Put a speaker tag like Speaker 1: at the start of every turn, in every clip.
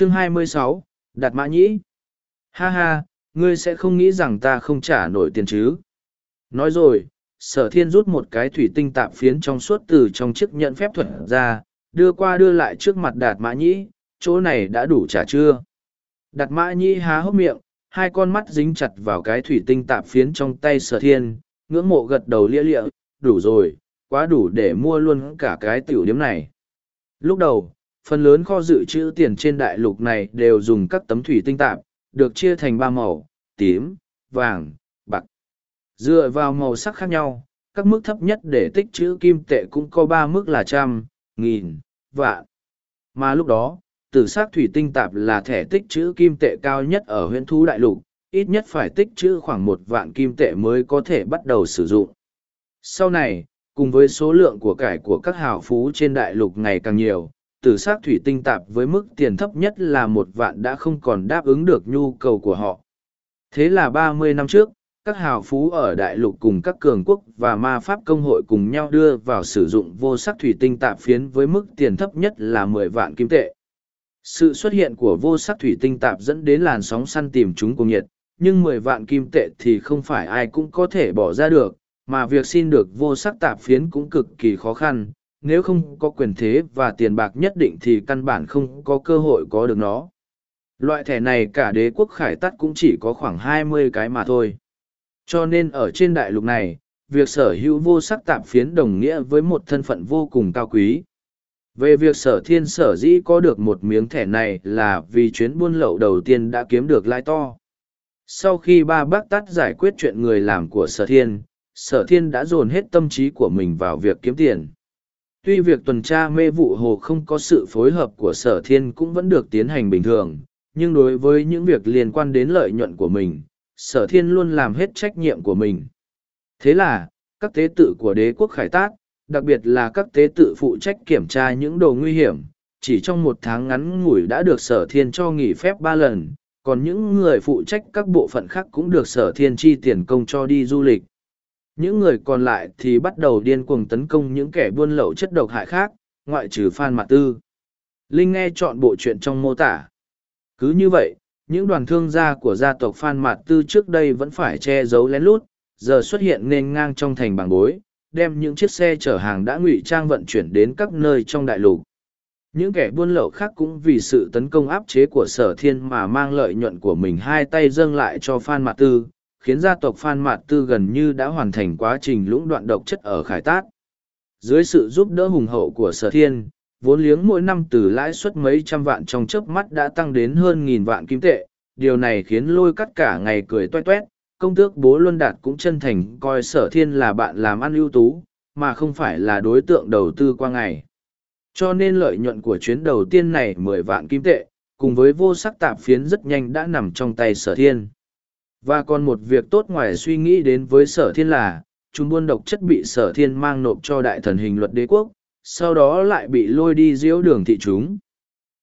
Speaker 1: chương 26, Đạt Mã Nhĩ. Ha ha, ngươi sẽ không nghĩ rằng ta không trả nổi tiền chứ. Nói rồi, sở thiên rút một cái thủy tinh tạp phiến trong suốt từ trong chiếc nhận phép thuật ra, đưa qua đưa lại trước mặt Đạt Mã Nhĩ, chỗ này đã đủ trả chưa? Đạt Mã Nhĩ há hốc miệng, hai con mắt dính chặt vào cái thủy tinh tạp phiến trong tay sở thiên, ngưỡng mộ gật đầu lia lịa, đủ rồi, quá đủ để mua luôn cả cái tiểu điếm này. Lúc đầu, phần lớn kho dự trữ tiền trên đại lục này đều dùng các tấm thủy tinh tạp, được chia thành ba màu, tím, vàng, bạc. Dựa vào màu sắc khác nhau, các mức thấp nhất để tích trữ kim tệ cũng có ba mức là trăm, nghìn, vạn. Mà lúc đó, tử sắc thủy tinh tạp là thẻ tích trữ kim tệ cao nhất ở huyện thú đại lục, ít nhất phải tích trữ khoảng một vạn kim tệ mới có thể bắt đầu sử dụng. Sau này, cùng với số lượng của cải của các hào phú trên đại lục ngày càng nhiều, tử sắc thủy tinh tạp với mức tiền thấp nhất là một vạn đã không còn đáp ứng được nhu cầu của họ. Thế là ba mươi năm trước, các hào phú ở đại lục cùng các cường quốc và ma pháp công hội cùng nhau đưa vào sử dụng vô sắc thủy tinh tạp phiến với mức tiền thấp nhất là mười vạn kim tệ. Sự xuất hiện của vô sắc thủy tinh tạp dẫn đến làn sóng săn tìm chúng cùng nhiệt, nhưng mười vạn kim tệ thì không phải ai cũng có thể bỏ ra được, mà việc xin được vô sắc tạp phiến cũng cực kỳ khó khăn, nếu không có quyền thế và tiền bạc nhất định thì căn bản không có cơ hội có được nó. Loại thẻ này cả đế quốc khải tắt cũng chỉ có khoảng hai mươi cái mà thôi. Cho nên ở trên đại lục này, việc sở hữu vô sắc tạp phiến đồng nghĩa với một thân phận vô cùng cao quý. Về việc sở thiên sở dĩ có được một miếng thẻ này là vì chuyến buôn lậu đầu tiên đã kiếm được lãi to. Sau khi ba bác tắt giải quyết chuyện người làm của sở thiên, sở thiên đã dồn hết tâm trí của mình vào việc kiếm tiền. Tuy việc tuần tra mê vụ hồ không có sự phối hợp của sở thiên cũng vẫn được tiến hành bình thường, nhưng đối với những việc liên quan đến lợi nhuận của mình, sở thiên luôn làm hết trách nhiệm của mình. Thế là, các tế tự của đế quốc khải tác, đặc biệt là các tế tự phụ trách kiểm tra những đồ nguy hiểm, chỉ trong một tháng ngắn ngủi đã được sở thiên cho nghỉ phép ba lần, còn những người phụ trách các bộ phận khác cũng được sở thiên chi tiền công cho đi du lịch. Những người còn lại thì bắt đầu điên cuồng tấn công những kẻ buôn lậu chất độc hại khác, ngoại trừ Phan Mạt Tư. Linh nghe chọn bộ chuyện trong mô tả. Cứ như vậy, những đoàn thương gia của gia tộc Phan Mạt Tư trước đây vẫn phải che giấu lén lút, giờ xuất hiện nên ngang trong thành bảng bối, đem những chiếc xe chở hàng đã ngụy trang vận chuyển đến các nơi trong đại lục. Những kẻ buôn lậu khác cũng vì sự tấn công áp chế của sở thiên mà mang lợi nhuận của mình hai tay dâng lại cho Phan Mạt Tư, khiến gia tộc Phan Mạt Tư gần như đã hoàn thành quá trình lũng đoạn độc chất ở Khải Tát. Dưới sự giúp đỡ hùng hậu của sở thiên, vốn liếng mỗi năm từ lãi suất mấy trăm vạn trong chớp mắt đã tăng đến hơn nghìn vạn kim tệ, điều này khiến lôi cắt cả ngày cười toe toét. Công tước bố Luân Đạt cũng chân thành coi sở thiên là bạn làm ăn ưu tú, mà không phải là đối tượng đầu tư qua ngày. Cho nên lợi nhuận của chuyến đầu tiên này mười vạn kim tệ, cùng với vô sắc tạp phiến rất nhanh đã nằm trong tay sở thiên. Và còn một việc tốt ngoài suy nghĩ đến với sở thiên là, chúng buôn độc chất bị sở thiên mang nộp cho đại thần hình luật đế quốc, sau đó lại bị lôi đi diễu đường thị chúng.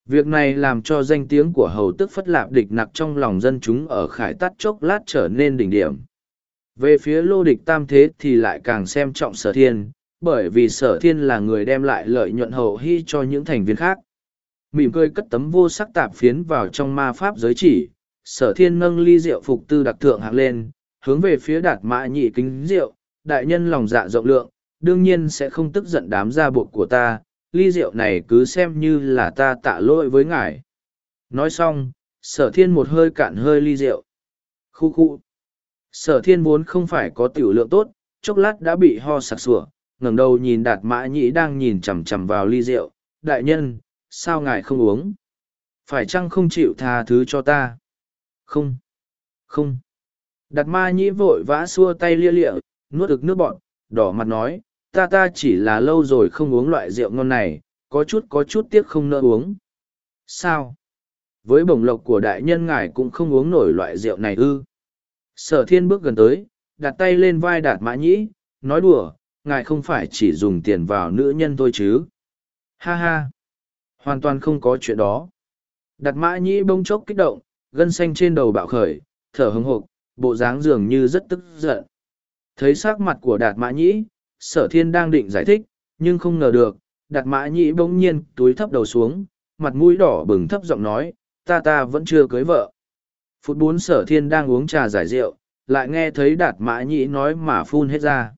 Speaker 1: Việc này làm cho danh tiếng của hầu tức phất lạp địch nặc trong lòng dân chúng ở khải tắt chốc lát trở nên đỉnh điểm. Về phía lô địch tam thế thì lại càng xem trọng sở thiên, bởi vì sở thiên là người đem lại lợi nhuận hậu hy cho những thành viên khác. Mỉm cười cất tấm vô sắc tạp phiến vào trong ma pháp giới chỉ, sở thiên nâng ly rượu phục tư đặc thượng hạng lên, hướng về phía đạt mã nhị kính rượu, đại nhân lòng dạ rộng lượng, đương nhiên sẽ không tức giận đám gia buộc của ta, ly rượu này cứ xem như là ta tạ lỗi với ngài. Nói xong, sở thiên một hơi cạn hơi ly rượu. Khu khu. Sở thiên vốn không phải có tiểu lượng tốt, chốc lát đã bị ho sặc sủa, ngẩng đầu nhìn đạt mã nhĩ đang nhìn chằm chằm vào ly rượu. Đại nhân, sao ngài không uống? Phải chăng không chịu tha thứ cho ta? Không. Không. Đạt ma nhĩ vội vã xua tay lia lịa, nuốt ực nước bọn, đỏ mặt nói, ta ta chỉ là lâu rồi không uống loại rượu ngon này, có chút có chút tiếc không nỡ uống. Sao? Với bổng lộc của đại nhân ngài cũng không uống nổi loại rượu này ư. Sở thiên bước gần tới, đặt tay lên vai đạt mã nhĩ, nói đùa, ngài không phải chỉ dùng tiền vào nữ nhân thôi chứ. Ha ha! Hoàn toàn không có chuyện đó. Đạt mã nhĩ bông chốc kích động, gân xanh trên đầu bạo khởi, thở hững hộp, bộ dáng dường như rất tức giận. Thấy sắc mặt của đạt mã nhĩ, sở thiên đang định giải thích, nhưng không ngờ được, đạt mã nhĩ bỗng nhiên túi thấp đầu xuống, mặt mũi đỏ bừng thấp giọng nói, ta ta vẫn chưa cưới vợ. Phút bốn sở thiên đang uống trà giải rượu, lại nghe thấy đạt mã nhĩ nói mà phun hết ra.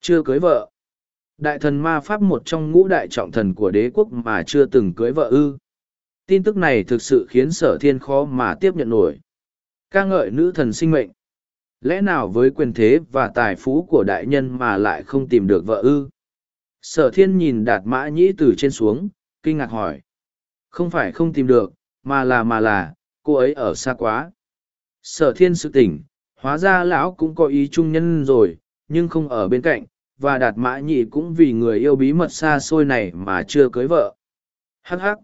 Speaker 1: Chưa cưới vợ. Đại thần ma pháp một trong ngũ đại trọng thần của đế quốc mà chưa từng cưới vợ ư. Tin tức này thực sự khiến sở thiên khó mà tiếp nhận nổi. ca ngợi nữ thần sinh mệnh. Lẽ nào với quyền thế và tài phú của đại nhân mà lại không tìm được vợ ư? Sở thiên nhìn đạt mã nhĩ từ trên xuống, kinh ngạc hỏi. Không phải không tìm được, mà là mà là, cô ấy ở xa quá. Sở thiên sự tỉnh, hóa ra lão cũng có ý trung nhân rồi, nhưng không ở bên cạnh, và đạt mã nhị cũng vì người yêu bí mật xa xôi này mà chưa cưới vợ. Hắc hắc.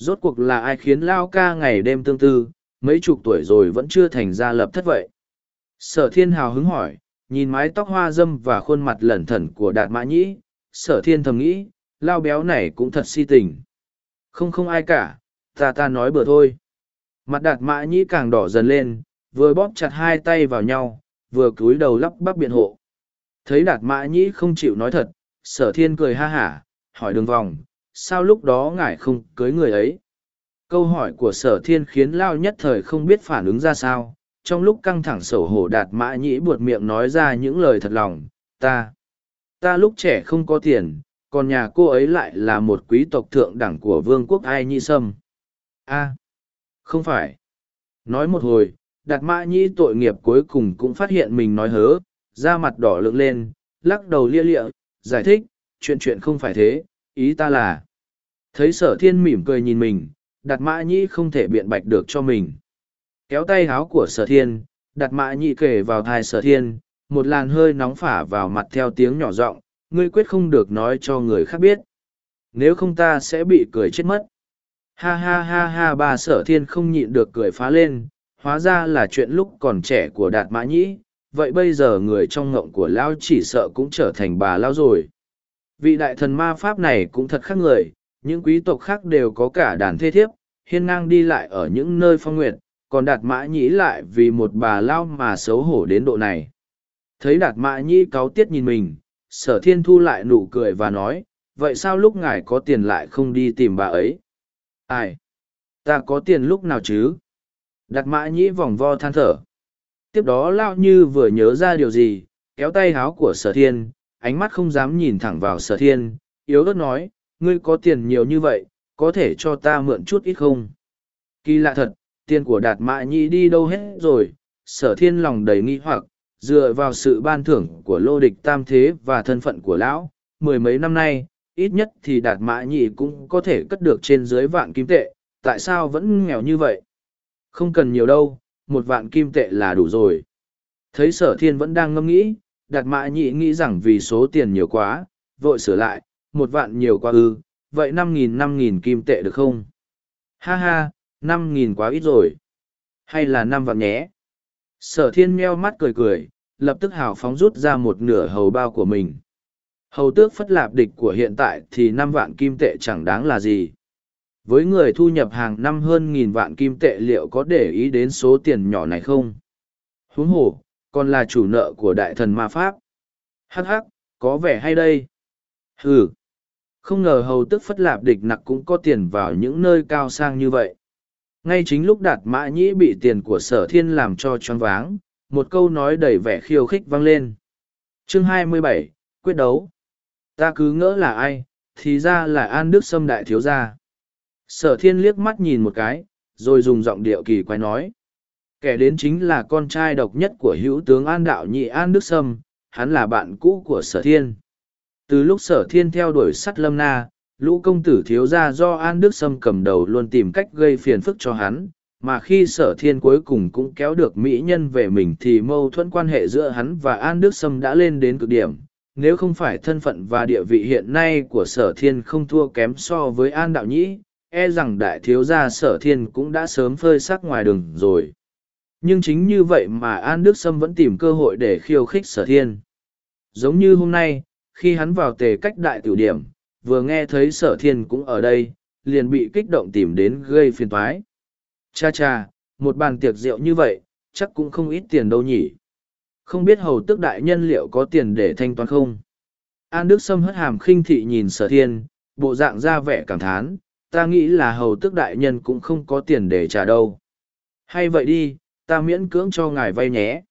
Speaker 1: Rốt cuộc là ai khiến Lao ca ngày đêm tương tư, mấy chục tuổi rồi vẫn chưa thành ra lập thất vậy? Sở thiên hào hứng hỏi, nhìn mái tóc hoa dâm và khuôn mặt lẩn thẩn của đạt mã nhĩ, sở thiên thầm nghĩ, lao béo này cũng thật si tình. Không không ai cả, ta ta nói bừa thôi. Mặt đạt mã nhĩ càng đỏ dần lên, vừa bóp chặt hai tay vào nhau, vừa cúi đầu lắp bắp biện hộ. Thấy đạt mã nhĩ không chịu nói thật, sở thiên cười ha hả, hỏi đường vòng, sao lúc đó ngài không cưới người ấy? Câu hỏi của sở thiên khiến lao nhất thời không biết phản ứng ra sao, trong lúc căng thẳng sầu hổ đạt mã nhĩ buột miệng nói ra những lời thật lòng, ta, ta lúc trẻ không có tiền, còn nhà cô ấy lại là một quý tộc thượng đẳng của vương quốc ai Nhi sâm. a không phải. Nói một hồi, đạt mã nhĩ tội nghiệp cuối cùng cũng phát hiện mình nói hớ, da mặt đỏ lượng lên, lắc đầu lia lịa, giải thích, chuyện chuyện không phải thế, ý ta là. Thấy sở thiên mỉm cười nhìn mình, đạt mã nhĩ không thể biện bạch được cho mình. Kéo tay háo của sở thiên đặt mã nhị kể vào thai sở thiên một làn hơi nóng phả vào mặt theo tiếng nhỏ giọng ngươi quyết không được nói cho người khác biết. Nếu không ta sẽ bị cười chết mất. Ha ha ha ha bà sở thiên không nhịn được cười phá lên hóa ra là chuyện lúc còn trẻ của đạt mã nhĩ vậy bây giờ người trong ngộng của lão chỉ sợ cũng trở thành bà lão rồi. Vị đại thần ma pháp này cũng thật khác người những quý tộc khác đều có cả đàn thê thiếp, hiên ngang đi lại ở những nơi phong nguyệt, còn đạt mã nhĩ lại vì một bà lao mà xấu hổ đến độ này. Thấy đạt mã nhĩ cáu tiết nhìn mình, sở thiên thu lại nụ cười và nói, vậy sao lúc ngài có tiền lại không đi tìm bà ấy? Ai? Ta có tiền lúc nào chứ? Đạt mã nhĩ vòng vo than thở. Tiếp đó lao như vừa nhớ ra điều gì, kéo tay háo của sở thiên, ánh mắt không dám nhìn thẳng vào sở thiên, yếu ớt nói ngươi có tiền nhiều như vậy, có thể cho ta mượn chút ít không? Kỳ lạ thật, tiền của đạt mã nhĩ đi đâu hết rồi? Sở thiên lòng đầy nghi hoặc, dựa vào sự ban thưởng của lô địch tam thế và thân phận của lão, mười mấy năm nay, ít nhất thì đạt mã nhị cũng có thể cất được trên dưới vạn kim tệ, tại sao vẫn nghèo như vậy? Không cần nhiều đâu, một vạn kim tệ là đủ rồi. Thấy sở thiên vẫn đang ngâm nghĩ, đạt mã nhị nghĩ rằng vì số tiền nhiều quá, vội sửa lại một vạn nhiều quá ư vậy năm nghìn năm nghìn kim tệ được không? Ha ha năm nghìn quá ít rồi. Hay là năm vạn nhé? Sở thiên meo mắt cười cười lập tức hào phóng rút ra một nửa hầu bao của mình. Hầu tước phất lạp địch của hiện tại thì năm vạn kim tệ chẳng đáng là gì. Với người thu nhập hàng năm hơn nghìn vạn kim tệ liệu có để ý đến số tiền nhỏ này không? Huống hồ còn là chủ nợ của đại thần ma pháp. Hắc hắc, có vẻ hay đây. Ừ không ngờ hầu tức phất lạp địch nặc cũng có tiền vào những nơi cao sang như vậy. Ngay chính lúc đạt mã nhĩ bị tiền của sở thiên làm cho choáng váng một câu nói đầy vẻ khiêu khích vang lên. Chương 27, quyết đấu. Ta cứ ngỡ là ai thì ra là an đức sâm đại thiếu gia. Sở thiên liếc mắt nhìn một cái rồi dùng giọng điệu kỳ quái nói. Kẻ đến chính là con trai độc nhất của hữu tướng an đạo nhị an đức sâm hắn là bạn cũ của sở thiên từ lúc sở thiên theo đuổi sắt lâm na lũ công tử thiếu gia do An Đức Sâm cầm đầu luôn tìm cách gây phiền phức cho hắn, mà khi sở thiên cuối cùng cũng kéo được mỹ nhân về mình thì mâu thuẫn quan hệ giữa hắn và An Đức Sâm đã lên đến cực điểm. Nếu không phải thân phận và địa vị hiện nay của sở thiên không thua kém so với An Đạo Nhĩ, e rằng đại thiếu gia sở thiên cũng đã sớm phơi sắc ngoài đường rồi. Nhưng chính như vậy mà An Đức Sâm vẫn tìm cơ hội để khiêu khích sở thiên. Giống như hôm nay, khi hắn vào tề cách đại tiểu điểm, vừa nghe thấy sở thiên cũng ở đây, liền bị kích động tìm đến gây phiền toái. Cha cha, một bàn tiệc rượu như vậy, chắc cũng không ít tiền đâu nhỉ. Không biết hầu tức đại nhân liệu có tiền để thanh toán không? An Đức Sâm hất hàm khinh thị nhìn sở thiên, bộ dạng ra vẻ cảm thán, ta nghĩ là hầu tước đại nhân cũng không có tiền để trả đâu. Hay vậy đi, ta miễn cưỡng cho ngài vay nhé.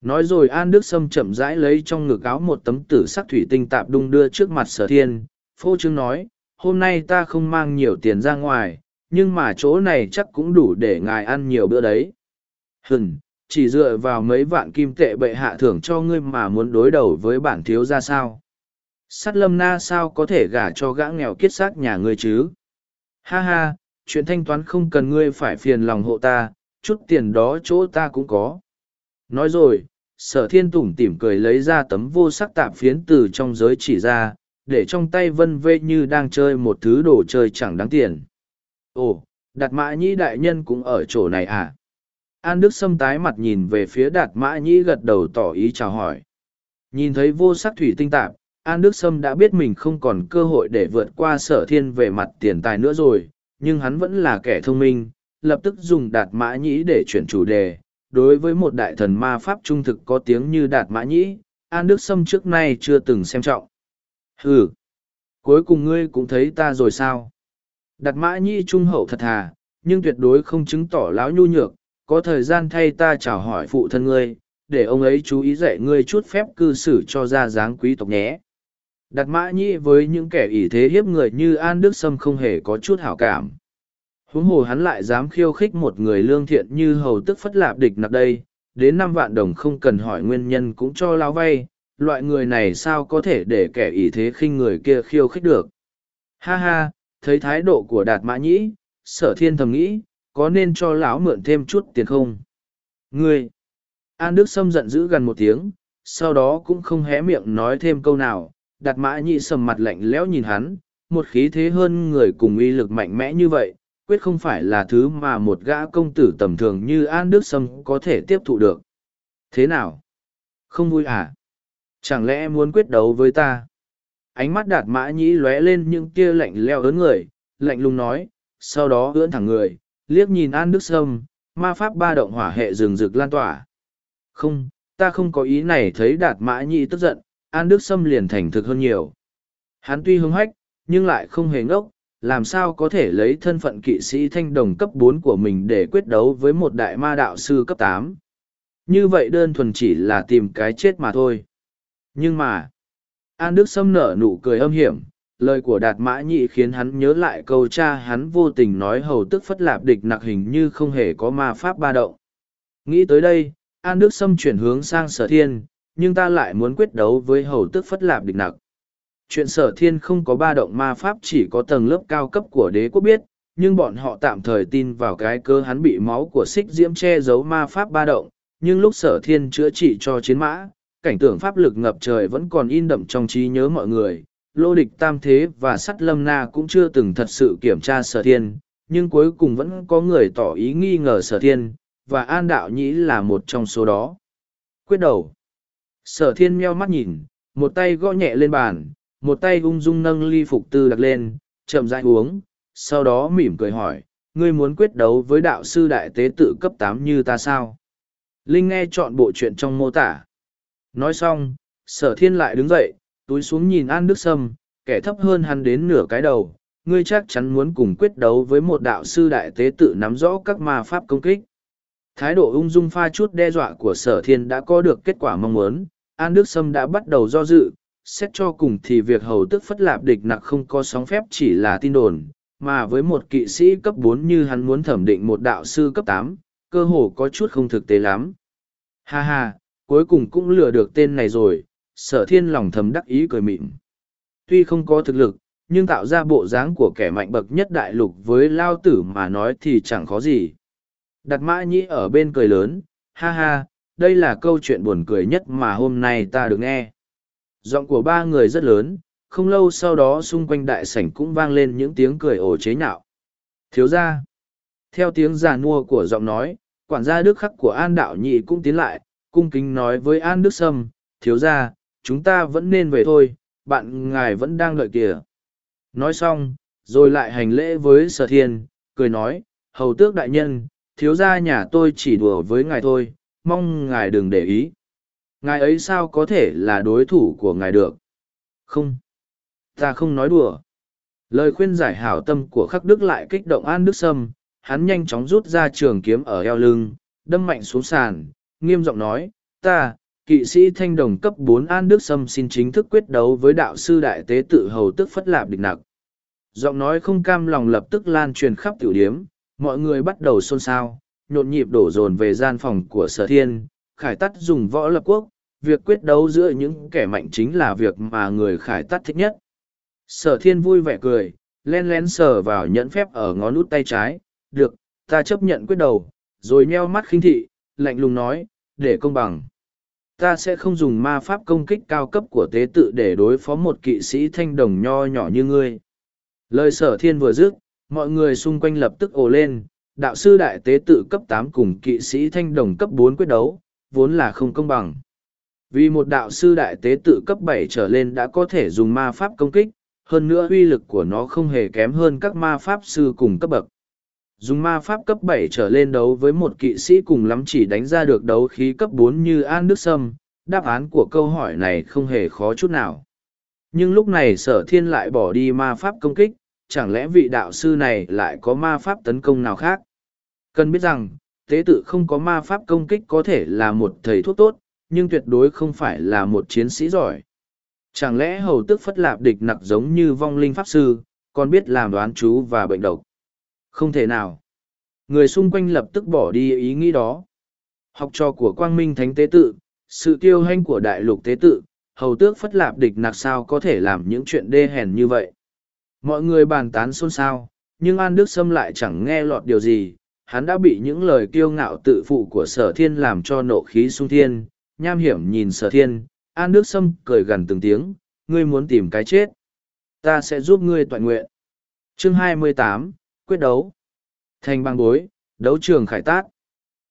Speaker 1: Nói rồi An Đức Sâm chậm rãi lấy trong ngực áo một tấm tử sắc thủy tinh tạp đung đưa trước mặt sở thiên. Phô trương nói, hôm nay ta không mang nhiều tiền ra ngoài, nhưng mà chỗ này chắc cũng đủ để ngài ăn nhiều bữa đấy. Hừm, chỉ dựa vào mấy vạn kim tệ bệ hạ thưởng cho ngươi mà muốn đối đầu với bản thiếu ra sao. Sát lâm na sao có thể gả cho gã nghèo kiết xác nhà ngươi chứ? Ha ha, chuyện thanh toán không cần ngươi phải phiền lòng hộ ta, chút tiền đó chỗ ta cũng có. Nói rồi, sở thiên tủm tỉm cười lấy ra tấm vô sắc tạp phiến từ trong giới chỉ ra, để trong tay vân vê như đang chơi một thứ đồ chơi chẳng đáng tiền. Ồ, đạt mã nhĩ đại nhân cũng ở chỗ này à? An Đức Sâm tái mặt nhìn về phía đạt mã nhĩ gật đầu tỏ ý chào hỏi. Nhìn thấy vô sắc thủy tinh tạp, An Đức Sâm đã biết mình không còn cơ hội để vượt qua sở thiên về mặt tiền tài nữa rồi, nhưng hắn vẫn là kẻ thông minh, lập tức dùng đạt mã nhĩ để chuyển chủ đề. Đối với một đại thần ma pháp trung thực có tiếng như đạt mã nhĩ, An Đức Sâm trước nay chưa từng xem trọng. Ừ, cuối cùng ngươi cũng thấy ta rồi sao? Đạt mã nhĩ trung hậu thật thà, nhưng tuyệt đối không chứng tỏ lão nhu nhược, có thời gian thay ta chào hỏi phụ thân ngươi, để ông ấy chú ý dạy ngươi chút phép cư xử cho ra dáng quý tộc nhé. Đặt mã nhĩ với những kẻ ỷ thế hiếp người như An Đức Sâm không hề có chút hảo cảm. Huống hồ hắn lại dám khiêu khích một người lương thiện như hầu tức phất lạp địch nặc đây, đến năm vạn đồng không cần hỏi nguyên nhân cũng cho lao vay, loại người này sao có thể để kẻ ý thế khinh người kia khiêu khích được. Ha ha, thấy thái độ của đạt mã nhĩ, sở thiên thầm nghĩ, có nên cho lão mượn thêm chút tiền không? Ngươi! An Đức Sâm giận dữ gần một tiếng, sau đó cũng không hé miệng nói thêm câu nào, đạt mã nhĩ sầm mặt lạnh lẽo nhìn hắn, một khí thế hơn người cùng uy lực mạnh mẽ như vậy, quyết không phải là thứ mà một gã công tử tầm thường như An Đức Sâm có thể tiếp thụ được. Thế nào? Không vui à? Chẳng lẽ muốn quyết đấu với ta? Ánh mắt đạt mã nhĩ lóe lên những tia lạnh leo ớn người, lạnh lùng nói, sau đó ưỡn thẳng người, liếc nhìn An Đức Sâm, ma pháp ba động hỏa hệ rừng rực lan tỏa. Không, ta không có ý này thấy đạt mã nhĩ tức giận, An Đức Sâm liền thành thực hơn nhiều. Hắn tuy hưng hách, nhưng lại không hề ngốc, làm sao có thể lấy thân phận kỵ sĩ thanh đồng cấp bốn của mình để quyết đấu với một đại ma đạo sư cấp tám. Như vậy đơn thuần chỉ là tìm cái chết mà thôi. Nhưng mà, An Đức Sâm nở nụ cười âm hiểm, lời của Đạt Mã Nhị khiến hắn nhớ lại câu cha hắn vô tình nói hầu tức phất lạp địch nặc hình như không hề có ma pháp ba động. Nghĩ tới đây, An Đức Sâm chuyển hướng sang sở thiên, nhưng ta lại muốn quyết đấu với hầu tức phất lạp địch nặc. Chuyện sở thiên không có ba động ma pháp chỉ có tầng lớp cao cấp của đế quốc biết, nhưng bọn họ tạm thời tin vào cái cơ hắn bị máu của xích diễm che giấu ma pháp ba động, nhưng lúc sở thiên chữa trị cho chiến mã, cảnh tượng pháp lực ngập trời vẫn còn in đậm trong trí nhớ mọi người. Lô địch tam thế và sắt lâm na cũng chưa từng thật sự kiểm tra sở thiên, nhưng cuối cùng vẫn có người tỏ ý nghi ngờ sở thiên, và an đạo nhĩ là một trong số đó. Quyết đầu Sở thiên meo mắt nhìn, một tay gõ nhẹ lên bàn, một tay ung dung nâng ly phục tư đặt lên, chậm rãi uống, sau đó mỉm cười hỏi, ngươi muốn quyết đấu với đạo sư đại tế tự cấp tám như ta sao? Linh nghe chọn bộ chuyện trong mô tả. Nói xong, sở thiên lại đứng dậy, túi xuống nhìn An Đức Sâm, kẻ thấp hơn hắn đến nửa cái đầu. Ngươi chắc chắn muốn cùng quyết đấu với một đạo sư đại tế tự nắm rõ các ma pháp công kích. Thái độ ung dung pha chút đe dọa của sở thiên đã có được kết quả mong muốn, An Đức Sâm đã bắt đầu do dự, xét cho cùng thì việc hầu tức phất lạp địch nặc không có sóng phép chỉ là tin đồn, mà với một kỵ sĩ cấp bốn như hắn muốn thẩm định một đạo sư cấp tám, cơ hồ có chút không thực tế lắm. Ha ha, cuối cùng cũng lừa được tên này rồi, sở thiên lòng thầm đắc ý cười mịn. Tuy không có thực lực, nhưng tạo ra bộ dáng của kẻ mạnh bậc nhất đại lục với lao tử mà nói thì chẳng khó gì. Đặt mã nhĩ ở bên cười lớn, ha ha, đây là câu chuyện buồn cười nhất mà hôm nay ta được nghe. Giọng của ba người rất lớn, không lâu sau đó xung quanh đại sảnh cũng vang lên những tiếng cười ổ chế nhạo. Thiếu gia. Theo tiếng già nua của giọng nói, quản gia đức khắc của An Đạo Nhị cũng tiến lại, cung kính nói với An Đức Sâm, thiếu gia, chúng ta vẫn nên về thôi, bạn ngài vẫn đang đợi kìa. Nói xong, rồi lại hành lễ với sở thiên, cười nói, hầu tước đại nhân, thiếu gia nhà tôi chỉ đùa với ngài thôi, mong ngài đừng để ý. Ngài ấy sao có thể là đối thủ của ngài được? Không. Ta không nói đùa. Lời khuyên giải hảo tâm của khắc đức lại kích động An Đức Sâm, hắn nhanh chóng rút ra trường kiếm ở eo lưng, đâm mạnh xuống sàn, nghiêm giọng nói, ta, kỵ sĩ thanh đồng cấp bốn An Đức Sâm xin chính thức quyết đấu với đạo sư đại tế tự hầu tức phất lạp địch nặc. Giọng nói không cam lòng lập tức lan truyền khắp tiểu điếm, mọi người bắt đầu xôn xao, nhộn nhịp đổ dồn về gian phòng của sở thiên, khải tắt dùng võ lập quốc, việc quyết đấu giữa những kẻ mạnh chính là việc mà người khải tắt thích nhất. Sở thiên vui vẻ cười, len lén sờ vào nhẫn phép ở ngón út tay trái, được, ta chấp nhận quyết đầu, rồi nheo mắt khinh thị, lạnh lùng nói, để công bằng. Ta sẽ không dùng ma pháp công kích cao cấp của tế tự để đối phó một kỵ sĩ thanh đồng nho nhỏ như ngươi. Lời sở thiên vừa dứt, mọi người xung quanh lập tức ồ lên, đạo sư đại tế tự cấp tám cùng kỵ sĩ thanh đồng cấp bốn quyết đấu, vốn là không công bằng. Vì một đạo sư đại tế tự cấp bảy trở lên đã có thể dùng ma pháp công kích, hơn nữa uy lực của nó không hề kém hơn các ma pháp sư cùng cấp bậc. Dùng ma pháp cấp bảy trở lên đấu với một kỵ sĩ cùng lắm chỉ đánh ra được đấu khí cấp bốn như An Đức Sâm, đáp án của câu hỏi này không hề khó chút nào. Nhưng lúc này sở thiên lại bỏ đi ma pháp công kích, chẳng lẽ vị đạo sư này lại có ma pháp tấn công nào khác? Cần biết rằng, tế tự không có ma pháp công kích có thể là một thầy thuốc tốt, nhưng tuyệt đối không phải là một chiến sĩ giỏi. Chẳng lẽ hầu tức phất lạp địch nặc giống như vong linh pháp sư, còn biết làm đoán chú và bệnh độc? Không thể nào. Người xung quanh lập tức bỏ đi ý nghĩ đó. Học trò của quang minh thánh tế tự, sự tiêu hanh của đại lục tế tự, hầu tước phất lạp địch nặc sao có thể làm những chuyện đê hèn như vậy. Mọi người bàn tán xôn xao, nhưng An Đức Sâm lại chẳng nghe lọt điều gì, hắn đã bị những lời kiêu ngạo tự phụ của sở thiên làm cho nộ khí sung thiên, nham hiểm nhìn sở thiên, An Đức Sâm cười gần từng tiếng, ngươi muốn tìm cái chết. Ta sẽ giúp ngươi toàn nguyện. Chương 28, Quyết đấu. Thành băng bối, đấu trường khải tát.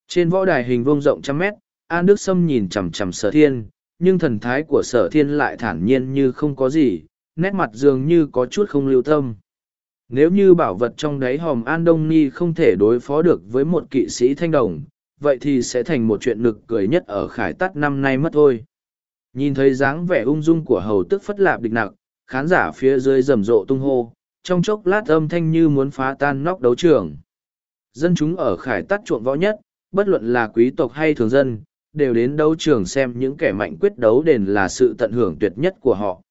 Speaker 1: Trên võ đài hình vuông rộng trăm mét, An Đức Sâm nhìn chằm chằm sở thiên, nhưng thần thái của sở thiên lại thản nhiên như không có gì, nét mặt dường như có chút không lưu tâm. Nếu như bảo vật trong đáy hòm An Đông Ni không thể đối phó được với một kỵ sĩ thanh đồng, vậy thì sẽ thành một chuyện nực cười nhất ở khải tắt năm nay mất thôi. Nhìn thấy dáng vẻ ung dung của hầu tức phất lạp địch nặc, khán giả phía dưới rầm rộ tung hô, trong chốc lát âm thanh như muốn phá tan nóc đấu trường. Dân chúng ở khải tắt chuộng võ nhất, bất luận là quý tộc hay thường dân, đều đến đấu trường xem những kẻ mạnh quyết đấu đền là sự tận hưởng tuyệt nhất của họ.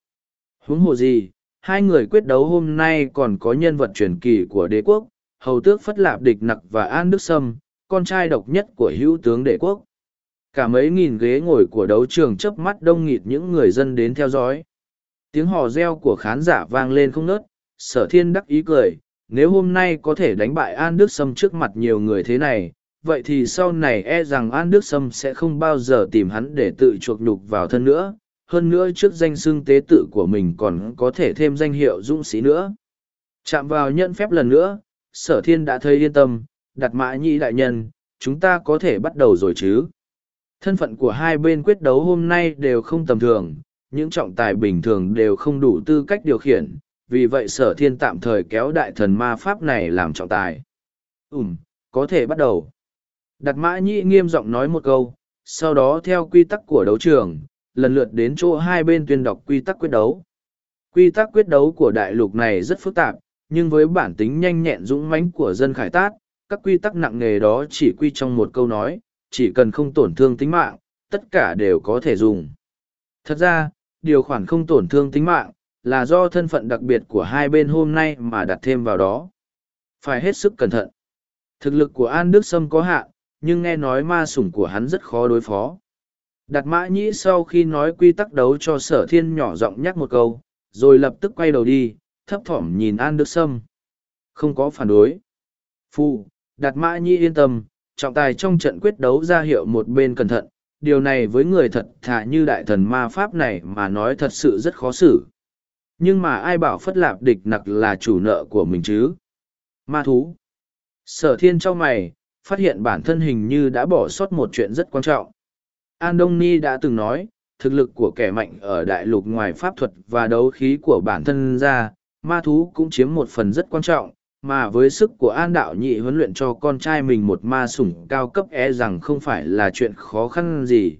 Speaker 1: Huống hồ gì, hai người quyết đấu hôm nay còn có nhân vật truyền kỳ của đế quốc, hầu tước phất lạp địch nặc và an đức sâm, con trai độc nhất của hữu tướng đế quốc. Cả mấy nghìn ghế ngồi của đấu trường chớp mắt đông nghịt những người dân đến theo dõi. Tiếng hò reo của khán giả vang lên không nớt, sở thiên đắc ý cười, nếu hôm nay có thể đánh bại An Đức Sâm trước mặt nhiều người thế này, vậy thì sau này e rằng An Đức Sâm sẽ không bao giờ tìm hắn để tự chuộc nhục vào thân nữa, hơn nữa trước danh xưng tế tự của mình còn có thể thêm danh hiệu dũng sĩ nữa. Chạm vào nhận phép lần nữa, sở thiên đã thấy yên tâm, đặt mã nhị đại nhân, chúng ta có thể bắt đầu rồi chứ. Thân phận của hai bên quyết đấu hôm nay đều không tầm thường, những trọng tài bình thường đều không đủ tư cách điều khiển, vì vậy sở thiên tạm thời kéo đại thần ma pháp này làm trọng tài. Ừm, có thể bắt đầu. Đặt mã nhị nghiêm giọng nói một câu, sau đó theo quy tắc của đấu trường, lần lượt đến chỗ hai bên tuyên đọc quy tắc quyết đấu. Quy tắc quyết đấu của đại lục này rất phức tạp, nhưng với bản tính nhanh nhẹn dũng mãnh của dân khải tát, các quy tắc nặng nề đó chỉ quy trong một câu nói, chỉ cần không tổn thương tính mạng, tất cả đều có thể dùng. Thật ra, điều khoản không tổn thương tính mạng, là do thân phận đặc biệt của hai bên hôm nay mà đặt thêm vào đó. Phải hết sức cẩn thận. Thực lực của An Đức Sâm có hạn, nhưng nghe nói ma sủng của hắn rất khó đối phó. Đặt mã nhĩ sau khi nói quy tắc đấu cho sở thiên nhỏ giọng nhắc một câu, rồi lập tức quay đầu đi, thấp thỏm nhìn An Đức Sâm. Không có phản đối. Phu, đặt mã nhĩ yên tâm, trọng tài trong trận quyết đấu ra hiệu một bên cẩn thận, điều này với người thật thà như đại thần ma pháp này mà nói thật sự rất khó xử. Nhưng mà ai bảo phất lạp địch nặc là chủ nợ của mình chứ? Ma thú. Sở thiên cho mày, phát hiện bản thân hình như đã bỏ sót một chuyện rất quan trọng. An Đông Ni đã từng nói, thực lực của kẻ mạnh ở đại lục ngoài pháp thuật và đấu khí của bản thân ra, ma thú cũng chiếm một phần rất quan trọng, mà với sức của An Đạo Nhị huấn luyện cho con trai mình một ma sủng cao cấp e rằng không phải là chuyện khó khăn gì.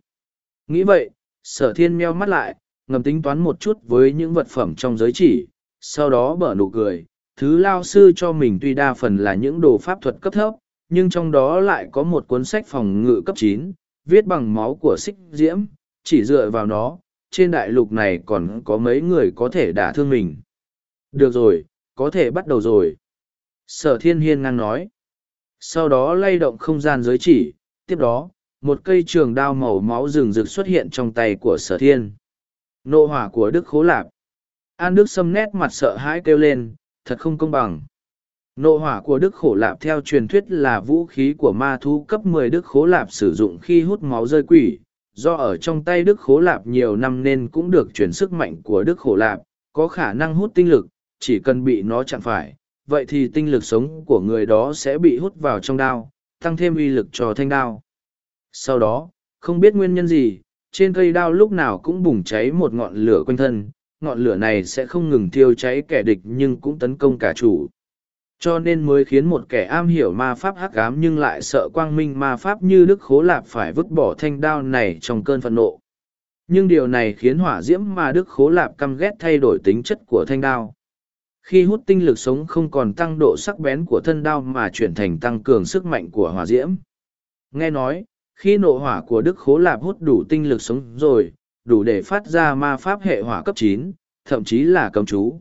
Speaker 1: Nghĩ vậy, sở thiên meo mắt lại, ngầm tính toán một chút với những vật phẩm trong giới chỉ, sau đó bở nụ cười thứ lao sư cho mình tuy đa phần là những đồ pháp thuật cấp thấp nhưng trong đó lại có một cuốn sách phòng ngự cấp chín viết bằng máu của xích diễm, chỉ dựa vào nó, trên đại lục này còn có mấy người có thể đả thương mình. Được rồi, có thể bắt đầu rồi. Sở thiên hiên ngang nói. Sau đó lay động không gian giới chỉ, tiếp đó, một cây trường đao màu máu rừng rực xuất hiện trong tay của sở thiên. Nộ hỏa của đức khố lạp. An đức xâm nét mặt sợ hãi kêu lên, thật không công bằng nộ hỏa của đức khổ lạp theo truyền thuyết là vũ khí của ma thú cấp 10 đức Khổ lạp sử dụng khi hút máu rơi quỷ. Do ở trong tay đức Khổ lạp nhiều năm nên cũng được chuyển sức mạnh của đức khổ lạp, có khả năng hút tinh lực, chỉ cần bị nó chạm phải, vậy thì tinh lực sống của người đó sẽ bị hút vào trong đao, tăng thêm uy lực cho thanh đao. Sau đó, không biết nguyên nhân gì, trên cây đao lúc nào cũng bùng cháy một ngọn lửa quanh thân, ngọn lửa này sẽ không ngừng thiêu cháy kẻ địch nhưng cũng tấn công cả chủ cho nên mới khiến một kẻ am hiểu ma pháp hắc ám nhưng lại sợ quang minh ma pháp như đức khố lạp phải vứt bỏ thanh đao này trong cơn phẫn nộ. Nhưng điều này khiến hỏa diễm ma đức khố lạp căm ghét thay đổi tính chất của thanh đao. Khi hút tinh lực sống không còn tăng độ sắc bén của thân đao mà chuyển thành tăng cường sức mạnh của hỏa diễm. Nghe nói, khi nộ hỏa của đức khố lạp hút đủ tinh lực sống rồi, đủ để phát ra ma pháp hệ hỏa cấp chín, thậm chí là cấm chú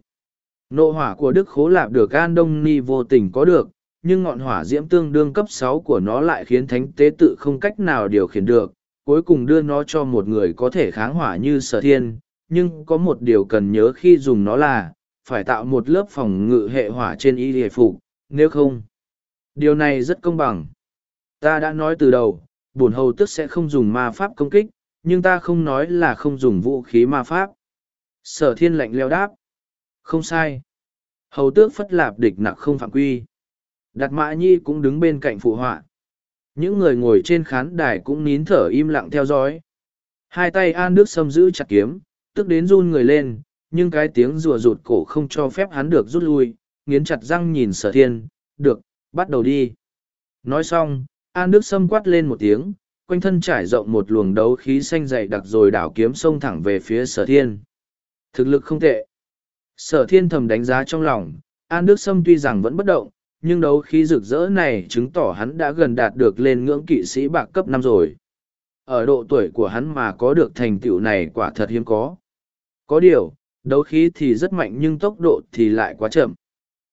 Speaker 1: nộ hỏa của đức khố lạp được an đông ni vô tình có được, nhưng ngọn hỏa diễm tương đương cấp sáu của nó lại khiến thánh tế tự không cách nào điều khiển được, cuối cùng đưa nó cho một người có thể kháng hỏa như sở thiên. Nhưng có một điều cần nhớ khi dùng nó là, phải tạo một lớp phòng ngự hệ hỏa trên y hệ phục, nếu không, điều này rất công bằng. Ta đã nói từ đầu, bổn hầu tức sẽ không dùng ma pháp công kích, nhưng ta không nói là không dùng vũ khí ma pháp. Sở thiên lạnh leo đáp không sai. Hầu tước phất lạp địch nặc không phạm quy. Đạt mã nhi cũng đứng bên cạnh phụ họa. Những người ngồi trên khán đài cũng nín thở im lặng theo dõi. Hai tay an đức xâm giữ chặt kiếm, tức đến run người lên, nhưng cái tiếng rùa rụt cổ không cho phép hắn được rút lui, nghiến chặt răng nhìn sở thiên, được, bắt đầu đi. Nói xong, an đức xâm quát lên một tiếng, quanh thân trải rộng một luồng đấu khí xanh dày đặc rồi đảo kiếm xông thẳng về phía sở thiên. Thực lực không tệ sở thiên thầm đánh giá trong lòng, an đức sâm tuy rằng vẫn bất động, nhưng đấu khí rực rỡ này chứng tỏ hắn đã gần đạt được lên ngưỡng kỵ sĩ bạc cấp năm rồi. Ở độ tuổi của hắn mà có được thành tựu này quả thật hiếm có. Có điều, đấu khí thì rất mạnh nhưng tốc độ thì lại quá chậm.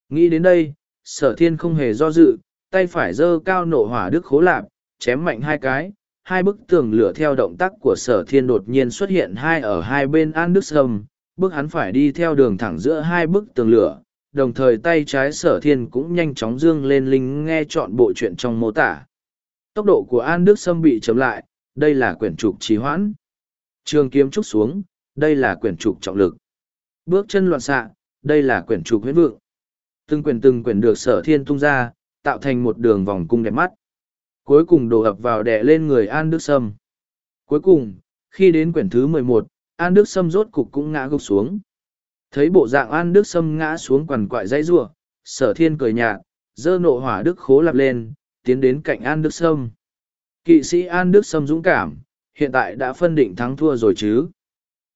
Speaker 1: Nghĩ đến đây, sở thiên không hề do dự, tay phải giơ cao nộ hỏa đức khố lạp, chém mạnh hai cái, hai bức tường lửa theo động tác của sở thiên đột nhiên xuất hiện hai ở hai bên an đức sâm bước hắn phải đi theo đường thẳng giữa hai bức tường lửa, đồng thời tay trái sở thiên cũng nhanh chóng dương lên linh nghe chọn bộ chuyện trong mô tả. Tốc độ của an đức sâm bị chấm lại, đây là quyển trục trì hoãn. Trường kiếm trúc xuống, đây là quyển trục trọng lực. Bước chân loạn xạ, đây là quyển trục huyết vượng. Từng quyển từng quyển được sở thiên tung ra, tạo thành một đường vòng cung đẹp mắt. Cuối cùng đổ ập vào đè lên người an đức sâm. Cuối cùng, khi đến quyển thứ mười một An Đức Sâm rốt cục cũng ngã gục xuống. Thấy bộ dạng An Đức Sâm ngã xuống quằn quại dãy rủa, sở thiên cười nhạt, dơ nộ hỏa Đức khố lạp lên, tiến đến cạnh An Đức Sâm. Kỵ sĩ An Đức Sâm dũng cảm, hiện tại đã phân định thắng thua rồi chứ.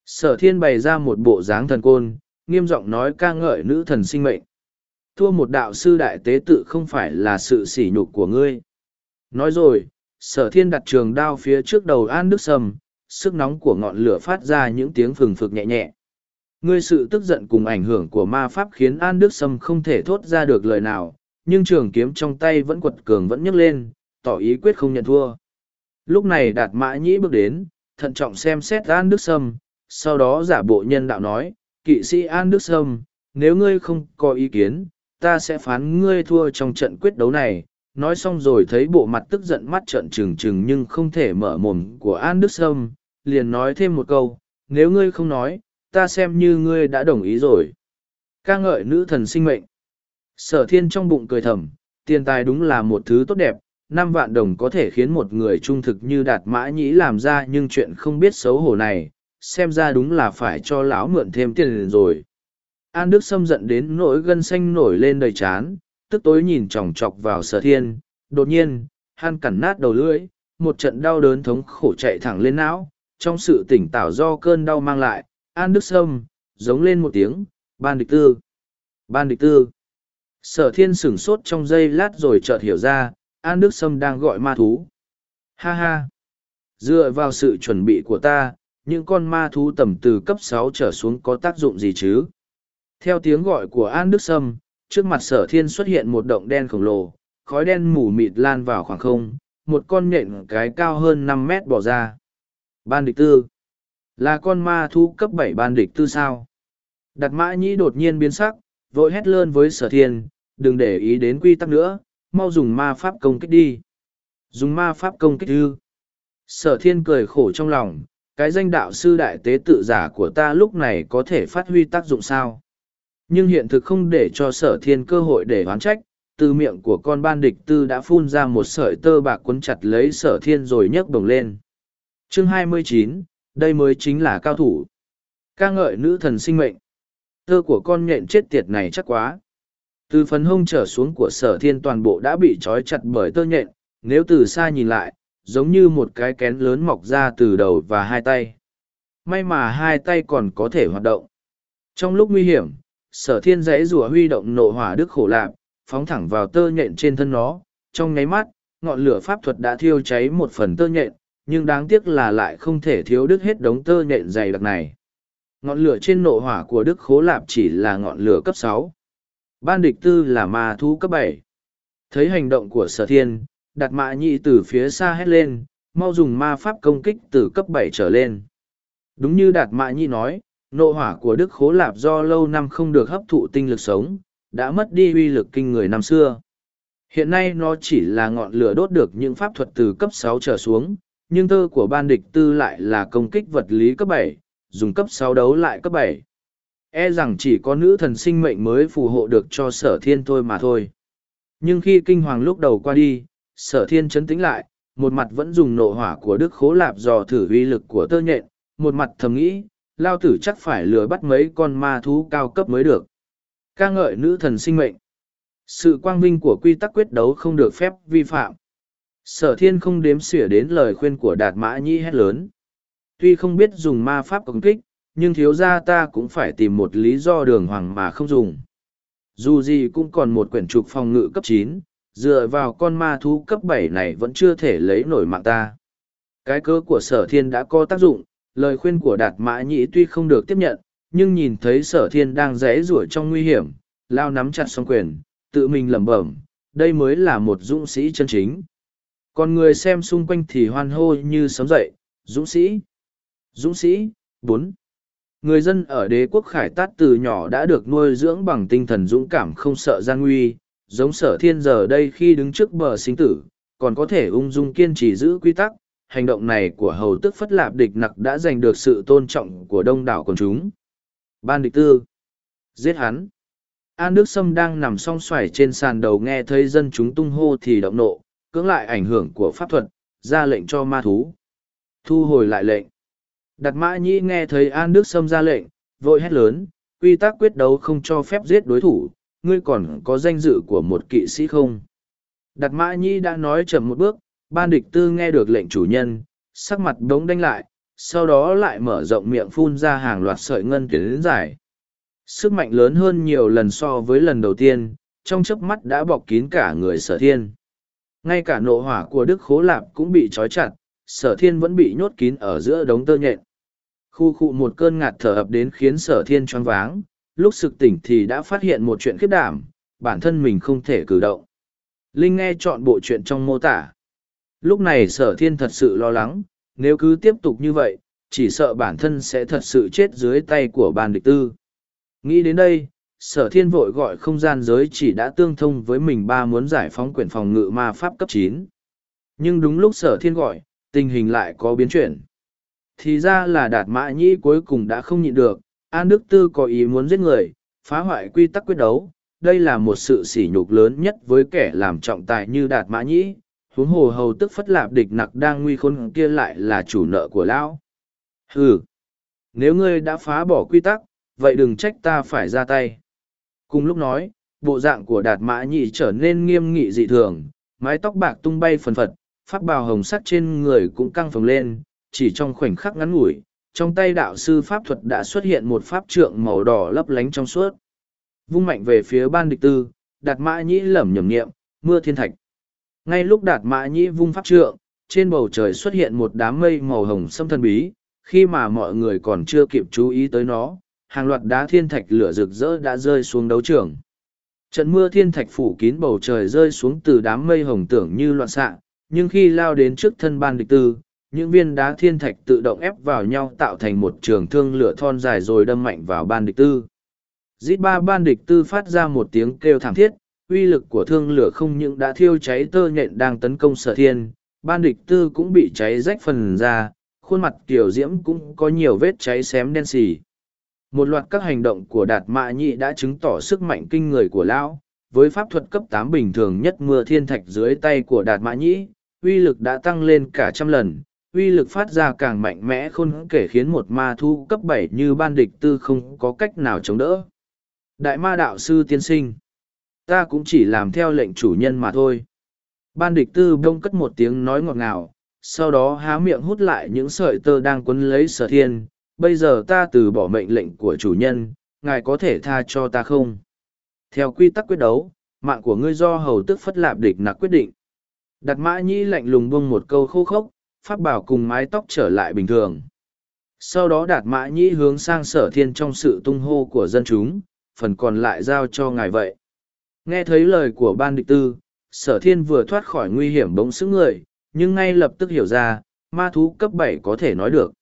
Speaker 1: Sở thiên bày ra một bộ dáng thần côn, nghiêm giọng nói ca ngợi nữ thần sinh mệnh. Thua một đạo sư đại tế tự không phải là sự sỉ nhục của ngươi. Nói rồi, sở thiên đặt trường đao phía trước đầu An Đức Sâm, sức nóng của ngọn lửa phát ra những tiếng phừng phực nhẹ nhẹ. Ngươi sự tức giận cùng ảnh hưởng của ma pháp khiến An Đức Sâm không thể thốt ra được lời nào, nhưng trường kiếm trong tay vẫn quật cường vẫn nhấc lên, tỏ ý quyết không nhận thua. Lúc này Đạt Mã Nhĩ bước đến, thận trọng xem xét An Đức Sâm, sau đó giả bộ nhân đạo nói, kỵ sĩ An Đức Sâm, nếu ngươi không có ý kiến, ta sẽ phán ngươi thua trong trận quyết đấu này, nói xong rồi thấy bộ mặt tức giận mắt trợn trừng trừng nhưng không thể mở mồm của An Đức Sâm, liền nói thêm một câu, nếu ngươi không nói, ta xem như ngươi đã đồng ý rồi. ca ngợi nữ thần sinh mệnh. Sở thiên trong bụng cười thầm, tiền tài đúng là một thứ tốt đẹp, năm vạn đồng có thể khiến một người trung thực như đạt mã nhĩ làm ra nhưng chuyện không biết xấu hổ này, xem ra đúng là phải cho lão mượn thêm tiền rồi. An Đức Sâm giận đến nỗi gân xanh nổi lên đầy chán, tức tối nhìn chòng chọc vào sở thiên, đột nhiên, hắn cắn nát đầu lưỡi, một trận đau đớn thống khổ chạy thẳng lên não, trong sự tỉnh táo do cơn đau mang lại, An Đức Sâm, giống lên một tiếng, ban địch tư ban địch tư. Sở thiên sửng sốt trong giây lát rồi chợt hiểu ra an đức sâm đang gọi ma thú. Ha ha! Dựa vào sự chuẩn bị của ta những con ma thú tầm từ cấp sáu trở xuống có tác dụng gì chứ? Theo tiếng gọi của an đức sâm trước mặt sở thiên xuất hiện một động đen khổng lồ, khói đen mù mịt lan vào khoảng không, một con nhện cái cao hơn năm mét bỏ ra. Ban địch tư. Là con ma thú cấp bảy ban địch tư sao? Đặt mã nhĩ đột nhiên biến sắc, vội hét lơn với sở thiên, đừng để ý đến quy tắc nữa, mau dùng ma pháp công kích đi. Dùng ma pháp công kích ư? Sở thiên cười khổ trong lòng, cái danh đạo sư đại tế tự giả của ta lúc này có thể phát huy tác dụng sao? Nhưng hiện thực không để cho sở thiên cơ hội để oán trách từ miệng của con ban địch tư đã phun ra một sợi tơ bạc quấn chặt lấy sở thiên rồi nhấc đồng lên. Chương 29, đây mới chính là cao thủ. Ca ngợi nữ thần sinh mệnh. Tơ của con nhện chết tiệt này chắc quá. Từ phần hông trở xuống của sở thiên toàn bộ đã bị trói chặt bởi tơ nhện nếu từ xa nhìn lại giống như một cái kén lớn mọc ra từ đầu và hai tay. May mà hai tay còn có thể hoạt động. Trong lúc nguy hiểm sở thiên dãy rùa huy động nộ hỏa đức khổ lạp, phóng thẳng vào tơ nhện trên thân nó. Trong nháy mắt, ngọn lửa pháp thuật đã thiêu cháy một phần tơ nhện, nhưng đáng tiếc là lại không thể thiếu đứt hết đống tơ nhện dày đặc này. Ngọn lửa trên nộ hỏa của đức khố lạp chỉ là ngọn lửa cấp sáu. Ban địch tư là ma thú cấp bảy. Thấy hành động của sở thiên đặt mạ nhị từ phía xa hét lên, mau dùng ma pháp công kích từ cấp bảy trở lên. Đúng như đạt mạ nhị nói nộ hỏa của đức khố lạp do lâu năm không được hấp thụ tinh lực sống, đã mất đi uy lực kinh người năm xưa. Hiện nay nó chỉ là ngọn lửa đốt được những pháp thuật từ cấp sáu trở xuống, nhưng tơ của ban địch tư lại là công kích vật lý cấp bảy, dùng cấp sáu đấu lại cấp bảy. E rằng chỉ có nữ thần sinh mệnh mới phù hộ được cho sở thiên thôi mà thôi. Nhưng khi kinh hoàng lúc đầu qua đi, sở thiên chấn tĩnh lại, một mặt vẫn dùng nộ hỏa của đức khố lạp dò thử uy lực của tơ nhện, một mặt thầm nghĩ lao tử chắc phải lừa bắt mấy con ma thú cao cấp mới được. Ca ngợi nữ thần sinh mệnh. Sự quang vinh của quy tắc quyết đấu không được phép vi phạm. Sở thiên không đếm xỉa đến lời khuyên của đạt mã nhĩ hét lớn. Tuy không biết dùng ma pháp công kích, nhưng thiếu ra ta cũng phải tìm một lý do đường hoàng mà không dùng. Dù gì cũng còn một quyển trục phòng ngự cấp chín, dựa vào con ma thú cấp bảy này vẫn chưa thể lấy nổi mạng ta. Cái cơ của sở thiên đã có tác dụng lời khuyên của đạt mã nhĩ tuy không được tiếp nhận, nhưng nhìn thấy sở thiên đang rẽ rủa trong nguy hiểm, lao nắm chặt song quyền, tự mình lẩm bẩm, đây mới là một dũng sĩ chân chính. Còn người xem xung quanh thì hoan hô như sấm dậy, dũng sĩ! Dũng sĩ! Bốn! Người dân ở đế quốc khải tát từ nhỏ đã được nuôi dưỡng bằng tinh thần dũng cảm không sợ gian nguy, giống sở thiên giờ đây khi đứng trước bờ sinh tử, còn có thể ung dung kiên trì giữ quy tắc hành động này của hầu tức phất lạp địch nặc đã giành được sự tôn trọng của đông đảo quần chúng. Ban địch tư, giết hắn. An đức sâm đang nằm song xoài trên sàn đầu nghe thấy dân chúng tung hô thì động nộ, cưỡng lại ảnh hưởng của pháp thuật, ra lệnh cho ma thú. Thu hồi lại lệnh. Đặt mã nhĩ nghe thấy an đức sâm ra lệnh, vội hét lớn, quy tắc quyết đấu không cho phép giết đối thủ, ngươi còn có danh dự của một kỵ sĩ không? Đặt mã nhĩ đã nói chậm một bước ban địch tư nghe được lệnh chủ nhân, sắc mặt đống đánh lại, sau đó lại mở rộng miệng phun ra hàng loạt sợi ngân tuyến đến dài sức mạnh lớn hơn nhiều lần so với lần đầu tiên, trong chớp mắt đã bọc kín cả người sở thiên. Ngay cả nộ hỏa của đức khố lạp cũng bị trói chặt, sở thiên vẫn bị nhốt kín ở giữa đống tơ nhện. Khu khu một cơn ngạt thở ập đến khiến sở thiên choáng váng, lúc sực tỉnh thì đã phát hiện một chuyện khiếp đảm, bản thân mình không thể cử động. Linh nghe chọn bộ chuyện trong mô tả lúc này sở thiên thật sự lo lắng, nếu cứ tiếp tục như vậy, chỉ sợ bản thân sẽ thật sự chết dưới tay của bàn địch tư. Nghĩ đến đây, sở thiên vội gọi không gian giới chỉ đã tương thông với mình ba muốn giải phóng quyển phòng ngự ma pháp cấp chín. Nhưng đúng lúc sở thiên gọi, tình hình lại có biến chuyển. Thì ra là đạt mã nhĩ cuối cùng đã không nhịn được, an đức tư có ý muốn giết người, phá hoại quy tắc quyết đấu. Đây là một sự sỉ nhục lớn nhất với kẻ làm trọng tài như đạt mã nhĩ huống hồ hầu tức phất lạp địch nặc đang nguy khốn kia lại là chủ nợ của lão ừ nếu ngươi đã phá bỏ quy tắc vậy đừng trách ta phải ra tay cùng lúc nói bộ dạng của đạt mã nhị trở nên nghiêm nghị dị thường mái tóc bạc tung bay phần phật phát bào hồng sắt trên người cũng căng phồng lên chỉ trong khoảnh khắc ngắn ngủi trong tay đạo sư pháp thuật đã xuất hiện một pháp trượng màu đỏ lấp lánh trong suốt. Vung mạnh về phía ban địch tư, đạt mã nhĩ lẩm nhẩm nghiệm, mưa thiên thạch. Ngay lúc đạt mã nhĩ vung pháp trượng, trên bầu trời xuất hiện một đám mây màu hồng xâm thân bí, khi mà mọi người còn chưa kịp chú ý tới nó, hàng loạt đá thiên thạch lửa rực rỡ đã rơi xuống đấu trường. Trận mưa thiên thạch phủ kín bầu trời rơi xuống từ đám mây hồng tưởng như loạn xạ, nhưng khi lao đến trước thân ban địch tư, những viên đá thiên thạch tự động ép vào nhau tạo thành một trường thương lửa thon dài rồi đâm mạnh vào ban địch tư. Dít ba ban địch tư phát ra một tiếng kêu thảm thiết, uy lực của thương lửa không những đã thiêu cháy tơ nhện đang tấn công sở thiên, ban địch tư cũng bị cháy rách phần ra, khuôn mặt tiểu diễm cũng có nhiều vết cháy xém đen xì. Một loạt các hành động của Đạt Mã Nhị đã chứng tỏ sức mạnh kinh người của Lão, với pháp thuật cấp tám bình thường nhất mưa thiên thạch dưới tay của Đạt Mã Nhĩ, uy lực đã tăng lên cả trăm lần, uy lực phát ra càng mạnh mẽ khôn kể khiến một ma thu cấp bảy như ban địch tư không có cách nào chống đỡ. Đại ma đạo sư tiên sinh, ta cũng chỉ làm theo lệnh chủ nhân mà thôi. Ban địch tư bông cất một tiếng nói ngọt ngào, sau đó há miệng hút lại những sợi tơ đang quấn lấy sở thiên. Bây giờ ta từ bỏ mệnh lệnh của chủ nhân, ngài có thể tha cho ta không? Theo quy tắc quyết đấu, mạng của ngươi do hầu tức phất lạp địch nặc quyết định. Đặt mã nhĩ lạnh lùng bông một câu khô khốc, phát bảo cùng mái tóc trở lại bình thường. Sau đó đạt mã nhĩ hướng sang sở thiên trong sự tung hô của dân chúng, phần còn lại giao cho ngài vậy. Nghe thấy lời của ban địch tư, sở thiên vừa thoát khỏi nguy hiểm bỗng xứng người, nhưng ngay lập tức hiểu ra, ma thú cấp bảy có thể nói được.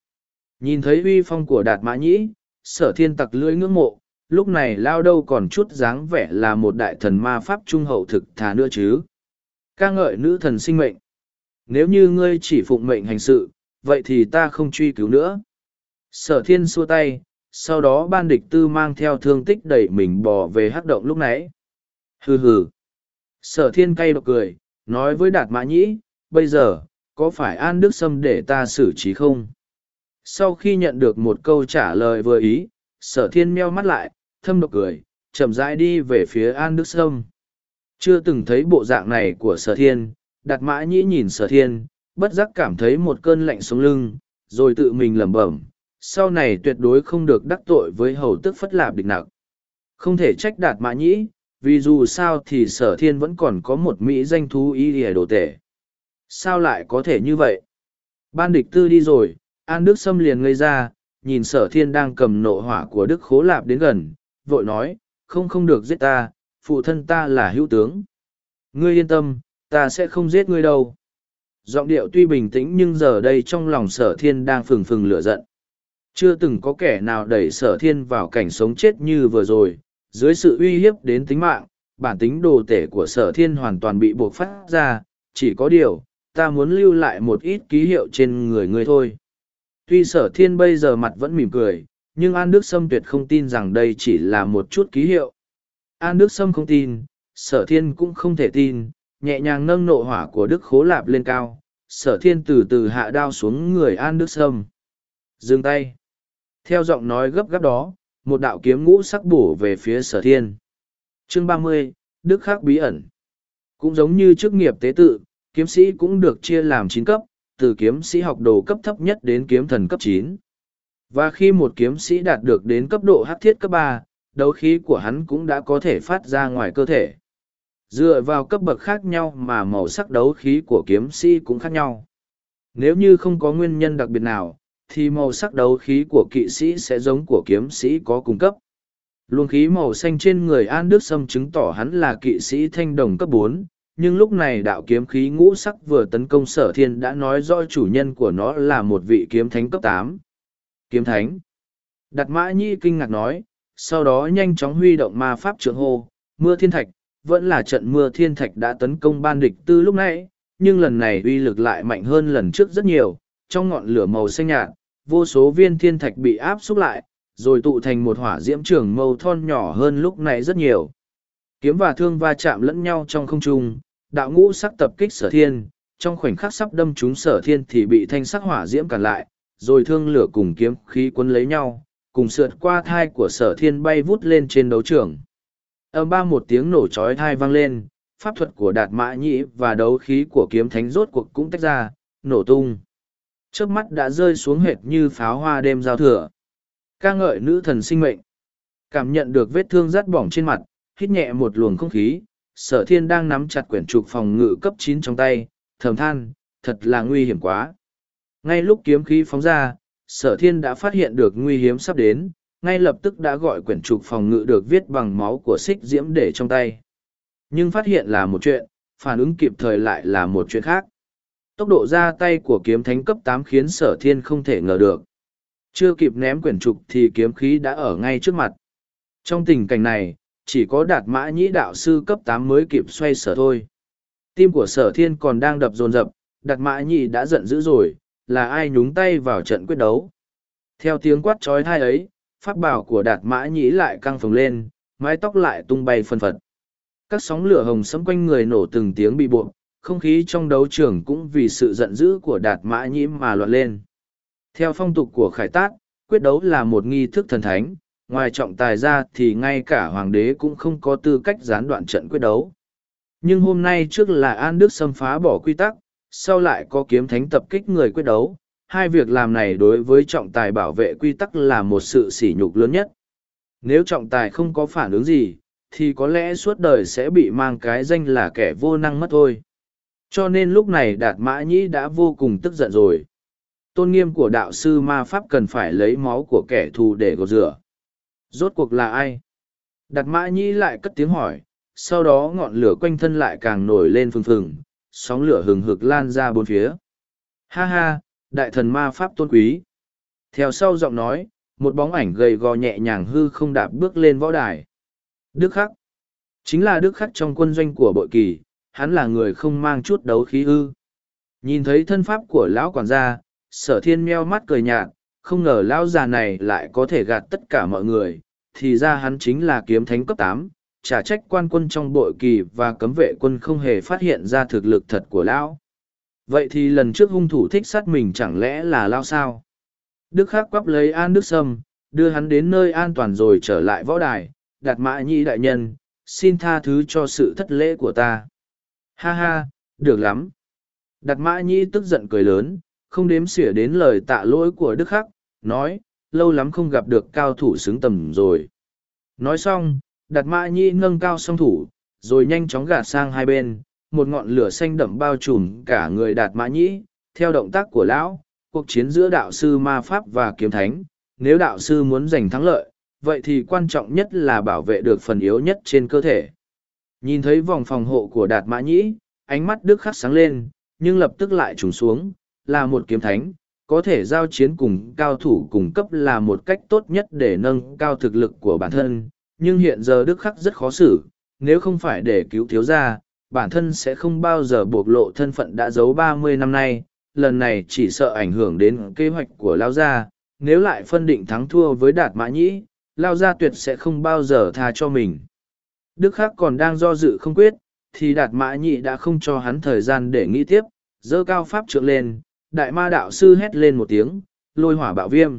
Speaker 1: Nhìn thấy uy phong của đạt mã nhĩ, sở thiên tặc lưỡi ngưỡng mộ, lúc này lao đâu còn chút dáng vẻ là một đại thần ma pháp trung hậu thực thà nữa chứ. ca ngợi nữ thần sinh mệnh. Nếu như ngươi chỉ phụng mệnh hành sự, vậy thì ta không truy cứu nữa. Sở thiên xua tay, sau đó ban địch tư mang theo thương tích đẩy mình bò về hắc động lúc nãy. Hừ hừ. Sở thiên cay độc cười, nói với đạt mã nhĩ, bây giờ, có phải An Đức Sâm để ta xử trí không? Sau khi nhận được một câu trả lời vừa ý, sở thiên meo mắt lại, thâm độc cười, chậm rãi đi về phía An Đức Sâm. Chưa từng thấy bộ dạng này của sở thiên, đạt mã nhĩ nhìn sở thiên, bất giác cảm thấy một cơn lạnh sống lưng, rồi tự mình lẩm bẩm, sau này tuyệt đối không được đắc tội với hầu tức phất lạp địch nặc. Không thể trách đạt mã nhĩ, vì dù sao thì sở thiên vẫn còn có một mỹ danh thú y hề đồ tể. Sao lại có thể như vậy? Ban địch tư đi rồi, An Đức Sâm liền ngây ra, nhìn sở thiên đang cầm nộ hỏa của Đức Khố Lạp đến gần, vội nói, không không được giết ta, phụ thân ta là hữu tướng. Ngươi yên tâm, ta sẽ không giết ngươi đâu. Giọng điệu tuy bình tĩnh nhưng giờ đây trong lòng sở thiên đang phừng phừng lửa giận. Chưa từng có kẻ nào đẩy sở thiên vào cảnh sống chết như vừa rồi, dưới sự uy hiếp đến tính mạng, bản tính đồ tể của sở thiên hoàn toàn bị buộc phát ra, chỉ có điều, ta muốn lưu lại một ít ký hiệu trên người ngươi thôi. Tuy sở thiên bây giờ mặt vẫn mỉm cười, nhưng An Đức Sâm tuyệt không tin rằng đây chỉ là một chút ký hiệu. An Đức Sâm không tin, sở thiên cũng không thể tin, nhẹ nhàng nâng nộ hỏa của Đức Khố Lạp lên cao, sở thiên từ từ hạ đao xuống người An Đức Sâm. Dừng tay. Theo giọng nói gấp gáp đó, một đạo kiếm ngũ sắc bổ về phía sở thiên. Chương ba mươi Đức Khắc Bí ẩn. Cũng giống như chức nghiệp tế tự, kiếm sĩ cũng được chia làm chín cấp, từ kiếm sĩ học đồ cấp thấp nhất đến kiếm thần cấp chín và khi một kiếm sĩ đạt được đến cấp độ hắc thiết cấp ba đấu khí của hắn cũng đã có thể phát ra ngoài cơ thể dựa vào cấp bậc khác nhau mà màu sắc đấu khí của kiếm sĩ cũng khác nhau nếu như không có nguyên nhân đặc biệt nào thì màu sắc đấu khí của kỵ sĩ sẽ giống của kiếm sĩ có cung cấp. Luồng khí màu xanh trên người an đức sâm chứng tỏ hắn là kỵ sĩ thanh đồng cấp bốn, nhưng lúc này đạo kiếm khí ngũ sắc vừa tấn công sở thiên đã nói rõ chủ nhân của nó là một vị kiếm thánh cấp tám. Kiếm thánh. Đặt mã nhi kinh ngạc nói, sau đó nhanh chóng huy động ma pháp trượng hô, mưa thiên thạch, vẫn là trận mưa thiên thạch đã tấn công ban địch tư lúc nãy, nhưng lần này uy lực lại mạnh hơn lần trước rất nhiều, trong ngọn lửa màu xanh nhạt vô số viên thiên thạch bị áp xúc lại rồi tụ thành một hỏa diễm trường mâu thon nhỏ hơn lúc này rất nhiều Kiếm và thương va chạm lẫn nhau trong không trung, đạo ngũ sắc tập kích sở thiên, trong khoảnh khắc sắp đâm trúng sở thiên thì bị thanh sắc hỏa diễm cản lại, rồi thương lửa cùng kiếm khí quấn lấy nhau, cùng sượt qua thai của sở thiên bay vút lên trên đấu trường. Âm ba một tiếng nổ chói thai vang lên, pháp thuật của đạt mã nhĩ và đấu khí của kiếm thánh rốt cuộc cũng tách ra, nổ tung trước mắt đã rơi xuống hệt như pháo hoa đêm giao thừa. Ca ngợi nữ thần sinh mệnh. Cảm nhận được vết thương rát bỏng trên mặt, hít nhẹ một luồng không khí, sở thiên đang nắm chặt quyển trục phòng ngự cấp chín trong tay, thầm than, thật là nguy hiểm quá. Ngay lúc kiếm khí phóng ra, sở thiên đã phát hiện được nguy hiểm sắp đến, ngay lập tức đã gọi quyển trục phòng ngự được viết bằng máu của xích diễm để trong tay. Nhưng phát hiện là một chuyện, phản ứng kịp thời lại là một chuyện khác tốc độ ra tay của kiếm thánh cấp tám khiến sở thiên không thể ngờ được. Chưa kịp ném quyển trục thì kiếm khí đã ở ngay trước mặt. Trong tình cảnh này, chỉ có đạt mã nhĩ đạo sư cấp tám mới kịp xoay sở thôi. Tim của sở thiên còn đang đập rồn rập đạt mã nhĩ đã giận dữ rồi, là ai nhúng tay vào trận quyết đấu? Theo tiếng quát trói thai ấy, pháp bảo của đạt mã nhĩ lại căng phồng lên, mái tóc lại tung bay phân phật. Các sóng lửa hồng sấm quanh người nổ từng tiếng bị buộc không khí trong đấu trường cũng vì sự giận dữ của đạt mã nhĩ mà loạn lên. Theo phong tục của khải tát, quyết đấu là một nghi thức thần thánh, ngoài trọng tài ra thì ngay cả hoàng đế cũng không có tư cách gián đoạn trận quyết đấu. Nhưng hôm nay trước là an đức xâm phá bỏ quy tắc, sau lại có kiếm thánh tập kích người quyết đấu, hai việc làm này đối với trọng tài bảo vệ quy tắc là một sự sỉ nhục lớn nhất. Nếu trọng tài không có phản ứng gì, thì có lẽ suốt đời sẽ bị mang cái danh là kẻ vô năng mất thôi cho nên lúc này đạt mã nhĩ đã vô cùng tức giận rồi. Tôn nghiêm của đạo sư ma pháp cần phải lấy máu của kẻ thù để gột rửa. Rốt cuộc là ai? Đạt mã nhĩ lại cất tiếng hỏi, sau đó ngọn lửa quanh thân lại càng nổi lên phừng phừng, sóng lửa hừng hực lan ra bốn phía. Ha ha, đại thần ma pháp tôn quý. Theo sau giọng nói, một bóng ảnh gầy gò nhẹ nhàng hư không đạp bước lên võ đài. Đức khắc. Chính là đức khắc trong quân doanh của bội kỳ hắn là người không mang chút đấu khí ư. Nhìn thấy thân pháp của lão quản gia, sở thiên meo mắt cười nhạt, không ngờ lão già này lại có thể gạt tất cả mọi người, thì ra hắn chính là kiếm thánh cấp tám trả trách quan quân trong bội kỳ và cấm vệ quân không hề phát hiện ra thực lực thật của lão. Vậy thì lần trước hung thủ thích sát mình chẳng lẽ là lao sao? Đức khắc quắp lấy an đức sâm, đưa hắn đến nơi an toàn rồi trở lại võ đài đạt mã nhị đại nhân, xin tha thứ cho sự thất lễ của ta ha ha, được lắm. Đạt mã nhĩ tức giận cười lớn, không đếm xỉa đến lời tạ lỗi của đức khắc, nói, lâu lắm không gặp được cao thủ xứng tầm rồi. Nói xong, đạt mã nhĩ nâng cao song thủ, rồi nhanh chóng gạt sang hai bên, một ngọn lửa xanh đậm bao trùm cả người đạt mã nhĩ. Theo động tác của lão, cuộc chiến giữa đạo sư ma pháp và kiếm thánh, nếu đạo sư muốn giành thắng lợi, vậy thì quan trọng nhất là bảo vệ được phần yếu nhất trên cơ thể nhìn thấy vòng phòng hộ của đạt mã nhĩ, ánh mắt đức khắc sáng lên, nhưng lập tức lại trùng xuống, là một kiếm thánh, có thể giao chiến cùng cao thủ cung cấp là một cách tốt nhất để nâng cao thực lực của bản thân, nhưng hiện giờ đức khắc rất khó xử, nếu không phải để cứu thiếu gia, bản thân sẽ không bao giờ bộc lộ thân phận đã giấu ba mươi năm nay, lần này chỉ sợ ảnh hưởng đến kế hoạch của lao gia, nếu lại phân định thắng thua với đạt mã nhĩ, lao gia tuyệt sẽ không bao giờ tha cho mình đức khắc còn đang do dự không quyết thì đạt mã nhị đã không cho hắn thời gian để nghĩ tiếp dơ cao pháp trượng lên đại ma đạo sư hét lên một tiếng lôi hỏa bạo viêm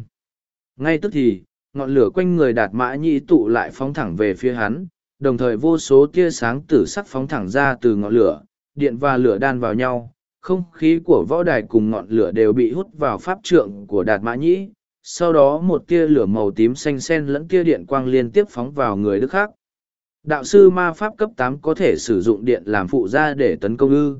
Speaker 1: ngay tức thì ngọn lửa quanh người đạt mã nhị tụ lại phóng thẳng về phía hắn đồng thời vô số tia sáng tử sắc phóng thẳng ra từ ngọn lửa, điện và lửa đan vào nhau, không khí của võ đài cùng ngọn lửa đều bị hút vào pháp trượng của Đạt Mã Nhĩ, sau đó một tia lửa màu tím xanh xen lẫn tia điện quang liên tiếp phóng vào người Đức khác. Đạo sư ma pháp cấp tám có thể sử dụng điện làm phụ gia để tấn công ư.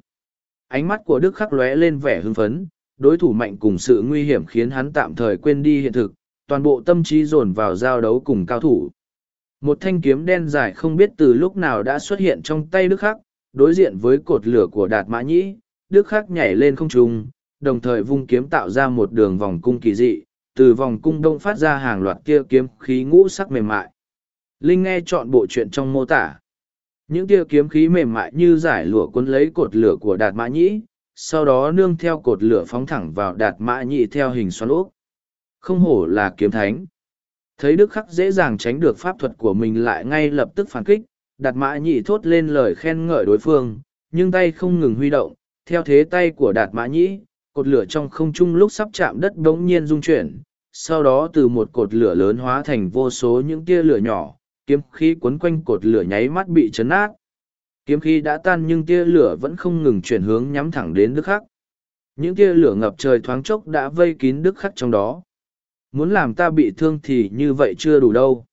Speaker 1: Ánh mắt của Đức khắc lóe lên vẻ hưng phấn, đối thủ mạnh cùng sự nguy hiểm khiến hắn tạm thời quên đi hiện thực, toàn bộ tâm trí dồn vào giao đấu cùng cao thủ một thanh kiếm đen dài không biết từ lúc nào đã xuất hiện trong tay đức khắc đối diện với cột lửa của đạt mã nhĩ đức khắc nhảy lên không trung đồng thời vung kiếm tạo ra một đường vòng cung kỳ dị từ vòng cung đông phát ra hàng loạt kia kiếm khí ngũ sắc mềm mại linh nghe chọn bộ chuyện trong mô tả. Những tia kiếm khí mềm mại như giải lụa cuốn lấy cột lửa của đạt mã nhĩ sau đó nương theo cột lửa phóng thẳng vào đạt mã nhĩ theo hình xoắn úp không hổ là kiếm thánh. Thấy Đức Khắc dễ dàng tránh được pháp thuật của mình lại ngay lập tức phản kích, Đạt mã Nhĩ thốt lên lời khen ngợi đối phương, nhưng tay không ngừng huy động, theo thế tay của đạt mã nhĩ, cột lửa trong không trung lúc sắp chạm đất bỗng nhiên rung chuyển, sau đó từ một cột lửa lớn hóa thành vô số những tia lửa nhỏ, kiếm khí quấn quanh cột lửa nháy mắt bị chấn nát. Kiếm khí đã tan nhưng tia lửa vẫn không ngừng chuyển hướng nhắm thẳng đến Đức Khắc. những tia lửa ngập trời thoáng chốc đã vây kín đức khắc trong đó muốn làm ta bị thương thì như vậy chưa đủ đâu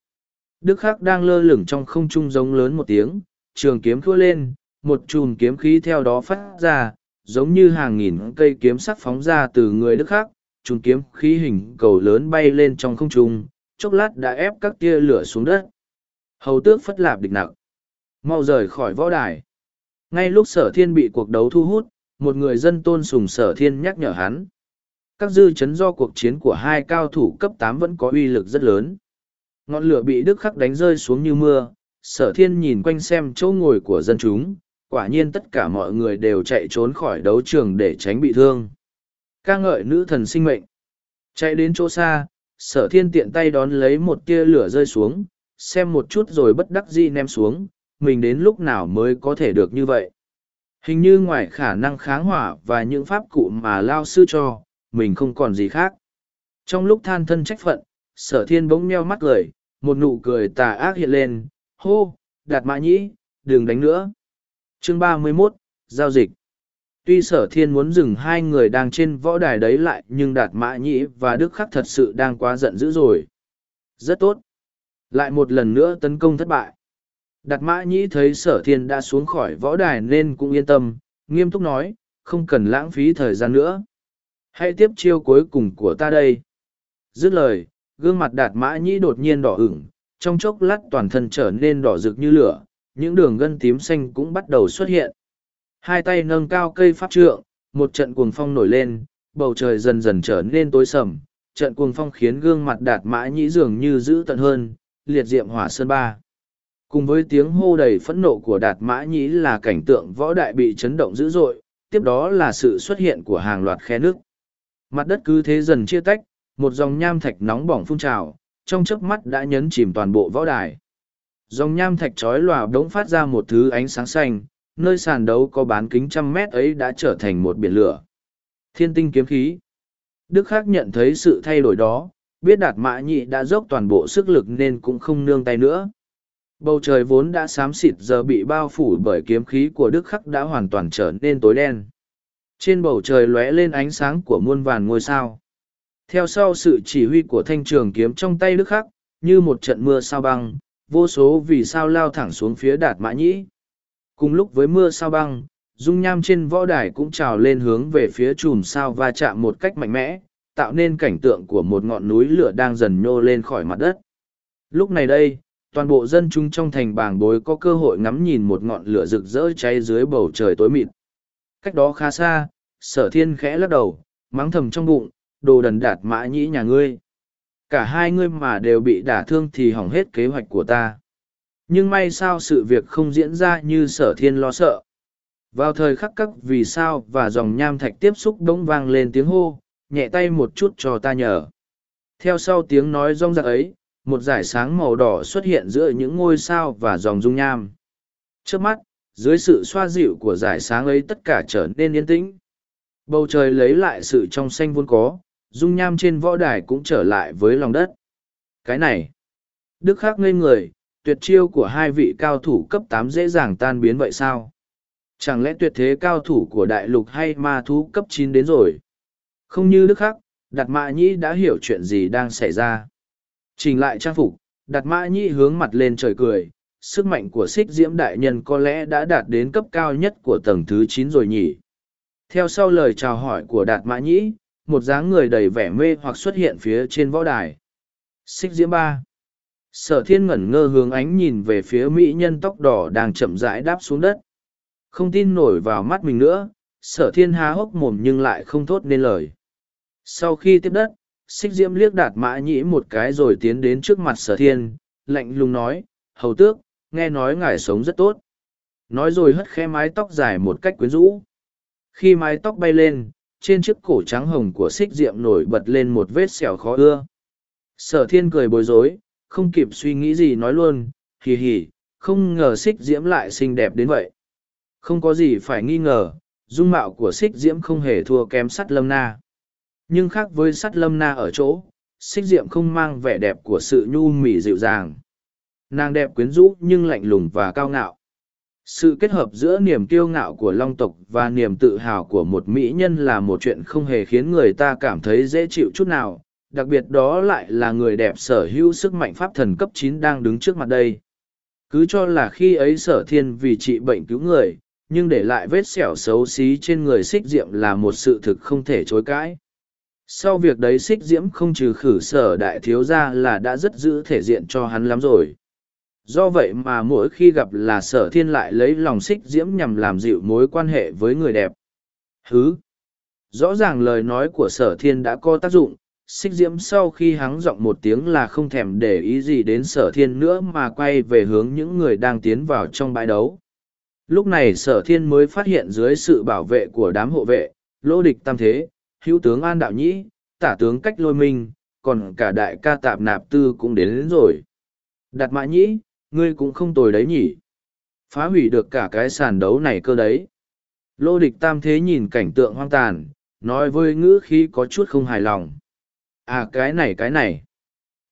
Speaker 1: đức khắc đang lơ lửng trong không trung giống lớn một tiếng, trường kiếm thua lên, một chùm kiếm khí theo đó phát ra, giống như hàng nghìn cây kiếm sắc phóng ra từ người đức khắc chùm kiếm khí hình cầu lớn bay lên trong không trung, chốc lát đã ép các tia lửa xuống đất hầu tước phất lạp địch nặng mau rời khỏi võ đài. Ngay lúc sở thiên bị cuộc đấu thu hút, một người dân tôn sùng sở thiên nhắc nhở hắn. Các dư chấn do cuộc chiến của hai cao thủ cấp tám vẫn có uy lực rất lớn. Ngọn lửa bị đức khắc đánh rơi xuống như mưa, sở thiên nhìn quanh xem chỗ ngồi của dân chúng, quả nhiên tất cả mọi người đều chạy trốn khỏi đấu trường để tránh bị thương. Ca ngợi nữ thần sinh mệnh. Chạy đến chỗ xa, sở thiên tiện tay đón lấy một tia lửa rơi xuống xem một chút rồi bất đắc dĩ ném xuống mình đến lúc nào mới có thể được như vậy. Hình như ngoài khả năng kháng hỏa và những pháp cụ mà lao sư cho mình không còn gì khác. Trong lúc than thân trách phận sở thiên bỗng meo mắt cười một nụ cười tà ác hiện lên hô đạt mã nhĩ đừng đánh nữa. Chương ba mươi 31, giao dịch. Tuy sở thiên muốn dừng hai người đang trên võ đài đấy lại nhưng đạt mã nhĩ và đức khắc thật sự đang quá giận dữ rồi. Rất tốt lại một lần nữa tấn công thất bại. Đạt mã nhĩ thấy sở thiên đã xuống khỏi võ đài nên cũng yên tâm, nghiêm túc nói, không cần lãng phí thời gian nữa. Hãy tiếp chiêu cuối cùng của ta đây. Dứt lời, gương mặt đạt mã nhĩ đột nhiên đỏ ửng, trong chốc lát toàn thân trở nên đỏ rực như lửa, những đường gân tím xanh cũng bắt đầu xuất hiện. Hai tay nâng cao cây pháp trượng, một trận cuồng phong nổi lên, bầu trời dần dần trở nên tối sầm, trận cuồng phong khiến gương mặt đạt mã nhĩ dường như dữ tận hơn liệt diệm hỏa sơn ba. Cùng với tiếng hô đầy phẫn nộ của đạt mã nhĩ là cảnh tượng võ đại bị chấn động dữ dội, tiếp đó là sự xuất hiện của hàng loạt khe nước. Mặt đất cứ thế dần chia tách, một dòng nham thạch nóng bỏng phun trào, trong chớp mắt đã nhấn chìm toàn bộ võ đài. Dòng nham thạch trói lòa đ ố n g phát ra một thứ ánh sáng xanh, nơi sàn đấu có bán kính trăm mét ấy đã trở thành một biển lửa. Thiên tinh kiếm khí. Đức khác nhận thấy sự thay đổi đó biết đạt mã nhị đã dốc toàn bộ sức lực nên cũng không nương tay nữa. Bầu trời vốn đã xám xịt giờ bị bao phủ bởi kiếm khí của đức khắc đã hoàn toàn trở nên tối đen. Trên bầu trời lóe lên ánh sáng của muôn vàn ngôi sao. Theo sau sự chỉ huy của thanh trường kiếm trong tay đức khắc, như một trận mưa sao băng, vô số vì sao lao thẳng xuống phía đạt mã nhĩ. Cùng lúc với mưa sao băng, dung nham trên võ đài cũng trào lên hướng về phía chùm sao va chạm một cách mạnh mẽ, tạo nên cảnh tượng của một ngọn núi lửa đang dần nhô lên khỏi mặt đất. Lúc này đây, toàn bộ dân chúng trong thành bàng bối có cơ hội ngắm nhìn một ngọn lửa rực rỡ cháy dưới bầu trời tối mịt. Cách đó khá xa, sở thiên khẽ lắc đầu, mắng thầm trong bụng, đồ đần đạt mã nhĩ nhà ngươi. Cả hai ngươi mà đều bị đả thương thì hỏng hết kế hoạch của ta. Nhưng may sao sự việc không diễn ra như sở thiên lo sợ. Vào thời khắc các vì sao và dòng nham thạch tiếp xúc đống vang lên tiếng hô, nhẹ tay một chút cho ta nhờ. Theo sau tiếng nói rong rạc ấy, một dải sáng màu đỏ xuất hiện giữa những ngôi sao và dòng dung nham. Trước mắt, dưới sự xoa dịu của dải sáng ấy tất cả trở nên yên tĩnh. Bầu trời lấy lại sự trong xanh vốn có, dung nham trên võ đài cũng trở lại với lòng đất. Cái này, đức khác ngây người, tuyệt chiêu của hai vị cao thủ cấp tám dễ dàng tan biến vậy sao? Chẳng lẽ tuyệt thế cao thủ của đại lục hay ma thú cấp chín đến rồi? Không như đức khắc, Đạt Mã Nhĩ đã hiểu chuyện gì đang xảy ra. Trình lại trang phục, Đạt Mã Nhĩ hướng mặt lên trời cười, sức mạnh của xích diễm đại nhân có lẽ đã đạt đến cấp cao nhất của tầng thứ chín rồi nhỉ. Theo sau lời chào hỏi của Đạt Mã Nhĩ, một dáng người đầy vẻ mê hoặc xuất hiện phía trên võ đài. Xích diễm ba. Sở thiên ngẩn ngơ hướng ánh nhìn về phía mỹ nhân tóc đỏ đang chậm rãi đáp xuống đất. Không tin nổi vào mắt mình nữa, sở thiên há hốc mồm nhưng lại không thốt nên lời. Sau khi tiếp đất, xích diễm liếc đạt mã nhĩ một cái rồi tiến đến trước mặt sở thiên, lạnh lùng nói, hầu tước, nghe nói ngài sống rất tốt. Nói rồi hất khe mái tóc dài một cách quyến rũ. Khi mái tóc bay lên, trên chiếc cổ trắng hồng của xích diệm nổi bật lên một vết sẹo khó ưa sở thiên cười bối rối không kịp suy nghĩ gì nói luôn hì hì không ngờ xích diễm lại xinh đẹp đến vậy không có gì phải nghi ngờ dung mạo của xích diễm không hề thua kém sắt lâm na nhưng khác với sắt lâm na ở chỗ, xích diệm không mang vẻ đẹp của sự nhu mì dịu dàng. Nàng đẹp quyến rũ nhưng lạnh lùng và cao ngạo. Sự kết hợp giữa niềm kiêu ngạo của long tộc và niềm tự hào của một mỹ nhân là một chuyện không hề khiến người ta cảm thấy dễ chịu chút nào, đặc biệt đó lại là người đẹp sở hữu sức mạnh pháp thần cấp chín đang đứng trước mặt đây. Cứ cho là khi ấy sở thiên vì trị bệnh cứu người, nhưng để lại vết sẹo xấu xí trên người xích diệm là một sự thực không thể chối cãi sau việc đấy xích diễm không trừ khử sở đại thiếu gia là đã rất giữ thể diện cho hắn lắm rồi. Do vậy mà mỗi khi gặp là sở thiên lại lấy lòng xích diễm nhằm làm dịu mối quan hệ với người đẹp. Hứ! Rõ ràng lời nói của sở thiên đã có tác dụng, xích diễm sau khi hắng giọng một tiếng là không thèm để ý gì đến sở thiên nữa mà quay về hướng những người đang tiến vào trong bãi đấu. Lúc này sở thiên mới phát hiện dưới sự bảo vệ của đám hộ vệ, lỗ địch tam thế hữu tướng an đạo nhĩ tả tướng cách lôi minh còn cả đại ca tạp nạp tư cũng đến, đến rồi. Đạt mã nhĩ ngươi cũng không tồi đấy nhỉ? Phá hủy được cả cái sàn đấu này cơ đấy. Lô địch tam thế nhìn cảnh tượng hoang tàn nói với ngữ khí có chút không hài lòng. À cái này cái này.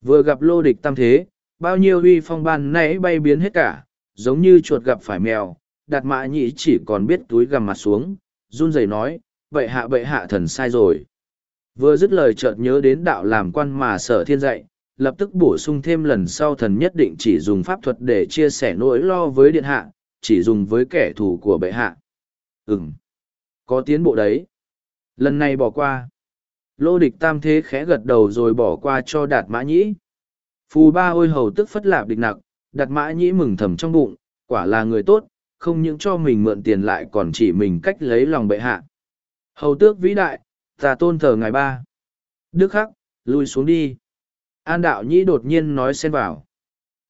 Speaker 1: Vừa gặp lô địch tam thế bao nhiêu uy phong ban nãy bay biến hết cả giống như chuột gặp phải mèo. Đạt mã nhĩ chỉ còn biết túi gằm mặt xuống run rẩy nói vậy hạ bệ hạ thần sai rồi. Vừa dứt lời chợt nhớ đến đạo làm quan mà sở thiên dạy, lập tức bổ sung thêm lần sau thần nhất định chỉ dùng pháp thuật để chia sẻ nỗi lo với điện hạ, chỉ dùng với kẻ thù của bệ hạ. Ừ m có tiến bộ đấy. Lần này bỏ qua. Lô địch tam thế khẽ gật đầu rồi bỏ qua cho đạt mã nhĩ. Phù ba ôi hầu tức phất lạp địch nặc, đạt mã nhĩ mừng thầm trong bụng, quả là người tốt, không những cho mình mượn tiền lại còn chỉ mình cách lấy lòng bệ hạ hầu tước vĩ đại, ta tôn thờ ngài ba. Đức khắc, lui xuống đi. An đạo nhĩ đột nhiên nói xen vào.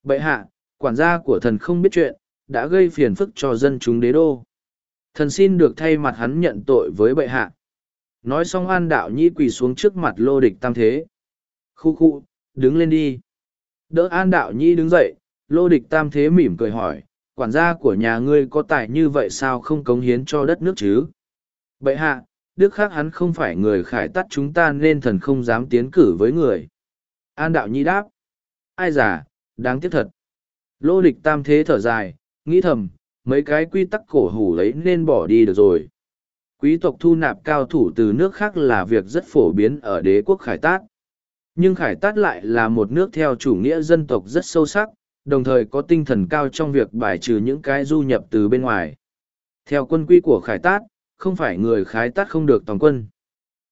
Speaker 1: Bệ hạ, quản gia của thần không biết chuyện, đã gây phiền phức cho dân chúng đế đô. Thần xin được thay mặt hắn nhận tội với bệ hạ. Nói xong an đạo nhĩ quỳ xuống trước mặt lô địch tam thế. Khu khu, đứng lên đi. Đỡ an đạo nhĩ đứng dậy, lô địch tam thế mỉm cười hỏi, quản gia của nhà ngươi có tài như vậy sao không cống hiến cho đất nước chứ? Bệ hạ đức khác hắn không phải người khải tắt chúng ta nên thần không dám tiến cử với người. An đạo nhi đáp, ai giả đáng tiếc thật. Lô địch tam thế thở dài, nghĩ thầm, mấy cái quy tắc cổ hủ lấy nên bỏ đi được rồi. Quý tộc thu nạp cao thủ từ nước khác là việc rất phổ biến ở đế quốc khải tát. Nhưng khải tát lại là một nước theo chủ nghĩa dân tộc rất sâu sắc, đồng thời có tinh thần cao trong việc bài trừ những cái du nhập từ bên ngoài. Theo quân quy của khải tát không phải người khái tát không được toàn quân.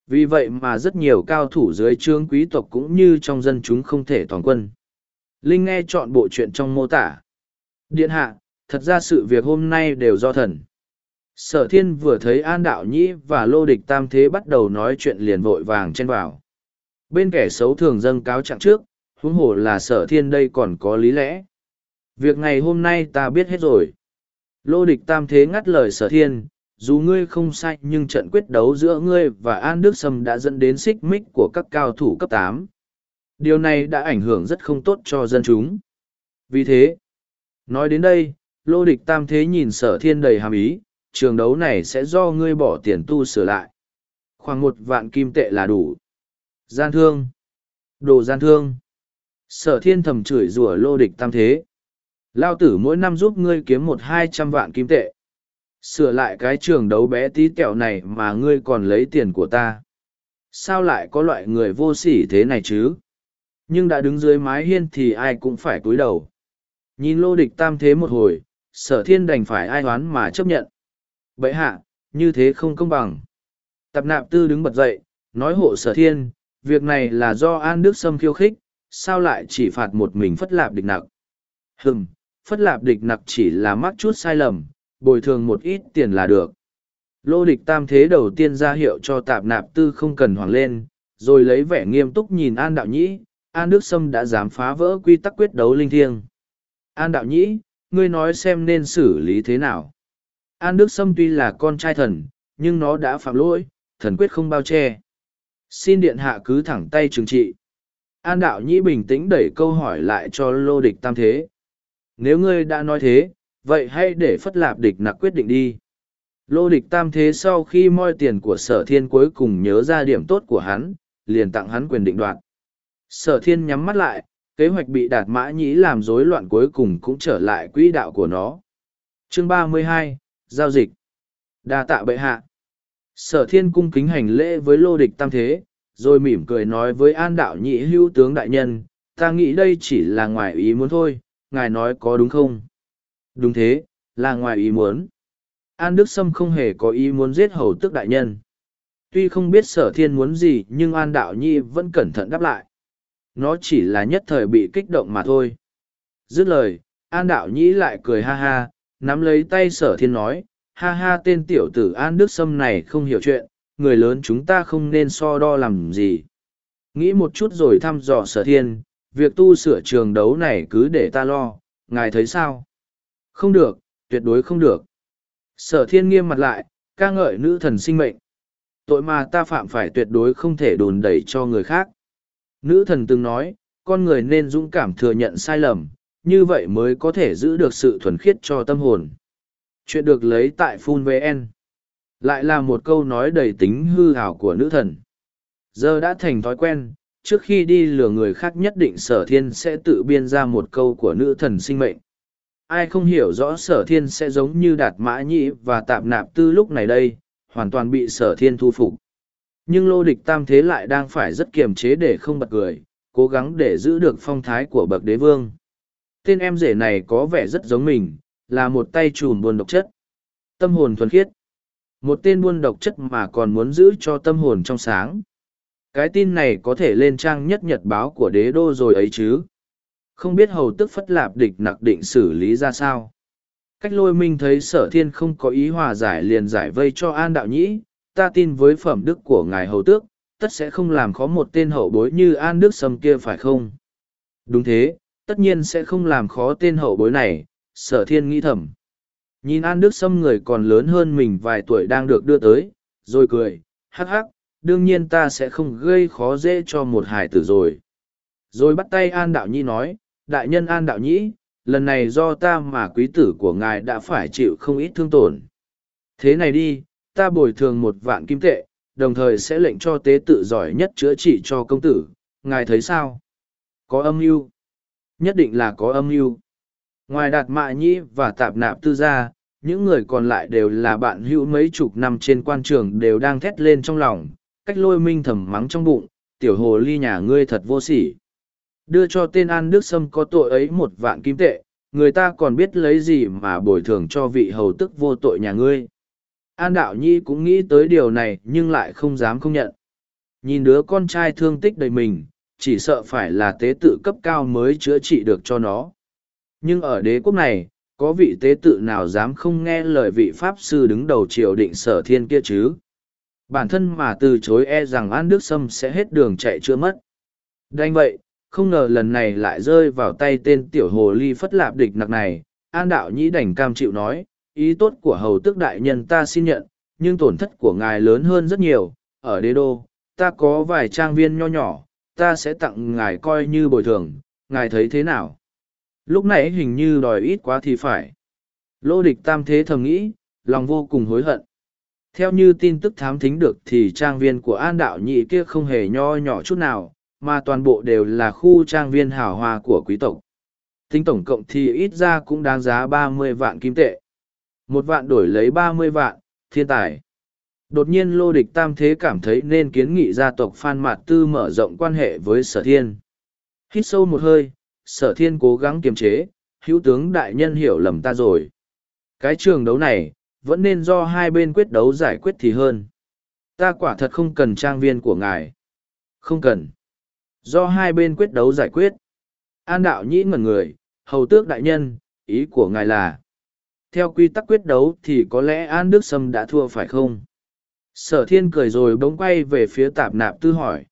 Speaker 1: Vì vậy mà rất nhiều cao thủ dưới trương quý tộc cũng như trong dân chúng không thể toàn quân. Linh nghe chọn bộ chuyện trong mô tả. Điện hạ, thật ra sự việc hôm nay đều do thần. Sở thiên vừa thấy an đạo nhĩ và lô địch tam thế bắt đầu nói chuyện liền vội vàng chen vào. Bên kẻ xấu thường dâng cáo trạng trước, huống hồ là sở thiên đây còn có lý lẽ. Việc ngày hôm nay ta biết hết rồi. Lô địch tam thế ngắt lời sở thiên dù ngươi không sai nhưng trận quyết đấu giữa ngươi và an đức sâm đã dẫn đến xích mích của các cao thủ cấp tám. Điều này đã ảnh hưởng rất không tốt cho dân chúng. Vì thế, nói đến đây, lô địch tam thế nhìn sở thiên đầy hàm ý, trường đấu này sẽ do ngươi bỏ tiền tu sửa lại. Khoảng một vạn kim tệ là đủ. Gian thương. Đồ gian thương. Sở thiên thầm chửi rủa lô địch tam thế. Lao tử mỗi năm giúp ngươi kiếm một hai trăm vạn kim tệ sửa lại cái trường đấu bé tí kẹo này mà ngươi còn lấy tiền của ta. Sao lại có loại người vô sỉ thế này chứ? Nhưng đã đứng dưới mái hiên thì ai cũng phải cúi đầu. Nhìn lô địch tam thế một hồi, sở thiên đành phải ai oán mà chấp nhận. Vậy hạ, như thế không công bằng. Tạp nạp tư đứng bật dậy, nói hộ sở thiên, việc này là do an đức sâm khiêu khích, sao lại chỉ phạt một mình phất lạp địch nặc? Hừm, phất lạp địch nặc chỉ là mắc chút sai lầm bồi thường một ít tiền là được. Lô địch tam thế đầu tiên ra hiệu cho tạp nạp tư không cần hoảng lên, rồi lấy vẻ nghiêm túc nhìn An Đạo Nhĩ, An Đức Sâm đã dám phá vỡ quy tắc quyết đấu linh thiêng. An Đạo Nhĩ, ngươi nói xem nên xử lý thế nào. An Đức Sâm tuy là con trai thần, nhưng nó đã phạm lỗi, thần quyết không bao che. Xin điện hạ cứ thẳng tay trừng trị. An Đạo Nhĩ bình tĩnh đẩy câu hỏi lại cho lô địch tam thế. Nếu ngươi đã nói thế, vậy hãy để phất lạp địch nặc quyết định đi. Lô địch tam thế sau khi moi tiền của sở thiên cuối cùng nhớ ra điểm tốt của hắn, liền tặng hắn quyền định đoạt. Sở thiên nhắm mắt lại, kế hoạch bị đạt mã nhĩ làm rối loạn cuối cùng cũng trở lại quỹ đạo của nó. Chương ba mươi hai, giao dịch. Đa tạ bệ hạ. Sở thiên cung kính hành lễ với lô địch tam thế, rồi mỉm cười nói với an đạo nhị hữu tướng đại nhân, ta nghĩ đây chỉ là ngoài ý muốn thôi, ngài nói có đúng không? Đúng thế, là ngoài ý muốn. An đức sâm không hề có ý muốn giết hầu tước đại nhân. Tuy không biết sở thiên muốn gì, nhưng an đạo nhi vẫn cẩn thận đáp lại. Nó chỉ là nhất thời bị kích động mà thôi. Dứt lời, an đạo nhĩ lại cười ha ha, nắm lấy tay sở thiên nói, ha ha, tên tiểu tử an đức sâm này không hiểu chuyện, người lớn chúng ta không nên so đo làm gì. Nghĩ một chút rồi thăm dò sở thiên, việc tu sửa trường đấu này cứ để ta lo, ngài thấy sao? Không được, tuyệt đối không được. Sở thiên nghiêm mặt lại, ca ngợi nữ thần sinh mệnh. Tội mà ta phạm phải tuyệt đối không thể đùn đẩy cho người khác. Nữ thần từng nói, con người nên dũng cảm thừa nhận sai lầm, như vậy mới có thể giữ được sự thuần khiết cho tâm hồn. Chuyện được lấy tại phun vn lại là một câu nói đầy tính hư hảo của nữ thần. Giờ đã thành thói quen, trước khi đi lừa người khác nhất định sở thiên sẽ tự biên ra một câu của nữ thần sinh mệnh ai không hiểu rõ sở thiên sẽ giống như đạt mã nhĩ và tạp nạp tư lúc này đây, hoàn toàn bị sở thiên thu phục. Nhưng lô địch tam thế lại đang phải rất kiềm chế để không bật cười, cố gắng để giữ được phong thái của bậc đế vương. Tên em rể này có vẻ rất giống mình, là một tay trùm buôn độc chất. Tâm hồn thuần khiết. Một tên buôn độc chất mà còn muốn giữ cho tâm hồn trong sáng. Cái tin này có thể lên trang nhất nhật báo của đế đô rồi ấy chứ? Không biết hầu tức phất lạp địch nặc định xử lý ra sao. Cách lôi minh thấy sở thiên không có ý hòa giải liền giải vây cho an đạo nhĩ, ta tin với phẩm đức của ngài hầu tước, tất sẽ không làm khó một tên hậu bối như an đức sâm kia phải không? Đúng thế, tất nhiên sẽ không làm khó tên hậu bối này, sở thiên nghĩ thầm. Nhìn an đức sâm người còn lớn hơn mình vài tuổi đang được đưa tới, rồi cười, hắc hắc, đương nhiên ta sẽ không gây khó dễ cho một hải tử rồi. Rồi bắt tay an đạo nhi nói đại nhân an đạo nhĩ, lần này do ta mà quý tử của ngài đã phải chịu không ít thương tổn. Thế này đi, ta bồi thường một vạn kim tệ, đồng thời sẽ lệnh cho tế tự giỏi nhất chữa trị cho công tử. Ngài thấy sao? Có âm mưu? Nhất định là có âm mưu. Ngoài đạt mạ nhĩ và tạp nạp tư gia, những người còn lại đều là bạn hữu mấy chục năm trên quan trường đều đang thét lên trong lòng, cách lôi minh thầm mắng trong bụng, tiểu hồ ly nhà ngươi thật vô sỉ đưa cho tên an đức sâm có tội ấy một vạn kim tệ, người ta còn biết lấy gì mà bồi thường cho vị hầu tức vô tội nhà ngươi. An đạo nhi cũng nghĩ tới điều này nhưng lại không dám không nhận. Nhìn đứa con trai thương tích đầy mình, chỉ sợ phải là tế tự cấp cao mới chữa trị được cho nó. Nhưng ở đế quốc này, có vị tế tự nào dám không nghe lời vị pháp sư đứng đầu triều định sở thiên kia chứ? Bản thân mà từ chối e rằng an đức sâm sẽ hết đường chạy chưa mất. Đành vậy không ngờ lần này lại rơi vào tay tên tiểu hồ ly phất lạp địch nặc này. An đạo nhĩ đành cam chịu nói, ý tốt của hầu tước đại nhân ta xin nhận, nhưng tổn thất của ngài lớn hơn rất nhiều. Ở đế đô, ta có vài trang viên nho nhỏ, ta sẽ tặng ngài coi như bồi thường. Ngài thấy thế nào? Lúc nãy hình như đòi ít quá thì phải. Lô địch tam thế thầm nghĩ, lòng vô cùng hối hận. Theo như tin tức thám thính được thì trang viên của an đạo nhị kia không hề nho nhỏ chút nào mà toàn bộ đều là khu trang viên hào hoa của quý tộc. Tính tổng cộng thì ít ra cũng đáng giá ba mươi vạn kim tệ. Một vạn đổi lấy ba mươi vạn, thiên tài. Đột nhiên lô địch tam thế cảm thấy nên kiến nghị gia tộc phan mạt tư mở rộng quan hệ với sở thiên. Hít sâu một hơi, sở thiên cố gắng kiềm chế, hữu tướng, đại nhân hiểu lầm ta rồi. Cái trường đấu này vẫn nên do hai bên quyết đấu giải quyết thì hơn. Ta quả thật không cần trang viên của ngài. Không cần do hai bên quyết đấu giải quyết. An đạo nhĩ ngẩn người, hầu tước đại nhân, ý của ngài là, theo quy tắc quyết đấu thì có lẽ an đức sâm đã thua phải không? Sở thiên cười rồi bỗng quay về phía tạp nạp tư hỏi.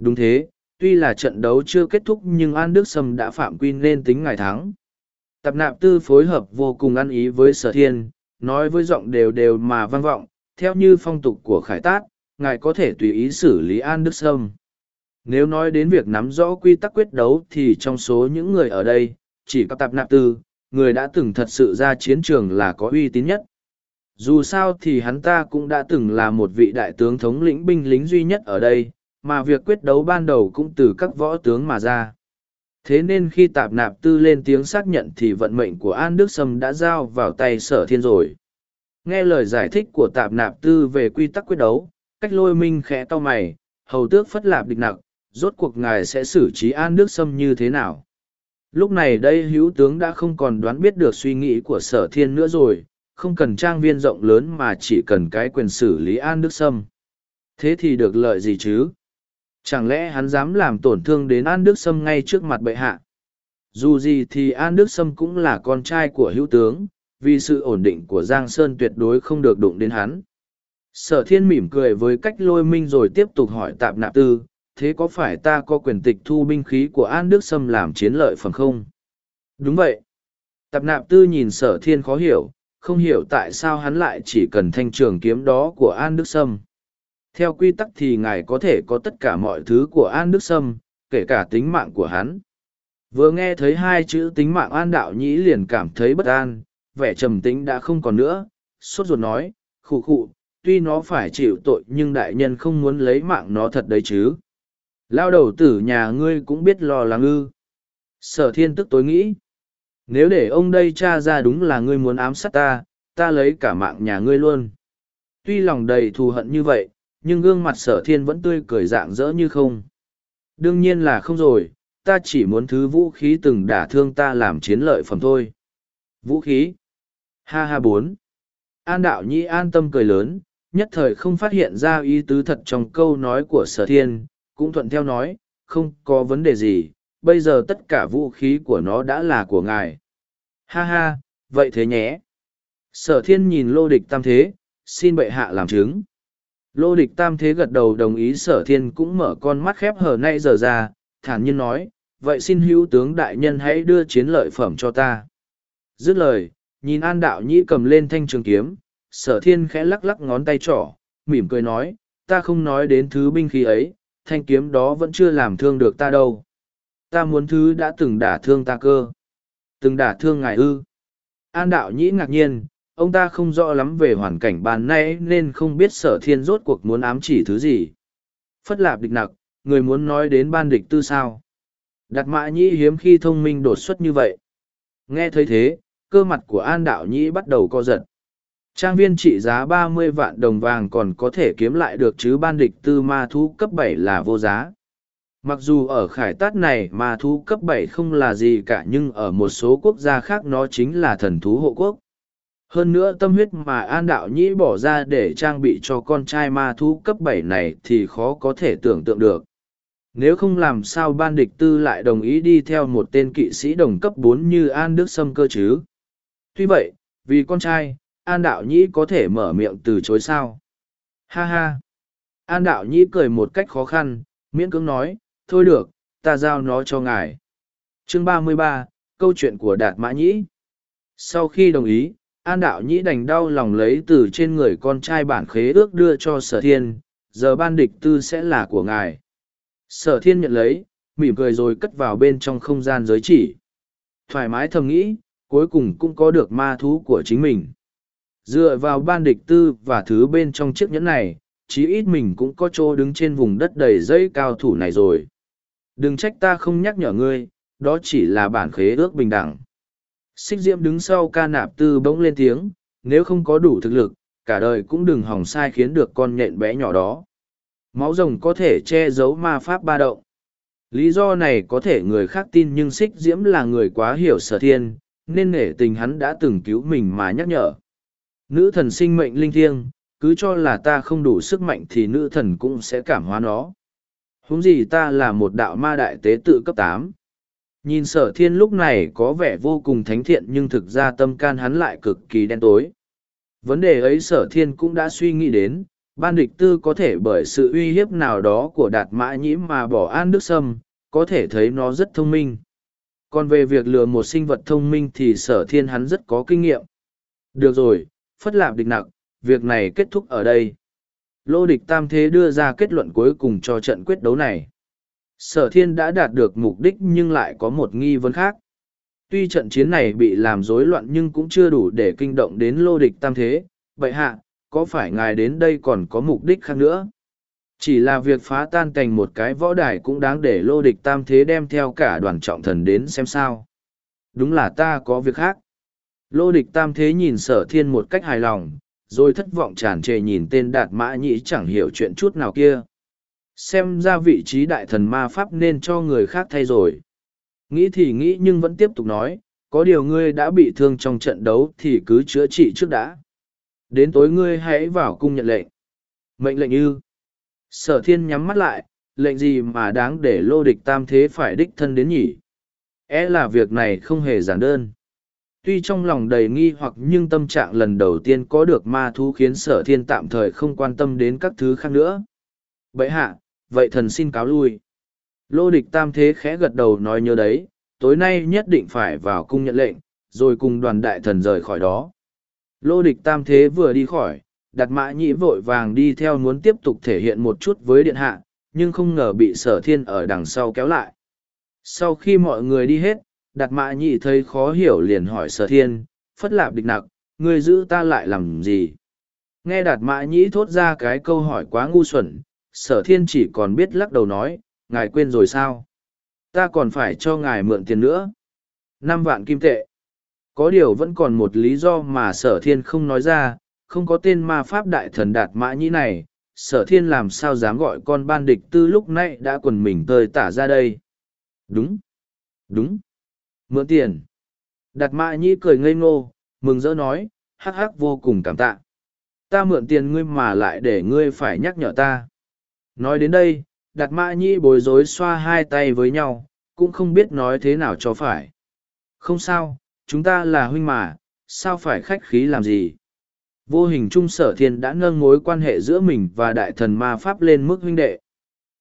Speaker 1: Đúng thế, tuy là trận đấu chưa kết thúc nhưng an đức sâm đã phạm quy nên tính ngài thắng. Tạp nạp tư phối hợp vô cùng ăn ý với sở thiên, nói với giọng đều đều mà vang vọng, theo như phong tục của khải tát, ngài có thể tùy ý xử lý an đức sâm nếu nói đến việc nắm rõ quy tắc quyết đấu thì trong số những người ở đây, chỉ có tạp nạp tư, người đã từng thật sự ra chiến trường là có uy tín nhất. Dù sao thì hắn ta cũng đã từng là một vị đại tướng thống lĩnh binh lính duy nhất ở đây, mà việc quyết đấu ban đầu cũng từ các võ tướng mà ra. Thế nên khi tạp nạp tư lên tiếng xác nhận thì vận mệnh của an đức sâm đã giao vào tay sở thiên rồi. Nghe lời giải thích của tạp nạp tư về quy tắc quyết đấu, cách lôi minh khẽ to mày, hầu tước phất lạp địch nặc rốt cuộc ngài sẽ xử trí an đức sâm như thế nào? Lúc này đây hữu tướng đã không còn đoán biết được suy nghĩ của sở thiên nữa rồi, không cần trang viên rộng lớn mà chỉ cần cái quyền xử lý an đức sâm. Thế thì được lợi gì chứ? Chẳng lẽ hắn dám làm tổn thương đến an đức sâm ngay trước mặt bệ hạ? Dù gì thì an đức sâm cũng là con trai của hữu tướng, vì sự ổn định của giang sơn tuyệt đối không được đụng đến hắn. Sở thiên mỉm cười với cách lôi minh rồi tiếp tục hỏi tạp nạp tư thế có phải ta có quyền tịch thu binh khí của an đức sâm làm chiến lợi phẩm không? Đúng vậy. Tạp nạp tư nhìn sở thiên khó hiểu, không hiểu tại sao hắn lại chỉ cần thanh trường kiếm đó của an đức sâm. Theo quy tắc thì ngài có thể có tất cả mọi thứ của an đức sâm, kể cả tính mạng của hắn. Vừa nghe thấy hai chữ tính mạng an đạo nhĩ liền cảm thấy bất an, vẻ trầm tính đã không còn nữa, sốt ruột nói, khụ khụ, tuy nó phải chịu tội nhưng đại nhân không muốn lấy mạng nó thật đấy chứ lao đầu tử nhà ngươi cũng biết lo lắng ư. Sở thiên tức tối nghĩ. Nếu để ông đây tra ra đúng là ngươi muốn ám sát ta ta lấy cả mạng nhà ngươi luôn. Tuy lòng đầy thù hận như vậy, nhưng gương mặt sở thiên vẫn tươi cười dạng dỡ như không. Đương nhiên là không rồi, ta chỉ muốn thứ vũ khí từng đả thương ta làm chiến lợi phẩm thôi. Vũ khí? Ha ha bốn. An đạo nhi an tâm cười lớn, nhất thời không phát hiện ra ý tứ thật trong câu nói của sở thiên cũng thuận theo nói, không có vấn đề gì, bây giờ tất cả vũ khí của nó đã là của ngài. Ha ha, vậy thế nhé. Sở thiên nhìn lô địch tam thế, xin bệ hạ làm chứng. Lô địch tam thế gật đầu đồng ý sở thiên cũng mở con mắt khép hở nay giờ ra, thản nhiên nói, vậy xin hữu tướng đại nhân hãy đưa chiến lợi phẩm cho ta. Dứt lời, nhìn an đạo nhĩ cầm lên thanh trường kiếm, sở thiên khẽ lắc lắc ngón tay trỏ, mỉm cười nói, ta không nói đến thứ binh khí ấy thanh kiếm đó vẫn chưa làm thương được ta đâu. Ta muốn thứ đã từng đả thương ta cơ. Từng đả thương ngài ư. An đạo nhĩ ngạc nhiên, ông ta không rõ lắm về hoàn cảnh bàn nay nên không biết sở thiên rốt cuộc muốn ám chỉ thứ gì. Phất lạp địch nặc, người muốn nói đến ban địch tư sao? Đặt mã nhĩ hiếm khi thông minh đột xuất như vậy. Nghe thấy thế, cơ mặt của an đạo nhĩ bắt đầu co giật trang viên trị giá ba mươi vạn đồng vàng còn có thể kiếm lại được chứ ban địch tư ma thú cấp bảy là vô giá. Mặc dù ở khải tát này ma thú cấp bảy không là gì cả nhưng ở một số quốc gia khác nó chính là thần thú hộ quốc. Hơn nữa tâm huyết mà an đạo nhĩ bỏ ra để trang bị cho con trai ma thú cấp bảy này thì khó có thể tưởng tượng được. Nếu không làm sao ban địch tư lại đồng ý đi theo một tên kỵ sĩ đồng cấp bốn như an đức sâm cơ chứ? Tuy vậy, vì con trai an đạo nhĩ có thể mở miệng từ chối sao? Ha ha. An đạo nhĩ cười một cách khó khăn, miễn cưỡng nói, thôi được, ta giao nó cho ngài. Chương ba mươi ba, câu chuyện của đạt mã nhĩ. Sau khi đồng ý, an đạo nhĩ đành đau lòng lấy từ trên người con trai bản khế ước đưa cho sở thiên, giờ ban địch tư sẽ là của ngài. Sở thiên nhận lấy, mỉm cười rồi cất vào bên trong không gian giới chỉ. Thoải mái thầm nghĩ, cuối cùng cũng có được ma thú của chính mình dựa vào ban địch tư và thứ bên trong chiếc nhẫn này, chí ít mình cũng có chỗ đứng trên vùng đất đầy dây cao thủ này rồi. Đừng trách ta không nhắc nhở ngươi, đó chỉ là bản khế ước bình đẳng. Xích diễm đứng sau ca nạp tư bỗng lên tiếng, nếu không có đủ thực lực, cả đời cũng đừng hỏng sai khiến được con nhện bé nhỏ đó. Máu rồng có thể che giấu ma pháp ba động. Lý do này có thể người khác tin nhưng xích diễm là người quá hiểu sở thiên, nên nể tình hắn đã từng cứu mình mà nhắc nhở nữ thần sinh mệnh linh thiêng, cứ cho là ta không đủ sức mạnh thì nữ thần cũng sẽ cảm hóa nó. Huống gì ta là một đạo ma đại tế tự cấp tám. Nhìn sở thiên lúc này có vẻ vô cùng thánh thiện nhưng thực ra tâm can hắn lại cực kỳ đen tối. Vấn đề ấy sở thiên cũng đã suy nghĩ đến, ban địch tư có thể bởi sự uy hiếp nào đó của đạt mã nhĩ mà bỏ an đức sâm, có thể thấy nó rất thông minh. Còn về việc lừa một sinh vật thông minh thì sở thiên hắn rất có kinh nghiệm. Được rồi phất lạp địch nặc, việc này kết thúc ở đây. Lô địch tam thế đưa ra kết luận cuối cùng cho trận quyết đấu này. Sở thiên đã đạt được mục đích nhưng lại có một nghi vấn khác. Tuy trận chiến này bị làm rối loạn nhưng cũng chưa đủ để kinh động đến lô địch tam thế. Vậy hạ, có phải ngài đến đây còn có mục đích khác nữa? Chỉ là việc phá tan thành một cái võ đài cũng đáng để lô địch tam thế đem theo cả đoàn trọng thần đến xem sao. Đúng là ta có việc khác. Lô địch tam thế nhìn sở thiên một cách hài lòng, rồi thất vọng tràn trề nhìn tên đạt mã nhĩ chẳng hiểu chuyện chút nào kia. Xem ra vị trí đại thần ma pháp nên cho người khác thay rồi. Nghĩ thì nghĩ nhưng vẫn tiếp tục nói, có điều ngươi đã bị thương trong trận đấu thì cứ chữa trị trước đã. Đến tối ngươi hãy vào cung nhận lệnh. Mệnh lệnh ư. Sở thiên nhắm mắt lại, lệnh gì mà đáng để lô địch tam thế phải đích thân đến nhỉ? É là việc này không hề giản đơn. Tuy trong lòng đầy nghi hoặc nhưng tâm trạng lần đầu tiên có được ma thú khiến sở thiên tạm thời không quan tâm đến các thứ khác nữa. Vậy hạ, vậy thần xin cáo lui. Lô địch tam thế khẽ gật đầu nói nhớ đấy, tối nay nhất định phải vào cung nhận lệnh, rồi cùng đoàn đại thần rời khỏi đó. Lô địch tam thế vừa đi khỏi, đặt mã nhĩ vội vàng đi theo muốn tiếp tục thể hiện một chút với điện hạ, nhưng không ngờ bị sở thiên ở đằng sau kéo lại. Sau khi mọi người đi hết, đạt mã nhĩ thấy khó hiểu liền hỏi sở thiên, phất lạp địch nặc, người giữ ta lại làm gì? Nghe đạt mã nhĩ thốt ra cái câu hỏi quá ngu xuẩn, sở thiên chỉ còn biết lắc đầu nói, ngài quên rồi sao? Ta còn phải cho ngài mượn tiền nữa. năm vạn kim tệ. Có điều vẫn còn một lý do mà sở thiên không nói ra, không có tên ma pháp đại thần đạt mã nhĩ này, sở thiên làm sao dám gọi con ban địch tư lúc nãy đã quần mình tơi tả ra đây. Đúng, đúng, mượn tiền. Đạt mã nhĩ cười ngây ngô, mừng rỡ nói, hắc hắc vô cùng cảm tạ. Ta mượn tiền ngươi mà lại để ngươi phải nhắc nhở ta. Nói đến đây, đạt mã nhĩ bối rối xoa hai tay với nhau, cũng không biết nói thế nào cho phải. Không sao, chúng ta là huynh mà, sao phải khách khí làm gì? Vô hình trung sở thiên đã nâng mối quan hệ giữa mình và đại thần ma pháp lên mức huynh đệ.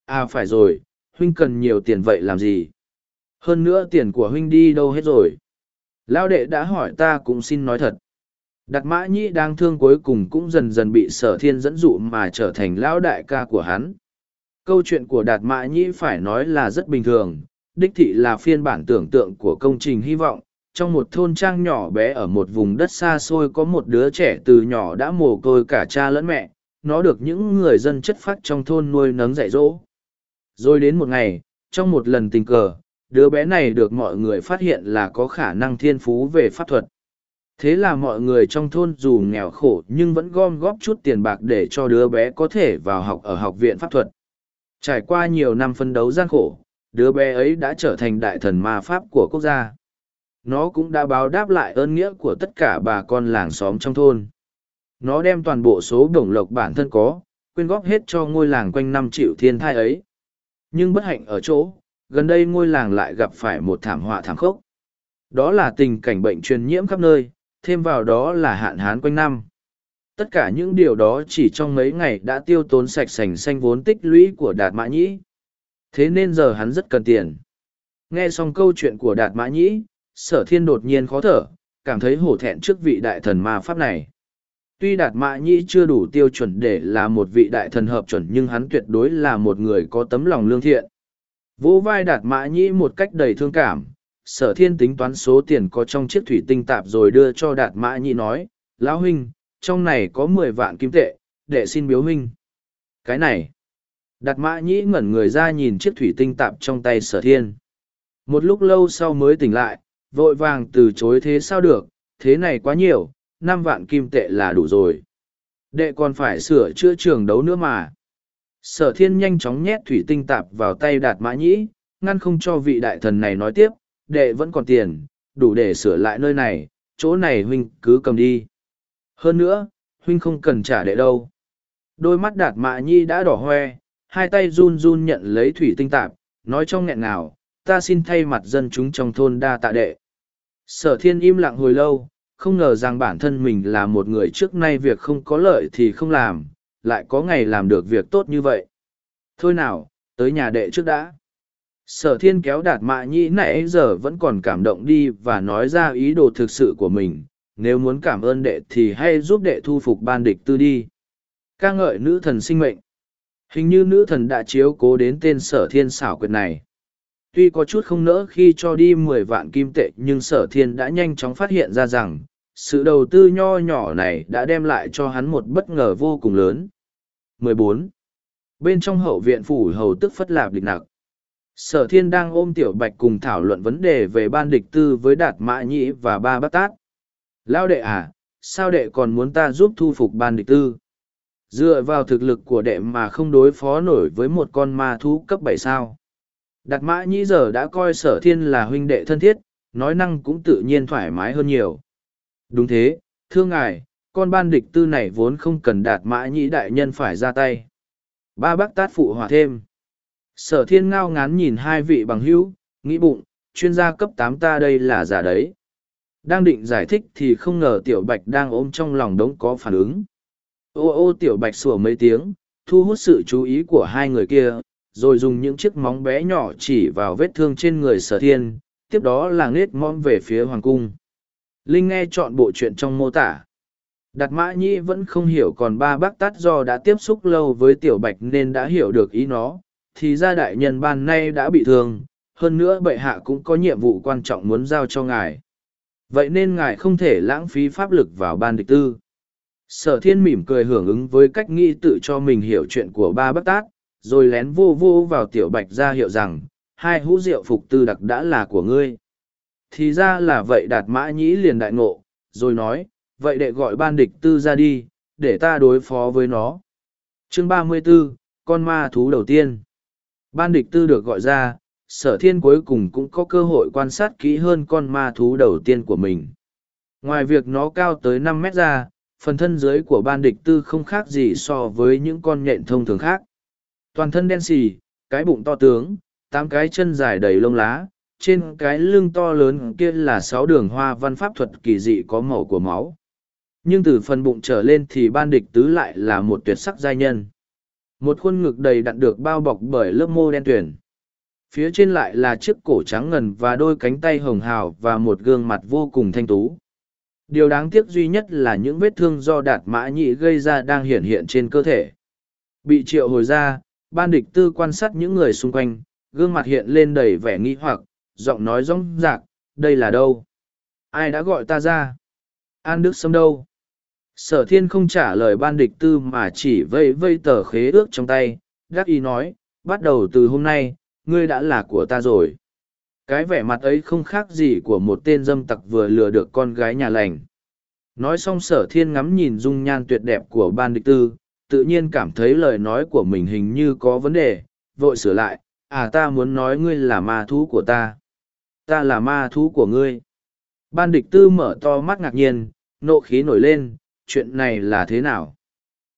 Speaker 1: À phải rồi, huynh cần nhiều tiền vậy làm gì? Hơn nữa tiền của huynh đi đâu hết rồi? Lão đệ đã hỏi ta cũng xin nói thật. Đạt mã nhĩ đang thương cuối cùng cũng dần dần bị sở thiên dẫn dụ mà trở thành lão đại ca của hắn. Câu chuyện của Đạt mã nhĩ phải nói là rất bình thường, đích thị là phiên bản tưởng tượng của công trình hy vọng, trong một thôn trang nhỏ bé ở một vùng đất xa xôi có một đứa trẻ từ nhỏ đã mồ côi cả cha lẫn mẹ nó được những người dân chất phát trong thôn nuôi nấng dạy dỗ rồi đến một ngày trong một lần tình cờ đứa bé này được mọi người phát hiện là có khả năng thiên phú về pháp thuật. Thế là mọi người trong thôn dù nghèo khổ nhưng vẫn gom góp chút tiền bạc để cho đứa bé có thể vào học ở học viện pháp thuật. Trải qua nhiều năm phân đấu gian khổ, đứa bé ấy đã trở thành đại thần ma pháp của quốc gia. Nó cũng đã báo đáp lại ơn nghĩa của tất cả bà con làng xóm trong thôn. Nó đem toàn bộ số đồng lộc bản thân có, quyên góp hết cho ngôi làng quanh năm triệu thiên thai ấy. Nhưng bất hạnh ở chỗ gần đây ngôi làng lại gặp phải một thảm họa thảm khốc đó là tình cảnh bệnh truyền nhiễm khắp nơi thêm vào đó là hạn hán quanh năm tất cả những điều đó chỉ trong mấy ngày đã tiêu tốn sạch sành xanh vốn tích lũy của đạt mã nhĩ thế nên giờ hắn rất cần tiền nghe xong câu chuyện của đạt mã nhĩ sở thiên đột nhiên khó thở, cảm thấy hổ thẹn trước vị đại thần ma pháp này. Tuy đạt mã nhĩ chưa đủ tiêu chuẩn để là một vị đại thần hợp chuẩn nhưng hắn tuyệt đối là một người có tấm lòng lương thiện. Vỗ vai đạt mã nhĩ một cách đầy thương cảm, sở thiên tính toán số tiền có trong chiếc thủy tinh tạp rồi đưa cho đạt mã nhĩ nói, Lão huynh, trong này có mười vạn kim tệ, để xin biếu huynh. Cái này, đạt mã nhĩ ngẩn người ra nhìn chiếc thủy tinh tạp trong tay sở thiên. Một lúc lâu sau mới tỉnh lại, vội vàng từ chối thế sao được, thế này quá nhiều, năm vạn kim tệ là đủ rồi. Đệ còn phải sửa chữa trường đấu nữa mà. Sở thiên nhanh chóng nhét thủy tinh tạp vào tay đạt mã nhĩ, ngăn không cho vị đại thần này nói tiếp, đệ vẫn còn tiền, đủ để sửa lại nơi này, chỗ này huynh cứ cầm đi. Hơn nữa, huynh không cần trả đệ đâu. Đôi mắt đạt mã nhĩ đã đỏ hoe, hai tay run run nhận lấy thủy tinh tạp, nói trong nghẹn nào: ta xin thay mặt dân chúng trong thôn đa tạ đệ. Sở thiên im lặng hồi lâu, không ngờ rằng bản thân mình là một người trước nay việc không có lợi thì không làm, lại có ngày làm được việc tốt như vậy. Thôi nào, tới nhà đệ trước đã. Sở thiên kéo đạt mạ nhĩ nãy giờ vẫn còn cảm động đi và nói ra ý đồ thực sự của mình, nếu muốn cảm ơn đệ thì hãy giúp đệ thu phục ban địch tư đi. ca ngợi nữ thần sinh mệnh. Hình như nữ thần đã chiếu cố đến tên sở thiên xảo quyệt này. Tuy có chút không nỡ khi cho đi mười vạn kim tệ nhưng sở thiên đã nhanh chóng phát hiện ra rằng, sự đầu tư nho nhỏ này đã đem lại cho hắn một bất ngờ vô cùng lớn. 14. Bên trong hậu viện phủ hầu tức phất lạp địch nặc. Sở thiên đang ôm tiểu bạch cùng thảo luận vấn đề về ban địch tư với đạt mã nhĩ và ba bác tát. Lao đệ à, sao đệ còn muốn ta giúp thu phục ban địch tư? Dựa vào thực lực của đệ mà không đối phó nổi với một con ma thú cấp bảy sao. Đạt mã nhĩ giờ đã coi sở thiên là huynh đệ thân thiết, nói năng cũng tự nhiên thoải mái hơn nhiều. Đúng thế, thưa ngài, con ban địch tư này vốn không cần đạt mã nhĩ đại nhân phải ra tay. Ba bác tát phụ hòa thêm. Sở thiên ngao ngán nhìn hai vị bằng hữu, nghĩ bụng, chuyên gia cấp tám ta đây là giả đấy. Đang định giải thích thì không ngờ tiểu bạch đang ôm trong lòng đống có phản ứng. Ô ô tiểu bạch sủa mấy tiếng, thu hút sự chú ý của hai người kia, rồi dùng những chiếc móng bé nhỏ chỉ vào vết thương trên người sở thiên, tiếp đó là nghết móng về phía hoàng cung. Linh nghe chọn bộ chuyện trong mô tả. Đạt mã nhĩ vẫn không hiểu còn ba bác tát do đã tiếp xúc lâu với tiểu bạch nên đã hiểu được ý nó, thì ra đại nhân ban nay đã bị thương, hơn nữa bệ hạ cũng có nhiệm vụ quan trọng muốn giao cho ngài. Vậy nên ngài không thể lãng phí pháp lực vào ban địch tư. Sở thiên mỉm cười hưởng ứng với cách nghĩ tự cho mình hiểu chuyện của ba bác tát, rồi lén vô vô vào tiểu bạch ra hiệu rằng, hai hũ rượu phục tư đặc đã là của ngươi. Thì ra là vậy đạt mã nhĩ liền đại ngộ, rồi nói, vậy đệ gọi ban địch tư ra đi, để ta đối phó với nó. Chương ba mươi 34, con ma thú đầu tiên. Ban địch tư được gọi ra, sở thiên cuối cùng cũng có cơ hội quan sát kỹ hơn con ma thú đầu tiên của mình. Ngoài việc nó cao tới năm mét ra, phần thân dưới của ban địch tư không khác gì so với những con nhện thông thường khác. Toàn thân đen xì, cái bụng to tướng, tám cái chân dài đầy lông lá, trên cái lưng to lớn kia là sáu đường hoa văn pháp thuật kỳ dị có màu của máu. Nhưng từ phần bụng trở lên thì ban địch tứ lại là một tuyệt sắc giai nhân. Một khuôn ngực đầy đặn được bao bọc bởi lớp mô đen tuyển. Phía trên lại là chiếc cổ trắng ngần và đôi cánh tay hồng hào và một gương mặt vô cùng thanh tú. Điều đáng tiếc duy nhất là những vết thương do đạt mã nhị gây ra đang hiện hiện trên cơ thể. Bị triệu hồi ra, ban địch tư quan sát những người xung quanh, gương mặt hiện lên đầy vẻ nghi hoặc, giọng nói rong rạc, đây là đâu? Ai đã gọi ta ra? An Đức Sâm đâu? Sở thiên không trả lời ban địch tư mà chỉ vây vây tờ khế ước trong tay, gác Y nói, bắt đầu từ hôm nay, ngươi đã là của ta rồi. Cái vẻ mặt ấy không khác gì của một tên dâm tặc vừa lừa được con gái nhà lành. Nói xong sở thiên ngắm nhìn dung nhan tuyệt đẹp của ban địch tư, tự nhiên cảm thấy lời nói của mình hình như có vấn đề, vội sửa lại, à ta muốn nói ngươi là ma thú của ta. Ta là ma thú của ngươi. Ban địch tư mở to mắt ngạc nhiên, nộ khí nổi lên, chuyện này là thế nào?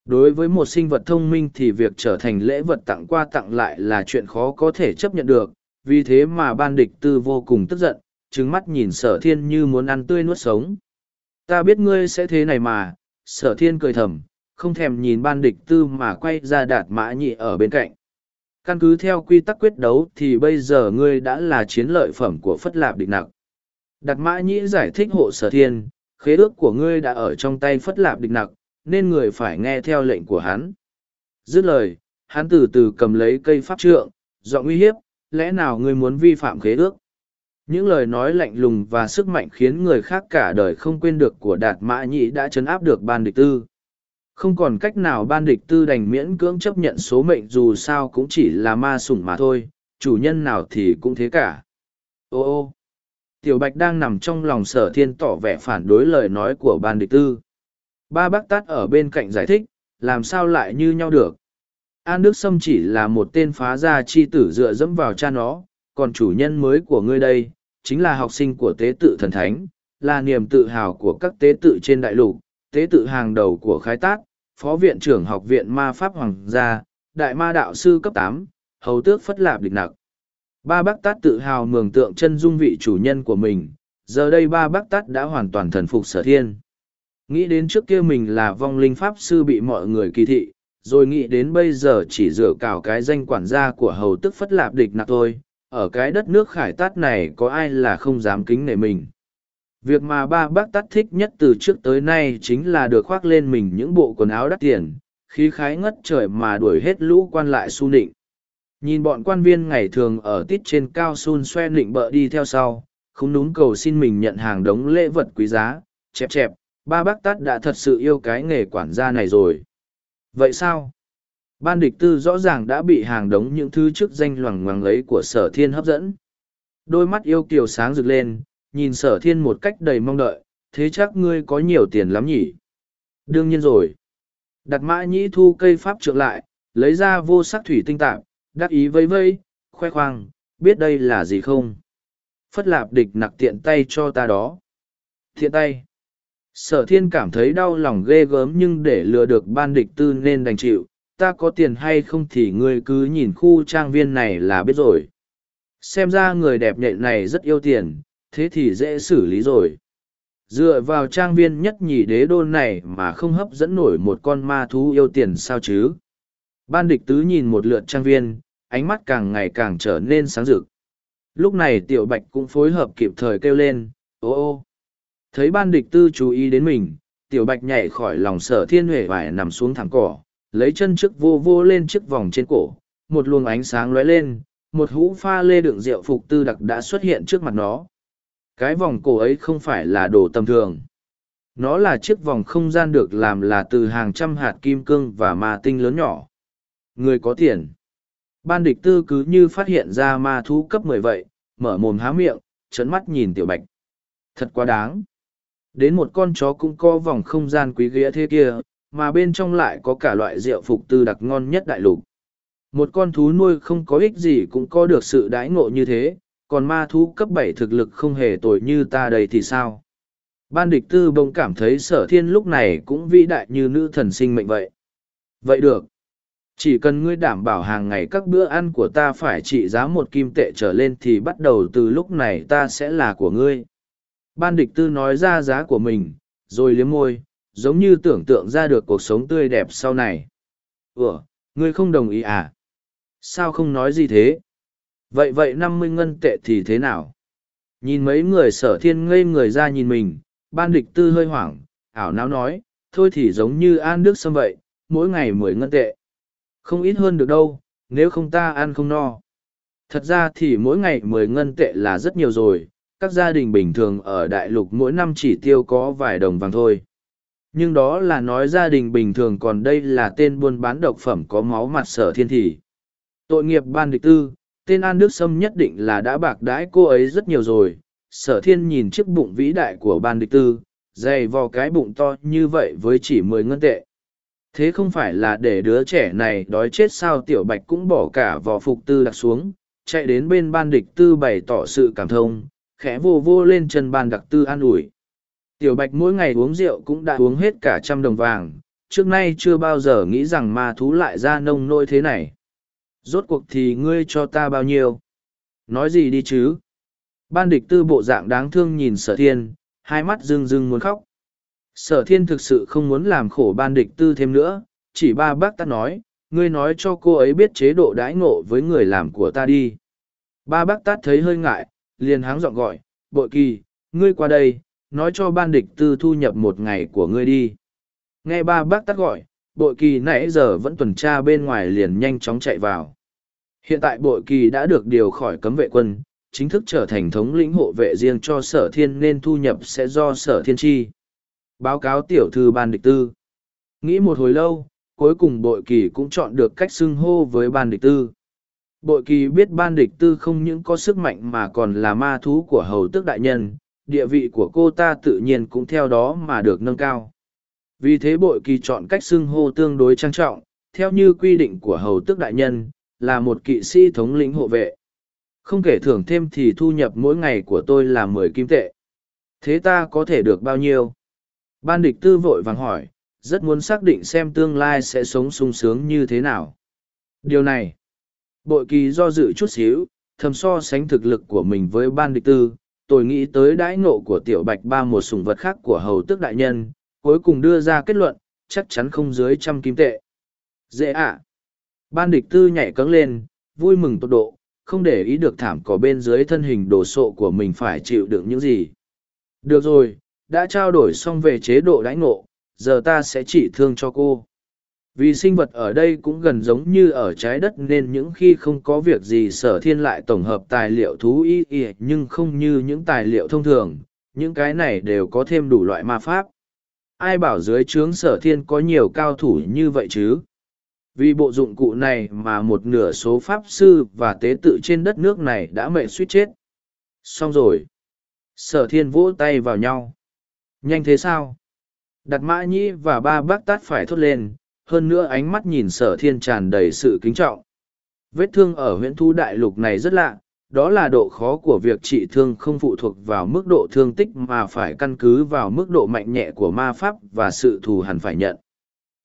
Speaker 1: Đối với một sinh vật thông minh thì việc trở thành lễ vật tặng qua tặng lại là chuyện khó có thể chấp nhận được, vì thế mà ban địch tư vô cùng tức giận, trứng mắt nhìn sở thiên như muốn ăn tươi nuốt sống. Ta biết ngươi sẽ thế này mà, sở thiên cười thầm, không thèm nhìn ban địch tư mà quay ra đạt mã nhị ở bên cạnh. Căn cứ theo quy tắc quyết đấu thì bây giờ ngươi đã là chiến lợi phẩm của Phất Lạp địch nặc. Đạt mã nhị giải thích hộ sở thiên, khế ước của ngươi đã ở trong tay Phất Lạp địch nặc, nên người phải nghe theo lệnh của hắn. Dứt lời, hắn từ từ cầm lấy cây pháp trượng, giọng uy hiếp, lẽ nào ngươi muốn vi phạm khế ước? Những lời nói lạnh lùng và sức mạnh khiến người khác cả đời không quên được của Đạt Mã Nhĩ đã chấn áp được ban địch tư. Không còn cách nào ban địch tư đành miễn cưỡng chấp nhận số mệnh dù sao cũng chỉ là ma sủng mà thôi, chủ nhân nào thì cũng thế cả. Ô ô! Tiểu Bạch đang nằm trong lòng sở thiên tỏ vẻ phản đối lời nói của ban địch tư. Ba bác tát ở bên cạnh giải thích, làm sao lại như nhau được. An Đức Sâm chỉ là một tên phá gia chi tử dựa dẫm vào cha nó, còn chủ nhân mới của ngươi đây, chính là học sinh của tế tự thần thánh, là niềm tự hào của các tế tự trên đại lục, tế tự hàng đầu của khái tác, phó viện trưởng học viện ma pháp hoàng gia, đại ma đạo sư cấp tám, hầu tước phất lạp địch nặc. Ba bác tát tự hào mường tượng chân dung vị chủ nhân của mình, giờ đây ba bác tát đã hoàn toàn thần phục sở thiên. Nghĩ đến trước kia mình là vong linh pháp sư bị mọi người kỳ thị, rồi nghĩ đến bây giờ chỉ dựa cào cái danh quản gia của hầu tức phất lạp địch nạc thôi, ở cái đất nước khải tát này có ai là không dám kính nể mình. Việc mà ba bác tát thích nhất từ trước tới nay chính là được khoác lên mình những bộ quần áo đắt tiền, khí khái ngất trời mà đuổi hết lũ quan lại su nịnh. Nhìn bọn quan viên ngày thường ở tít trên cao xun xoe nịnh bợ đi theo sau, không đúng cầu xin mình nhận hàng đống lễ vật quý giá, chẹp chẹp, ba bác tát đã thật sự yêu cái nghề quản gia này rồi. Vậy sao? Ban địch tư rõ ràng đã bị hàng đống những thứ chức danh loằng ngoằng ấy của sở thiên hấp dẫn. Đôi mắt yêu kiều sáng rực lên, nhìn sở thiên một cách đầy mong đợi, thế chắc ngươi có nhiều tiền lắm nhỉ? Đương nhiên rồi. Đặt mã nhĩ thu cây pháp trượng lại, lấy ra vô sắc thủy tinh tạp, đắc ý vây vây, khoe khoang, biết đây là gì không? Phất lạp địch nặc tiện tay cho ta đó. Thiện tay. Sở thiên cảm thấy đau lòng ghê gớm nhưng để lừa được ban địch tư nên đành chịu, ta có tiền hay không thì ngươi cứ nhìn khu trang viên này là biết rồi. Xem ra người đẹp nhện này rất yêu tiền, thế thì dễ xử lý rồi. Dựa vào trang viên nhất nhì đế đôn này mà không hấp dẫn nổi một con ma thú yêu tiền sao chứ. Ban địch tứ nhìn một lượt trang viên, ánh mắt càng ngày càng trở nên sáng rực. Lúc này tiểu bạch cũng phối hợp kịp thời kêu lên, ô ô. Thấy ban địch tư chú ý đến mình, tiểu bạch nhảy khỏi lòng sở thiên huệ vải nằm xuống thẳng cỏ, lấy chân trước vô vô lên chiếc vòng trên cổ, một luồng ánh sáng lóe lên, một hũ pha lê đựng rượu phục tư đặc đã xuất hiện trước mặt nó. Cái vòng cổ ấy không phải là đồ tầm thường. Nó là chiếc vòng không gian được làm là từ hàng trăm hạt kim cương và ma tinh lớn nhỏ. Người có tiền. Ban địch tư cứ như phát hiện ra ma thú cấp mười vậy, mở mồm há miệng, trấn mắt nhìn tiểu bạch. Thật quá đáng. Đến một con chó cũng có vòng không gian quý ghĩa thế kia, mà bên trong lại có cả loại rượu phục tư đặc ngon nhất đại lục. Một con thú nuôi không có ích gì cũng có được sự đãi ngộ như thế, còn ma thú cấp bảy thực lực không hề tồi như ta đây thì sao? Ban địch tư bỗng cảm thấy sở thiên lúc này cũng vĩ đại như nữ thần sinh mệnh vậy. Vậy được. Chỉ cần ngươi đảm bảo hàng ngày các bữa ăn của ta phải trị giá một kim tệ trở lên thì bắt đầu từ lúc này ta sẽ là của ngươi. Ban địch tư nói ra giá của mình, rồi liếm môi, giống như tưởng tượng ra được cuộc sống tươi đẹp sau này. Ủa, ngươi không đồng ý à? Sao không nói gì thế? Vậy vậy năm mươi ngân tệ thì thế nào? Nhìn mấy người sở thiên ngây người ra nhìn mình, ban địch tư hơi hoảng, ảo não nói, thôi thì giống như an đức xâm vậy, mỗi ngày mười ngân tệ. Không ít hơn được đâu, nếu không ta ăn không no. Thật ra thì mỗi ngày mười ngân tệ là rất nhiều rồi, các gia đình bình thường ở đại lục mỗi năm chỉ tiêu có vài đồng vàng thôi. Nhưng đó là nói gia đình bình thường còn đây là tên buôn bán độc phẩm có máu mặt sở thiên thị. Tội nghiệp ban địch tư, tên An Đức Sâm nhất định là đã bạc đãi cô ấy rất nhiều rồi. Sở thiên nhìn chiếc bụng vĩ đại của ban địch tư, dày vò cái bụng to như vậy với chỉ mười ngân tệ. Thế không phải là để đứa trẻ này đói chết sao tiểu bạch cũng bỏ cả vỏ phục tư đặt xuống, chạy đến bên ban địch tư bày tỏ sự cảm thông, khẽ vô vô lên chân ban đặc tư an ủi. Tiểu bạch mỗi ngày uống rượu cũng đã uống hết cả trăm đồng vàng, trước nay chưa bao giờ nghĩ rằng ma thú lại ra nông nôi thế này. Rốt cuộc thì ngươi cho ta bao nhiêu? Nói gì đi chứ? Ban địch tư bộ dạng đáng thương nhìn sở thiên, hai mắt rưng rưng muốn khóc. Sở thiên thực sự không muốn làm khổ ban địch tư thêm nữa, chỉ ba bác ta nói, ngươi nói cho cô ấy biết chế độ đãi ngộ với người làm của ta đi. Ba bác tát thấy hơi ngại, liền háng giọng gọi, bội kỳ, ngươi qua đây, nói cho ban địch tư thu nhập một ngày của ngươi đi. Nghe ba bác tát gọi, bội kỳ nãy giờ vẫn tuần tra bên ngoài liền nhanh chóng chạy vào. Hiện tại bội kỳ đã được điều khỏi cấm vệ quân, chính thức trở thành thống lĩnh hộ vệ riêng cho sở thiên nên thu nhập sẽ do sở thiên chi. Báo cáo tiểu thư ban địch tư. Nghĩ một hồi lâu, cuối cùng bội kỳ cũng chọn được cách xưng hô với ban địch tư. Bội kỳ biết ban địch tư không những có sức mạnh mà còn là ma thú của hầu tước đại nhân, địa vị của cô ta tự nhiên cũng theo đó mà được nâng cao. Vì thế bội kỳ chọn cách xưng hô tương đối trang trọng, theo như quy định của hầu tước đại nhân, là một kỵ sĩ thống lĩnh hộ vệ. Không kể thưởng thêm thì thu nhập mỗi ngày của tôi là mười kim tệ. Thế ta có thể được bao nhiêu? Ban địch tư vội vàng hỏi, rất muốn xác định xem tương lai sẽ sống sung sướng như thế nào. Điều này, bội kỳ do dự chút xíu, thầm so sánh thực lực của mình với ban địch tư, tôi nghĩ tới đãi ngộ của tiểu bạch ba một sùng vật khác của hầu tước đại nhân, cuối cùng đưa ra kết luận, chắc chắn không dưới trăm kim tệ. Dễ ạ. Ban địch tư nhảy cấng lên, vui mừng tột độ, không để ý được thảm cỏ bên dưới thân hình đồ sộ của mình phải chịu đựng những gì. Được rồi, đã trao đổi xong về chế độ đãi ngộ, giờ ta sẽ trị thương cho cô. Vì sinh vật ở đây cũng gần giống như ở trái đất nên những khi không có việc gì sở thiên lại tổng hợp tài liệu thú y y nhưng không như những tài liệu thông thường, những cái này đều có thêm đủ loại ma pháp ai bảo dưới trướng sở thiên có nhiều cao thủ như vậy chứ Vì bộ dụng cụ này mà một nửa số pháp sư và tế tự trên đất nước này đã mệt suýt chết. Xong rồi. Sở thiên vỗ tay vào nhau. Nhanh thế sao? Đặt mã nhĩ và ba bác tát phải thốt lên, hơn nữa ánh mắt nhìn sở thiên tràn đầy sự kính trọng. Vết thương ở huyện thu đại lục này rất lạ, đó là độ khó của việc trị thương không phụ thuộc vào mức độ thương tích mà phải căn cứ vào mức độ mạnh nhẹ của ma pháp và sự thù hẳn phải nhận.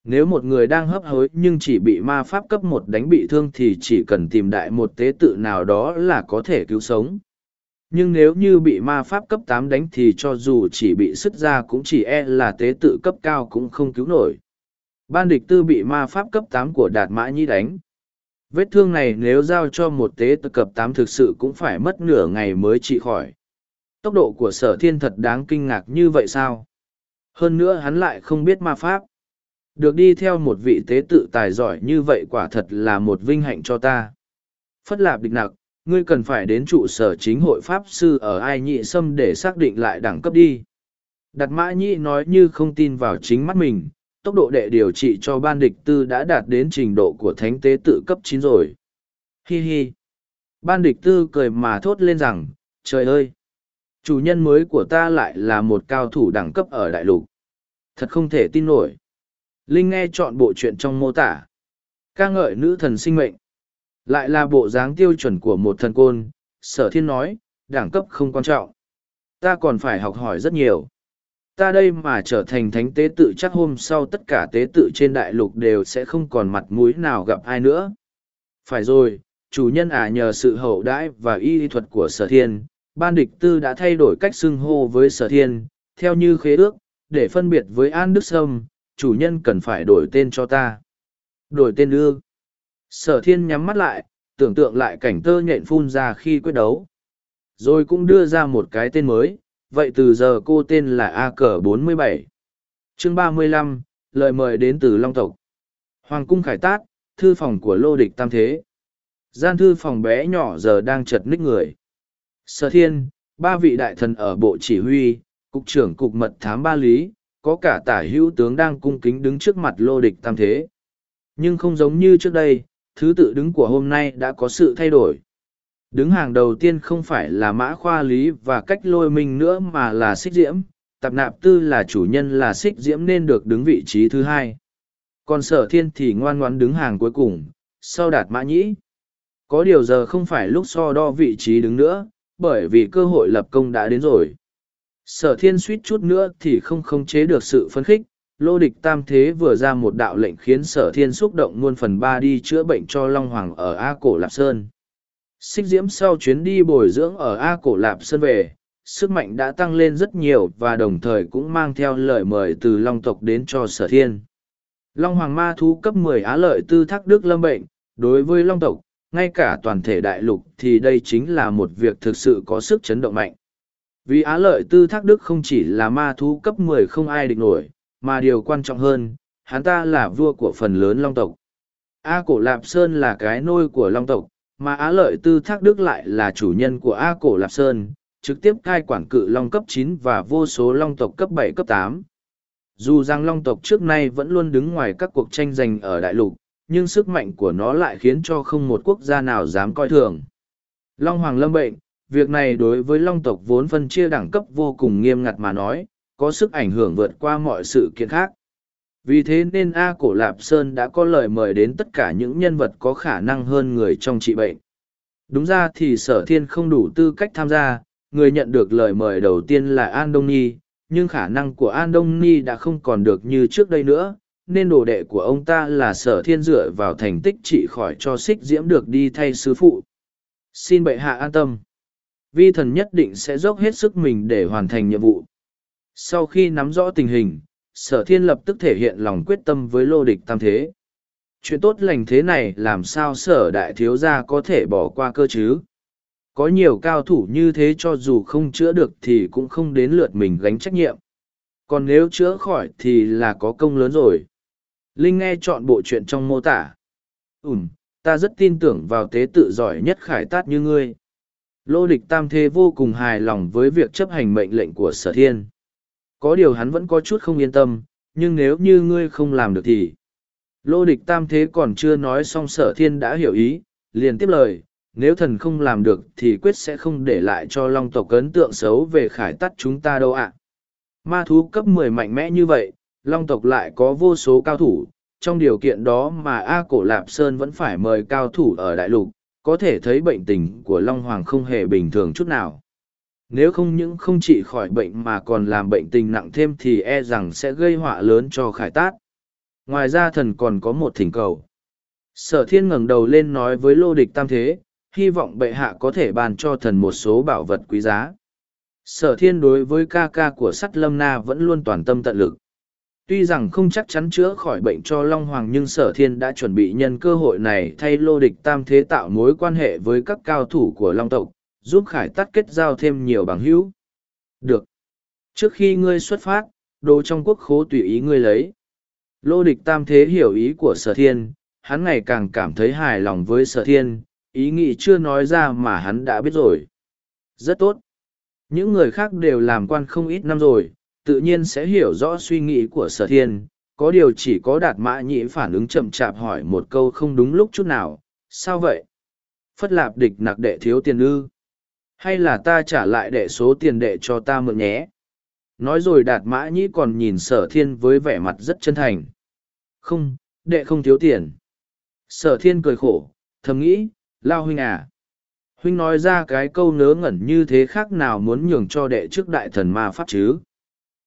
Speaker 1: Nếu một người đang hấp hối nhưng chỉ bị ma pháp cấp một đánh bị thương thì chỉ cần tìm đại một tế tự nào đó là có thể cứu sống. Nhưng nếu như bị ma pháp cấp tám đánh thì cho dù chỉ bị sứt ra cũng chỉ e là tế tự cấp cao cũng không cứu nổi. Ban địch tư bị ma pháp cấp tám của Đạt Mã nhi đánh. Vết thương này nếu giao cho một tế tự cấp tám thực sự cũng phải mất nửa ngày mới trị khỏi. Tốc độ của sở thiên thật đáng kinh ngạc như vậy sao? Hơn nữa hắn lại không biết ma pháp. Được đi theo một vị tế tự tài giỏi như vậy quả thật là một vinh hạnh cho ta. Phất lạp địch nặc, ngươi cần phải đến trụ sở chính hội Pháp Sư ở Ai Nhị Sâm để xác định lại đẳng cấp đi. Đặt mã nhị nói như không tin vào chính mắt mình, tốc độ đệ điều trị cho ban địch tư đã đạt đến trình độ của thánh tế tự cấp chín rồi. Hi hi. Ban địch tư cười mà thốt lên rằng, trời ơi! Chủ nhân mới của ta lại là một cao thủ đẳng cấp ở đại lục. Thật không thể tin nổi. Linh nghe chọn bộ chuyện trong mô tả. ca ngợi nữ thần sinh mệnh. Lại là bộ dáng tiêu chuẩn của một thần côn, sở thiên nói, đẳng cấp không quan trọng. Ta còn phải học hỏi rất nhiều. Ta đây mà trở thành thánh tế tự chắc hôm sau tất cả tế tự trên đại lục đều sẽ không còn mặt mũi nào gặp ai nữa. Phải rồi, chủ nhân ả à nhờ sự hậu đãi và y thuật của sở thiên, ban địch tư đã thay đổi cách xưng hô với sở thiên, theo như khế ước, để phân biệt với An Đức Sâm, chủ nhân cần phải đổi tên cho ta. Đổi tên ư. Sở thiên nhắm mắt lại, tưởng tượng lại cảnh tơ nhện phun ra khi quyết đấu. Rồi cũng đưa ra một cái tên mới, vậy từ giờ cô tên là A Cờ 47. chương 35, lời mời đến từ Long Tộc. Hoàng cung khải tát, thư phòng của lô địch tam thế. Gian thư phòng bé nhỏ giờ đang chật ních người. Sở thiên, ba vị đại thần ở bộ chỉ huy, cục trưởng cục mật thám ba lý, có cả tả hữu tướng đang cung kính đứng trước mặt lô địch tam thế. Nhưng không giống như trước đây, thứ tự đứng của hôm nay đã có sự thay đổi. Đứng hàng đầu tiên không phải là mã khoa lý và cách lôi mình nữa mà là xích diễm, tạp nạp tư là chủ nhân là xích diễm nên được đứng vị trí thứ hai. Còn sở thiên thì ngoan ngoãn đứng hàng cuối cùng, sau đạt mã nhĩ. Có điều giờ không phải lúc so đo vị trí đứng nữa, bởi vì cơ hội lập công đã đến rồi. Sở thiên suýt chút nữa thì không khống chế được sự phấn khích, lô địch tam thế vừa ra một đạo lệnh khiến sở thiên xúc động muôn phần ba đi chữa bệnh cho Long Hoàng ở A Cổ Lạp Sơn. Xích diễm sau chuyến đi bồi dưỡng ở A Cổ Lạp Sơn về, sức mạnh đã tăng lên rất nhiều và đồng thời cũng mang theo lời mời từ Long tộc đến cho sở thiên. Long Hoàng Ma Thú cấp mười Á Lợi Tư Thác Đức Lâm Bệnh, đối với Long tộc, ngay cả toàn thể đại lục thì đây chính là một việc thực sự có sức chấn động mạnh. Vì Á Lợi Tư Thác Đức không chỉ là ma thú cấp mười không ai địch nổi, mà điều quan trọng hơn, hắn ta là vua của phần lớn long tộc. A Cổ Lạp Sơn là cái nôi của long tộc, mà Á Lợi Tư Thác Đức lại là chủ nhân của A Cổ Lạp Sơn, trực tiếp cai quản cự long cấp chín và vô số long tộc cấp bảy cấp tám. Dù rằng long tộc trước nay vẫn luôn đứng ngoài các cuộc tranh giành ở đại lục, nhưng sức mạnh của nó lại khiến cho không một quốc gia nào dám coi thường. Long Hoàng lâm bệnh, việc này đối với long tộc vốn phân chia đẳng cấp vô cùng nghiêm ngặt mà nói, có sức ảnh hưởng vượt qua mọi sự kiện khác. Vì thế nên A Cổ Lạp Sơn đã có lời mời đến tất cả những nhân vật có khả năng hơn người trong trị bệnh. Đúng ra thì sở thiên không đủ tư cách tham gia, người nhận được lời mời đầu tiên là An Đông Nhi, nhưng khả năng của An Đông Nhi đã không còn được như trước đây nữa, nên đồ đệ của ông ta là sở thiên dựa vào thành tích trị khỏi cho xích diễm được đi thay sư phụ. Xin bệ hạ an tâm. Vi thần nhất định sẽ dốc hết sức mình để hoàn thành nhiệm vụ. Sau khi nắm rõ tình hình, sở thiên lập tức thể hiện lòng quyết tâm với lô địch tam thế. Chuyện tốt lành thế này làm sao sở đại thiếu gia có thể bỏ qua cơ chứ? Có nhiều cao thủ như thế cho dù không chữa được thì cũng không đến lượt mình gánh trách nhiệm. Còn nếu chữa khỏi thì là có công lớn rồi. Linh nghe chọn bộ chuyện trong mô tả. Ừm, ta rất tin tưởng vào tế tự giỏi nhất khải tát như ngươi. Lô địch tam thế vô cùng hài lòng với việc chấp hành mệnh lệnh của sở thiên. Có điều hắn vẫn có chút không yên tâm, nhưng nếu như ngươi không làm được thì... Lô địch tam thế còn chưa nói xong sở thiên đã hiểu ý, liền tiếp lời, nếu thần không làm được thì quyết sẽ không để lại cho long tộc ấn tượng xấu về khải tắt chúng ta đâu ạ. Ma thú cấp mười mạnh mẽ như vậy, long tộc lại có vô số cao thủ, trong điều kiện đó mà A Cổ Lạp Sơn vẫn phải mời cao thủ ở đại lục, có thể thấy bệnh tình của Long Hoàng không hề bình thường chút nào. Nếu không những không trị khỏi bệnh mà còn làm bệnh tình nặng thêm thì e rằng sẽ gây họa lớn cho khải tát. Ngoài ra thần còn có một thỉnh cầu. Sở thiên ngẩng đầu lên nói với lô địch tam thế, hy vọng bệ hạ có thể bàn cho thần một số bảo vật quý giá. Sở thiên đối với ca ca của sắt lâm na vẫn luôn toàn tâm tận lực. Tuy rằng không chắc chắn chữa khỏi bệnh cho Long Hoàng nhưng sở thiên đã chuẩn bị nhân cơ hội này thay lô địch tam thế tạo mối quan hệ với các cao thủ của Long tộc, giúp khải tắt kết giao thêm nhiều bằng hữu. Được. Trước khi ngươi xuất phát, đồ trong quốc khố tùy ý ngươi lấy. Lô địch tam thế hiểu ý của sở thiên, hắn ngày càng cảm thấy hài lòng với sở thiên, ý nghĩ chưa nói ra mà hắn đã biết rồi. Rất tốt. Những người khác đều làm quan không ít năm rồi, tự nhiên sẽ hiểu rõ suy nghĩ của sở thiên, có điều chỉ có đạt mã nhĩ phản ứng chậm chạp hỏi một câu không đúng lúc chút nào, sao vậy? Phất lạp địch nặc đệ thiếu tiền ư? Hay là ta trả lại đệ số tiền đệ cho ta mượn nhé? Nói rồi đạt mã nhĩ còn nhìn sở thiên với vẻ mặt rất chân thành. Không, đệ không thiếu tiền. Sở thiên cười khổ, thầm nghĩ, lao huynh à. Huynh nói ra cái câu nớ ngẩn như thế khác nào muốn nhường cho đệ trước đại thần ma pháp chứ.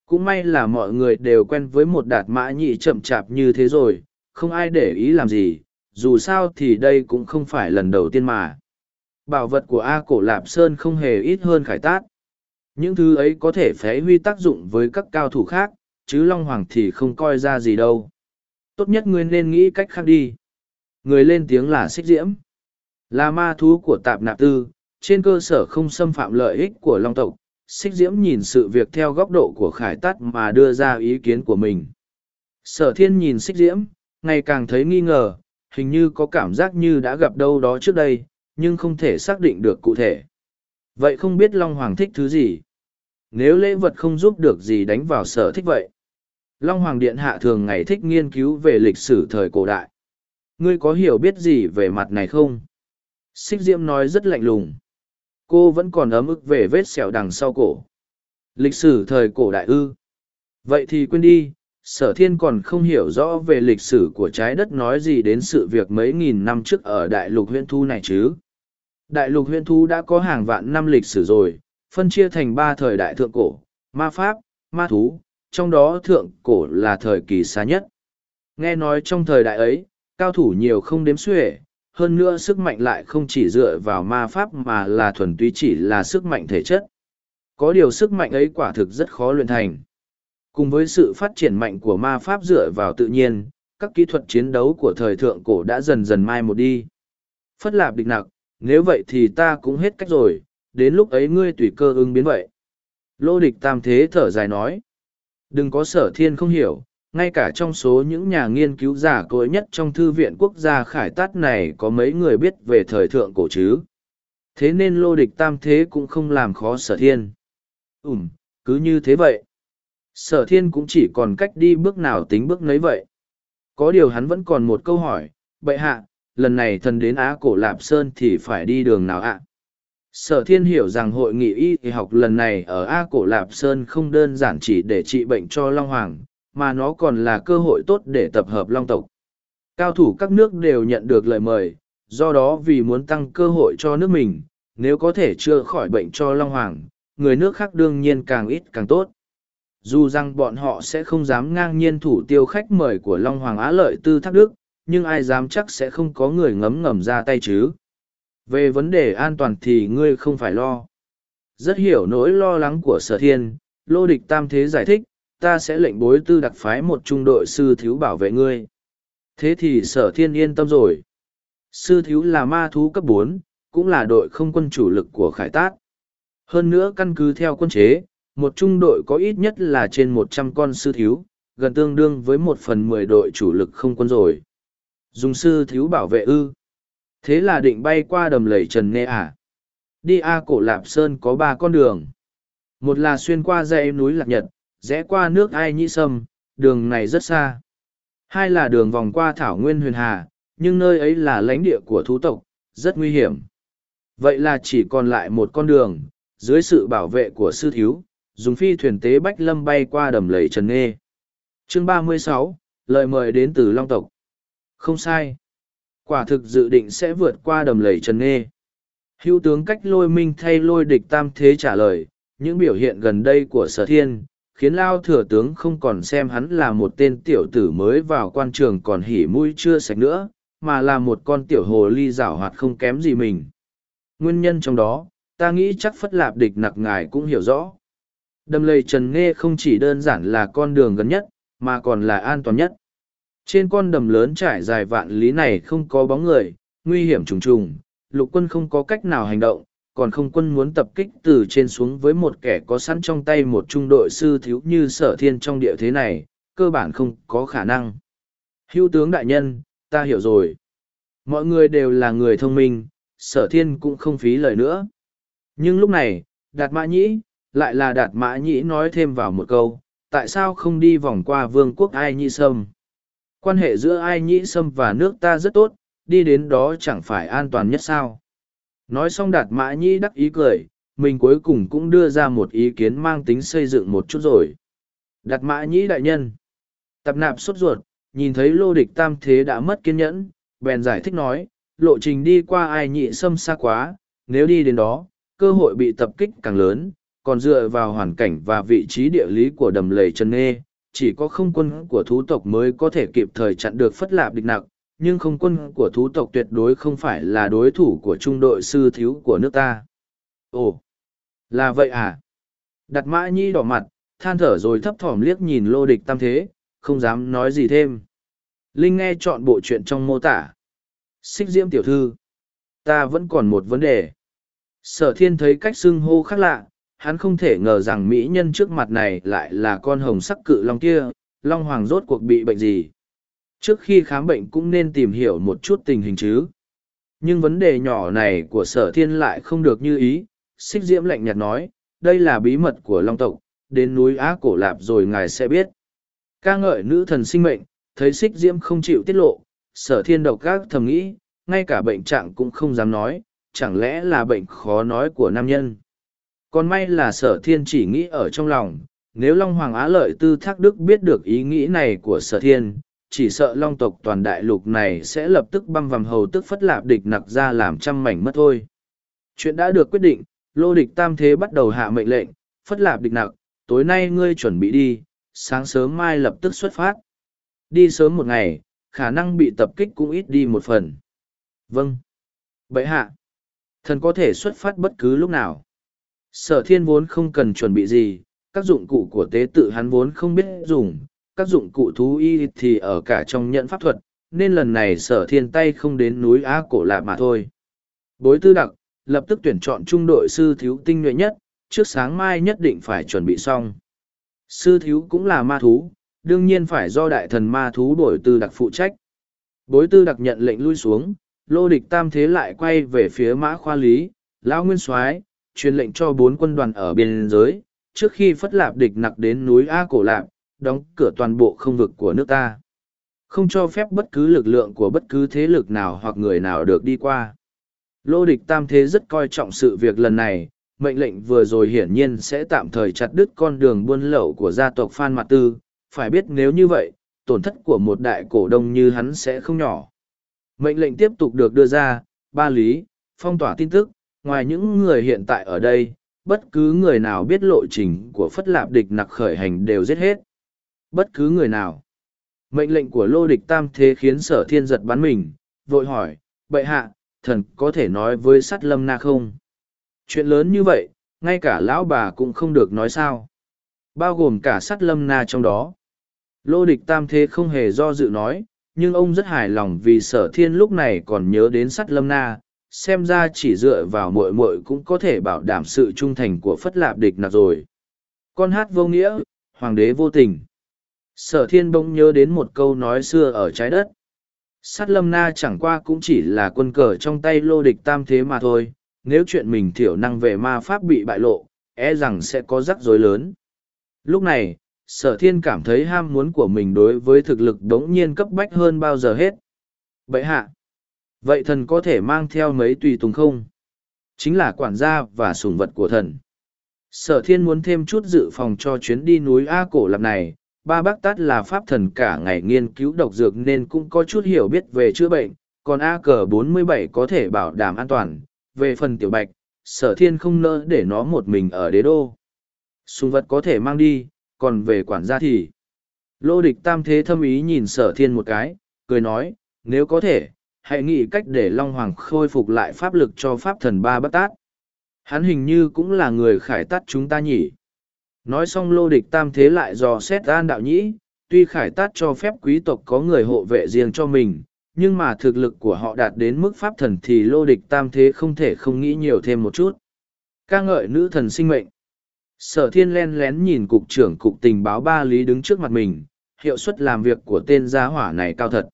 Speaker 1: Cũng may là mọi người đều quen với một đạt mã nhị chậm chạp như thế rồi, không ai để ý làm gì, dù sao thì đây cũng không phải lần đầu tiên mà. Bảo vật của A Cổ Lạp Sơn không hề ít hơn khải tát. Những thứ ấy có thể phế huy tác dụng với các cao thủ khác, chứ Long Hoàng thì không coi ra gì đâu. Tốt nhất ngươi nên nghĩ cách khác đi. Người lên tiếng là xích diễm. Là ma thú của tạp nạp tư, trên cơ sở không xâm phạm lợi ích của Long tộc, xích diễm nhìn sự việc theo góc độ của khải tắt mà đưa ra ý kiến của mình sở thiên nhìn xích diễm ngày càng thấy nghi ngờ hình như có cảm giác như đã gặp đâu đó trước đây nhưng không thể xác định được cụ thể. Vậy không biết long hoàng thích thứ gì? Nếu lễ vật không giúp được gì đánh vào sở thích vậy, long hoàng điện hạ thường ngày thích nghiên cứu về lịch sử thời cổ đại. Ngươi có hiểu biết gì về mặt này không? Xích diễm nói rất lạnh lùng. Cô vẫn còn ấm ức về vết sẹo đằng sau cổ. Lịch sử thời cổ đại ư? Vậy thì quên đi, sở thiên còn không hiểu rõ về lịch sử của trái đất nói gì đến sự việc mấy nghìn năm trước ở đại lục huyện thu này chứ? Đại lục huyễn thú đã có hàng vạn năm lịch sử rồi phân chia thành ba thời đại thượng cổ ma pháp ma thú trong đó thượng cổ là thời kỳ xa nhất nghe nói trong thời đại ấy cao thủ nhiều không đếm xuể hơn nữa sức mạnh lại không chỉ dựa vào ma pháp mà là thuần túy chỉ là sức mạnh thể chất. Có điều sức mạnh ấy quả thực rất khó luyện thành. Cùng với sự phát triển mạnh của ma pháp dựa vào tự nhiên, các kỹ thuật chiến đấu của thời thượng cổ đã dần dần mai một đi. Phất lạp địch nặc, nếu vậy thì ta cũng hết cách rồi, đến lúc ấy ngươi tùy cơ ứng biến vậy. Lô địch tam thế thở dài nói. Đừng có sở thiên không hiểu, ngay cả trong số những nhà nghiên cứu giả cối nhất trong thư viện quốc gia khải tát này có mấy người biết về thời thượng cổ chứ thế nên lô địch tam thế cũng không làm khó sở thiên ùm cứ như thế vậy sở thiên cũng chỉ còn cách đi bước nào tính bước nấy vậy có điều hắn vẫn còn một câu hỏi bệ hạ lần này thần đến á cổ lạp sơn thì phải đi đường nào ạ sở thiên hiểu rằng hội nghị y học lần này ở a cổ lạp sơn không đơn giản chỉ để trị bệnh cho long hoàng mà nó còn là cơ hội tốt để tập hợp long tộc. Cao thủ các nước đều nhận được lời mời, do đó vì muốn tăng cơ hội cho nước mình, nếu có thể chữa khỏi bệnh cho Long Hoàng, người nước khác đương nhiên càng ít càng tốt. Dù rằng bọn họ sẽ không dám ngang nhiên thủ tiêu khách mời của Long Hoàng Á Lợi Tư Thác Đức, nhưng ai dám chắc sẽ không có người ngấm ngầm ra tay chứ. Về vấn đề an toàn thì ngươi không phải lo. Rất hiểu nỗi lo lắng của sở thiên, Lô Địch Tam Thế giải thích, ta sẽ lệnh bối tư đặc phái một trung đội sư thiếu bảo vệ ngươi. Thế thì sở thiên yên tâm rồi. Sư thiếu là ma thú cấp bốn, cũng là đội không quân chủ lực của khải tát. Hơn nữa căn cứ theo quân chế, một trung đội có ít nhất là trên một trăm con sư thiếu, gần tương đương với một phần mười đội chủ lực không quân rồi. Dùng sư thiếu bảo vệ ư. Thế là định bay qua đầm lầy Trần Nê à. Đi A Cổ Lạp Sơn có ba con đường. Một là xuyên qua dãy núi Lạc Nhật, rẽ qua nước ai nhĩ sâm, đường này rất xa. Hai là đường vòng qua thảo nguyên huyền hà, nhưng nơi ấy là lãnh địa của thú tộc, rất nguy hiểm. Vậy là chỉ còn lại một con đường, dưới sự bảo vệ của sư thiếu, dùng phi thuyền tế Bách Lâm bay qua đầm lầy Trần Nghê. Chương ba mươi sáu lời mời đến từ Long tộc. Không sai. Quả thực dự định sẽ vượt qua đầm lầy Trần Nghê. Hữu tướng cách lôi minh thay lôi địch tam thế trả lời, những biểu hiện gần đây của sở thiên, khiến lao thừa tướng không còn xem hắn là một tên tiểu tử mới vào quan trường còn hỉ mũi chưa sạch nữa, mà là một con tiểu hồ ly rảo hoạt không kém gì mình. Nguyên nhân trong đó, ta nghĩ chắc phất lạp địch nặc ngài cũng hiểu rõ. Đầm lầy Trần Nghê không chỉ đơn giản là con đường gần nhất, mà còn là an toàn nhất. Trên con đầm lớn trải dài vạn lý này không có bóng người, nguy hiểm trùng trùng, lục quân không có cách nào hành động, còn không quân muốn tập kích từ trên xuống với một kẻ có sẵn trong tay một trung đội sư thiếu như sở thiên trong địa thế này, cơ bản không có khả năng. Hữu tướng đại nhân, ta hiểu rồi. Mọi người đều là người thông minh, sở thiên cũng không phí lời nữa. Nhưng lúc này, đạt mã nhĩ, lại là đạt mã nhĩ nói thêm vào một câu, tại sao không đi vòng qua vương quốc ai nhĩ sâm? Quan hệ giữa ai nhĩ sâm và nước ta rất tốt, đi đến đó chẳng phải an toàn nhất sao? Nói xong đạt mã nhĩ đắc ý cười, mình cuối cùng cũng đưa ra một ý kiến mang tính xây dựng một chút rồi. Đạt mã nhĩ đại nhân. Tập nạp sốt ruột, nhìn thấy lô địch tam thế đã mất kiên nhẫn, bèn giải thích nói, lộ trình đi qua ai nhị xâm xa quá, nếu đi đến đó, cơ hội bị tập kích càng lớn, còn dựa vào hoàn cảnh và vị trí địa lý của đầm lầy Trần Nê chỉ có không quân của thú tộc mới có thể kịp thời chặn được phất lạp địch nặng, nhưng không quân của thú tộc tuyệt đối không phải là đối thủ của trung đội sư thiếu của nước ta. Ồ, là vậy à? Đặt mã nhi đỏ mặt, than thở rồi thấp thỏm liếc nhìn lô địch tam thế, không dám nói gì thêm. Linh nghe chọn bộ chuyện trong mô tả. Xích diễm tiểu thư. Ta vẫn còn một vấn đề. Sở thiên thấy cách xưng hô khác lạ, hắn không thể ngờ rằng mỹ nhân trước mặt này lại là con hồng sắc cự long kia, long hoàng rốt cuộc bị bệnh gì. Trước khi khám bệnh cũng nên tìm hiểu một chút tình hình chứ. Nhưng vấn đề nhỏ này của sở thiên lại không được như ý, xích diễm lạnh nhạt nói, đây là bí mật của long tộc, đến núi Á Cổ Lạp rồi ngài sẽ biết. ca ngợi nữ thần sinh mệnh, thấy xích diễm không chịu tiết lộ, sở thiên độc các thầm nghĩ, ngay cả bệnh trạng cũng không dám nói, chẳng lẽ là bệnh khó nói của nam nhân. Còn may là sở thiên chỉ nghĩ ở trong lòng, nếu Long Hoàng Á Lợi Tư Thác Đức biết được ý nghĩ này của sở thiên, chỉ sợ long tộc toàn đại lục này sẽ lập tức băm vằm hầu tức phất lạp địch nặc ra làm trăm mảnh mất thôi. Chuyện đã được quyết định, lô địch tam thế bắt đầu hạ mệnh lệnh, phất lạp địch nặc, tối nay ngươi chuẩn bị đi, sáng sớm mai lập tức xuất phát. Đi sớm một ngày, khả năng bị tập kích cũng ít đi một phần. Vâng. Vậy hạ. Thần có thể xuất phát bất cứ lúc nào. Sở thiên vốn không cần chuẩn bị gì, các dụng cụ của tế tự hắn vốn không biết dùng, các dụng cụ thú y thì ở cả trong nhận pháp thuật, nên lần này sở thiên tay không đến núi Á Cổ Lạp mà thôi. Bối tư đặc, lập tức tuyển chọn trung đội sư thiếu tinh nhuệ nhất, trước sáng mai nhất định phải chuẩn bị xong. Sư thiếu cũng là ma thú, đương nhiên phải do đại thần ma thú đổi tư đặc phụ trách. Bối tư đặc nhận lệnh lui xuống, lô địch tam thế lại quay về phía mã khoa lý, lão nguyên soái truyền lệnh cho bốn quân đoàn ở biên giới, trước khi phất lạp địch nặc đến núi A Cổ Lạp, đóng cửa toàn bộ không vực của nước ta. Không cho phép bất cứ lực lượng của bất cứ thế lực nào hoặc người nào được đi qua. Lô địch tam thế rất coi trọng sự việc lần này, mệnh lệnh vừa rồi hiển nhiên sẽ tạm thời chặt đứt con đường buôn lậu của gia tộc Phan Mạt Tư, phải biết nếu như vậy, tổn thất của một đại cổ đông như hắn sẽ không nhỏ. Mệnh lệnh tiếp tục được đưa ra, ba lý, phong tỏa tin tức, ngoài những người hiện tại ở đây, bất cứ người nào biết lộ trình của phất lạp địch nặc khởi hành đều giết hết. Bất cứ người nào. Mệnh lệnh của lô địch tam thế khiến sở thiên giật bắn mình, vội hỏi, bệ hạ, thần có thể nói với sắt lâm na không? Chuyện lớn như vậy, ngay cả lão bà cũng không được nói sao. Bao gồm cả sắt lâm na trong đó. Lô địch tam thế không hề do dự nói, nhưng ông rất hài lòng vì sở thiên lúc này còn nhớ đến sắt lâm na, xem ra chỉ dựa vào muội muội cũng có thể bảo đảm sự trung thành của phất lạp địch nạp rồi. Con hát vô nghĩa, hoàng đế vô tình. Sở thiên bỗng nhớ đến một câu nói xưa ở trái đất. Sát lâm na chẳng qua cũng chỉ là quân cờ trong tay lô địch tam thế mà thôi, nếu chuyện mình thiểu năng về ma pháp bị bại lộ, e rằng sẽ có rắc rối lớn. Lúc này, sở thiên cảm thấy ham muốn của mình đối với thực lực đống nhiên cấp bách hơn bao giờ hết. Vậy hạ, vậy thần có thể mang theo mấy tùy tùng không? Chính là quản gia và sủng vật của thần. Sở thiên muốn thêm chút dự phòng cho chuyến đi núi A Cổ Lạp này, ba bác tát là pháp thần cả ngày nghiên cứu độc dược nên cũng có chút hiểu biết về chữa bệnh, còn A cờ 47 có thể bảo đảm an toàn. Về phần tiểu bạch, sở thiên không nỡ để nó một mình ở đế đô. Sùng vật có thể mang đi, còn về quản gia thì. Lô địch tam thế thâm ý nhìn sở thiên một cái, cười nói, nếu có thể, hãy nghĩ cách để Long Hoàng khôi phục lại pháp lực cho pháp thần ba bát tát. Hắn hình như cũng là người khải tát chúng ta nhỉ. Nói xong lô địch tam thế lại dò xét an đạo nhĩ, tuy khải tát cho phép quý tộc có người hộ vệ riêng cho mình, nhưng mà thực lực của họ đạt đến mức pháp thần thì lô địch tam thế không thể không nghĩ nhiều thêm một chút. ca ngợi nữ thần sinh mệnh. Sở thiên len lén nhìn cục trưởng cục tình báo ba lý đứng trước mặt mình, hiệu suất làm việc của tên gia hỏa này cao thật.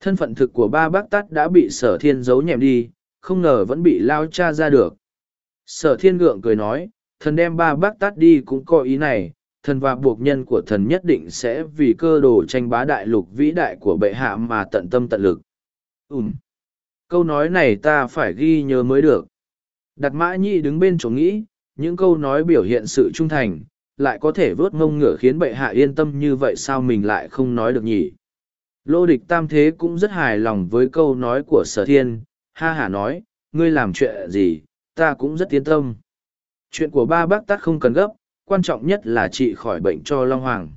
Speaker 1: Thân phận thực của ba bác tát đã bị sở thiên giấu nhẹm đi, không ngờ vẫn bị lao cha ra được. Sở thiên gượng cười nói, thần đem ba bác tát đi cũng có ý này, thần và buộc nhân của thần nhất định sẽ vì cơ đồ tranh bá đại lục vĩ đại của bệ hạ mà tận tâm tận lực. Ừm. Câu nói này ta phải ghi nhớ mới được. Đặt mã nhị đứng bên chỗ nghĩ, những câu nói biểu hiện sự trung thành, lại có thể vớt ngông ngửa khiến bệ hạ yên tâm như vậy sao mình lại không nói được nhỉ. Lô địch tam thế cũng rất hài lòng với câu nói của sở thiên, ha hả nói, ngươi làm chuyện gì, ta cũng rất yên tâm. Chuyện của ba bác tát không cần gấp, quan trọng nhất là trị khỏi bệnh cho Long Hoàng.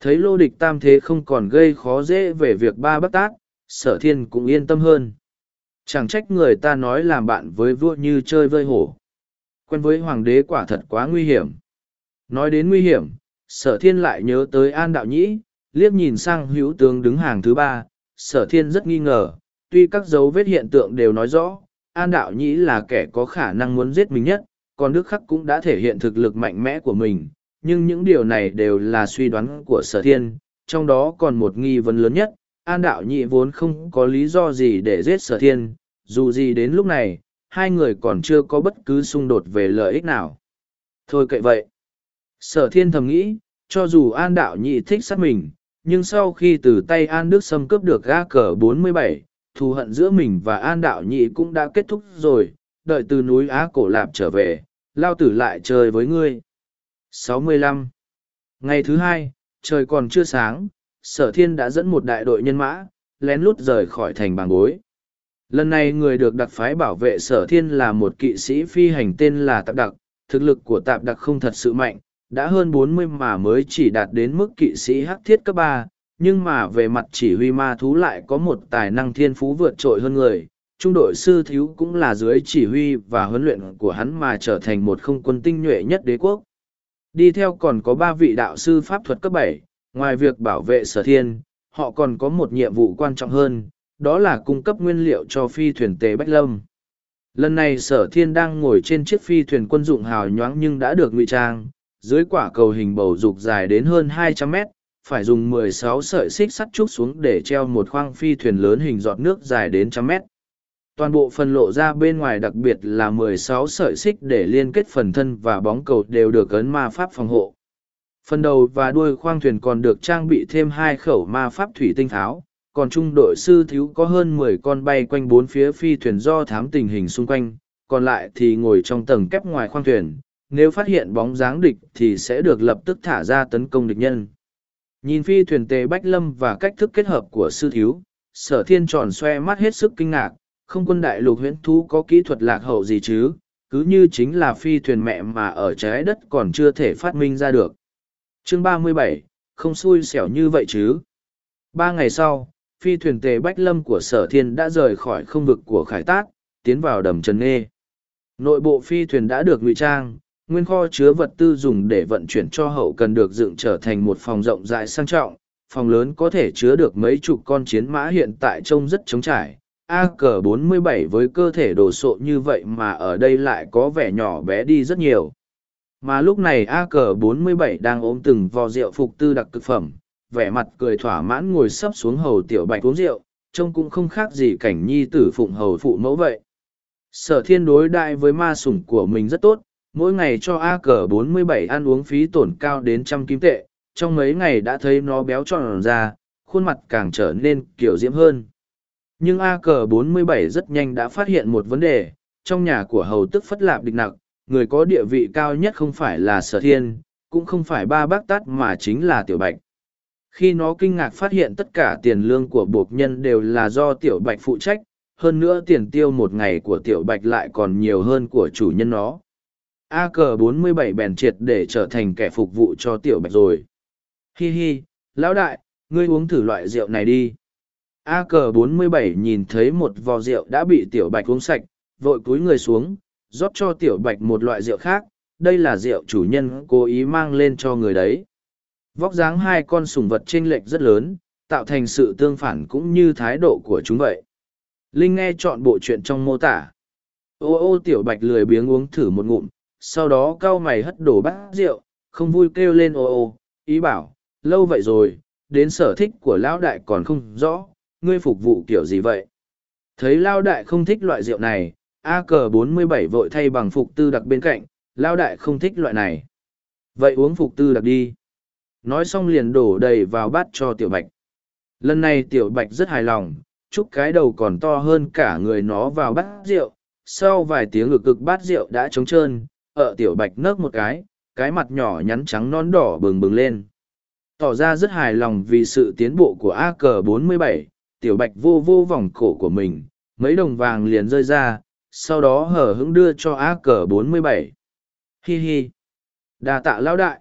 Speaker 1: Thấy lô địch tam thế không còn gây khó dễ về việc ba bác tát, sở thiên cũng yên tâm hơn. Chẳng trách người ta nói làm bạn với vua như chơi vơi hổ. Quen với hoàng đế quả thật quá nguy hiểm. Nói đến nguy hiểm, sở thiên lại nhớ tới an đạo nhĩ, liếc nhìn sang hữu tướng đứng hàng thứ ba, sở thiên rất nghi ngờ, tuy các dấu vết hiện tượng đều nói rõ, an đạo nhĩ là kẻ có khả năng muốn giết mình nhất, còn Đức Khắc cũng đã thể hiện thực lực mạnh mẽ của mình, nhưng những điều này đều là suy đoán của sở thiên, trong đó còn một nghi vấn lớn nhất, an đạo nhĩ vốn không có lý do gì để giết sở thiên, dù gì đến lúc này, hai người còn chưa có bất cứ xung đột về lợi ích nào. Thôi kệ vậy. Sở thiên thầm nghĩ, cho dù an đạo nhị thích sát mình, nhưng sau khi từ tay an đức xâm cướp được ga cờ 47, thù hận giữa mình và an đạo nhị cũng đã kết thúc rồi, đợi từ núi Á Cổ Lạp trở về, lao tử lại chơi với ngươi. 65. Ngày thứ hai, trời còn chưa sáng, sở thiên đã dẫn một đại đội nhân mã, lén lút rời khỏi thành bàng bối. Lần này người được đặc phái bảo vệ sở thiên là một kỵ sĩ phi hành tên là Tạp Đặc, thực lực của Tạp Đặc không thật sự mạnh, đã hơn bốn mươi mà mới chỉ đạt đến mức kỵ sĩ hắc thiết cấp ba, nhưng mà về mặt chỉ huy ma thú lại có một tài năng thiên phú vượt trội hơn người. Trung đội sư thiếu cũng là dưới chỉ huy và huấn luyện của hắn mà trở thành một không quân tinh nhuệ nhất đế quốc. Đi theo còn có ba vị đạo sư pháp thuật cấp bảy, ngoài việc bảo vệ sở thiên, họ còn có một nhiệm vụ quan trọng hơn, đó là cung cấp nguyên liệu cho phi thuyền tế Bách Lâm. Lần này sở thiên đang ngồi trên chiếc phi thuyền quân dụng hào nhoáng nhưng đã được ngụy trang, dưới quả cầu hình bầu dục dài đến hơn 200 mét, phải dùng 16 sợi xích sắt trúc xuống để treo một khoang phi thuyền lớn hình giọt nước dài đến trăm mét. Toàn bộ phần lộ ra bên ngoài đặc biệt là 16 sợi xích để liên kết phần thân và bóng cầu đều được ấn ma pháp phòng hộ. Phần đầu và đuôi khoang thuyền còn được trang bị thêm hai khẩu ma pháp thủy tinh tháo, còn trung đội sư thiếu có hơn mười con bay quanh bốn phía phi thuyền do thám tình hình xung quanh, còn lại thì ngồi trong tầng kép ngoài khoang thuyền, nếu phát hiện bóng dáng địch thì sẽ được lập tức thả ra tấn công địch nhân. Nhìn phi thuyền tề Bách Lâm và cách thức kết hợp của sư thiếu, sở thiên tròn xoe mắt hết sức kinh ngạc, không quân đại lục huyễn thú có kỹ thuật lạc hậu gì chứ, cứ như chính là phi thuyền mẹ mà ở trái đất còn chưa thể phát minh ra được. Chương 37, không xui xẻo như vậy chứ. Ba ngày sau, phi thuyền tề Bách Lâm của sở thiên đã rời khỏi không vực của khải tát, tiến vào đầm Trần Nghê. Nội bộ phi thuyền đã được ngụy trang, nguyên kho chứa vật tư dùng để vận chuyển cho hậu cần được dựng trở thành một phòng rộng rãi sang trọng, phòng lớn có thể chứa được mấy chục con chiến mã hiện tại trông rất trống trải. A cờ 47 với cơ thể đồ sộ như vậy mà ở đây lại có vẻ nhỏ bé đi rất nhiều. Mà lúc này a cờ 47 đang ôm từng vò rượu phục tư đặc thực phẩm, vẻ mặt cười thỏa mãn ngồi sấp xuống hầu tiểu bạch uống rượu, trông cũng không khác gì cảnh nhi tử phụng hầu phụ mẫu vậy. Sở thiên đối đại với ma sủng của mình rất tốt mỗi ngày cho A cờ 47 ăn uống phí tổn cao đến trăm kim tệ, trong mấy ngày đã thấy nó béo tròn ra, khuôn mặt càng trở nên kiểu diễm hơn. Nhưng A cờ 47 rất nhanh đã phát hiện một vấn đề, trong nhà của hầu tức phất lạp địch nặc, người có địa vị cao nhất không phải là sở thiên, cũng không phải ba bác tát mà chính là tiểu bạch. Khi nó kinh ngạc phát hiện tất cả tiền lương của buộc nhân đều là do tiểu bạch phụ trách, hơn nữa tiền tiêu một ngày của tiểu bạch lại còn nhiều hơn của chủ nhân nó. A cờ 47 bèn triệt để trở thành kẻ phục vụ cho tiểu bạch rồi. Hi hi, lão đại, ngươi uống thử loại rượu này đi. A cờ 47 nhìn thấy một vò rượu đã bị tiểu bạch uống sạch, vội cúi người xuống, rót cho tiểu bạch một loại rượu khác, đây là rượu chủ nhân cố ý mang lên cho người đấy. Vóc dáng hai con sùng vật chênh lệch rất lớn, tạo thành sự tương phản cũng như thái độ của chúng vậy. Linh nghe chọn bộ chuyện trong mô tả. Ô ô tiểu bạch lười biếng uống thử một ngụm, sau đó cau mày hất đổ bát rượu, không vui kêu lên ô ô, ý bảo, lâu vậy rồi, đến sở thích của lão đại còn không rõ, ngươi phục vụ kiểu gì vậy? Thấy lão đại không thích loại rượu này, A cờ 47 vội thay bằng phục tư đặc bên cạnh, lão đại không thích loại này. Vậy uống phục tư đặc đi. Nói xong liền đổ đầy vào bát cho tiểu bạch. Lần này tiểu bạch rất hài lòng, chúc cái đầu còn to hơn cả người nó vào bát rượu. Sau vài tiếng ngực cực bát rượu đã trống trơn, ở tiểu bạch nấc một cái, cái mặt nhỏ nhắn trắng non đỏ bừng bừng lên. Tỏ ra rất hài lòng vì sự tiến bộ của A cờ 47, tiểu bạch vô vô vòng cổ của mình, mấy đồng vàng liền rơi ra, sau đó hở hững đưa cho A cờ 47. Hi hi. đa tạ lão đại.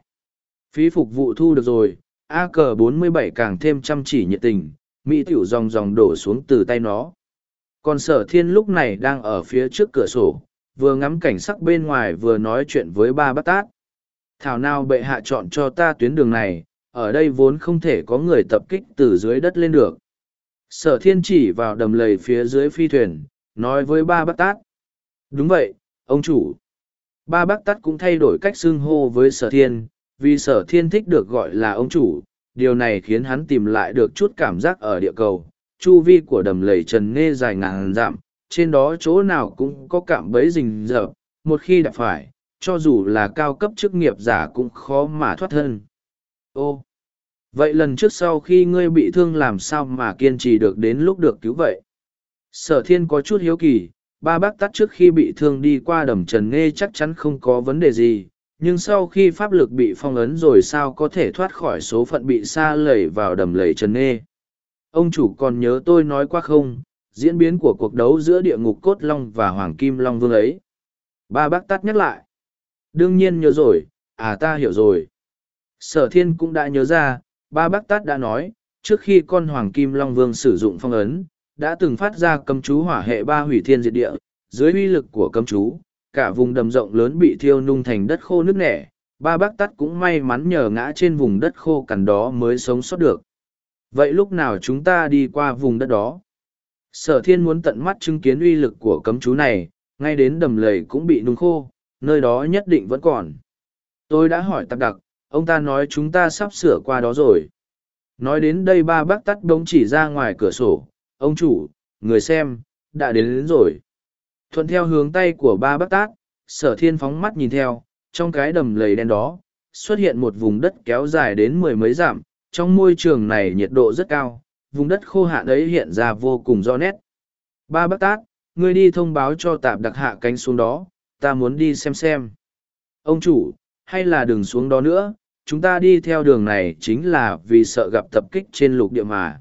Speaker 1: Phí phục vụ thu được rồi, A cờ 47 càng thêm chăm chỉ nhiệt tình, mỹ tiểu dòng dòng đổ xuống từ tay nó. Còn sở thiên lúc này đang ở phía trước cửa sổ, vừa ngắm cảnh sắc bên ngoài vừa nói chuyện với ba bát tát. Thảo nào bệ hạ chọn cho ta tuyến đường này, ở đây vốn không thể có người tập kích từ dưới đất lên được. Sở thiên chỉ vào đầm lầy phía dưới phi thuyền, nói với ba Bát tát. Đúng vậy, ông chủ. Ba bác tát cũng thay đổi cách xưng hô với sở thiên, vì sở thiên thích được gọi là ông chủ. Điều này khiến hắn tìm lại được chút cảm giác ở địa cầu. Chu vi của đầm lầy trần nê dài ngàn dặm, trên đó chỗ nào cũng có cạm bẫy rình rợp. Một khi đạp phải, cho dù là cao cấp chức nghiệp giả cũng khó mà thoát thân. Ô, vậy lần trước sau khi ngươi bị thương làm sao mà kiên trì được đến lúc được cứu vậy? Sở thiên có chút hiếu kỳ, ba bác tắt trước khi bị thương đi qua đầm trần nghe chắc chắn không có vấn đề gì, nhưng sau khi pháp lực bị phong ấn rồi sao có thể thoát khỏi số phận bị xa lầy vào đầm lầy trần nghe? Ông chủ còn nhớ tôi nói qua không, diễn biến của cuộc đấu giữa địa ngục cốt long và hoàng kim long vương ấy. Ba bác tắt nhắc lại. Đương nhiên nhớ rồi, à ta hiểu rồi. Sở thiên cũng đã nhớ ra, ba bác tát đã nói, trước khi con Hoàng Kim Long Vương sử dụng phong ấn, đã từng phát ra cấm chú hỏa hệ ba hủy thiên diệt địa, dưới uy lực của cấm chú, cả vùng đầm rộng lớn bị thiêu nung thành đất khô nước nẻ, ba bác tát cũng may mắn nhờ ngã trên vùng đất khô cằn đó mới sống sót được. Vậy lúc nào chúng ta đi qua vùng đất đó? Sở thiên muốn tận mắt chứng kiến uy lực của cấm chú này, ngay đến đầm lầy cũng bị nung khô, nơi đó nhất định vẫn còn. Tôi đã hỏi tạp đặc, ông ta nói chúng ta sắp sửa qua đó rồi. Nói đến đây ba bác tắt đống chỉ ra ngoài cửa sổ ông chủ người xem đã đến, đến rồi. Thuận theo hướng tay của ba bác tát sở thiên phóng mắt nhìn theo trong cái đầm lầy đen đó xuất hiện một vùng đất kéo dài đến mười mấy dặm trong môi trường này nhiệt độ rất cao vùng đất khô hạn ấy hiện ra vô cùng rõ nét ba bác tát ngươi đi thông báo cho tạp đặc hạ cánh xuống đó ta muốn đi xem xem ông chủ hay là đừng xuống đó nữa chúng ta đi theo đường này chính là vì sợ gặp tập kích trên lục địa mà.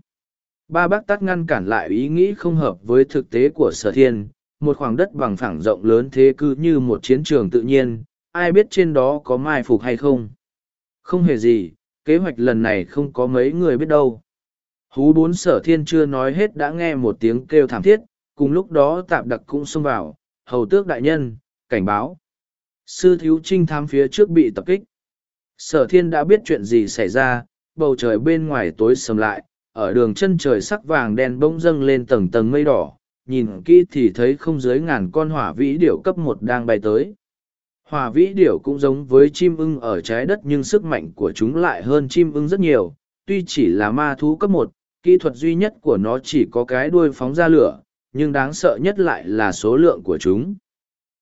Speaker 1: Ba bác tát ngăn cản lại ý nghĩ không hợp với thực tế của sở thiên, một khoảng đất bằng phẳng rộng lớn thế cứ như một chiến trường tự nhiên, ai biết trên đó có mai phục hay không. Không hề gì, kế hoạch lần này không có mấy người biết đâu. Hú bốn sở thiên chưa nói hết đã nghe một tiếng kêu thảm thiết, cùng lúc đó tạp đặc cũng xông vào, hầu tước đại nhân, cảnh báo. Sư thiếu trinh thám phía trước bị tập kích sở thiên đã biết chuyện gì xảy ra bầu trời bên ngoài tối sầm lại ở đường chân trời sắc vàng đen bỗng dâng lên tầng tầng mây đỏ nhìn kỹ thì thấy không dưới ngàn con hỏa vĩ điểu cấp một đang bay tới hỏa vĩ điểu cũng giống với chim ưng ở trái đất nhưng sức mạnh của chúng lại hơn chim ưng rất nhiều tuy chỉ là ma thú cấp một kỹ thuật duy nhất của nó chỉ có cái đuôi phóng ra lửa nhưng đáng sợ nhất lại là số lượng của chúng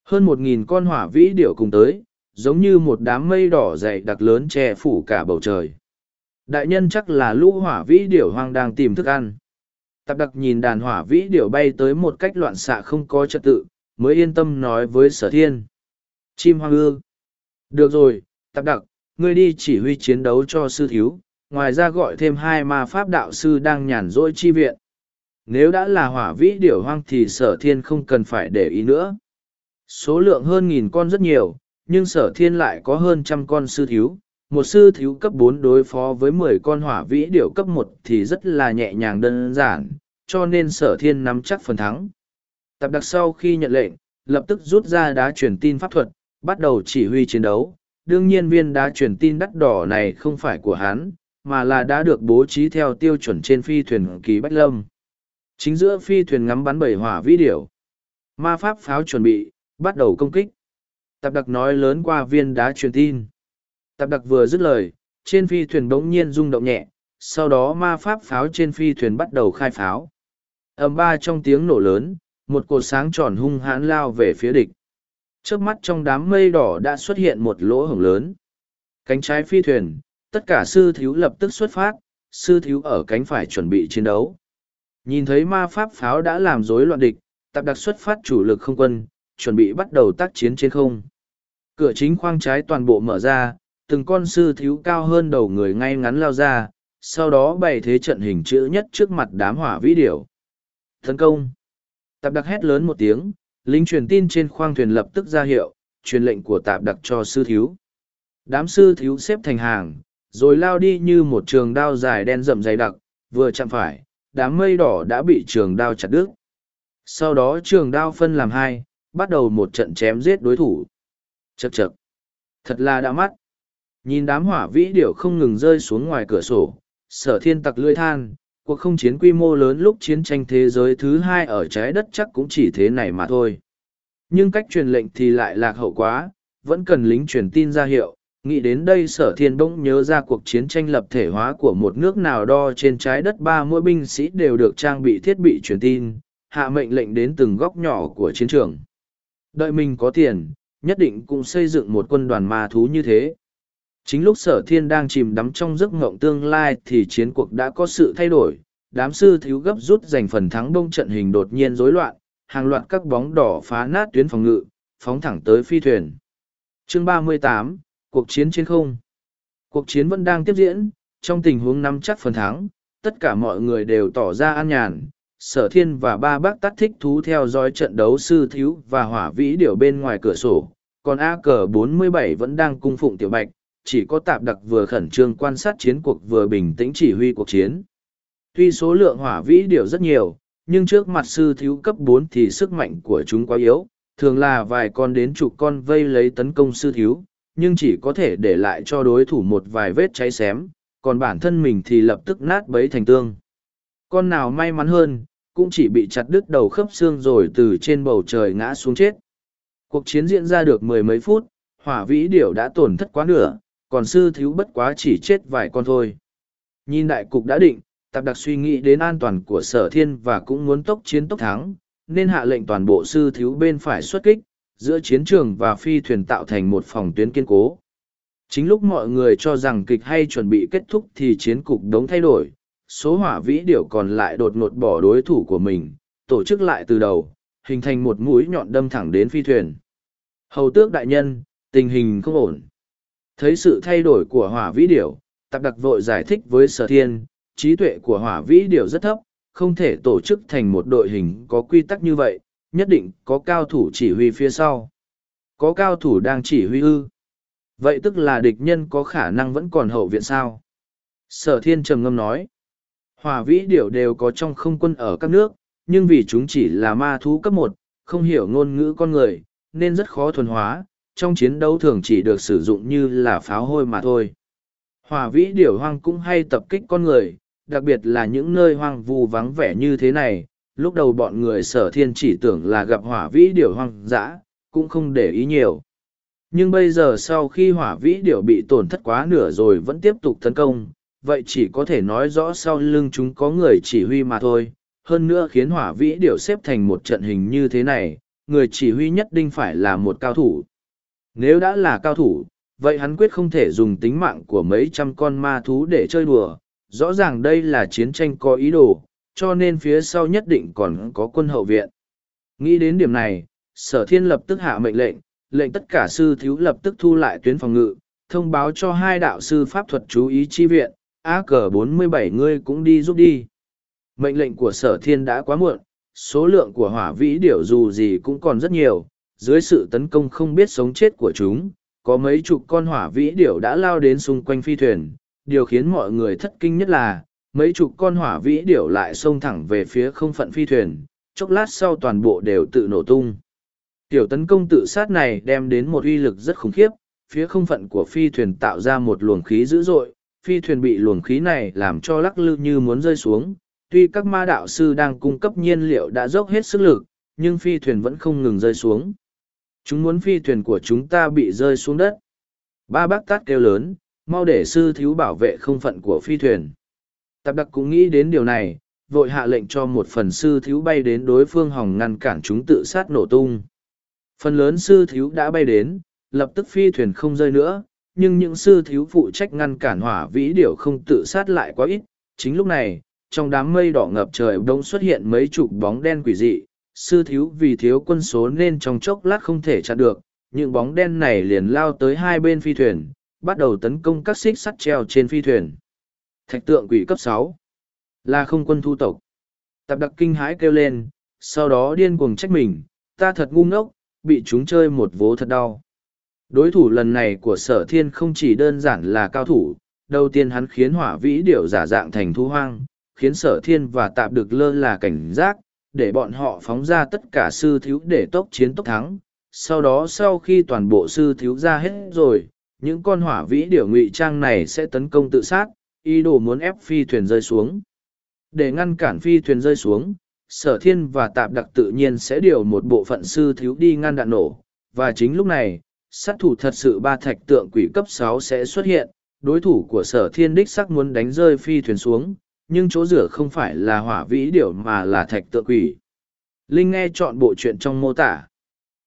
Speaker 1: hơn một nghìn con hỏa vĩ điểu cùng tới giống như một đám mây đỏ dày đặc lớn che phủ cả bầu trời. Đại nhân chắc là lũ hỏa vĩ điểu hoang đang tìm thức ăn. Tạp đặc nhìn đàn hỏa vĩ điểu bay tới một cách loạn xạ không có trật tự, mới yên tâm nói với sở thiên. Chim hoang ư Được rồi, tạp đặc, ngươi đi chỉ huy chiến đấu cho sư thiếu, ngoài ra gọi thêm hai ma pháp đạo sư đang nhàn rỗi chi viện. Nếu đã là hỏa vĩ điểu hoang thì sở thiên không cần phải để ý nữa. Số lượng hơn nghìn con rất nhiều, nhưng sở thiên lại có hơn trăm con sư thiếu. Một sư thiếu cấp bốn đối phó với mười con hỏa vĩ điểu cấp một thì rất là nhẹ nhàng đơn giản, cho nên sở thiên nắm chắc phần thắng. Tập đặc sau khi nhận lệnh, lập tức rút ra đá truyền tin pháp thuật, bắt đầu chỉ huy chiến đấu. Đương nhiên viên đá truyền tin đắt đỏ này không phải của hắn, mà là đã được bố trí theo tiêu chuẩn trên phi thuyền kỳ Bách Lâm. Chính giữa phi thuyền ngắm bắn bảy hỏa vĩ điểu. Ma pháp pháo chuẩn bị, bắt đầu công kích. Tạp đặc nói lớn qua viên đá truyền tin. Tạp đặc vừa dứt lời, trên phi thuyền bỗng nhiên rung động nhẹ, sau đó ma pháp pháo trên phi thuyền bắt đầu khai pháo. ầm ba trong tiếng nổ lớn, một cột sáng tròn hung hãn lao về phía địch. Trước mắt trong đám mây đỏ đã xuất hiện một lỗ hổng lớn. Cánh trái phi thuyền, tất cả sư thiếu lập tức xuất phát, sư thiếu ở cánh phải chuẩn bị chiến đấu. Nhìn thấy ma pháp pháo đã làm rối loạn địch, tạp đặc xuất phát chủ lực không quân, chuẩn bị bắt đầu tác chiến trên không. Cửa chính khoang trái toàn bộ mở ra, từng con sư thiếu cao hơn đầu người ngay ngắn lao ra, sau đó bày thế trận hình chữ nhất trước mặt đám hỏa vĩ điểu. Tấn công! Tạp đặc hét lớn một tiếng, lính truyền tin trên khoang thuyền lập tức ra hiệu, truyền lệnh của tạp đặc cho sư thiếu. Đám sư thiếu xếp thành hàng, rồi lao đi như một trường đao dài đen rậm dày đặc, vừa chạm phải, đám mây đỏ đã bị trường đao chặt đứt. Sau đó trường đao phân làm hai, bắt đầu một trận chém giết đối thủ. Chậc chậc. Thật là đã mắt. Nhìn đám hỏa vĩ điểu không ngừng rơi xuống ngoài cửa sổ, sở thiên tặc lưỡi than, cuộc không chiến quy mô lớn lúc chiến tranh thế giới thứ hai ở trái đất chắc cũng chỉ thế này mà thôi. Nhưng cách truyền lệnh thì lại lạc hậu quá, vẫn cần lính truyền tin ra hiệu, nghĩ đến đây sở thiên bỗng nhớ ra cuộc chiến tranh lập thể hóa của một nước nào đo trên trái đất ba mỗi binh sĩ đều được trang bị thiết bị truyền tin, hạ mệnh lệnh đến từng góc nhỏ của chiến trường. Đợi mình có tiền, nhất định cũng xây dựng một quân đoàn ma thú như thế. Chính lúc sở thiên đang chìm đắm trong giấc ngộng tương lai thì chiến cuộc đã có sự thay đổi, đám sư thiếu gấp rút giành phần thắng đông trận hình đột nhiên rối loạn, hàng loạt các bóng đỏ phá nát tuyến phòng ngự, phóng thẳng tới phi thuyền. Chương ba mươi tám Cuộc chiến trên không. Cuộc chiến vẫn đang tiếp diễn, trong tình huống nắm chắc phần thắng, tất cả mọi người đều tỏ ra an nhàn. Sở thiên và ba bác tắt thích thú theo dõi trận đấu sư thiếu và hỏa vĩ điểu bên ngoài cửa sổ, còn A cờ 47 vẫn đang cung phụng tiểu bạch, chỉ có tạp đặc vừa khẩn trương quan sát chiến cuộc vừa bình tĩnh chỉ huy cuộc chiến. Tuy số lượng hỏa vĩ điểu rất nhiều, nhưng trước mặt sư thiếu cấp bốn thì sức mạnh của chúng quá yếu, thường là vài con đến chục con vây lấy tấn công sư thiếu, nhưng chỉ có thể để lại cho đối thủ một vài vết cháy xém, còn bản thân mình thì lập tức nát bấy thành tương. Con nào may mắn hơn, cũng chỉ bị chặt đứt đầu khớp xương rồi từ trên bầu trời ngã xuống chết. Cuộc chiến diễn ra được mười mấy phút, hỏa vĩ điểu đã tổn thất quá nửa, còn sư thiếu bất quá chỉ chết vài con thôi. Nhìn đại cục đã định, tạp đặc suy nghĩ đến an toàn của sở thiên và cũng muốn tốc chiến tốc thắng, nên hạ lệnh toàn bộ sư thiếu bên phải xuất kích, giữa chiến trường và phi thuyền tạo thành một phòng tuyến kiên cố. Chính lúc mọi người cho rằng kịch hay chuẩn bị kết thúc thì chiến cục đống thay đổi, số hỏa vĩ điểu còn lại đột ngột bỏ đối thủ của mình, tổ chức lại từ đầu, hình thành một mũi nhọn đâm thẳng đến phi thuyền. Hầu tước đại nhân, tình hình không ổn. Thấy sự thay đổi của hỏa vĩ điểu, tạp đặc vội giải thích với sở thiên, trí tuệ của hỏa vĩ điểu rất thấp, không thể tổ chức thành một đội hình có quy tắc như vậy, nhất định có cao thủ chỉ huy phía sau. Có cao thủ đang chỉ huy ư. Vậy tức là địch nhân có khả năng vẫn còn hậu viện sao? Sở thiên trầm ngâm nói. Hòa vĩ điểu đều có trong không quân ở các nước, nhưng vì chúng chỉ là ma thú cấp một, không hiểu ngôn ngữ con người, nên rất khó thuần hóa, trong chiến đấu thường chỉ được sử dụng như là pháo hôi mà thôi. Hòa vĩ điểu hoang cũng hay tập kích con người, đặc biệt là những nơi hoang vu vắng vẻ như thế này, lúc đầu bọn người sở thiên chỉ tưởng là gặp hỏa vĩ điểu hoang dã, cũng không để ý nhiều. Nhưng bây giờ sau khi hỏa vĩ điểu bị tổn thất quá nửa rồi vẫn tiếp tục tấn công, vậy chỉ có thể nói rõ sau lưng chúng có người chỉ huy mà thôi. Hơn nữa khiến hỏa vĩ điểu xếp thành một trận hình như thế này, người chỉ huy nhất định phải là một cao thủ. Nếu đã là cao thủ, vậy hắn quyết không thể dùng tính mạng của mấy trăm con ma thú để chơi đùa. Rõ ràng đây là chiến tranh có ý đồ, cho nên phía sau nhất định còn có quân hậu viện. Nghĩ đến điểm này, sở thiên lập tức hạ mệnh lệnh, lệnh tất cả sư thiếu lập tức thu lại tuyến phòng ngự, thông báo cho hai đạo sư pháp thuật chú ý chi viện, A cờ bốn mươi bảy ngươi cũng đi giúp đi. Mệnh lệnh của sở thiên đã quá muộn, số lượng của hỏa vĩ điểu dù gì cũng còn rất nhiều, dưới sự tấn công không biết sống chết của chúng, có mấy chục con hỏa vĩ điểu đã lao đến xung quanh phi thuyền. Điều khiến mọi người thất kinh nhất là, mấy chục con hỏa vĩ điểu lại xông thẳng về phía không phận phi thuyền, chốc lát sau toàn bộ đều tự nổ tung. Tiểu tấn công tự sát này đem đến một uy lực rất khủng khiếp, phía không phận của phi thuyền tạo ra một luồng khí dữ dội, phi thuyền bị luồng khí này làm cho lắc lư như muốn rơi xuống. Tuy các ma đạo sư đang cung cấp nhiên liệu đã dốc hết sức lực, nhưng phi thuyền vẫn không ngừng rơi xuống. Chúng muốn phi thuyền của chúng ta bị rơi xuống đất. Ba bác tát kêu lớn, mau để sư thiếu bảo vệ không phận của phi thuyền. Tạp đặc cũng nghĩ đến điều này, vội hạ lệnh cho một phần sư thiếu bay đến đối phương hòng ngăn cản chúng tự sát nổ tung. Phần lớn sư thiếu đã bay đến, lập tức phi thuyền không rơi nữa, nhưng những sư thiếu phụ trách ngăn cản hỏa vĩ điểu không tự sát lại quá ít. Chính lúc này, trong đám mây đỏ ngập trời đông xuất hiện mấy chục bóng đen quỷ dị, sư thiếu vì thiếu quân số nên trong chốc lát không thể chặn được, những bóng đen này liền lao tới hai bên phi thuyền, bắt đầu tấn công các xích sắt treo trên phi thuyền. Thạch tượng quỷ cấp sáu là không quân thu tộc. Tạp đặc kinh hãi kêu lên, sau đó điên cuồng trách mình, ta thật ngu ngốc, bị chúng chơi một vố thật đau. Đối thủ lần này của sở thiên không chỉ đơn giản là cao thủ, đầu tiên hắn khiến hỏa vĩ điểu giả dạng thành thu hoang, khiến sở thiên và tạp được lơ là cảnh giác, để bọn họ phóng ra tất cả sư thiếu để tốc chiến tốc thắng. Sau đó sau khi toàn bộ sư thiếu ra hết rồi, những con hỏa vĩ điểu ngụy trang này sẽ tấn công tự sát, ý đồ muốn ép phi thuyền rơi xuống. Để ngăn cản phi thuyền rơi xuống, sở thiên và tạp đặc tự nhiên sẽ điều một bộ phận sư thiếu đi ngăn đạn nổ, và chính lúc này, sát thủ thật sự ba thạch tượng quỷ cấp sáu sẽ xuất hiện, đối thủ của sở thiên đích sắc muốn đánh rơi phi thuyền xuống, nhưng chỗ rửa không phải là hỏa vĩ điểu mà là thạch tượng quỷ. Linh nghe chọn bộ chuyện trong mô tả.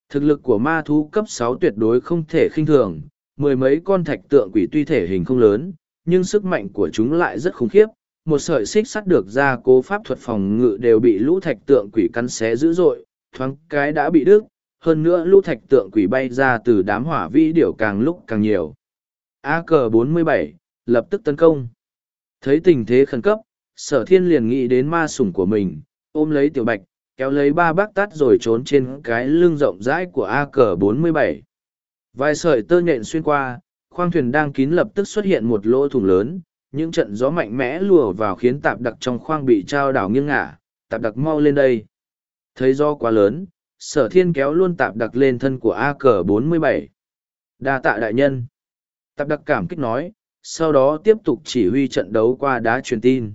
Speaker 1: Thực lực của ma thú cấp sáu tuyệt đối không thể khinh thường, mười mấy con thạch tượng quỷ tuy thể hình không lớn, nhưng sức mạnh của chúng lại rất khủng khiếp. Một sợi xích sắt được ra cố pháp thuật phòng ngự đều bị lũ thạch tượng quỷ cắn xé dữ dội, thoáng cái đã bị đứt, hơn nữa lũ thạch tượng quỷ bay ra từ đám hỏa vĩ điểu càng lúc càng nhiều. A cờ 47, lập tức tấn công. Thấy tình thế khẩn cấp, sở thiên liền nghĩ đến ma sủng của mình, ôm lấy tiểu bạch, kéo lấy ba bác tát rồi trốn trên cái lưng rộng rãi của A cờ 47. Vài sợi tơ nhện xuyên qua, khoang thuyền đang kín lập tức xuất hiện một lỗ thủng lớn, những trận gió mạnh mẽ lùa vào khiến tạp đặc trong khoang bị trao đảo nghiêng ngả, tạp đặc mau lên đây. Thấy gió quá lớn, sở thiên kéo luôn tạp đặc lên thân của A cờ 47. Đa tạ đại nhân. Tạp đặc cảm kích nói, sau đó tiếp tục chỉ huy trận đấu qua đá truyền tin.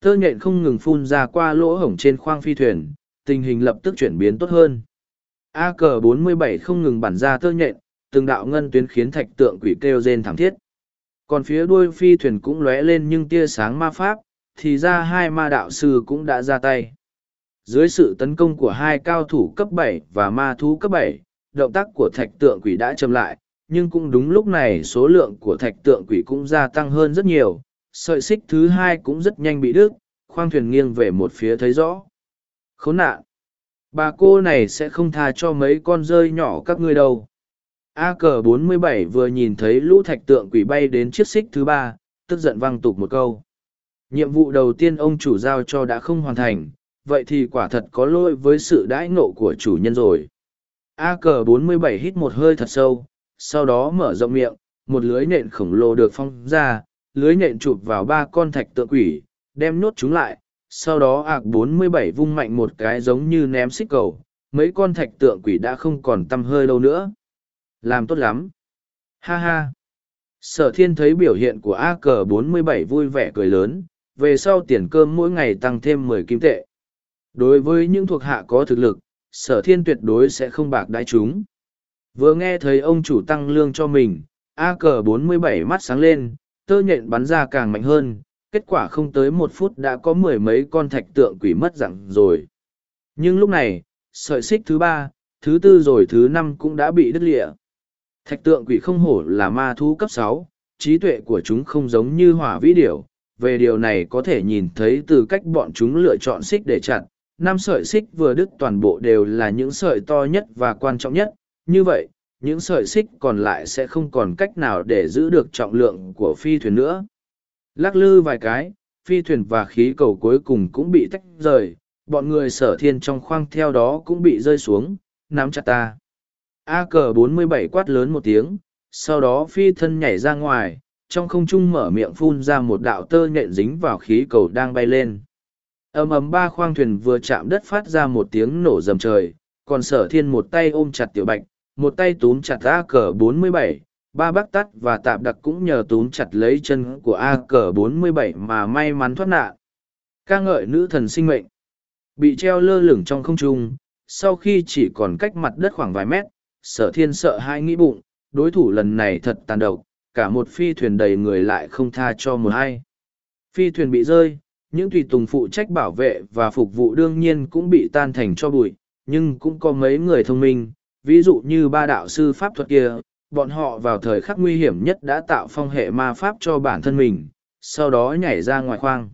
Speaker 1: Tơ nhện không ngừng phun ra qua lỗ hổng trên khoang phi thuyền, tình hình lập tức chuyển biến tốt hơn. A cờ 47 không ngừng bắn ra tơ nhện, từng đạo ngân tuyến khiến thạch tượng quỷ kêu rên thảm thiết. Còn phía đuôi phi thuyền cũng lóe lên nhưng tia sáng ma pháp, thì ra hai ma đạo sư cũng đã ra tay. Dưới sự tấn công của hai cao thủ cấp bảy và ma thú cấp bảy, động tác của thạch tượng quỷ đã chậm lại, nhưng cũng đúng lúc này số lượng của thạch tượng quỷ cũng gia tăng hơn rất nhiều, sợi xích thứ hai cũng rất nhanh bị đứt, khoang thuyền nghiêng về một phía thấy rõ. Khốn nạn! Bà cô này sẽ không tha cho mấy con rơi nhỏ các ngươi đâu. A cờ 47 vừa nhìn thấy lũ thạch tượng quỷ bay đến chiếc xích thứ ba, tức giận văng tục một câu. Nhiệm vụ đầu tiên ông chủ giao cho đã không hoàn thành, vậy thì quả thật có lỗi với sự đãi ngộ của chủ nhân rồi. A cờ 47 hít một hơi thật sâu, sau đó mở rộng miệng, một lưới nện khổng lồ được phong ra, lưới nện chụp vào ba con thạch tượng quỷ, đem nhốt chúng lại, sau đó ạc 47 vung mạnh một cái giống như ném xích cầu, mấy con thạch tượng quỷ đã không còn tâm hơi lâu nữa. Làm tốt lắm. Ha ha. Sở thiên thấy biểu hiện của A cờ 47 vui vẻ cười lớn, về sau tiền cơm mỗi ngày tăng thêm 10 kim tệ. Đối với những thuộc hạ có thực lực, sở thiên tuyệt đối sẽ không bạc đãi chúng. Vừa nghe thấy ông chủ tăng lương cho mình, A cờ 47 mắt sáng lên, tơ nhện bắn ra càng mạnh hơn, kết quả không tới một phút đã có mười mấy con thạch tượng quỷ mất dặn rồi. Nhưng lúc này, sợi xích thứ ba, thứ tư rồi thứ năm cũng đã bị đứt lịa. Thạch tượng quỷ không hổ là ma thú cấp sáu, trí tuệ của chúng không giống như hỏa vĩ điểu. Về điều này có thể nhìn thấy từ cách bọn chúng lựa chọn xích để chặt. Năm sợi xích vừa đứt toàn bộ đều là những sợi to nhất và quan trọng nhất. Như vậy, những sợi xích còn lại sẽ không còn cách nào để giữ được trọng lượng của phi thuyền nữa. Lắc lư vài cái, phi thuyền và khí cầu cuối cùng cũng bị tách rời, bọn người sở thiên trong khoang theo đó cũng bị rơi xuống, nắm chặt ta. A cờ 47 quát lớn một tiếng, sau đó phi thân nhảy ra ngoài, trong không trung mở miệng phun ra một đạo tơ nhện dính vào khí cầu đang bay lên. ầm ầm ba khoang thuyền vừa chạm đất phát ra một tiếng nổ rầm trời, còn sở thiên một tay ôm chặt tiểu bạch, một tay túm chặt A cờ 47, ba bác tắt và tạp đặc cũng nhờ túm chặt lấy chân của A cờ 47 mà may mắn thoát nạn. ca ngợi nữ thần sinh mệnh. Bị treo lơ lửng trong không trung, sau khi chỉ còn cách mặt đất khoảng vài mét, sở thiên sợ hai nghĩ bụng, đối thủ lần này thật tàn độc, cả một phi thuyền đầy người lại không tha cho một ai. Phi thuyền bị rơi, những tùy tùng phụ trách bảo vệ và phục vụ đương nhiên cũng bị tan thành cho bụi, nhưng cũng có mấy người thông minh, ví dụ như ba đạo sư pháp thuật kia, bọn họ vào thời khắc nguy hiểm nhất đã tạo phong hệ ma pháp cho bản thân mình, sau đó nhảy ra ngoài khoang.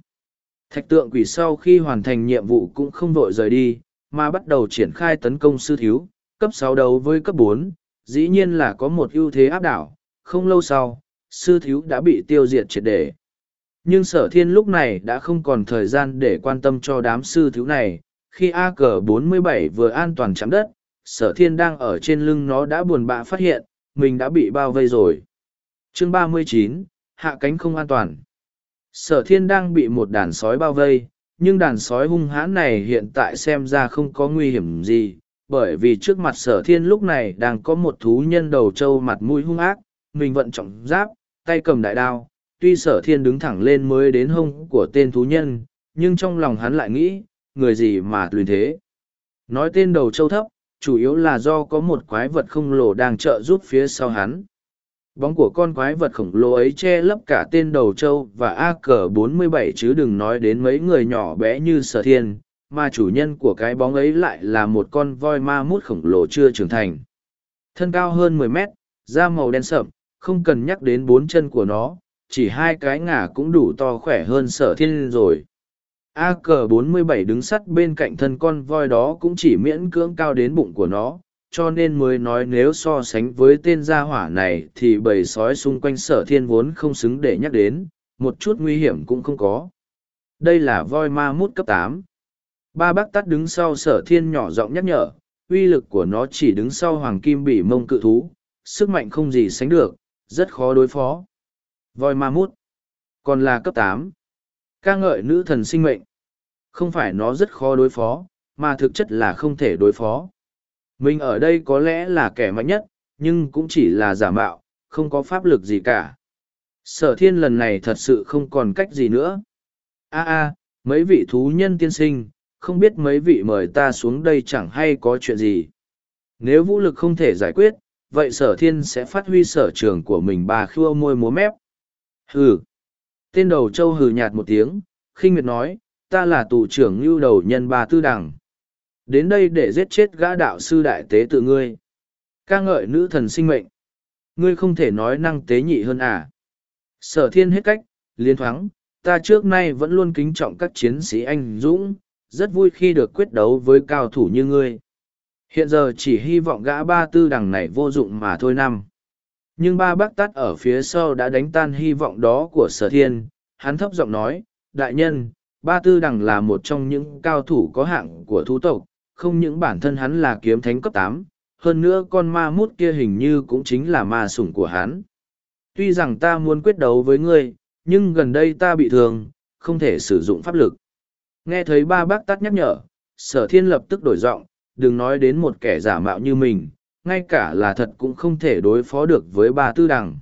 Speaker 1: Thạch tượng quỷ sau khi hoàn thành nhiệm vụ cũng không vội rời đi, mà bắt đầu triển khai tấn công sư thiếu, cấp sáu đấu với cấp bốn, dĩ nhiên là có một ưu thế áp đảo, không lâu sau, sư thiếu đã bị tiêu diệt triệt để. Nhưng sở thiên lúc này đã không còn thời gian để quan tâm cho đám sư thiếu này, khi AK-47 vừa an toàn chạm đất, sở thiên đang ở trên lưng nó đã buồn bã phát hiện, mình đã bị bao vây rồi. chương 39, hạ cánh không an toàn. Sở thiên đang bị một đàn sói bao vây, nhưng đàn sói hung hãn này hiện tại xem ra không có nguy hiểm gì, bởi vì trước mặt sở thiên lúc này đang có một thú nhân đầu trâu mặt mũi hung ác, mình vận trọng giáp, tay cầm đại đao. Tuy sở thiên đứng thẳng lên mới đến hông của tên thú nhân, nhưng trong lòng hắn lại nghĩ, người gì mà luyện thế. Nói tên đầu trâu thấp, chủ yếu là do có một quái vật khổng lồ đang trợ giúp phía sau hắn. Bóng của con quái vật khổng lồ ấy che lấp cả tên đầu trâu và A cờ 47 chứ đừng nói đến mấy người nhỏ bé như sở thiên, mà chủ nhân của cái bóng ấy lại là một con voi ma mút khổng lồ chưa trưởng thành. Thân cao hơn 10 mét, da màu đen sậm, không cần nhắc đến bốn chân của nó, chỉ hai cái ngả cũng đủ to khỏe hơn sở thiên rồi. AK-47 đứng sắt bên cạnh thân con voi đó cũng chỉ miễn cưỡng cao đến bụng của nó, cho nên mới nói nếu so sánh với tên gia hỏa này thì bầy sói xung quanh sở thiên vốn không xứng để nhắc đến, một chút nguy hiểm cũng không có. Đây là voi ma mút cấp tám. Ba bác tắt đứng sau sở thiên nhỏ giọng nhắc nhở, uy lực của nó chỉ đứng sau hoàng kim bỉ mông cự thú, sức mạnh không gì sánh được, rất khó đối phó. Voi ma mút, còn là cấp tám ca ngợi nữ thần sinh mệnh. Không phải nó rất khó đối phó, mà thực chất là không thể đối phó. Mình ở đây có lẽ là kẻ mạnh nhất, nhưng cũng chỉ là giả mạo, không có pháp lực gì cả. Sở thiên lần này thật sự không còn cách gì nữa. a a mấy vị thú nhân tiên sinh, không biết mấy vị mời ta xuống đây chẳng hay có chuyện gì. Nếu vũ lực không thể giải quyết, vậy sở thiên sẽ phát huy sở trường của mình bà khua môi múa mép. Hừ. Tên đầu châu hừ nhạt một tiếng, khinh miệt nói, ta là tù trưởng lưu đầu nhân ba tư đằng. Đến đây để giết chết gã đạo sư đại tế tự ngươi. ca ngợi nữ thần sinh mệnh. Ngươi không thể nói năng tế nhị hơn à. Sở thiên hết cách, liên thoáng, ta trước nay vẫn luôn kính trọng các chiến sĩ anh dũng, rất vui khi được quyết đấu với cao thủ như ngươi. Hiện giờ chỉ hy vọng gã ba tư đằng này vô dụng mà thôi năm. Nhưng ba bác tắt ở phía sau đã đánh tan hy vọng đó của sở thiên, hắn thấp giọng nói, đại nhân, ba tư đằng là một trong những cao thủ có hạng của thú tộc, không những bản thân hắn là kiếm thánh cấp tám, hơn nữa con ma mút kia hình như cũng chính là ma sủng của hắn. Tuy rằng ta muốn quyết đấu với ngươi, nhưng gần đây ta bị thương, không thể sử dụng pháp lực. Nghe thấy ba bác tắt nhắc nhở, sở thiên lập tức đổi giọng, đừng nói đến một kẻ giả mạo như mình, ngay cả là thật cũng không thể đối phó được với ba tư đằng.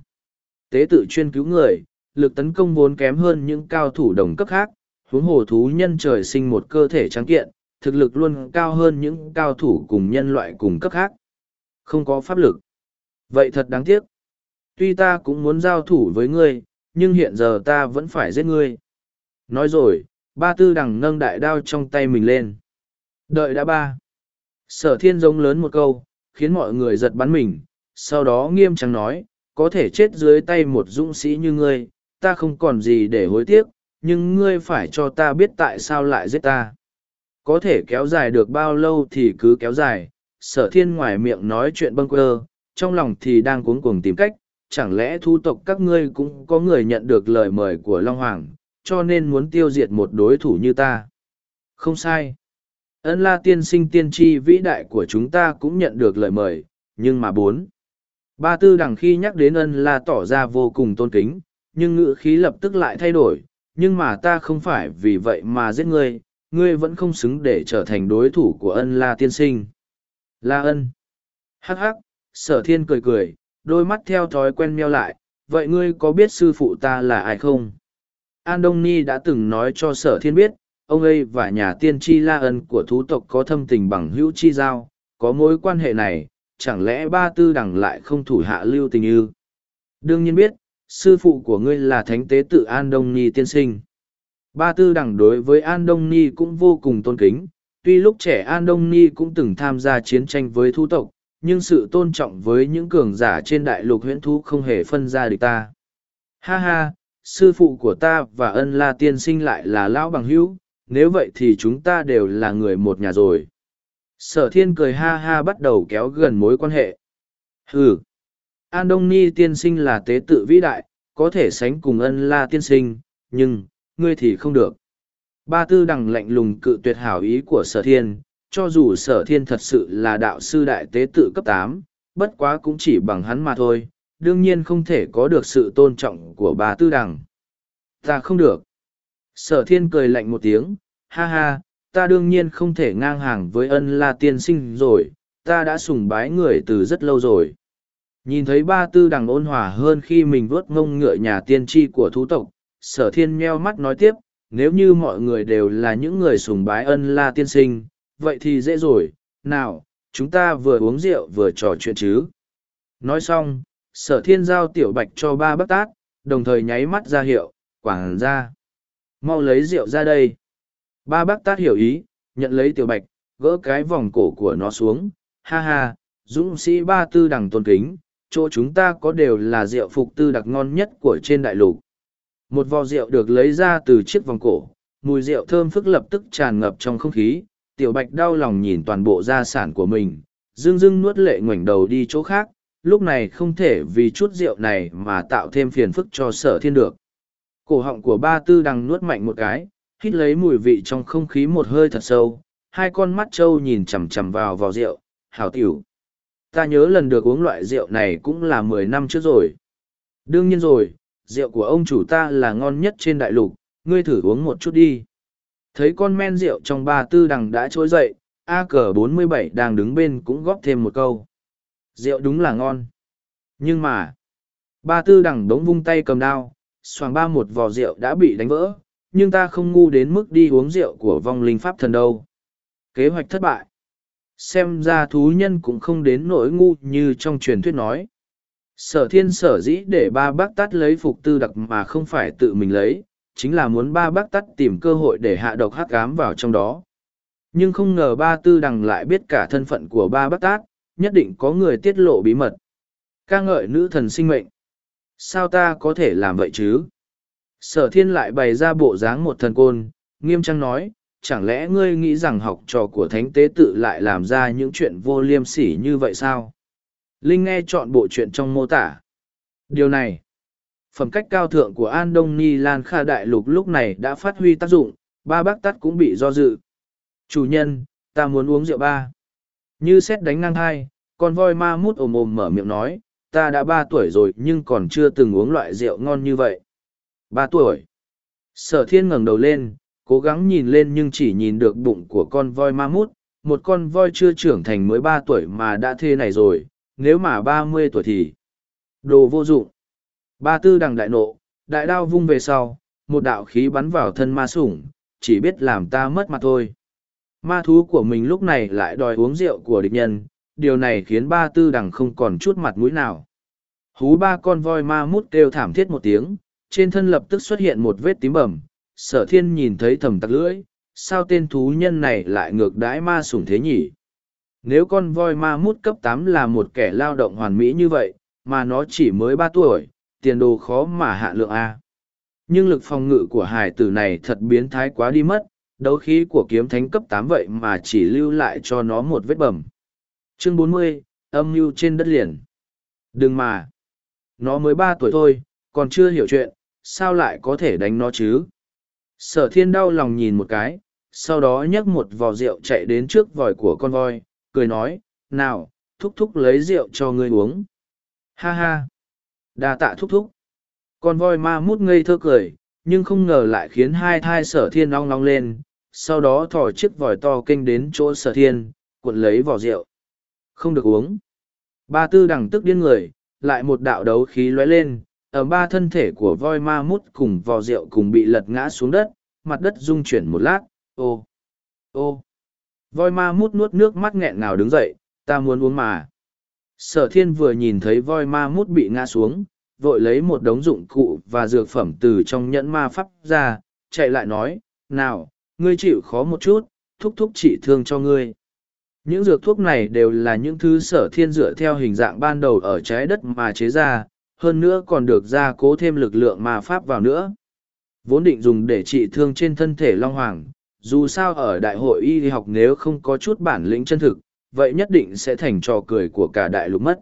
Speaker 1: Tế tự chuyên cứu người, lực tấn công vốn kém hơn những cao thủ đồng cấp khác, huống hồ thú nhân trời sinh một cơ thể trắng kiện, thực lực luôn cao hơn những cao thủ cùng nhân loại cùng cấp khác. Không có pháp lực. Vậy thật đáng tiếc. Tuy ta cũng muốn giao thủ với ngươi, nhưng hiện giờ ta vẫn phải giết ngươi. Nói rồi, ba tư đằng nâng đại đao trong tay mình lên. Đợi đã ba. Sở thiên giống lớn một câu, khiến mọi người giật bắn mình, sau đó nghiêm trang nói, có thể chết dưới tay một dũng sĩ như ngươi, ta không còn gì để hối tiếc, nhưng ngươi phải cho ta biết tại sao lại giết ta. Có thể kéo dài được bao lâu thì cứ kéo dài, sở thiên ngoài miệng nói chuyện bâng quơ, trong lòng thì đang cuống cuồng tìm cách, chẳng lẽ thu tộc các ngươi cũng có người nhận được lời mời của Long Hoàng, cho nên muốn tiêu diệt một đối thủ như ta. Không sai. Ân la tiên sinh tiên tri vĩ đại của chúng ta cũng nhận được lời mời, nhưng mà bốn. Ba tư đằng khi nhắc đến ân la tỏ ra vô cùng tôn kính, nhưng ngữ khí lập tức lại thay đổi, nhưng mà ta không phải vì vậy mà giết ngươi, ngươi vẫn không xứng để trở thành đối thủ của ân la tiên sinh. La ân. Hắc hắc, sở thiên cười cười, đôi mắt theo thói quen meo lại, vậy ngươi có biết sư phụ ta là ai không? An Đông Ni đã từng nói cho sở thiên biết, ông ấy và nhà tiên tri La ân của thú tộc có thâm tình bằng hữu chi giao, có mối quan hệ này, chẳng lẽ ba tư đẳng lại không thủ hạ lưu tình ư? Đương nhiên biết, sư phụ của ngươi là thánh tế tự An Đông Ni tiên sinh. Ba tư đẳng đối với An Đông Ni cũng vô cùng tôn kính, tuy lúc trẻ An Đông Ni cũng từng tham gia chiến tranh với Thú tộc, nhưng sự tôn trọng với những cường giả trên đại lục huyễn thú không hề phân ra được ta. Ha ha, sư phụ của ta và ân la tiên sinh lại là lão bằng hữu, nếu vậy thì chúng ta đều là người một nhà rồi. Sở thiên cười ha ha bắt đầu kéo gần mối quan hệ. Ừ, An Đông Ni tiên sinh là tế tự vĩ đại, có thể sánh cùng ân la tiên sinh, nhưng, ngươi thì không được. Ba tư đằng lạnh lùng cự tuyệt hảo ý của sở thiên, cho dù sở thiên thật sự là đạo sư đại tế tự cấp tám, bất quá cũng chỉ bằng hắn mà thôi, đương nhiên không thể có được sự tôn trọng của bà tư đằng. Ta không được. Sở thiên cười lạnh một tiếng, ha ha, ta đương nhiên không thể ngang hàng với ân la tiên sinh rồi, ta đã sùng bái người từ rất lâu rồi. Nhìn thấy ba tư đằng ôn hòa hơn khi mình vuốt ngông ngựa nhà tiên tri của thú tộc, sở thiên meo mắt nói tiếp, nếu như mọi người đều là những người sùng bái ân la tiên sinh, vậy thì dễ rồi, nào, chúng ta vừa uống rượu vừa trò chuyện chứ. Nói xong, sở thiên giao tiểu bạch cho ba bác tát, đồng thời nháy mắt ra hiệu, quảng ra. Mau lấy rượu ra đây. Ba bác tát hiểu ý, nhận lấy tiểu bạch, gỡ cái vòng cổ của nó xuống, ha ha, dũng sĩ ba tư đằng tôn kính, chỗ chúng ta có đều là rượu phục tư đặc ngon nhất của trên đại lục. Một vò rượu được lấy ra từ chiếc vòng cổ, mùi rượu thơm phức lập tức tràn ngập trong không khí, tiểu bạch đau lòng nhìn toàn bộ gia sản của mình, dưng dưng nuốt lệ ngoảnh đầu đi chỗ khác, lúc này không thể vì chút rượu này mà tạo thêm phiền phức cho sở thiên được. Cổ họng của ba tư đang nuốt mạnh một cái, hít lấy mùi vị trong không khí một hơi thật sâu, hai con mắt trâu nhìn chằm chằm vào vào rượu, hảo tiểu. Ta nhớ lần được uống loại rượu này cũng là mười năm trước rồi. Đương nhiên rồi, rượu của ông chủ ta là ngon nhất trên đại lục, ngươi thử uống một chút đi. Thấy con men rượu trong ba tư đằng đã trỗi dậy, A cờ bốn mươi bảy đang đứng bên cũng góp thêm một câu. Rượu đúng là ngon. Nhưng mà, ba tư đằng đống vung tay cầm đao, xoàng ba một vò rượu đã bị đánh vỡ, nhưng ta không ngu đến mức đi uống rượu của vong linh pháp thần đâu. Kế hoạch thất bại. Xem ra thú nhân cũng không đến nỗi ngu như trong truyền thuyết nói. Sở thiên sở dĩ để ba bác tắt lấy phục tư đặc mà không phải tự mình lấy, chính là muốn ba bác tắt tìm cơ hội để hạ độc hắc ám vào trong đó. Nhưng không ngờ ba tư đằng lại biết cả thân phận của ba bác tát, nhất định có người tiết lộ bí mật. ca ngợi nữ thần sinh mệnh. Sao ta có thể làm vậy chứ? Sở thiên lại bày ra bộ dáng một thần côn, nghiêm trang nói, chẳng lẽ ngươi nghĩ rằng học trò của thánh tế tự lại làm ra những chuyện vô liêm sỉ như vậy sao? Linh nghe chọn bộ chuyện trong mô tả. Điều này, phẩm cách cao thượng của An Đông Ni Lan Kha Đại Lục lúc này đã phát huy tác dụng, ba bác tắt cũng bị do dự. Chủ nhân, ta muốn uống rượu ba. Như xét đánh ngang hai, con voi ma mút ồm ồm mở miệng nói, ta đã ba tuổi rồi nhưng còn chưa từng uống loại rượu ngon như vậy. Ba tuổi. Sở thiên ngẩng đầu lên, cố gắng nhìn lên nhưng chỉ nhìn được bụng của con voi ma mút, một con voi chưa trưởng thành mới ba tuổi mà đã thế này rồi, nếu mà ba mươi tuổi thì đồ vô dụng ba tư đằng đại nộ đại đao vung về sau một đạo khí bắn vào thân ma sủng chỉ biết làm ta mất mặt thôi ma thú của mình lúc này lại đòi uống rượu của địch nhân điều này khiến ba tư đằng không còn chút mặt mũi nào. Hú ba con voi ma mút kêu thảm thiết một tiếng trên thân lập tức xuất hiện một vết tím bẩm sở thiên nhìn thấy thầm tặc lưỡi sao tên thú nhân này lại ngược đãi ma sủng thế nhỉ? Nếu con voi ma mút cấp tám là một kẻ lao động hoàn mỹ như vậy, mà nó chỉ mới ba tuổi, tiền đồ khó mà hạ lượng A. Nhưng lực phòng ngự của hải tử này thật biến thái quá đi mất, đấu khí của kiếm thánh cấp tám vậy mà chỉ lưu lại cho nó một vết bầm. Chương bốn mươi âm mưu trên đất liền. Đừng mà. Nó mới ba tuổi thôi, còn chưa hiểu chuyện, sao lại có thể đánh nó chứ? Sở thiên đau lòng nhìn một cái, sau đó nhấc một vò rượu chạy đến trước vòi của con voi, cười nói, nào, thúc thúc lấy rượu cho ngươi uống. Ha ha. đa tạ thúc thúc. Con voi ma mút ngây thơ cười, nhưng không ngờ lại khiến hai thai sở thiên long long lên, sau đó thỏ chiếc vòi to kinh đến chỗ sở thiên, cuộn lấy vỏ rượu. Không được uống. Ba tư đằng tức điên người, lại một đạo đấu khí lóe lên, ở ba thân thể của voi ma mút cùng vò rượu cùng bị lật ngã xuống đất, mặt đất rung chuyển một lát, ô, ô. Voi ma mút nuốt nước mắt nghẹn ngào đứng dậy, ta muốn uống mà. Sở thiên vừa nhìn thấy voi ma mút bị ngã xuống, vội lấy một đống dụng cụ và dược phẩm từ trong nhẫn ma pháp ra, chạy lại nói, nào, ngươi chịu khó một chút, thúc thúc trị thương cho ngươi. Những dược thuốc này đều là những thứ sở thiên dựa theo hình dạng ban đầu ở trái đất mà chế ra, hơn nữa còn được gia cố thêm lực lượng ma pháp vào nữa. Vốn định dùng để trị thương trên thân thể Long Hoàng, dù sao ở đại hội y học nếu không có chút bản lĩnh chân thực, vậy nhất định sẽ thành trò cười của cả đại lục mất.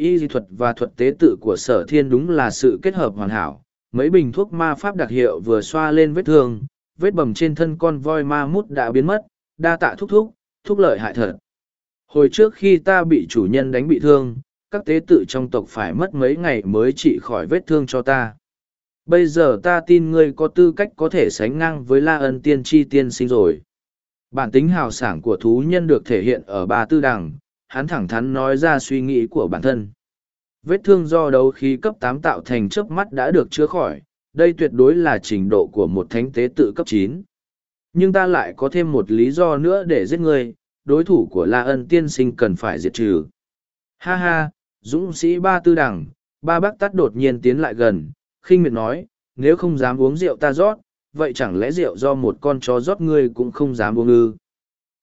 Speaker 1: Y dị thuật và thuật tế tự của sở thiên đúng là sự kết hợp hoàn hảo. Mấy bình thuốc ma pháp đặc hiệu vừa xoa lên vết thương, vết bầm trên thân con voi ma mút đã biến mất, đa tạ thúc thúc, thúc lợi hại thật. Hồi trước khi ta bị chủ nhân đánh bị thương, các tế tự trong tộc phải mất mấy ngày mới trị khỏi vết thương cho ta. Bây giờ ta tin ngươi có tư cách có thể sánh ngang với la ân tiên tri tiên sinh rồi. Bản tính hào sảng của thú nhân được thể hiện ở ba tư đẳng, hắn thẳng thắn nói ra suy nghĩ của bản thân. Vết thương do đấu khí cấp tám tạo thành chớp mắt đã được chữa khỏi, đây tuyệt đối là trình độ của một thánh tế tự cấp chín. Nhưng ta lại có thêm một lý do nữa để giết ngươi, đối thủ của La Ân tiên sinh cần phải diệt trừ. Ha ha, dũng sĩ ba tư đẳng, ba bác tắt đột nhiên tiến lại gần, khinh miệt nói, nếu không dám uống rượu ta rót, vậy chẳng lẽ rượu do một con chó rót ngươi cũng không dám uống ư.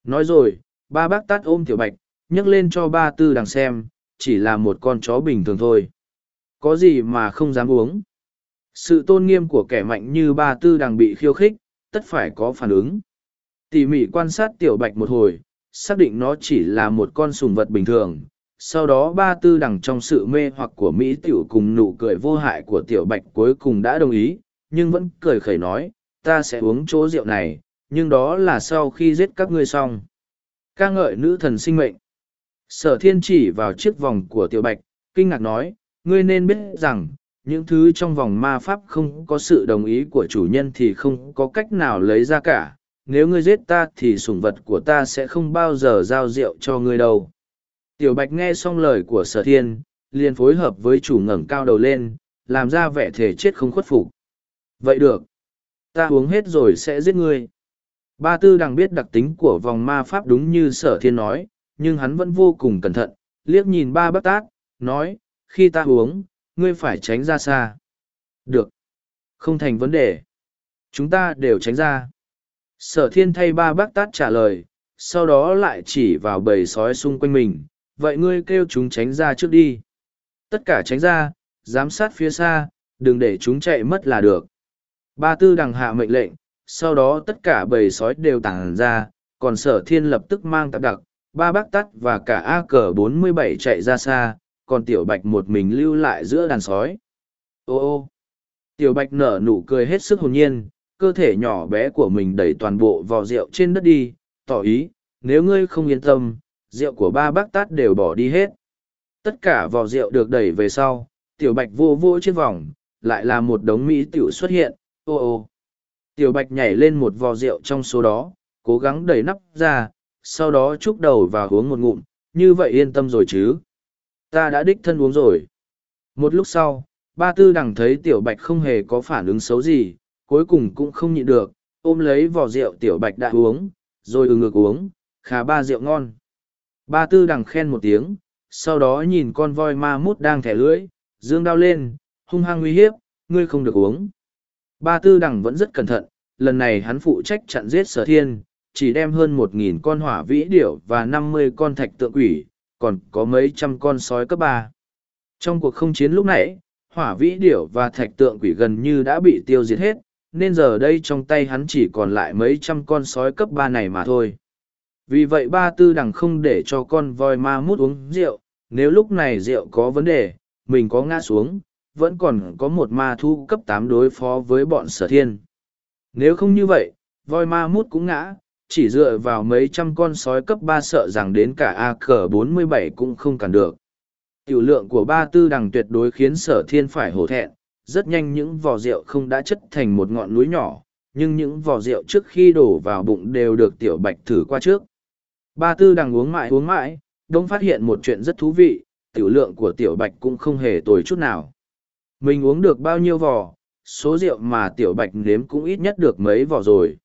Speaker 1: Nói rồi, ba bác tắt ôm tiểu bạch, nhấc lên cho ba tư đằng xem, chỉ là một con chó bình thường thôi. Có gì mà không dám uống. Sự tôn nghiêm của kẻ mạnh như ba tư đằng bị khiêu khích, tất phải có phản ứng. Tỉ mỉ quan sát tiểu bạch một hồi, xác định nó chỉ là một con sùng vật bình thường. Sau đó ba tư đằng trong sự mê hoặc của Mỹ tiểu cùng nụ cười vô hại của tiểu bạch cuối cùng đã đồng ý, nhưng vẫn cười khẩy nói, ta sẽ uống chỗ rượu này, nhưng đó là sau khi giết các ngươi xong. ca ngợi nữ thần sinh mệnh. Sở thiên chỉ vào chiếc vòng của tiểu bạch, kinh ngạc nói, ngươi nên biết rằng, những thứ trong vòng ma pháp không có sự đồng ý của chủ nhân thì không có cách nào lấy ra cả. Nếu ngươi giết ta thì sủng vật của ta sẽ không bao giờ giao rượu cho ngươi đâu. Tiểu bạch nghe xong lời của sở thiên, liền phối hợp với chủ ngẩng cao đầu lên, làm ra vẻ thể chết không khuất phục. Vậy được. Ta uống hết rồi sẽ giết ngươi. Ba tư đằng biết đặc tính của vòng ma pháp đúng như sở thiên nói, nhưng hắn vẫn vô cùng cẩn thận, liếc nhìn ba bác tát, nói, khi ta uống, ngươi phải tránh ra xa. Được. Không thành vấn đề. Chúng ta đều tránh ra. Sở thiên thay ba bác tát trả lời, sau đó lại chỉ vào bầy sói xung quanh mình. Vậy ngươi kêu chúng tránh ra trước đi. Tất cả tránh ra, giám sát phía xa, đừng để chúng chạy mất là được. Ba tư đằng hạ mệnh lệnh, sau đó tất cả bầy sói đều tàng ra, còn sở thiên lập tức mang tạp đặc, ba bác tắt và cả a cờ bốn mươi bảy chạy ra xa, còn tiểu bạch một mình lưu lại giữa đàn sói. Ô ô. Tiểu bạch nở nụ cười hết sức hồn nhiên, cơ thể nhỏ bé của mình đẩy toàn bộ vò rượu trên đất đi, tỏ ý, nếu ngươi không yên tâm, rượu của ba bác tát đều bỏ đi hết. Tất cả vò rượu được đẩy về sau, tiểu bạch vô vô trên vòng, lại là một đống mỹ tiểu xuất hiện, ô ô. Tiểu bạch nhảy lên một vò rượu trong số đó, cố gắng đẩy nắp ra sau đó chúc đầu và uống một ngụm, như vậy yên tâm rồi chứ. Ta đã đích thân uống rồi. Một lúc sau, ba tư đằng thấy tiểu bạch không hề có phản ứng xấu gì, cuối cùng cũng không nhịn được, ôm lấy vỏ rượu tiểu bạch đã uống, rồi ừ ngược uống, khá ba rượu ngon. Ba tư đằng khen một tiếng, sau đó nhìn con voi ma mút đang thẻ lưỡi, dương đao lên, hung hăng uy hiếp, ngươi không được uống. Ba tư đằng vẫn rất cẩn thận, lần này hắn phụ trách chặn giết sở thiên, chỉ đem hơn một nghìn con hỏa vĩ điểu và năm mươi con thạch tượng quỷ, còn có mấy trăm con sói cấp ba. Trong cuộc không chiến lúc nãy, hỏa vĩ điểu và thạch tượng quỷ gần như đã bị tiêu diệt hết, nên giờ đây trong tay hắn chỉ còn lại mấy trăm con sói cấp ba này mà thôi. Vì vậy ba tư đằng không để cho con voi ma mút uống rượu, nếu lúc này rượu có vấn đề, mình có ngã xuống, vẫn còn có một ma thu cấp tám đối phó với bọn sở thiên. Nếu không như vậy, voi ma mút cũng ngã, chỉ dựa vào mấy trăm con sói cấp ba sợ rằng đến cả A cờ bốn mươi bảy cũng không cản được. Tiểu lượng của ba tư đằng tuyệt đối khiến sở thiên phải hổ thẹn, rất nhanh những vò rượu không đã chất thành một ngọn núi nhỏ, nhưng những vò rượu trước khi đổ vào bụng đều được tiểu bạch thử qua trước. Ba tư đằng uống mãi uống mãi, đông phát hiện một chuyện rất thú vị, tiểu lượng của tiểu bạch cũng không hề tồi chút nào. Mình uống được bao nhiêu vò, số rượu mà tiểu bạch nếm cũng ít nhất được mấy vò rồi.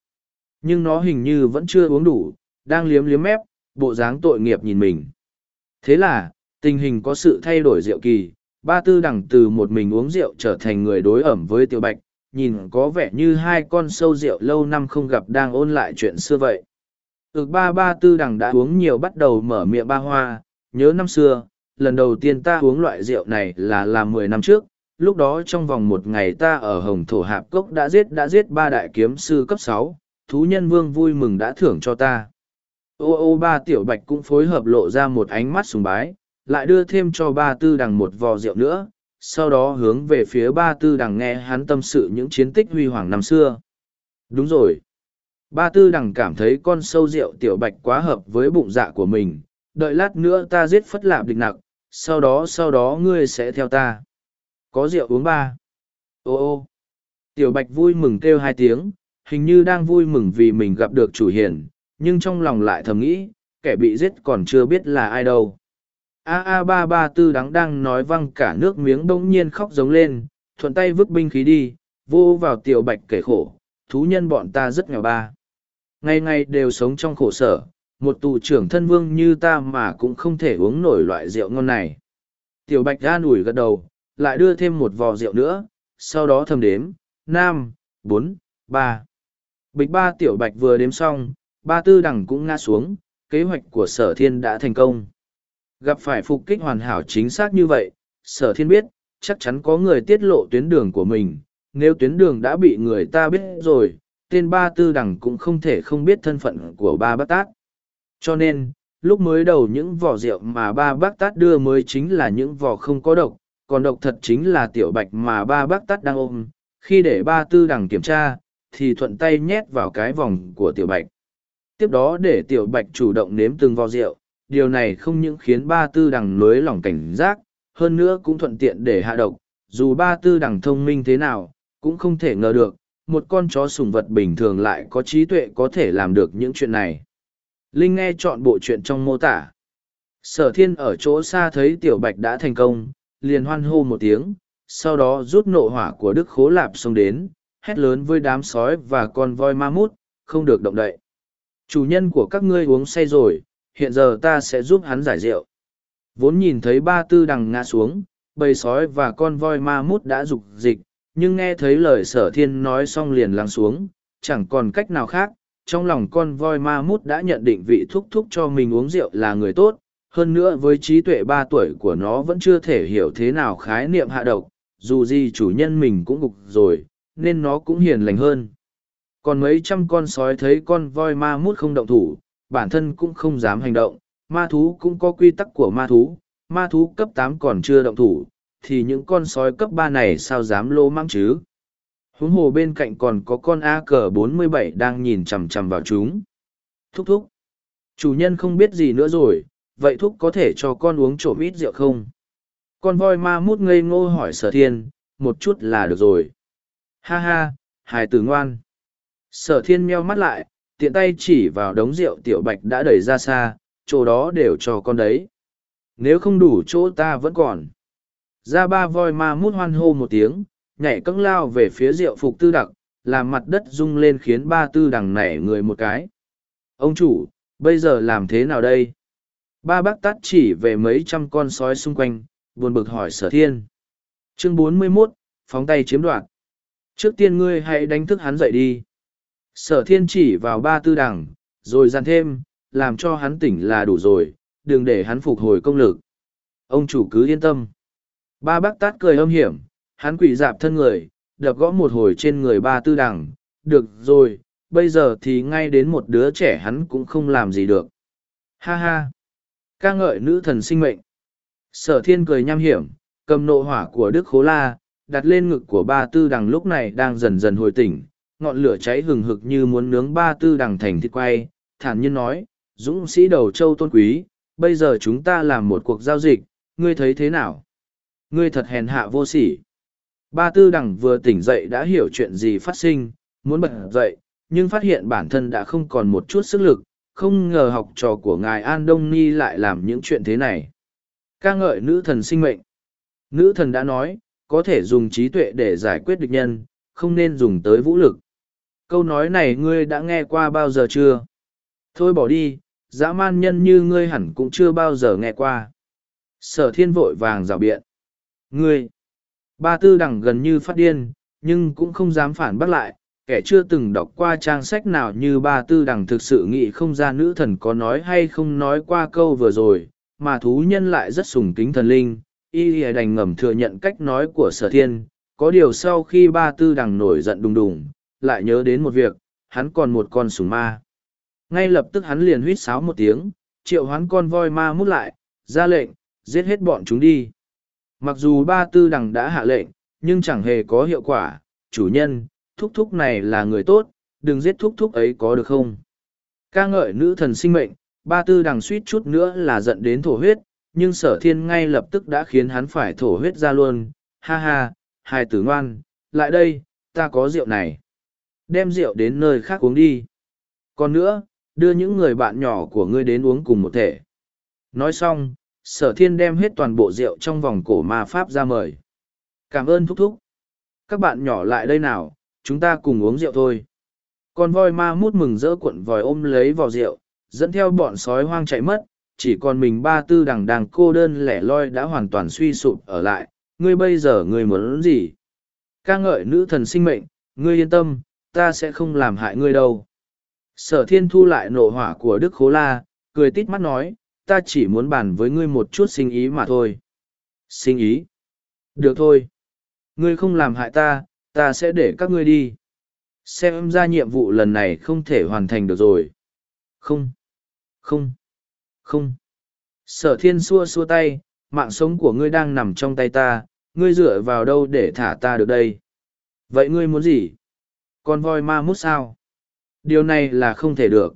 Speaker 1: Nhưng nó hình như vẫn chưa uống đủ, đang liếm liếm mép, bộ dáng tội nghiệp nhìn mình. Thế là, tình hình có sự thay đổi diệu kỳ, ba tư đẳng từ một mình uống rượu trở thành người đối ẩm với tiểu bạch, nhìn có vẻ như hai con sâu rượu lâu năm không gặp đang ôn lại chuyện xưa vậy. Ước ba ba tư đằng đã uống nhiều bắt đầu mở miệng ba hoa, nhớ năm xưa, lần đầu tiên ta uống loại rượu này là làm mười năm trước, lúc đó trong vòng một ngày ta ở Hồng Thổ Hạp Cốc đã giết đã giết ba đại kiếm sư cấp sáu, thú nhân vương vui mừng đã thưởng cho ta. Ô ô ba tiểu bạch cũng phối hợp lộ ra một ánh mắt sùng bái, lại đưa thêm cho ba tư đằng một vò rượu nữa, sau đó hướng về phía ba tư đằng nghe hắn tâm sự những chiến tích huy hoàng năm xưa. Đúng rồi. Ba tư đằng cảm thấy con sâu rượu tiểu bạch quá hợp với bụng dạ của mình, đợi lát nữa ta giết phất lạp địch nặc, sau đó sau đó ngươi sẽ theo ta. Có rượu uống ba. Ô ô. Tiểu bạch vui mừng kêu hai tiếng, hình như đang vui mừng vì mình gặp được chủ hiền, nhưng trong lòng lại thầm nghĩ, kẻ bị giết còn chưa biết là ai đâu. A A ba ba tư đắng đang nói văng cả nước miếng đông nhiên khóc giống lên, thuận tay vứt binh khí đi, vô vào tiểu bạch kể khổ, thú nhân bọn ta rất nghèo ba. Ngày ngày đều sống trong khổ sở, một tù trưởng thân vương như ta mà cũng không thể uống nổi loại rượu ngon này. Tiểu bạch ra nủi gật đầu, lại đưa thêm một vò rượu nữa, sau đó thầm đếm, năm, bốn, ba. Bịch ba tiểu bạch vừa đếm xong, ba tư đẳng cũng ngã xuống, kế hoạch của sở thiên đã thành công. Gặp phải phục kích hoàn hảo chính xác như vậy, sở thiên biết, chắc chắn có người tiết lộ tuyến đường của mình. Nếu tuyến đường đã bị người ta biết rồi, tên ba tư đẳng cũng không thể không biết thân phận của ba bác tát. Cho nên, lúc mới đầu những vỏ rượu mà ba bác tát đưa mới chính là những vỏ không có độc, còn độc thật chính là tiểu bạch mà ba bác tát đang ôm. Khi để ba tư đẳng kiểm tra, thì thuận tay nhét vào cái vòng của tiểu bạch. Tiếp đó để tiểu bạch chủ động nếm từng vò rượu, điều này không những khiến ba tư đằng nới lỏng cảnh giác, hơn nữa cũng thuận tiện để hạ độc, dù ba tư đằng thông minh thế nào, cũng không thể ngờ được, một con chó sùng vật bình thường lại có trí tuệ có thể làm được những chuyện này. Linh nghe chọn bộ chuyện trong mô tả. Sở thiên ở chỗ xa thấy tiểu bạch đã thành công, liền hoan hô một tiếng, sau đó rút nộ hỏa của đức khố lạp xông đến, hét lớn với đám sói và con voi ma mút, không được động đậy. Chủ nhân của các ngươi uống say rồi, hiện giờ ta sẽ giúp hắn giải rượu. Vốn nhìn thấy ba tư đằng ngã xuống, bầy sói và con voi ma mút đã rục dịch, nhưng nghe thấy lời sở thiên nói xong liền lắng xuống, chẳng còn cách nào khác. Trong lòng con voi ma mút đã nhận định vị thúc thúc cho mình uống rượu là người tốt, hơn nữa với trí tuệ ba tuổi của nó vẫn chưa thể hiểu thế nào khái niệm hạ độc, dù gì chủ nhân mình cũng gục rồi, nên nó cũng hiền lành hơn. Còn mấy trăm con sói thấy con voi ma mút không động thủ, bản thân cũng không dám hành động, ma thú cũng có quy tắc của ma thú, ma thú cấp tám còn chưa động thủ, thì những con sói cấp ba này sao dám lô mang chứ? Huống hồ bên cạnh còn có con A cờ bốn mươi bảy đang nhìn chằm chằm vào chúng. Thúc thúc. Chủ nhân không biết gì nữa rồi, vậy thúc có thể cho con uống trộm ít rượu không? Con voi ma mút ngây ngô hỏi sở thiên, một chút là được rồi. Ha ha, hài tử ngoan. Sở thiên meo mắt lại, tiện tay chỉ vào đống rượu tiểu bạch đã đẩy ra xa, chỗ đó đều cho con đấy. Nếu không đủ chỗ ta vẫn còn. Ra ba voi ma mút hoan hô một tiếng, nhảy căng lao về phía rượu phục tư đặc, làm mặt đất rung lên khiến ba tư đằng nảy người một cái. Ông chủ, bây giờ làm thế nào đây? Ba bác tắt chỉ về mấy trăm con sói xung quanh, buồn bực hỏi sở thiên. Chương 41, phóng tay chiếm đoạt. Trước tiên ngươi hãy đánh thức hắn dậy đi. Sở thiên chỉ vào ba tư đằng, rồi gian thêm, làm cho hắn tỉnh là đủ rồi, đừng để hắn phục hồi công lực. Ông chủ cứ yên tâm. Ba bác tát cười âm hiểm, hắn quỷ dạp thân người, đập gõ một hồi trên người ba tư đằng. Được rồi, bây giờ thì ngay đến một đứa trẻ hắn cũng không làm gì được. Ha ha! ca ngợi nữ thần sinh mệnh. Sở thiên cười nham hiểm, cầm nộ hỏa của Đức Khố La, đặt lên ngực của ba tư đằng lúc này đang dần dần hồi tỉnh, ngọn lửa cháy hừng hực như muốn nướng ba tư đằng thành thịt quay, thản nhiên nói, dũng sĩ đầu châu tôn quý, bây giờ chúng ta làm một cuộc giao dịch, ngươi thấy thế nào? Ngươi thật hèn hạ vô sỉ. Ba tư đằng vừa tỉnh dậy đã hiểu chuyện gì phát sinh, muốn bật dậy, nhưng phát hiện bản thân đã không còn một chút sức lực, không ngờ học trò của ngài An Đông Ni lại làm những chuyện thế này. ca ngợi nữ thần sinh mệnh. Nữ thần đã nói, có thể dùng trí tuệ để giải quyết địch nhân, không nên dùng tới vũ lực. Câu nói này ngươi đã nghe qua bao giờ chưa? Thôi bỏ đi, dã man nhân như ngươi hẳn cũng chưa bao giờ nghe qua. Sở thiên vội vàng rào biện. Ngươi! Ba tư đẳng gần như phát điên, nhưng cũng không dám phản bác lại, kẻ chưa từng đọc qua trang sách nào như ba tư đằng thực sự nghĩ không ra nữ thần có nói hay không nói qua câu vừa rồi mà thú nhân lại rất sùng kính thần linh y đành ngầm thừa nhận cách nói của sở thiên có điều sau khi ba tư đằng nổi giận đùng đùng lại nhớ đến một việc hắn còn một con sùng ma ngay lập tức hắn liền huýt sáo một tiếng triệu hoán con voi ma mút lại ra lệnh giết hết bọn chúng đi mặc dù ba tư đằng đã hạ lệnh nhưng chẳng hề có hiệu quả chủ nhân thúc thúc này là người tốt, đừng giết thúc thúc ấy có được không? ca ngợi nữ thần sinh mệnh, ba tư đằng suýt chút nữa là giận đến thổ huyết, nhưng sở thiên ngay lập tức đã khiến hắn phải thổ huyết ra luôn. Ha ha, hai tử ngoan, lại đây, ta có rượu này. Đem rượu đến nơi khác uống đi. Còn nữa, đưa những người bạn nhỏ của ngươi đến uống cùng một thể. Nói xong, sở thiên đem hết toàn bộ rượu trong vòng cổ ma pháp ra mời. Cảm ơn thúc thúc. Các bạn nhỏ lại đây nào, chúng ta cùng uống rượu thôi. Con voi ma mút mừng rỡ cuộn vòi ôm lấy vào rượu, dẫn theo bọn sói hoang chạy mất, chỉ còn mình ba tư đằng đằng cô đơn lẻ loi đã hoàn toàn suy sụp ở lại, ngươi bây giờ ngươi muốn gì? ca ngợi nữ thần sinh mệnh, ngươi yên tâm, ta sẽ không làm hại ngươi đâu. Sở thiên thu lại nộ hỏa của Đức Khố La, cười tít mắt nói, ta chỉ muốn bàn với ngươi một chút sinh ý mà thôi. Sinh ý? Được thôi. Ngươi không làm hại ta, ta sẽ để các ngươi đi xem ra nhiệm vụ lần này không thể hoàn thành được rồi không không không? Sở thiên xua xua tay, mạng sống của ngươi đang nằm trong tay ta, ngươi dựa vào đâu để thả ta được đây? Vậy ngươi muốn gì? Con voi ma mút sao? Điều này là không thể được.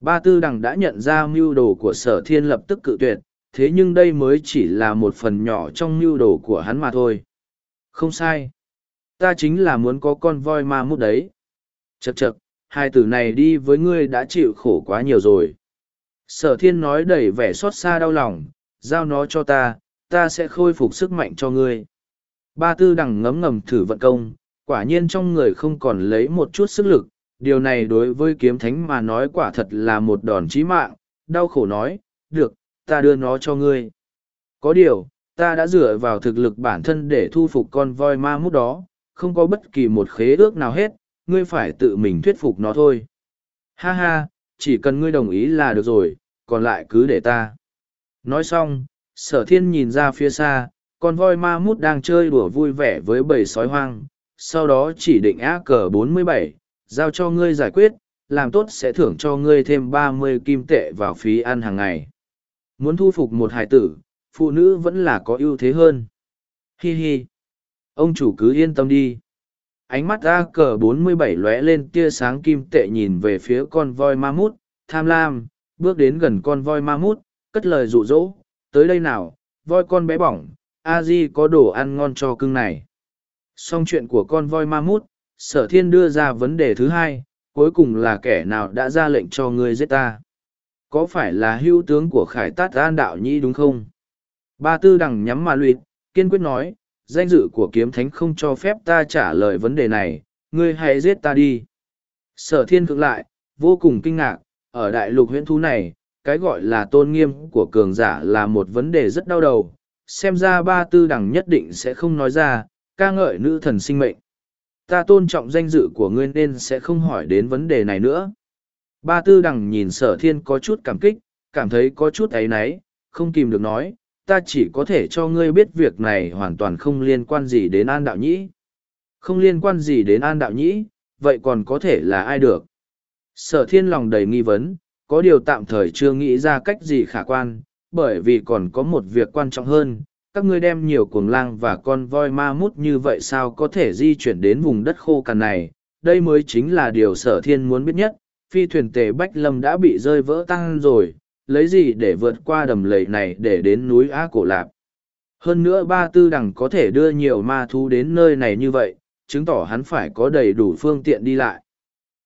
Speaker 1: Ba tư đằng đã nhận ra mưu đồ của sở thiên lập tức cự tuyệt, thế nhưng đây mới chỉ là một phần nhỏ trong mưu đồ của hắn mà thôi. Không sai. Ta chính là muốn có con voi ma mút đấy. Chật chật hai tử này đi với ngươi đã chịu khổ quá nhiều rồi sở thiên nói đầy vẻ xót xa đau lòng giao nó cho ta ta sẽ khôi phục sức mạnh cho ngươi ba tư đằng ngấm ngầm thử vận công quả nhiên trong người không còn lấy một chút sức lực điều này đối với kiếm thánh mà nói quả thật là một đòn chí mạng đau khổ nói được ta đưa nó cho ngươi có điều ta đã dựa vào thực lực bản thân để thu phục con voi ma mút đó không có bất kỳ một khế ước nào hết, ngươi phải tự mình thuyết phục nó thôi. Ha ha, chỉ cần ngươi đồng ý là được rồi, còn lại cứ để ta. Nói xong, sở thiên nhìn ra phía xa, con voi ma mút đang chơi đùa vui vẻ với bầy sói hoang, sau đó chỉ định á cờ 47, giao cho ngươi giải quyết, làm tốt sẽ thưởng cho ngươi thêm 30 kim tệ vào phí ăn hàng ngày. Muốn thu phục một hải tử, phụ nữ vẫn là có ưu thế hơn. Hi hi ông chủ cứ yên tâm đi ánh mắt a cờ 47 lóe lên tia sáng kim tệ nhìn về phía con voi ma mút. Tham lam, bước đến gần con voi ma mút, cất lời rụ rỗ tới đây nào, voi con bé bỏng, a di có đồ ăn ngon cho cưng này. Xong chuyện của con voi ma mút, sở thiên đưa ra vấn đề thứ hai, cuối cùng là kẻ nào đã ra lệnh cho ngươi giết ta? Có phải là hữu tướng của khải tát an đạo nhĩ đúng không? Ba tư đằng nhắm mà luyện kiên quyết nói danh dự của kiếm thánh không cho phép ta trả lời vấn đề này, ngươi hãy giết ta đi. Sở thiên cưỡng lại, vô cùng kinh ngạc, ở đại lục huyễn thú này, cái gọi là tôn nghiêm của cường giả là một vấn đề rất đau đầu, xem ra ba tư đẳng nhất định sẽ không nói ra, ca ngợi nữ thần sinh mệnh. Ta tôn trọng danh dự của ngươi nên sẽ không hỏi đến vấn đề này nữa. Ba tư đằng nhìn sở thiên có chút cảm kích, cảm thấy có chút áy náy, không kìm được nói, ta chỉ có thể cho ngươi biết việc này hoàn toàn không liên quan gì đến an đạo nhĩ. Không liên quan gì đến an đạo nhĩ, vậy còn có thể là ai được? Sở thiên lòng đầy nghi vấn, có điều tạm thời chưa nghĩ ra cách gì khả quan, bởi vì còn có một việc quan trọng hơn. Các ngươi đem nhiều cuồng lang và con voi ma mút như vậy sao có thể di chuyển đến vùng đất khô cằn này, đây mới chính là điều sở thiên muốn biết nhất. Phi thuyền tề Bách Lâm đã bị rơi vỡ tăng rồi, lấy gì để vượt qua đầm lầy này để đến núi Á Cổ Lạp. Hơn nữa ba tư đẳng có thể đưa nhiều ma thú đến nơi này như vậy, chứng tỏ hắn phải có đầy đủ phương tiện đi lại.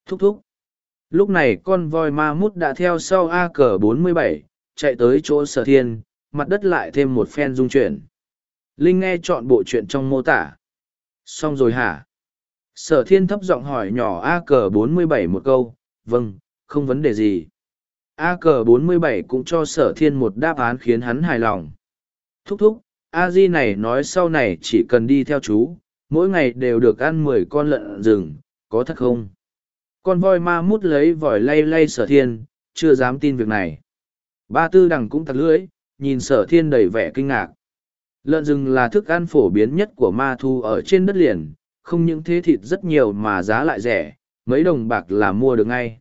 Speaker 1: Thúc thúc. Lúc này con voi ma mút đã theo sau A cờ 47, chạy tới chỗ sở thiên, mặt đất lại thêm một phen dung chuyển. Linh nghe chọn bộ chuyện trong mô tả. Xong rồi hả? Sở thiên thấp giọng hỏi nhỏ A cờ 47 một câu, vâng, không vấn đề gì. A cờ 47 cũng cho sở thiên một đáp án khiến hắn hài lòng. Thúc thúc, A Di này nói sau này chỉ cần đi theo chú, mỗi ngày đều được ăn mười con lợn rừng, có thật không? Con voi ma mút lấy vòi lay lay sở thiên, chưa dám tin việc này. Ba tư đằng cũng thật lưỡi, nhìn sở thiên đầy vẻ kinh ngạc. Lợn rừng là thức ăn phổ biến nhất của ma thu ở trên đất liền, không những thế thịt rất nhiều mà giá lại rẻ, mấy đồng bạc là mua được ngay.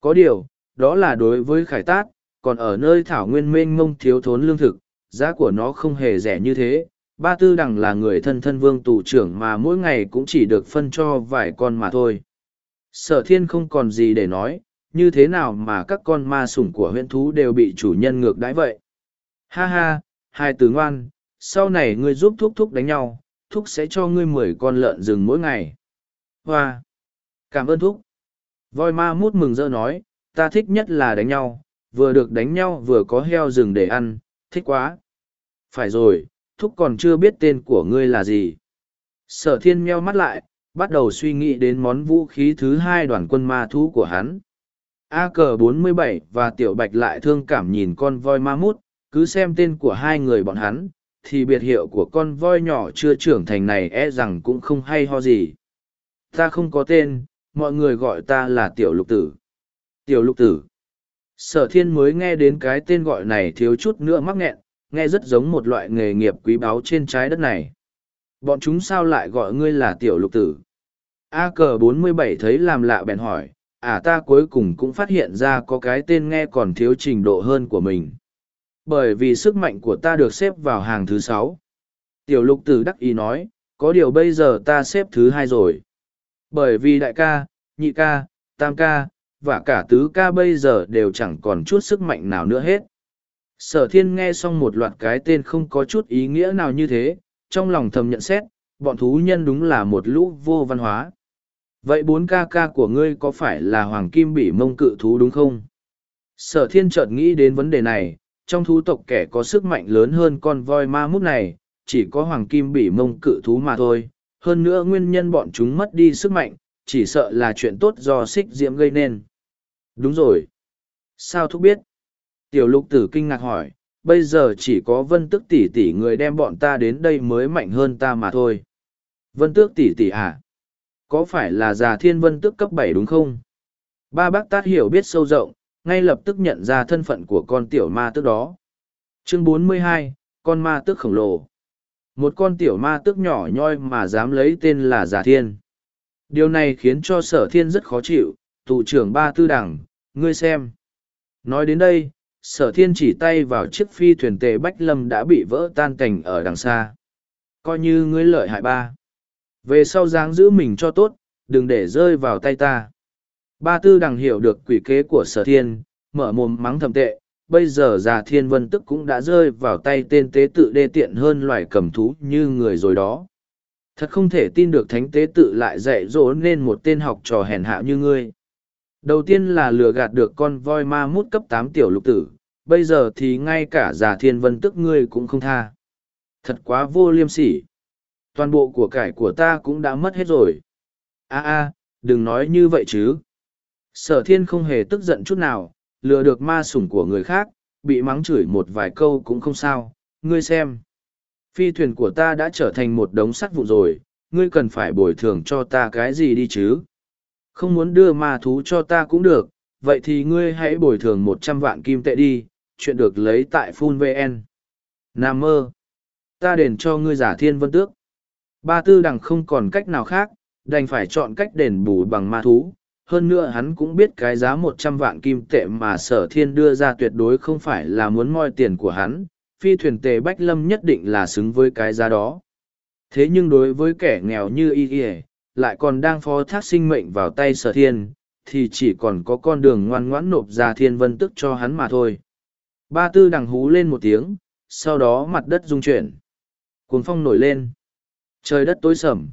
Speaker 1: Có điều, đó là đối với khải tát, còn ở nơi thảo nguyên mênh mông thiếu thốn lương thực, giá của nó không hề rẻ như thế. Ba tư đằng là người thân thân vương tù trưởng mà mỗi ngày cũng chỉ được phân cho vài con mà thôi. Sở thiên không còn gì để nói, như thế nào mà các con ma sủng của huyện thú đều bị chủ nhân ngược đãi vậy. Ha ha, hai từ ngoan, sau này ngươi giúp thúc thúc đánh nhau, thúc sẽ cho ngươi mười con lợn rừng mỗi ngày. Hoa! Cảm ơn thúc. Voi ma mút mừng rỡ nói, ta thích nhất là đánh nhau, vừa được đánh nhau vừa có heo rừng để ăn, thích quá. Phải rồi, thúc còn chưa biết tên của ngươi là gì. Sở thiên meo mắt lại, bắt đầu suy nghĩ đến món vũ khí thứ hai đoàn quân ma thú của hắn. A cờ 47 và Tiểu Bạch lại thương cảm nhìn con voi ma mút, cứ xem tên của hai người bọn hắn, thì biệt hiệu của con voi nhỏ chưa trưởng thành này e rằng cũng không hay ho gì. Ta không có tên, mọi người gọi ta là Tiểu Lục Tử. Tiểu Lục Tử. Sở thiên mới nghe đến cái tên gọi này thiếu chút nữa mắc nghẹn, nghe rất giống một loại nghề nghiệp quý báu trên trái đất này. Bọn chúng sao lại gọi ngươi là Tiểu Lục Tử? A cờ 47 thấy làm lạ bèn hỏi, à ta cuối cùng cũng phát hiện ra có cái tên nghe còn thiếu trình độ hơn của mình. Bởi vì sức mạnh của ta được xếp vào hàng thứ sáu. Tiểu lục tử đắc ý nói, có điều bây giờ ta xếp thứ hai rồi. Bởi vì đại ca, nhị ca, tam ca, và cả tứ ca bây giờ đều chẳng còn chút sức mạnh nào nữa hết. Sở thiên nghe xong một loạt cái tên không có chút ý nghĩa nào như thế, trong lòng thầm nhận xét, bọn thú nhân đúng là một lũ vô văn hóa. Vậy bốn ca ca của ngươi có phải là hoàng kim bỉ mông cự thú đúng không? Sở thiên chợt nghĩ đến vấn đề này, trong thú tộc kẻ có sức mạnh lớn hơn con voi ma mút này, chỉ có hoàng kim bỉ mông cự thú mà thôi. Hơn nữa nguyên nhân bọn chúng mất đi sức mạnh, chỉ sợ là chuyện tốt do xích diễm gây nên. Đúng rồi. Sao thúc biết? Tiểu lục tử kinh ngạc hỏi, bây giờ chỉ có vân tước tỷ tỷ người đem bọn ta đến đây mới mạnh hơn ta mà thôi. Vân tước tỷ tỷ à? có phải là già thiên vân tước cấp bảy đúng không? Ba bác tát hiểu biết sâu rộng, ngay lập tức nhận ra thân phận của con tiểu ma tước đó. Chương 42, con ma tước khổng lồ. Một con tiểu ma tước nhỏ nhoi mà dám lấy tên là già thiên. Điều này khiến cho sở thiên rất khó chịu, tù trưởng ba tư đẳng, ngươi xem. Nói đến đây, sở thiên chỉ tay vào chiếc phi thuyền tề Bách Lâm đã bị vỡ tan cảnh ở đằng xa. Coi như ngươi lợi hại ba. Về sau dáng giữ mình cho tốt, đừng để rơi vào tay ta. Ba tư đằng hiểu được quỷ kế của sở thiên, mở mồm mắng thầm tệ, bây giờ già thiên vân tức cũng đã rơi vào tay tên tế tự đê tiện hơn loài cầm thú như người rồi đó. Thật không thể tin được thánh tế tự lại dạy dỗ nên một tên học trò hèn hạ như ngươi. Đầu tiên là lừa gạt được con voi ma mút cấp tám tiểu lục tử, bây giờ thì ngay cả giả thiên vân tức ngươi cũng không tha. Thật quá vô liêm sỉ. Toàn bộ của cải của ta cũng đã mất hết rồi. A a đừng nói như vậy chứ. Sở thiên không hề tức giận chút nào lừa được ma sủng của người khác bị mắng chửi một vài câu cũng không sao. Ngươi xem. Phi thuyền của ta đã trở thành một đống sắt vụ rồi ngươi cần phải bồi thường cho ta cái gì đi chứ? Không muốn đưa ma thú cho ta cũng được vậy thì ngươi hãy bồi thường một trăm vạn kim tệ đi, chuyện được lấy tại Phun VN. Nam mơ, ta đền cho ngươi giả thiên vân tước. Ba tư đằng không còn cách nào khác, đành phải chọn cách đền bù bằng ma thú. Hơn nữa hắn cũng biết cái giá một trăm vạn kim tệ mà sở thiên đưa ra tuyệt đối không phải là muốn moi tiền của hắn, phi thuyền tề Bách Lâm nhất định là xứng với cái giá đó. Thế nhưng đối với kẻ nghèo như y y, lại còn đang phó thác sinh mệnh vào tay sở thiên, thì chỉ còn có con đường ngoan ngoãn nộp ra thiên vân tức cho hắn mà thôi. Ba tư đằng hú lên một tiếng, sau đó mặt đất rung chuyển. Cuồng phong nổi lên. Trời đất tối sầm.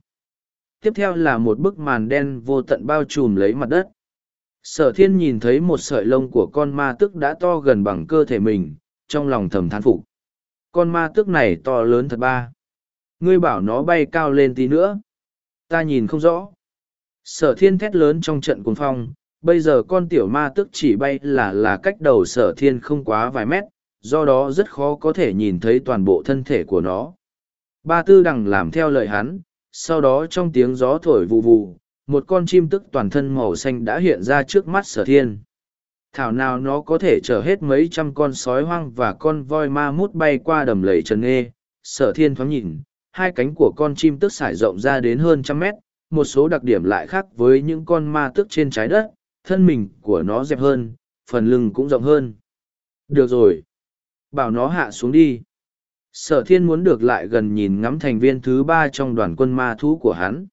Speaker 1: Tiếp theo là một bức màn đen vô tận bao trùm lấy mặt đất. Sở thiên nhìn thấy một sợi lông của con ma tức đã to gần bằng cơ thể mình, trong lòng thầm thán phục. Con ma tức này to lớn thật ba. Ngươi bảo nó bay cao lên tí nữa. Ta nhìn không rõ. Sở thiên thét lớn trong trận cuồng phong, bây giờ con tiểu ma tức chỉ bay là là cách đầu sở thiên không quá vài mét, do đó rất khó có thể nhìn thấy toàn bộ thân thể của nó. Ba tư đằng làm theo lời hắn, sau đó trong tiếng gió thổi vù vù, một con chim tức toàn thân màu xanh đã hiện ra trước mắt sở thiên. Thảo nào nó có thể chở hết mấy trăm con sói hoang và con voi ma mút bay qua đầm lầy trần nghê. Sở thiên thoáng nhìn, hai cánh của con chim tức sải rộng ra đến hơn trăm mét, một số đặc điểm lại khác với những con ma tức trên trái đất, thân mình của nó dẹp hơn, phần lưng cũng rộng hơn. Được rồi. Bảo nó hạ xuống đi. Sở thiên muốn được lại gần nhìn ngắm thành viên thứ ba trong đoàn quân ma thú của hắn.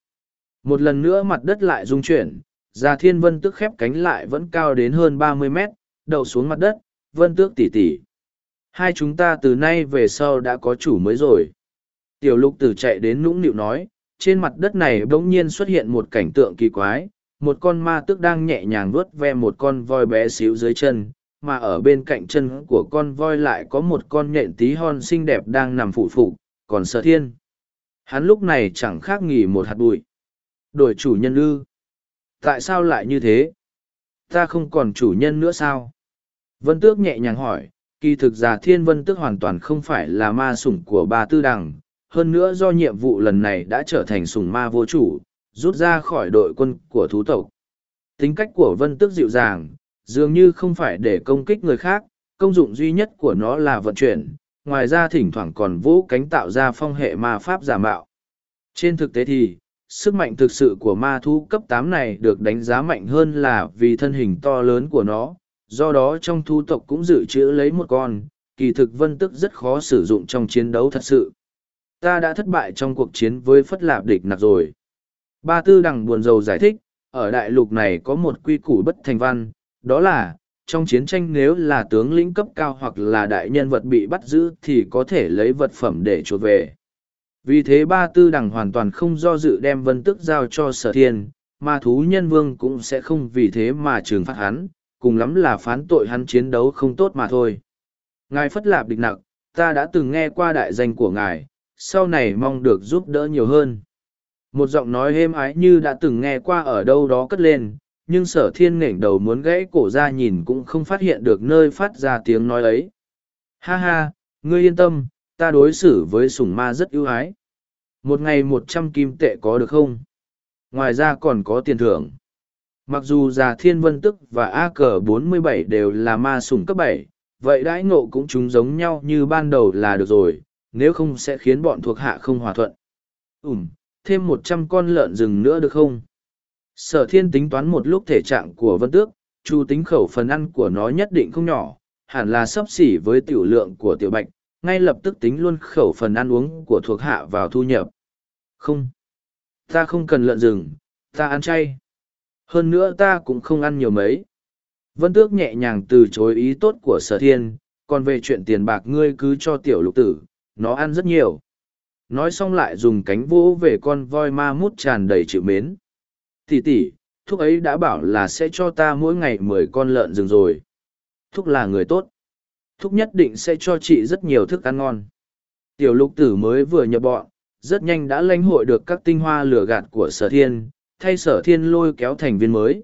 Speaker 1: Một lần nữa mặt đất lại rung chuyển, Già thiên vân tức khép cánh lại vẫn cao đến hơn ba mươi mét, đậu xuống mặt đất, vân tước tỉ tỉ. Hai chúng ta từ nay về sau đã có chủ mới rồi. Tiểu lục tử chạy đến nũng nịu nói, trên mặt đất này bỗng nhiên xuất hiện một cảnh tượng kỳ quái, một con ma tước đang nhẹ nhàng vuốt ve một con voi bé xíu dưới chân, mà ở bên cạnh chân của con voi lại có một con nhện tí hon xinh đẹp đang nằm phụ phụ, còn sở thiên. Hắn lúc này chẳng khác nghỉ một hạt bụi. Đổi chủ nhân ư. Tại sao lại như thế? Ta không còn chủ nhân nữa sao? Vân Tước nhẹ nhàng hỏi, kỳ thực giả thiên vân tước hoàn toàn không phải là ma sủng của ba tư đằng. Hơn nữa do nhiệm vụ lần này đã trở thành sùng ma vô chủ, rút ra khỏi đội quân của thú tộc. Tính cách của vân tước dịu dàng, dường như không phải để công kích người khác, công dụng duy nhất của nó là vận chuyển, ngoài ra thỉnh thoảng còn vũ cánh tạo ra phong hệ ma pháp giả mạo. Trên thực tế thì, sức mạnh thực sự của ma thú cấp tám này được đánh giá mạnh hơn là vì thân hình to lớn của nó, do đó trong thu tộc cũng dự trữ lấy một con, kỳ thực vân tức rất khó sử dụng trong chiến đấu thật sự. Ta đã thất bại trong cuộc chiến với Phất Lạp địch nặc rồi. Ba tư đằng buồn rầu giải thích, ở đại lục này có một quy củ bất thành văn, đó là, trong chiến tranh nếu là tướng lĩnh cấp cao hoặc là đại nhân vật bị bắt giữ thì có thể lấy vật phẩm để chuột về vì thế ba tư đằng hoàn toàn không do dự đem vân tức giao cho sở thiên mà thú nhân vương cũng sẽ không vì thế mà trừng phạt hắn cùng lắm là phán tội hắn chiến đấu không tốt mà thôi ngài phất lạp địch nặc ta đã từng nghe qua đại danh của ngài sau này mong được giúp đỡ nhiều hơn một giọng nói êm ái như đã từng nghe qua ở đâu đó cất lên nhưng sở thiên nghển đầu muốn gãy cổ ra nhìn cũng không phát hiện được nơi phát ra tiếng nói ấy ha ha ngươi yên tâm ta đối xử với sủng ma rất ưu ái. Một ngày một trăm kim tệ có được không? Ngoài ra còn có tiền thưởng. Mặc dù già thiên vân tức và A cờ bốn mươi bảy đều là ma sủng cấp bảy, vậy đãi ngộ cũng chúng giống nhau như ban đầu là được rồi, nếu không sẽ khiến bọn thuộc hạ không hòa thuận. Ừm, thêm một trăm con lợn rừng nữa được không? Sở thiên tính toán một lúc thể trạng của vân tước, chu tính khẩu phần ăn của nó nhất định không nhỏ, hẳn là sấp xỉ với tiểu lượng của tiểu bạch, ngay lập tức tính luôn khẩu phần ăn uống của thuộc hạ vào thu nhập. Không, ta không cần lợn rừng, ta ăn chay. Hơn nữa ta cũng không ăn nhiều mấy. Vân Tước nhẹ nhàng từ chối ý tốt của sở thiên, còn về chuyện tiền bạc ngươi cứ cho tiểu lục tử, nó ăn rất nhiều. Nói xong lại dùng cánh vỗ về con voi ma mút tràn đầy chịu mến. Tỷ tỷ, thúc ấy đã bảo là sẽ cho ta mỗi ngày mười con lợn rừng rồi. Thúc là người tốt thúc nhất định sẽ cho chị rất nhiều thức ăn ngon tiểu lục tử mới vừa nhập bọn rất nhanh đã lãnh hội được các tinh hoa lửa gạt của sở thiên thay sở thiên lôi kéo thành viên mới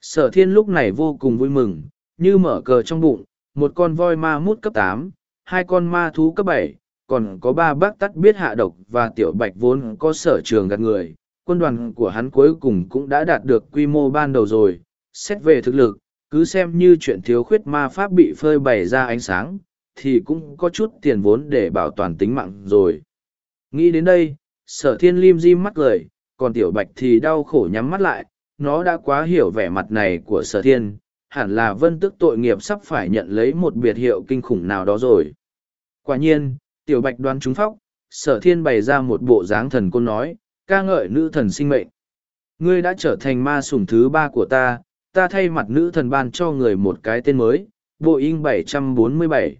Speaker 1: sở thiên lúc này vô cùng vui mừng như mở cờ trong bụng một con voi ma mút cấp tám hai con ma thú cấp bảy còn có ba bác tắt biết hạ độc và tiểu bạch vốn có sở trường gạt người quân đoàn của hắn cuối cùng cũng đã đạt được quy mô ban đầu rồi xét về thực lực cứ xem như chuyện thiếu khuyết ma pháp bị phơi bày ra ánh sáng, thì cũng có chút tiền vốn để bảo toàn tính mạng rồi. Nghĩ đến đây, sở thiên lim di mắt cười, còn tiểu bạch thì đau khổ nhắm mắt lại, nó đã quá hiểu vẻ mặt này của sở thiên, hẳn là vân tức tội nghiệp sắp phải nhận lấy một biệt hiệu kinh khủng nào đó rồi. Quả nhiên, tiểu bạch đoán trúng phóc, sở thiên bày ra một bộ dáng thần côn nói, ca ngợi nữ thần sinh mệnh. Ngươi đã trở thành ma sủng thứ ba của ta, ta thay mặt nữ thần ban cho người một cái tên mới, bộ in 747.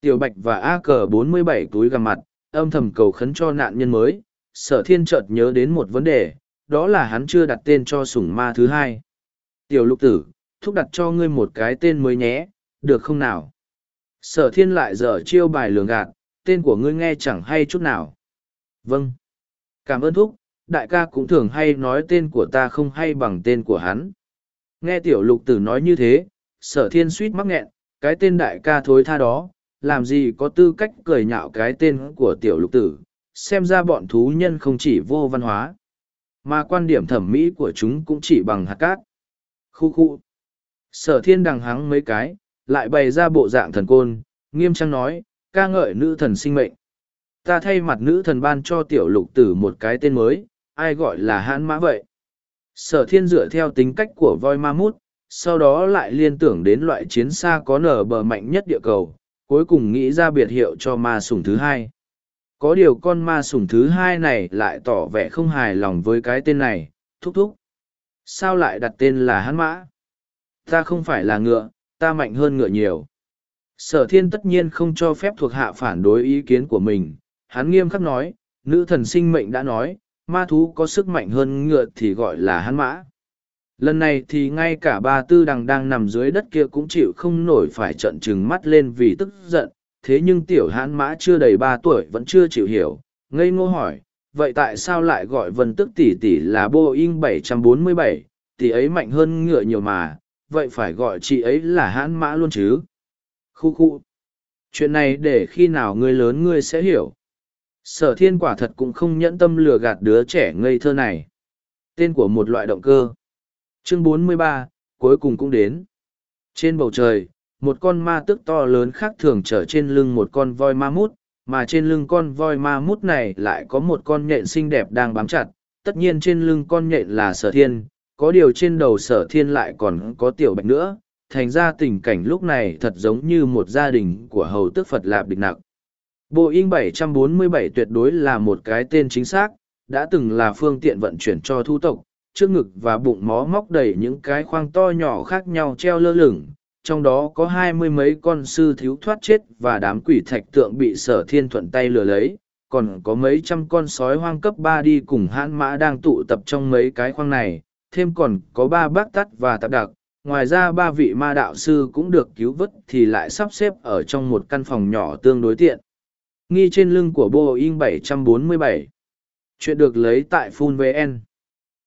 Speaker 1: Tiểu Bạch và A cờ 47 túi gằm mặt, âm thầm cầu khấn cho nạn nhân mới, sở thiên chợt nhớ đến một vấn đề, đó là hắn chưa đặt tên cho sủng ma thứ hai. Tiểu lục tử, thúc đặt cho ngươi một cái tên mới nhé, được không nào? Sở thiên lại dở chiêu bài lường gạt, tên của ngươi nghe chẳng hay chút nào. Vâng. Cảm ơn thúc, đại ca cũng thường hay nói tên của ta không hay bằng tên của hắn. Nghe tiểu lục tử nói như thế, sở thiên suýt mắc nghẹn, cái tên đại ca thối tha đó, làm gì có tư cách cười nhạo cái tên của tiểu lục tử, xem ra bọn thú nhân không chỉ vô văn hóa, mà quan điểm thẩm mỹ của chúng cũng chỉ bằng hạt cát. Khu khu. Sở thiên đằng hắng mấy cái, lại bày ra bộ dạng thần côn, nghiêm trang nói, ca ngợi nữ thần sinh mệnh. Ta thay mặt nữ thần ban cho tiểu lục tử một cái tên mới, ai gọi là hãn mã vậy? Sở thiên dựa theo tính cách của voi ma mút, sau đó lại liên tưởng đến loại chiến xa có nở bờ mạnh nhất địa cầu, cuối cùng nghĩ ra biệt hiệu cho ma sủng thứ hai. Có điều con ma sủng thứ hai này lại tỏ vẻ không hài lòng với cái tên này, thúc thúc. Sao lại đặt tên là hãn mã? Ta không phải là ngựa, ta mạnh hơn ngựa nhiều. Sở thiên tất nhiên không cho phép thuộc hạ phản đối ý kiến của mình. Hắn nghiêm khắc nói, nữ thần sinh mệnh đã nói, ma thú có sức mạnh hơn ngựa thì gọi là hắn mã. Lần này thì ngay cả ba tư đằng đang nằm dưới đất kia cũng chịu không nổi phải trận trừng mắt lên vì tức giận, thế nhưng tiểu hãn mã chưa đầy ba tuổi vẫn chưa chịu hiểu, ngây ngô hỏi, vậy tại sao lại gọi vân tức tỷ tỷ là Boeing 747, tỷ ấy mạnh hơn ngựa nhiều mà, vậy phải gọi chị ấy là hãn mã luôn chứ? Khu khu. Chuyện này để khi nào ngươi lớn ngươi sẽ hiểu. Sở thiên quả thật cũng không nhẫn tâm lừa gạt đứa trẻ ngây thơ này. Tên của một loại động cơ. Chương 43, cuối cùng cũng đến. Trên bầu trời, một con ma tức to lớn khác thường chở trên lưng một con voi ma mút, mà trên lưng con voi ma mút này lại có một con nhện xinh đẹp đang bám chặt. Tất nhiên trên lưng con nhện là sở thiên, có điều trên đầu sở thiên lại còn có tiểu bạch nữa. Thành ra tình cảnh lúc này thật giống như một gia đình của hầu tước Phật Lạp Địch Nặc. Boeing 747 tuyệt đối là một cái tên chính xác, đã từng là phương tiện vận chuyển cho thu tộc, trước ngực và bụng mó móc đầy những cái khoang to nhỏ khác nhau treo lơ lửng, trong đó có hai mươi mấy con sư thiếu thoát chết và đám quỷ thạch tượng bị sở thiên thuận tay lừa lấy, còn có mấy trăm con sói hoang cấp ba đi cùng hãn mã đang tụ tập trong mấy cái khoang này, thêm còn có ba bác tắt và tạp đặc. Ngoài ra ba vị ma đạo sư cũng được cứu vớt thì lại sắp xếp ở trong một căn phòng nhỏ tương đối tiện. Nghi trên lưng của Boeing 747. Chuyện được lấy tại Full VN.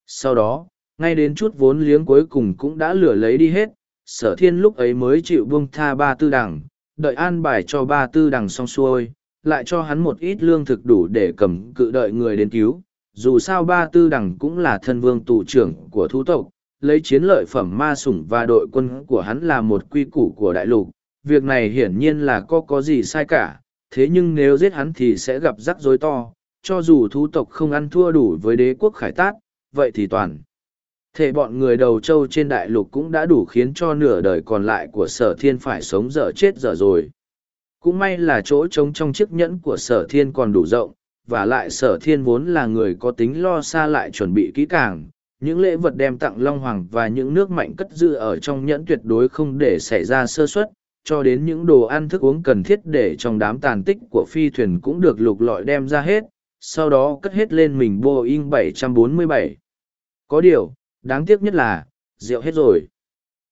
Speaker 1: Sau đó, ngay đến chút vốn liếng cuối cùng cũng đã lửa lấy đi hết, sở thiên lúc ấy mới chịu buông tha ba tư đằng, đợi an bài cho ba tư đằng xong xuôi, lại cho hắn một ít lương thực đủ để cầm cự đợi người đến cứu. Dù sao ba tư đằng cũng là thân vương tù trưởng của thú tộc, lấy chiến lợi phẩm ma sủng và đội quân của hắn là một quy củ của đại lục. Việc này hiển nhiên là có có gì sai cả, thế nhưng nếu giết hắn thì sẽ gặp rắc rối to, cho dù thú tộc không ăn thua đủ với đế quốc khải tát, vậy thì toàn. Thể bọn người đầu châu trên đại lục cũng đã đủ khiến cho nửa đời còn lại của sở thiên phải sống dở chết dở rồi. Cũng may là chỗ trống trong chiếc nhẫn của sở thiên còn đủ rộng, và lại sở thiên vốn là người có tính lo xa lại chuẩn bị kỹ càng. Những lễ vật đem tặng Long Hoàng và những nước mạnh cất giữ ở trong nhẫn tuyệt đối không để xảy ra sơ suất, cho đến những đồ ăn thức uống cần thiết để trong đám tàn tích của phi thuyền cũng được lục lọi đem ra hết, sau đó cất hết lên mình Boeing 747. Có điều, đáng tiếc nhất là, rượu hết rồi.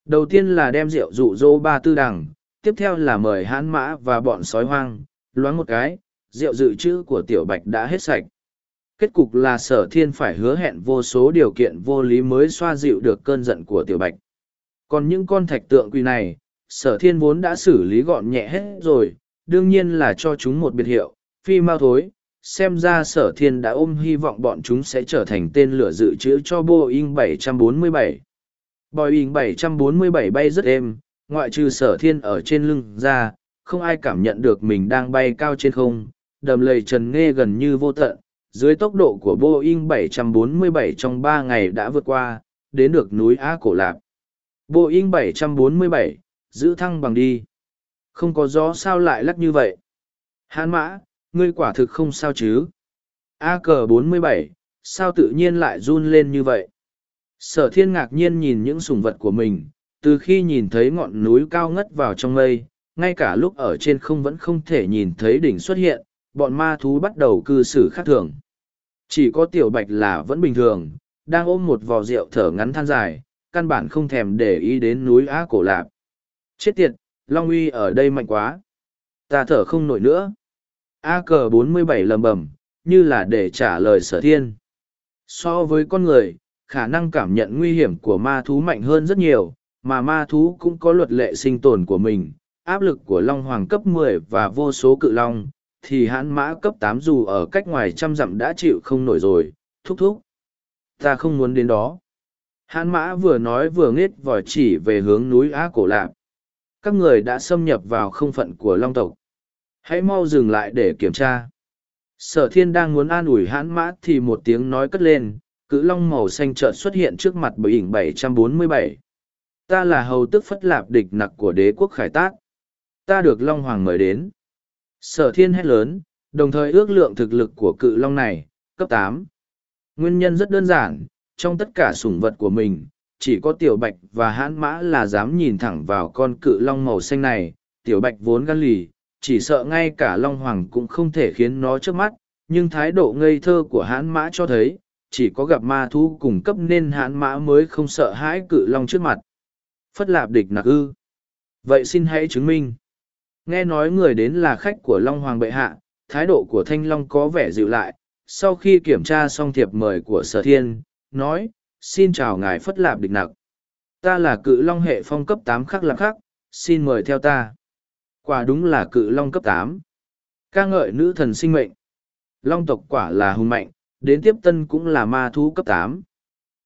Speaker 1: Đầu tiên là đem rượu dụ dỗ ba tư đằng, tiếp theo là mời hãn mã và bọn sói hoang, loáng một cái, rượu dự trữ của tiểu bạch đã hết sạch. Kết cục là sở thiên phải hứa hẹn vô số điều kiện vô lý mới xoa dịu được cơn giận của tiểu bạch. Còn những con thạch tượng quỳ này, sở thiên vốn đã xử lý gọn nhẹ hết rồi, đương nhiên là cho chúng một biệt hiệu, phi mau thối, xem ra sở thiên đã ôm hy vọng bọn chúng sẽ trở thành tên lửa dự trữ cho Boeing 747. Boeing 747 bay rất êm, ngoại trừ sở thiên ở trên lưng ra, không ai cảm nhận được mình đang bay cao trên không, đầm lầy trần nghe gần như vô tận. Dưới tốc độ của Boeing 747 trong ba ngày đã vượt qua, đến được núi Á Cổ Lạp. Boeing 747, giữ thăng bằng đi. Không có gió sao lại lắc như vậy. Hán mã, ngươi quả thực không sao chứ. A cờ 47, sao tự nhiên lại run lên như vậy? Sở thiên ngạc nhiên nhìn những sùng vật của mình, từ khi nhìn thấy ngọn núi cao ngất vào trong mây, ngay cả lúc ở trên không vẫn không thể nhìn thấy đỉnh xuất hiện, bọn ma thú bắt đầu cư xử khác thường. Chỉ có tiểu bạch là vẫn bình thường, đang ôm một vò rượu thở ngắn than dài, căn bản không thèm để ý đến núi Á Cổ Lạp. Chết tiệt, Long Uy ở đây mạnh quá. Ta thở không nổi nữa. A cờ 47 lầm bầm, như là để trả lời sở thiên. So với con người, khả năng cảm nhận nguy hiểm của ma thú mạnh hơn rất nhiều, mà ma thú cũng có luật lệ sinh tồn của mình. Áp lực của Long Hoàng cấp 10 và vô số cự long, thì hãn mã cấp 8 dù ở cách ngoài trăm dặm đã chịu không nổi rồi, thúc thúc. Ta không muốn đến đó. Hãn mã vừa nói vừa nghết vòi chỉ về hướng núi Á Cổ Lạp. Các người đã xâm nhập vào không phận của Long tộc. Hãy mau dừng lại để kiểm tra. Sở thiên đang muốn an ủi hãn mã thì một tiếng nói cất lên, cự long màu xanh chợt xuất hiện trước mặt bởi ỉnh 747. Ta là hầu tức phất lạp địch nặc của đế quốc khải tác. Ta được long hoàng mời đến. Sở thiên hét lớn, đồng thời ước lượng thực lực của cự long này, cấp tám. Nguyên nhân rất đơn giản, trong tất cả sủng vật của mình, chỉ có tiểu bạch và hãn mã là dám nhìn thẳng vào con cự long màu xanh này. Tiểu bạch vốn gan lì, chỉ sợ ngay cả long hoàng cũng không thể khiến nó trước mắt, nhưng thái độ ngây thơ của hãn mã cho thấy, chỉ có gặp ma thú cùng cấp nên hãn mã mới không sợ hãi cự long trước mặt. Phất lạp địch nặc ư. Vậy xin hãy chứng minh. Nghe nói người đến là khách của Long Hoàng bệ hạ, thái độ của Thanh Long có vẻ dịu lại, sau khi kiểm tra xong thiệp mời của Sở Thiên, nói, xin chào ngài Phất Lạp Địch Nặc. Ta là cự Long hệ phong cấp tám khắc lạc khắc, xin mời theo ta. Quả đúng là cự Long cấp tám. ca ngợi nữ thần sinh mệnh. Long tộc quả là hùng mạnh, đến tiếp tân cũng là ma thú cấp tám.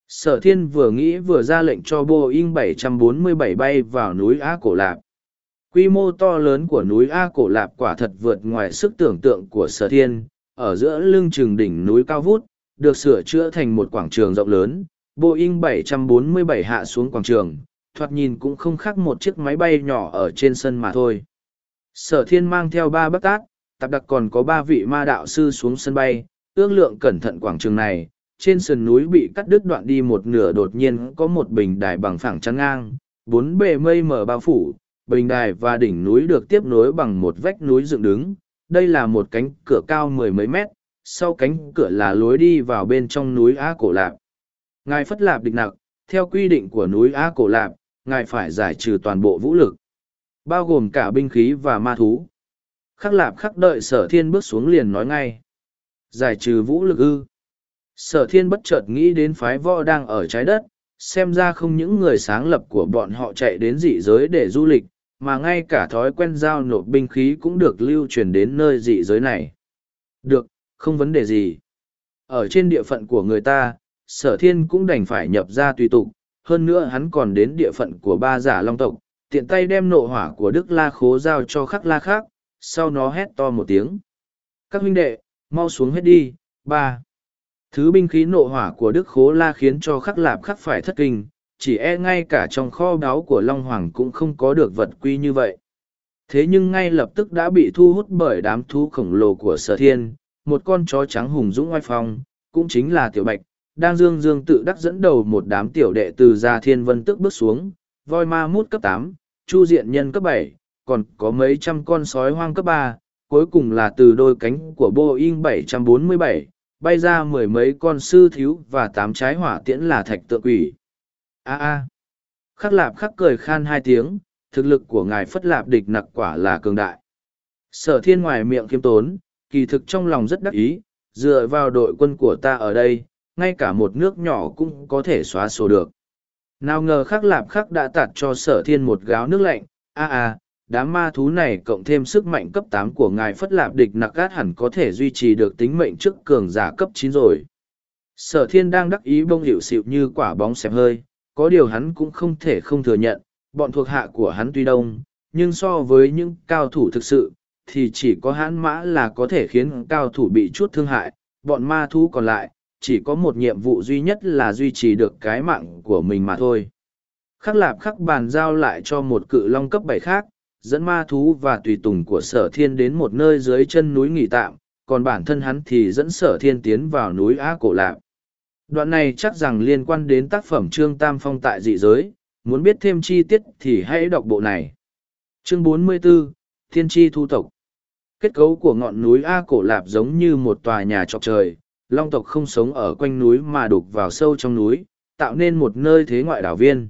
Speaker 1: Sở thiên vừa nghĩ vừa ra lệnh cho Boeing 747 bay vào núi Á Cổ Lạp. Quy mô to lớn của núi A Cổ Lạp quả thật vượt ngoài sức tưởng tượng của sở thiên, ở giữa lưng trường đỉnh núi cao vút, được sửa chữa thành một quảng trường rộng lớn, Boeing 747 hạ xuống quảng trường, thoạt nhìn cũng không khác một chiếc máy bay nhỏ ở trên sân mà thôi. Sở thiên mang theo ba bác tác, tạp đặc còn có ba vị ma đạo sư xuống sân bay, ước lượng cẩn thận quảng trường này, trên sườn núi bị cắt đứt đoạn đi một nửa đột nhiên có một bình đài bằng phẳng chắn ngang, bốn bề mây mở bao phủ, bình đài và đỉnh núi được tiếp nối bằng một vách núi dựng đứng. Đây là một cánh cửa cao mười mấy mét, sau cánh cửa là lối đi vào bên trong núi Á Cổ Lạp. Ngài Phất Lạp địch nặc, theo quy định của núi Á Cổ Lạp, ngài phải giải trừ toàn bộ vũ lực, bao gồm cả binh khí và ma thú. Khắc Lạp khắc đợi sở thiên bước xuống liền nói ngay. Giải trừ vũ lực ư. Sở thiên bất chợt nghĩ đến phái võ đang ở trái đất, xem ra không những người sáng lập của bọn họ chạy đến dị giới để du lịch, mà ngay cả thói quen giao nộp binh khí cũng được lưu truyền đến nơi dị giới này. Được, không vấn đề gì. Ở trên địa phận của người ta, sở thiên cũng đành phải nhập ra tùy tục, hơn nữa hắn còn đến địa phận của ba giả long tộc, tiện tay đem nộ hỏa của Đức La Khố giao cho khắc la khác, sau nó hét to một tiếng. Các huynh đệ, mau xuống hết đi, ba. Thứ binh khí nộ hỏa của Đức Khố La khiến cho khắc lạp khắc phải thất kinh, chỉ e ngay cả trong kho báu của Long Hoàng cũng không có được vật quy như vậy. Thế nhưng ngay lập tức đã bị thu hút bởi đám thú khổng lồ của sở thiên, một con chó trắng hùng dũng oai phong, cũng chính là tiểu bạch, đang dương dương tự đắc dẫn đầu một đám tiểu đệ từ gia thiên vân tức bước xuống, voi ma mút cấp tám, chu diện nhân cấp bảy, còn có mấy trăm con sói hoang cấp ba, cuối cùng là từ đôi cánh của Boeing 747, bay ra mười mấy con sư thiếu và tám trái hỏa tiễn là thạch tượng quỷ. A a. Khắc lạp khắc cười khan hai tiếng, thực lực của ngài phất lạp địch nặc quả là cường đại. Sở thiên ngoài miệng khiêm tốn, kỳ thực trong lòng rất đắc ý, dựa vào đội quân của ta ở đây, ngay cả một nước nhỏ cũng có thể xóa sổ được. Nào ngờ khắc lạp khắc đã tạt cho sở thiên một gáo nước lạnh, a a đám ma thú này cộng thêm sức mạnh cấp tám của ngài phất lạp địch nặc gát hẳn có thể duy trì được tính mệnh trước cường giả cấp chín rồi sở thiên đang đắc ý bông hiệu xịu như quả bóng xẹp hơi có điều hắn cũng không thể không thừa nhận, bọn thuộc hạ của hắn tuy đông, nhưng so với những cao thủ thực sự, thì chỉ có hãn mã là có thể khiến cao thủ bị chút thương hại, bọn ma thú còn lại, chỉ có một nhiệm vụ duy nhất là duy trì được cái mạng của mình mà thôi. Khắc lạp khắc bàn giao lại cho một cự long cấp bảy khác, dẫn ma thú và tùy tùng của sở thiên đến một nơi dưới chân núi nghỉ tạm, còn bản thân hắn thì dẫn sở thiên tiến vào núi Á Cổ Lạp. Đoạn này chắc rằng liên quan đến tác phẩm Trương Tam Phong tại dị giới, muốn biết thêm chi tiết thì hãy đọc bộ này. Chương 44, Thiên chi Thu Tộc Kết cấu của ngọn núi A Cổ Lạp giống như một tòa nhà trọc trời, long tộc không sống ở quanh núi mà đục vào sâu trong núi, tạo nên một nơi thế ngoại đảo viên.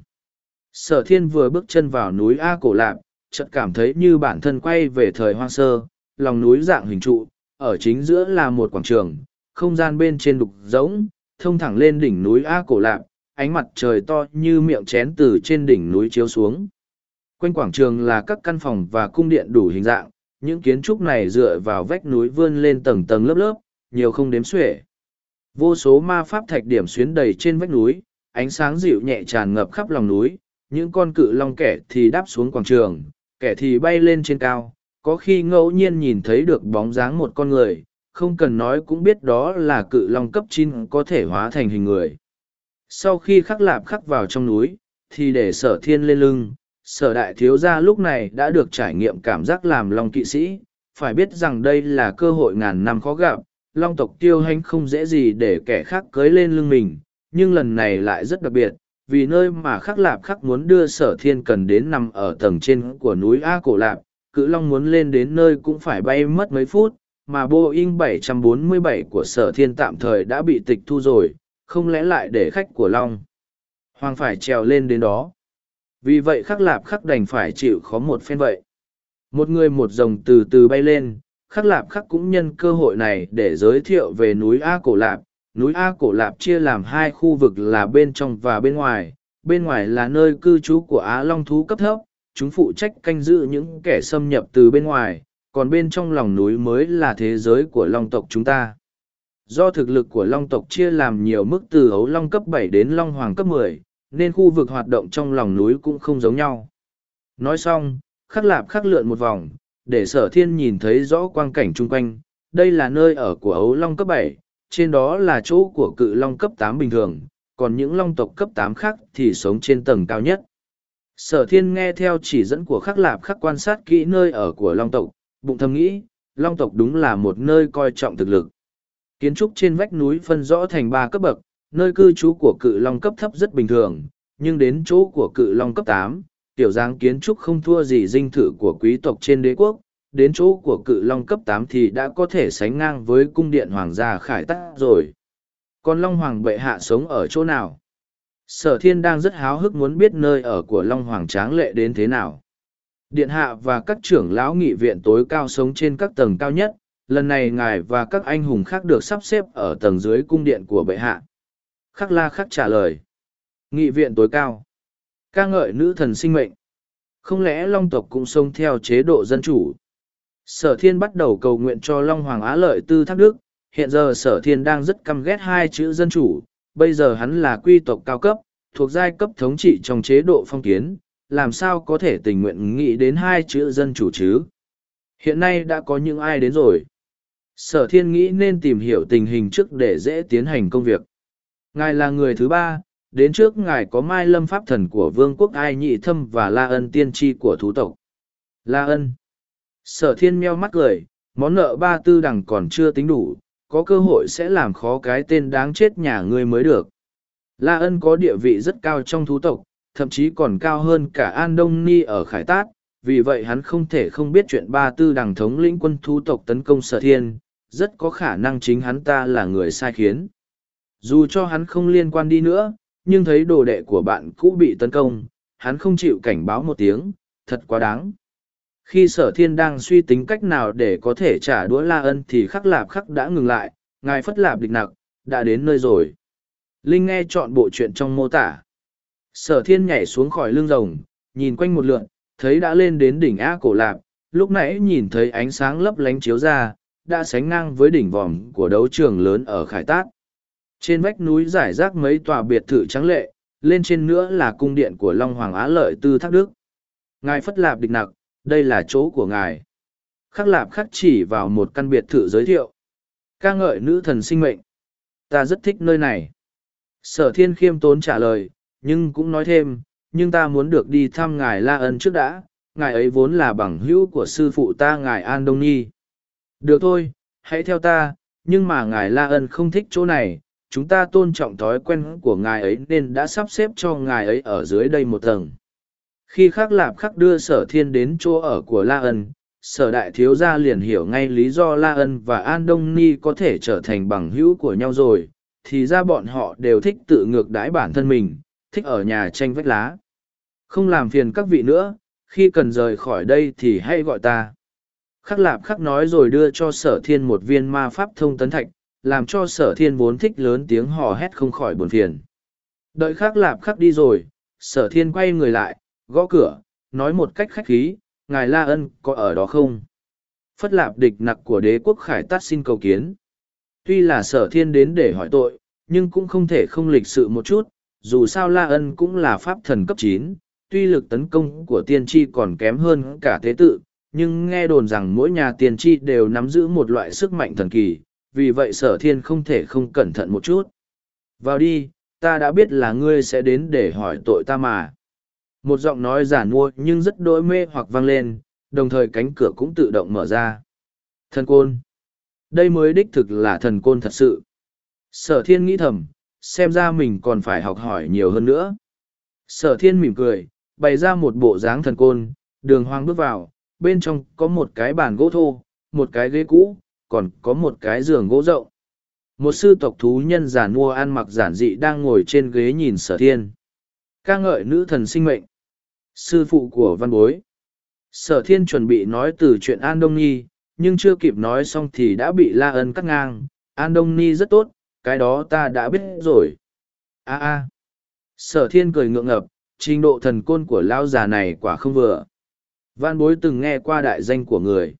Speaker 1: Sở thiên vừa bước chân vào núi A Cổ Lạp, chợt cảm thấy như bản thân quay về thời hoang sơ, lòng núi dạng hình trụ, ở chính giữa là một quảng trường, không gian bên trên đục rỗng, thông thẳng lên đỉnh núi A Cổ Lạp, ánh mặt trời to như miệng chén từ trên đỉnh núi chiếu xuống. Quanh quảng trường là các căn phòng và cung điện đủ hình dạng, những kiến trúc này dựa vào vách núi vươn lên tầng tầng lớp lớp, nhiều không đếm xuể. Vô số ma pháp thạch điểm xuyến đầy trên vách núi, ánh sáng dịu nhẹ tràn ngập khắp lòng núi, những con cự long kẻ thì đáp xuống quảng trường, kẻ thì bay lên trên cao, có khi ngẫu nhiên nhìn thấy được bóng dáng một con người, không cần nói cũng biết đó là cự long cấp chín có thể hóa thành hình người. Sau khi khắc lạp khắc vào trong núi, thì để sở thiên lên lưng, sở đại thiếu gia lúc này đã được trải nghiệm cảm giác làm long kỵ sĩ, phải biết rằng đây là cơ hội ngàn năm khó gặp, long tộc tiêu hanh không dễ gì để kẻ khác cưới lên lưng mình, nhưng lần này lại rất đặc biệt, vì nơi mà khắc lạp khắc muốn đưa sở thiên cần đến nằm ở tầng trên của núi A Cổ Lạp, cự long muốn lên đến nơi cũng phải bay mất mấy phút, mà Boeing 747 của sở thiên tạm thời đã bị tịch thu rồi, không lẽ lại để khách của long. Hoàng phải trèo lên đến đó. Vì vậy khắc lạp khắc đành phải chịu khó một phen vậy. Một người một rồng từ từ bay lên, khắc lạp khắc cũng nhân cơ hội này để giới thiệu về núi A Cổ Lạp. Núi A Cổ Lạp chia làm hai khu vực là bên trong và bên ngoài. Bên ngoài là nơi cư trú của Á Long thú cấp thấp, chúng phụ trách canh giữ những kẻ xâm nhập từ bên ngoài, còn bên trong lòng núi mới là thế giới của Long tộc chúng ta. Do thực lực của Long tộc chia làm nhiều mức từ ấu Long cấp bảy đến Long Hoàng cấp mười, nên khu vực hoạt động trong lòng núi cũng không giống nhau. Nói xong, khắc lạp khắc lượn một vòng, để sở thiên nhìn thấy rõ quang cảnh chung quanh. Đây là nơi ở của ấu long cấp bảy, trên đó là chỗ của cự long cấp tám bình thường, còn những long tộc cấp tám khác thì sống trên tầng cao nhất. Sở thiên nghe theo chỉ dẫn của khắc lạp khắc quan sát kỹ nơi ở của long tộc, bụng thầm nghĩ, long tộc đúng là một nơi coi trọng thực lực. Kiến trúc trên vách núi phân rõ thành ba cấp bậc, nơi cư trú của cự long cấp thấp rất bình thường, nhưng đến chỗ của cự long cấp tám, tiểu dáng kiến trúc không thua gì dinh thự của quý tộc trên đế quốc, đến chỗ của cự long cấp tám thì đã có thể sánh ngang với cung điện hoàng gia khải tắc rồi. Còn long hoàng bệ hạ sống ở chỗ nào? Sở thiên đang rất háo hức muốn biết nơi ở của long hoàng tráng lệ đến thế nào. Điện hạ và các trưởng lão nghị viện tối cao sống trên các tầng cao nhất, lần này ngài và các anh hùng khác được sắp xếp ở tầng dưới cung điện của bệ hạ. Khắc la khắc trả lời. Nghị viện tối cao. ca ngợi nữ thần sinh mệnh. Không lẽ Long tộc cũng sống theo chế độ dân chủ? Sở thiên bắt đầu cầu nguyện cho Long Hoàng Á Lợi Tư Thác Đức. Hiện giờ sở thiên đang rất căm ghét hai chữ dân chủ. Bây giờ hắn là quy tộc cao cấp, thuộc giai cấp thống trị trong chế độ phong kiến. Làm sao có thể tình nguyện nghĩ đến hai chữ dân chủ chứ? Hiện nay đã có những ai đến rồi? Sở thiên nghĩ nên tìm hiểu tình hình trước để dễ tiến hành công việc. Ngài là người thứ ba, đến trước ngài có Mai Lâm Pháp Thần của Vương quốc Ai Nhị Thâm và La Ân Tiên Tri của thú tộc. La Ân. Sở thiên meo mắt cười, món nợ ba tư đằng còn chưa tính đủ, có cơ hội sẽ làm khó cái tên đáng chết nhà ngươi mới được. La Ân có địa vị rất cao trong thú tộc, thậm chí còn cao hơn cả An Đông Ni ở Khải Tát, vì vậy hắn không thể không biết chuyện ba tư đằng thống lĩnh quân thú tộc tấn công sở thiên, rất có khả năng chính hắn ta là người sai khiến. Dù cho hắn không liên quan đi nữa, nhưng thấy đồ đệ của bạn cũ bị tấn công, hắn không chịu cảnh báo một tiếng, thật quá đáng. Khi sở thiên đang suy tính cách nào để có thể trả đũa la ân thì khắc lạp khắc đã ngừng lại, ngài phất lạp địch nặc, đã đến nơi rồi. Linh nghe chọn bộ chuyện trong mô tả. Sở thiên nhảy xuống khỏi lưng rồng, nhìn quanh một lượn, thấy đã lên đến đỉnh A cổ lạp, lúc nãy nhìn thấy ánh sáng lấp lánh chiếu ra, đã sánh ngang với đỉnh vòm của đấu trường lớn ở Khải Tát. Trên vách núi giải rác mấy tòa biệt thự trắng lệ, lên trên nữa là cung điện của Long Hoàng Á Lợi Tư Thác Đức. Ngài Phất Lạp Địch Nặc, đây là chỗ của ngài. Khắc Lạp khắc chỉ vào một căn biệt thự giới thiệu. ca ngợi nữ thần sinh mệnh. Ta rất thích nơi này. Sở thiên khiêm tốn trả lời, nhưng cũng nói thêm, nhưng ta muốn được đi thăm ngài La Ân trước đã, ngài ấy vốn là bằng hữu của sư phụ ta ngài An Đông Nhi. Được thôi, hãy theo ta, nhưng mà ngài La Ân không thích chỗ này, chúng ta tôn trọng thói quen của ngài ấy nên đã sắp xếp cho ngài ấy ở dưới đây một tầng. Khi khắc lạp khắc đưa sở thiên đến chỗ ở của La Ân, sở đại thiếu gia liền hiểu ngay lý do La Ân và An Đông Ni có thể trở thành bằng hữu của nhau rồi, thì ra bọn họ đều thích tự ngược đãi bản thân mình, thích ở nhà tranh vách lá. Không làm phiền các vị nữa, khi cần rời khỏi đây thì hãy gọi ta. Khắc lạp khắc nói rồi đưa cho sở thiên một viên ma pháp thông tấn thạch, làm cho sở thiên vốn thích lớn tiếng hò hét không khỏi buồn phiền. Đợi khắc lạp khắc đi rồi, sở thiên quay người lại, gõ cửa, nói một cách khách khí, ngài La Ân có ở đó không? Phất lạp địch nặc của đế quốc khải tát xin cầu kiến. Tuy là sở thiên đến để hỏi tội, nhưng cũng không thể không lịch sự một chút, dù sao La Ân cũng là pháp thần cấp chín, tuy lực tấn công của tiên tri còn kém hơn cả thế tự, nhưng nghe đồn rằng mỗi nhà tiên tri đều nắm giữ một loại sức mạnh thần kỳ, vì vậy sở thiên không thể không cẩn thận một chút. Vào đi, ta đã biết là ngươi sẽ đến để hỏi tội ta mà. Một giọng nói giả mua nhưng rất đỗi mê hoặc vang lên, đồng thời cánh cửa cũng tự động mở ra. Thần côn. Đây mới đích thực là thần côn thật sự. Sở thiên nghĩ thầm, xem ra mình còn phải học hỏi nhiều hơn nữa. Sở thiên mỉm cười, bày ra một bộ dáng thần côn, đường hoang bước vào, bên trong có một cái bàn gỗ thô, một cái ghế cũ, còn có một cái giường gỗ rộng. Một sư tộc thú nhân giản mua ăn mặc giản dị đang ngồi trên ghế nhìn sở thiên. ca ngợi nữ thần sinh mệnh. Sư phụ của văn bối. Sở thiên chuẩn bị nói từ chuyện An Đông Nhi, nhưng chưa kịp nói xong thì đã bị La Ân cắt ngang. An Đông Nhi rất tốt, cái đó ta đã biết rồi. a a Sở thiên cười ngượng ngập, trình độ thần côn của lão già này quả không vừa. Văn bối từng nghe qua đại danh của người.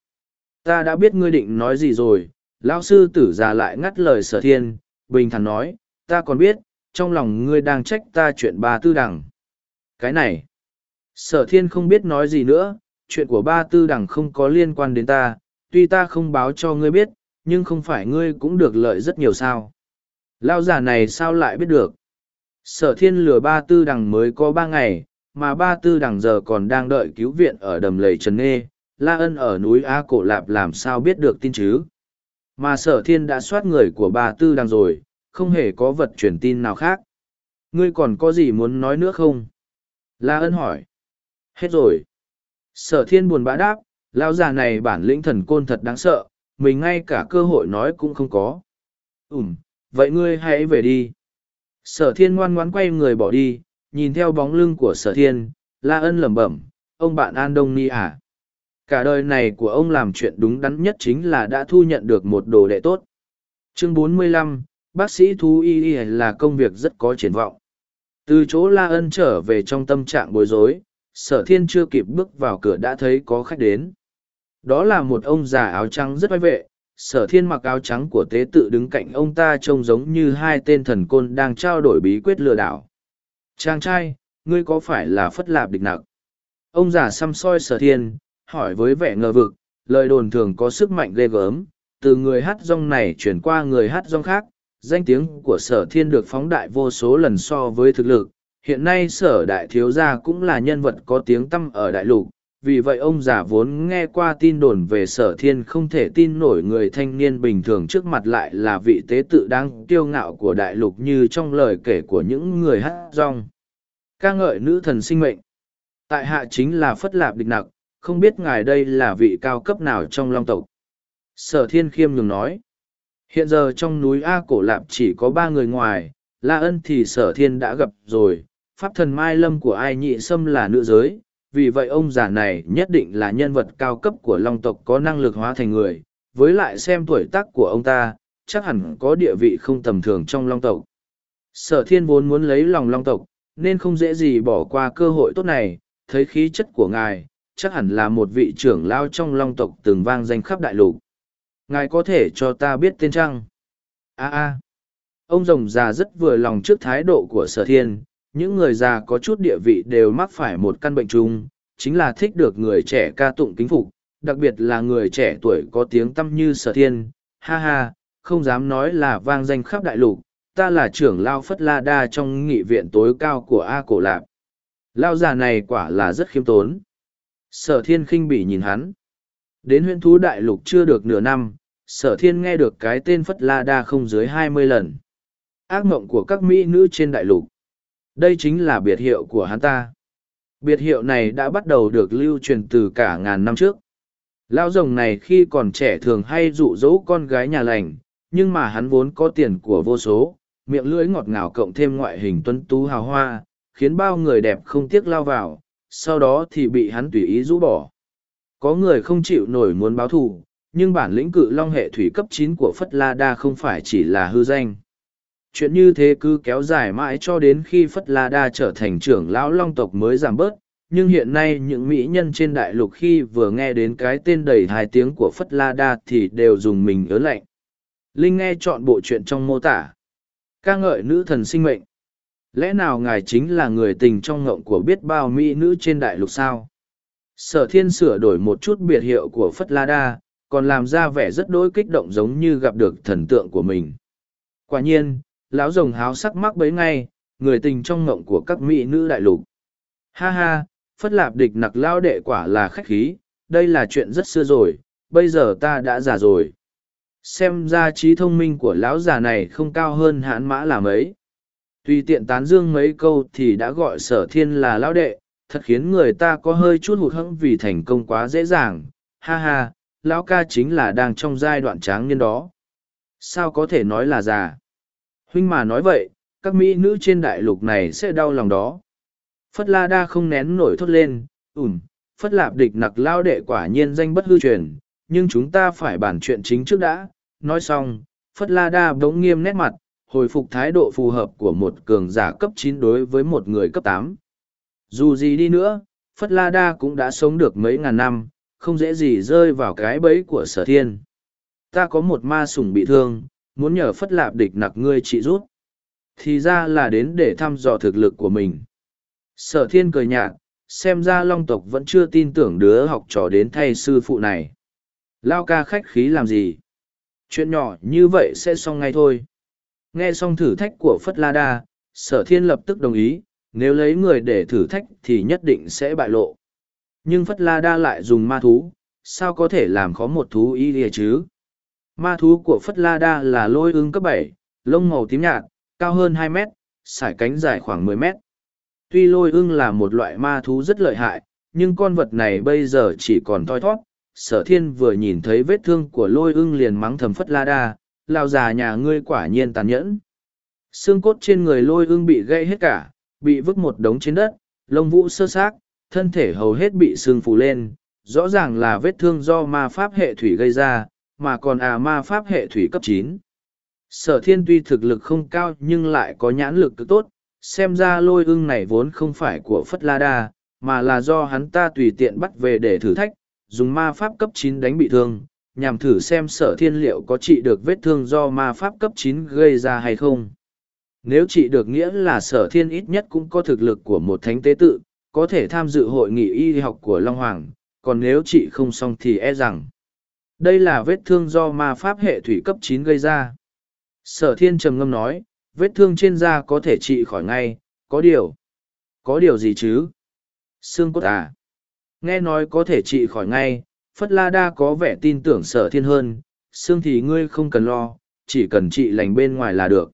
Speaker 1: Ta đã biết ngươi định nói gì rồi, lão sư tử già lại ngắt lời sở thiên, bình thản nói, ta còn biết, trong lòng ngươi đang trách ta chuyện ba tư đằng. Cái này, sở thiên không biết nói gì nữa, chuyện của ba tư đẳng không có liên quan đến ta, tuy ta không báo cho ngươi biết, nhưng không phải ngươi cũng được lợi rất nhiều sao. Lao giả này sao lại biết được? Sở thiên lừa ba tư đằng mới có ba ngày, mà ba tư đằng giờ còn đang đợi cứu viện ở đầm lầy Trần Nghê, La Ân ở núi A Cổ Lạp làm sao biết được tin chứ? Mà sở thiên đã soát người của ba tư đằng rồi, không hề có vật truyền tin nào khác. Ngươi còn có gì muốn nói nữa không? La Ân hỏi. Hết rồi. Sở thiên buồn bã đáp, lao già này bản lĩnh thần côn thật đáng sợ, mình ngay cả cơ hội nói cũng không có. Ừm, vậy ngươi hãy về đi. Sở thiên ngoan ngoãn quay người bỏ đi, nhìn theo bóng lưng của sở thiên, la ân lẩm bẩm, ông bạn An Đông Ni à. Cả đời này của ông làm chuyện đúng đắn nhất chính là đã thu nhận được một đồ đệ tốt. Chương 45, bác sĩ thú y y là công việc rất có triển vọng. Từ chỗ La Ân trở về trong tâm trạng bối rối, sở thiên chưa kịp bước vào cửa đã thấy có khách đến. Đó là một ông già áo trắng rất oai vệ, sở thiên mặc áo trắng của tế tự đứng cạnh ông ta trông giống như hai tên thần côn đang trao đổi bí quyết lừa đảo. Chàng trai, ngươi có phải là phất lạp địch nặc? Ông già xăm soi sở thiên, hỏi với vẻ ngờ vực, lời đồn thường có sức mạnh ghê gớm, từ người hát rong này chuyển qua người hát rong khác, danh tiếng của sở thiên được phóng đại vô số lần so với thực lực. Hiện nay sở đại thiếu gia cũng là nhân vật có tiếng tăm ở đại lục, vì vậy ông già vốn nghe qua tin đồn về sở thiên không thể tin nổi người thanh niên bình thường trước mặt lại là vị tế tự đáng kiêu ngạo của đại lục như trong lời kể của những người hát rong. Ca ngợi nữ thần sinh mệnh. Tại hạ chính là phất lạp địch nặc không biết ngài đây là vị cao cấp nào trong long tộc? Sở thiên khiêm nhường nói. Hiện giờ trong núi a cổ lạp chỉ có ba người ngoài la ân thì sở thiên đã gặp rồi pháp thần mai lâm của ai nhị sâm là nữ giới vì vậy ông già này nhất định là nhân vật cao cấp của long tộc có năng lực hóa thành người, với lại xem tuổi tác của ông ta, chắc hẳn có địa vị không tầm thường trong long tộc. Sở thiên vốn muốn lấy lòng long tộc, nên không dễ gì bỏ qua cơ hội tốt này, thấy khí chất của ngài, chắc hẳn là một vị trưởng lao trong long tộc từng vang danh khắp đại lục. Ngài có thể cho ta biết tên trăng? a a ông rồng già rất vừa lòng trước thái độ của sở thiên, những người già có chút địa vị đều mắc phải một căn bệnh chung, chính là thích được người trẻ ca tụng kính phục, đặc biệt là người trẻ tuổi có tiếng tăm như sở thiên, ha ha, không dám nói là vang danh khắp đại lục, ta là trưởng lao phất la đa trong nghị viện tối cao của A Cổ Lạp. Lao già này quả là rất khiêm tốn. Sở thiên khinh bỉ nhìn hắn. Đến huyện thú đại lục chưa được nửa năm, sở thiên nghe được cái tên phất la đa không dưới hai mươi lần. Ác mộng của các mỹ nữ trên đại lục. Đây chính là biệt hiệu của hắn ta. Biệt hiệu này đã bắt đầu được lưu truyền từ cả ngàn năm trước. Lão rồng này khi còn trẻ thường hay dụ dỗ con gái nhà lành, nhưng mà hắn vốn có tiền của vô số, miệng lưỡi ngọt ngào cộng thêm ngoại hình tuấn tú hào hoa, khiến bao người đẹp không tiếc lao vào, sau đó thì bị hắn tùy ý rũ bỏ. Có người không chịu nổi muốn báo thù, nhưng bản lĩnh cự long hệ thủy cấp chín của Phất La Đa không phải chỉ là hư danh. Chuyện như thế cứ kéo dài mãi cho đến khi Phất La Đa trở thành trưởng lão long tộc mới giảm bớt, nhưng hiện nay những mỹ nhân trên đại lục khi vừa nghe đến cái tên đầy hai tiếng của Phất La Đa thì đều dùng mình ớ lạnh. Linh nghe chọn bộ chuyện trong mô tả. ca ngợi nữ thần sinh mệnh. Lẽ nào ngài chính là người tình trong ngộng của biết bao mỹ nữ trên đại lục sao? Sở thiên sửa đổi một chút biệt hiệu của Phất La Đa, còn làm ra vẻ rất đỗi kích động giống như gặp được thần tượng của mình. Quả nhiên, lão rồng háo sắc mắc bấy ngay, người tình trong ngộng của các mỹ nữ đại lục. Ha ha, phất lạp địch nặc lao đệ quả là khách khí, đây là chuyện rất xưa rồi, bây giờ ta đã già rồi. Xem ra trí thông minh của lão già này không cao hơn hãn mã là mấy. tuy tiện tán dương mấy câu thì đã gọi sở thiên là lao đệ, thật khiến người ta có hơi chút hụt hẫng vì thành công quá dễ dàng. Ha ha, lão ca chính là đang trong giai đoạn tráng niên đó. Sao có thể nói là già? Huynh mà nói vậy, các mỹ nữ trên đại lục này sẽ đau lòng đó. Phất La Đa không nén nổi thốt lên, ủm, Phất Lạp địch nặc lao đệ quả nhiên danh bất hư truyền, nhưng chúng ta phải bàn chuyện chính trước đã. Nói xong, Phất La Đa bỗng nghiêm nét mặt, hồi phục thái độ phù hợp của một cường giả cấp chín đối với một người cấp tám. Dù gì đi nữa, Phất La Đa cũng đã sống được mấy ngàn năm, không dễ gì rơi vào cái bẫy của sở thiên. Ta có một ma sủng bị thương, muốn nhờ Phất Lạp địch nặc ngươi trị rút. Thì ra là đến để thăm dò thực lực của mình. Sở thiên cười nhạt, xem ra long tộc vẫn chưa tin tưởng đứa học trò đến thay sư phụ này. Lao ca khách khí làm gì? Chuyện nhỏ như vậy sẽ xong ngay thôi. Nghe xong thử thách của Phất La Đa, sở thiên lập tức đồng ý, nếu lấy người để thử thách thì nhất định sẽ bại lộ. Nhưng Phất La Đa lại dùng ma thú, sao có thể làm khó một thú y lìa chứ? Ma thú của Phất La Đa là lôi ưng cấp bảy, lông màu tím nhạt, cao hơn hai mét, sải cánh dài khoảng mười mét. Tuy lôi ưng là một loại ma thú rất lợi hại, nhưng con vật này bây giờ chỉ còn thoi thoát. Sở thiên vừa nhìn thấy vết thương của lôi ưng liền mắng thầm Phất La Đa, lao già nhà ngươi quả nhiên tàn nhẫn. Xương cốt trên người lôi ưng bị gãy hết cả, bị vứt một đống trên đất, lông vũ sơ xác, thân thể hầu hết bị xương phủ lên, rõ ràng là vết thương do ma pháp hệ thủy gây ra, mà còn à ma pháp hệ thủy cấp chín. Sở thiên tuy thực lực không cao nhưng lại có nhãn lực cực tốt, xem ra lôi ưng này vốn không phải của Phất La Đa, mà là do hắn ta tùy tiện bắt về để thử thách, dùng ma pháp cấp chín đánh bị thương, nhằm thử xem sở thiên liệu có trị được vết thương do ma pháp cấp chín gây ra hay không. Nếu trị được nghĩa là sở thiên ít nhất cũng có thực lực của một thánh tế tự, có thể tham dự hội nghị y học của Long Hoàng, còn nếu trị không xong thì e rằng đây là vết thương do ma pháp hệ thủy cấp chín gây ra. Sở thiên trầm ngâm nói, vết thương trên da có thể trị khỏi ngay, có điều. Có điều gì chứ? Xương cốt à? Nghe nói có thể trị khỏi ngay, Phất La Đa có vẻ tin tưởng sở thiên hơn, xương thì ngươi không cần lo, chỉ cần trị lành bên ngoài là được.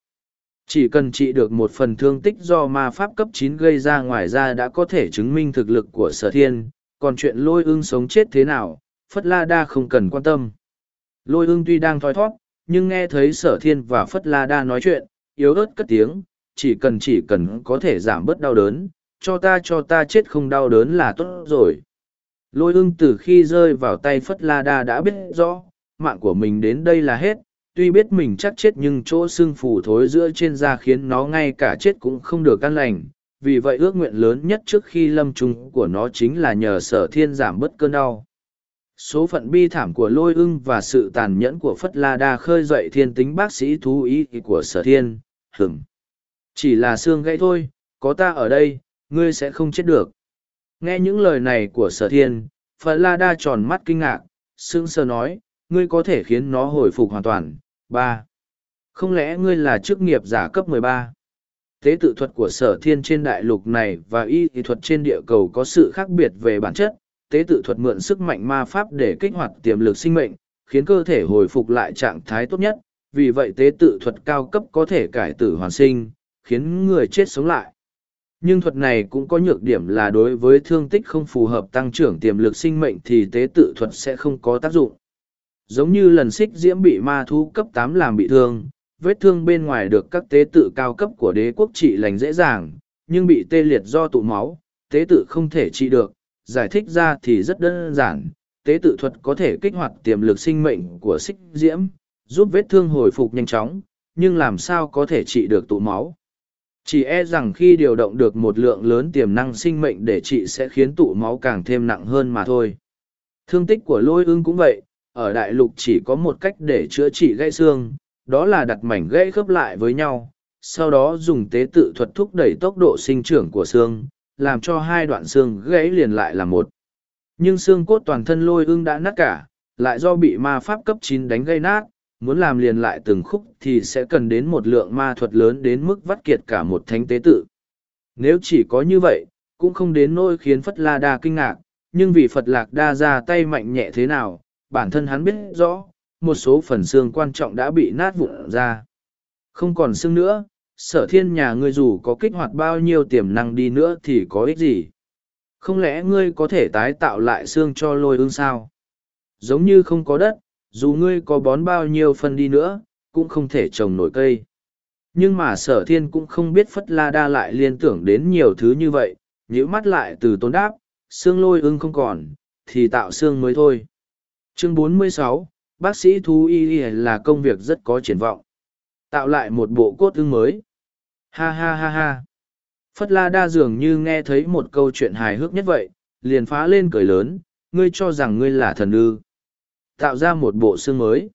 Speaker 1: Chỉ cần trị được một phần thương tích do ma pháp cấp chín gây ra ngoài ra đã có thể chứng minh thực lực của sở thiên, còn chuyện lôi ương sống chết thế nào, Phất La Đa không cần quan tâm. Lôi ưng tuy đang thoi thoát, nhưng nghe thấy sở thiên và Phất La Đa nói chuyện, yếu ớt cất tiếng, chỉ cần chỉ cần có thể giảm bớt đau đớn, cho ta cho ta chết không đau đớn là tốt rồi. Lôi ưng từ khi rơi vào tay Phất La Đa đã biết rõ, mạng của mình đến đây là hết, tuy biết mình chắc chết nhưng chỗ xương phủ thối giữa trên da khiến nó ngay cả chết cũng không được căn lành. Vì vậy ước nguyện lớn nhất trước khi lâm trùng của nó chính là nhờ sở thiên giảm bớt cơn đau. Số phận bi thảm của lôi ưng và sự tàn nhẫn của Phất La Đa khơi dậy thiên tính bác sĩ thú ý của sở thiên, hửng. Chỉ là xương gãy thôi, có ta ở đây, ngươi sẽ không chết được. Nghe những lời này của sở thiên, Phật La Đa tròn mắt kinh ngạc, sững sờ nói, ngươi có thể khiến nó hồi phục hoàn toàn. ba Không lẽ ngươi là chức nghiệp giả cấp mười ba? Tế tự thuật của sở thiên trên đại lục này và y thuật trên địa cầu có sự khác biệt về bản chất. Tế tự thuật mượn sức mạnh ma pháp để kích hoạt tiềm lực sinh mệnh, khiến cơ thể hồi phục lại trạng thái tốt nhất. Vì vậy tế tự thuật cao cấp có thể cải tử hoàn sinh, khiến người chết sống lại. Nhưng thuật này cũng có nhược điểm là đối với thương tích không phù hợp tăng trưởng tiềm lực sinh mệnh thì tế tự thuật sẽ không có tác dụng. Giống như lần xích diễm bị ma thú cấp tám làm bị thương, vết thương bên ngoài được các tế tự cao cấp của đế quốc trị lành dễ dàng, nhưng bị tê liệt do tụ máu, tế tự không thể trị được. Giải thích ra thì rất đơn giản, tế tự thuật có thể kích hoạt tiềm lực sinh mệnh của xích diễm, giúp vết thương hồi phục nhanh chóng, nhưng làm sao có thể trị được tụ máu. Chỉ e rằng khi điều động được một lượng lớn tiềm năng sinh mệnh để trị sẽ khiến tụ máu càng thêm nặng hơn mà thôi. Thương tích của lôi ưng cũng vậy, ở đại lục chỉ có một cách để chữa trị gãy xương, đó là đặt mảnh gãy khớp lại với nhau, sau đó dùng tế tự thuật thúc đẩy tốc độ sinh trưởng của xương, làm cho hai đoạn xương gãy liền lại là một. Nhưng xương cốt toàn thân lôi ưng đã nát cả, lại do bị ma pháp cấp chín đánh gây nát, muốn làm liền lại từng khúc thì sẽ cần đến một lượng ma thuật lớn đến mức vắt kiệt cả một thánh tế tự. Nếu chỉ có như vậy, cũng không đến nỗi khiến Phất La Đa kinh ngạc, nhưng vì Phật Lạc Đa ra tay mạnh nhẹ thế nào, bản thân hắn biết rõ, một số phần xương quan trọng đã bị nát vụn ra. Không còn xương nữa, sở thiên nhà ngươi dù có kích hoạt bao nhiêu tiềm năng đi nữa thì có ích gì. Không lẽ ngươi có thể tái tạo lại xương cho lôi ương sao? Giống như không có đất, dù ngươi có bón bao nhiêu phân đi nữa, cũng không thể trồng nổi cây. Nhưng mà sở thiên cũng không biết Phất La Đa lại liên tưởng đến nhiều thứ như vậy, nhíu mắt lại từ tốn đáp, xương lôi ưng không còn, thì tạo xương mới thôi. Chương 46, bác sĩ thú y là công việc rất có triển vọng. Tạo lại một bộ cốt ưng mới. Ha ha ha ha. Phất La Đa dường như nghe thấy một câu chuyện hài hước nhất vậy, liền phá lên cười lớn, ngươi cho rằng ngươi là thần ư tạo ra một bộ xương mới.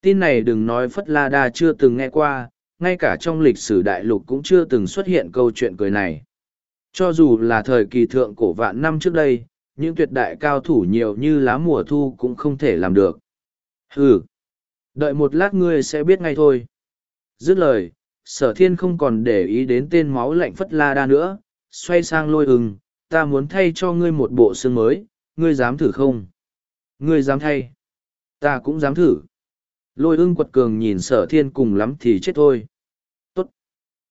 Speaker 1: Tin này đừng nói Phất La Đa chưa từng nghe qua, ngay cả trong lịch sử đại lục cũng chưa từng xuất hiện câu chuyện cười này. Cho dù là thời kỳ thượng cổ vạn năm trước đây, những tuyệt đại cao thủ nhiều như lá mùa thu cũng không thể làm được. Hừ, đợi một lát ngươi sẽ biết ngay thôi. Dứt lời, sở thiên không còn để ý đến tên máu lạnh Phất La Đa nữa, xoay sang lôi ưng, ta muốn thay cho ngươi một bộ xương mới, ngươi dám thử không? Ngươi dám thay? ta cũng dám thử lôi ưng quật cường nhìn sở thiên cùng lắm thì chết thôi Tốt.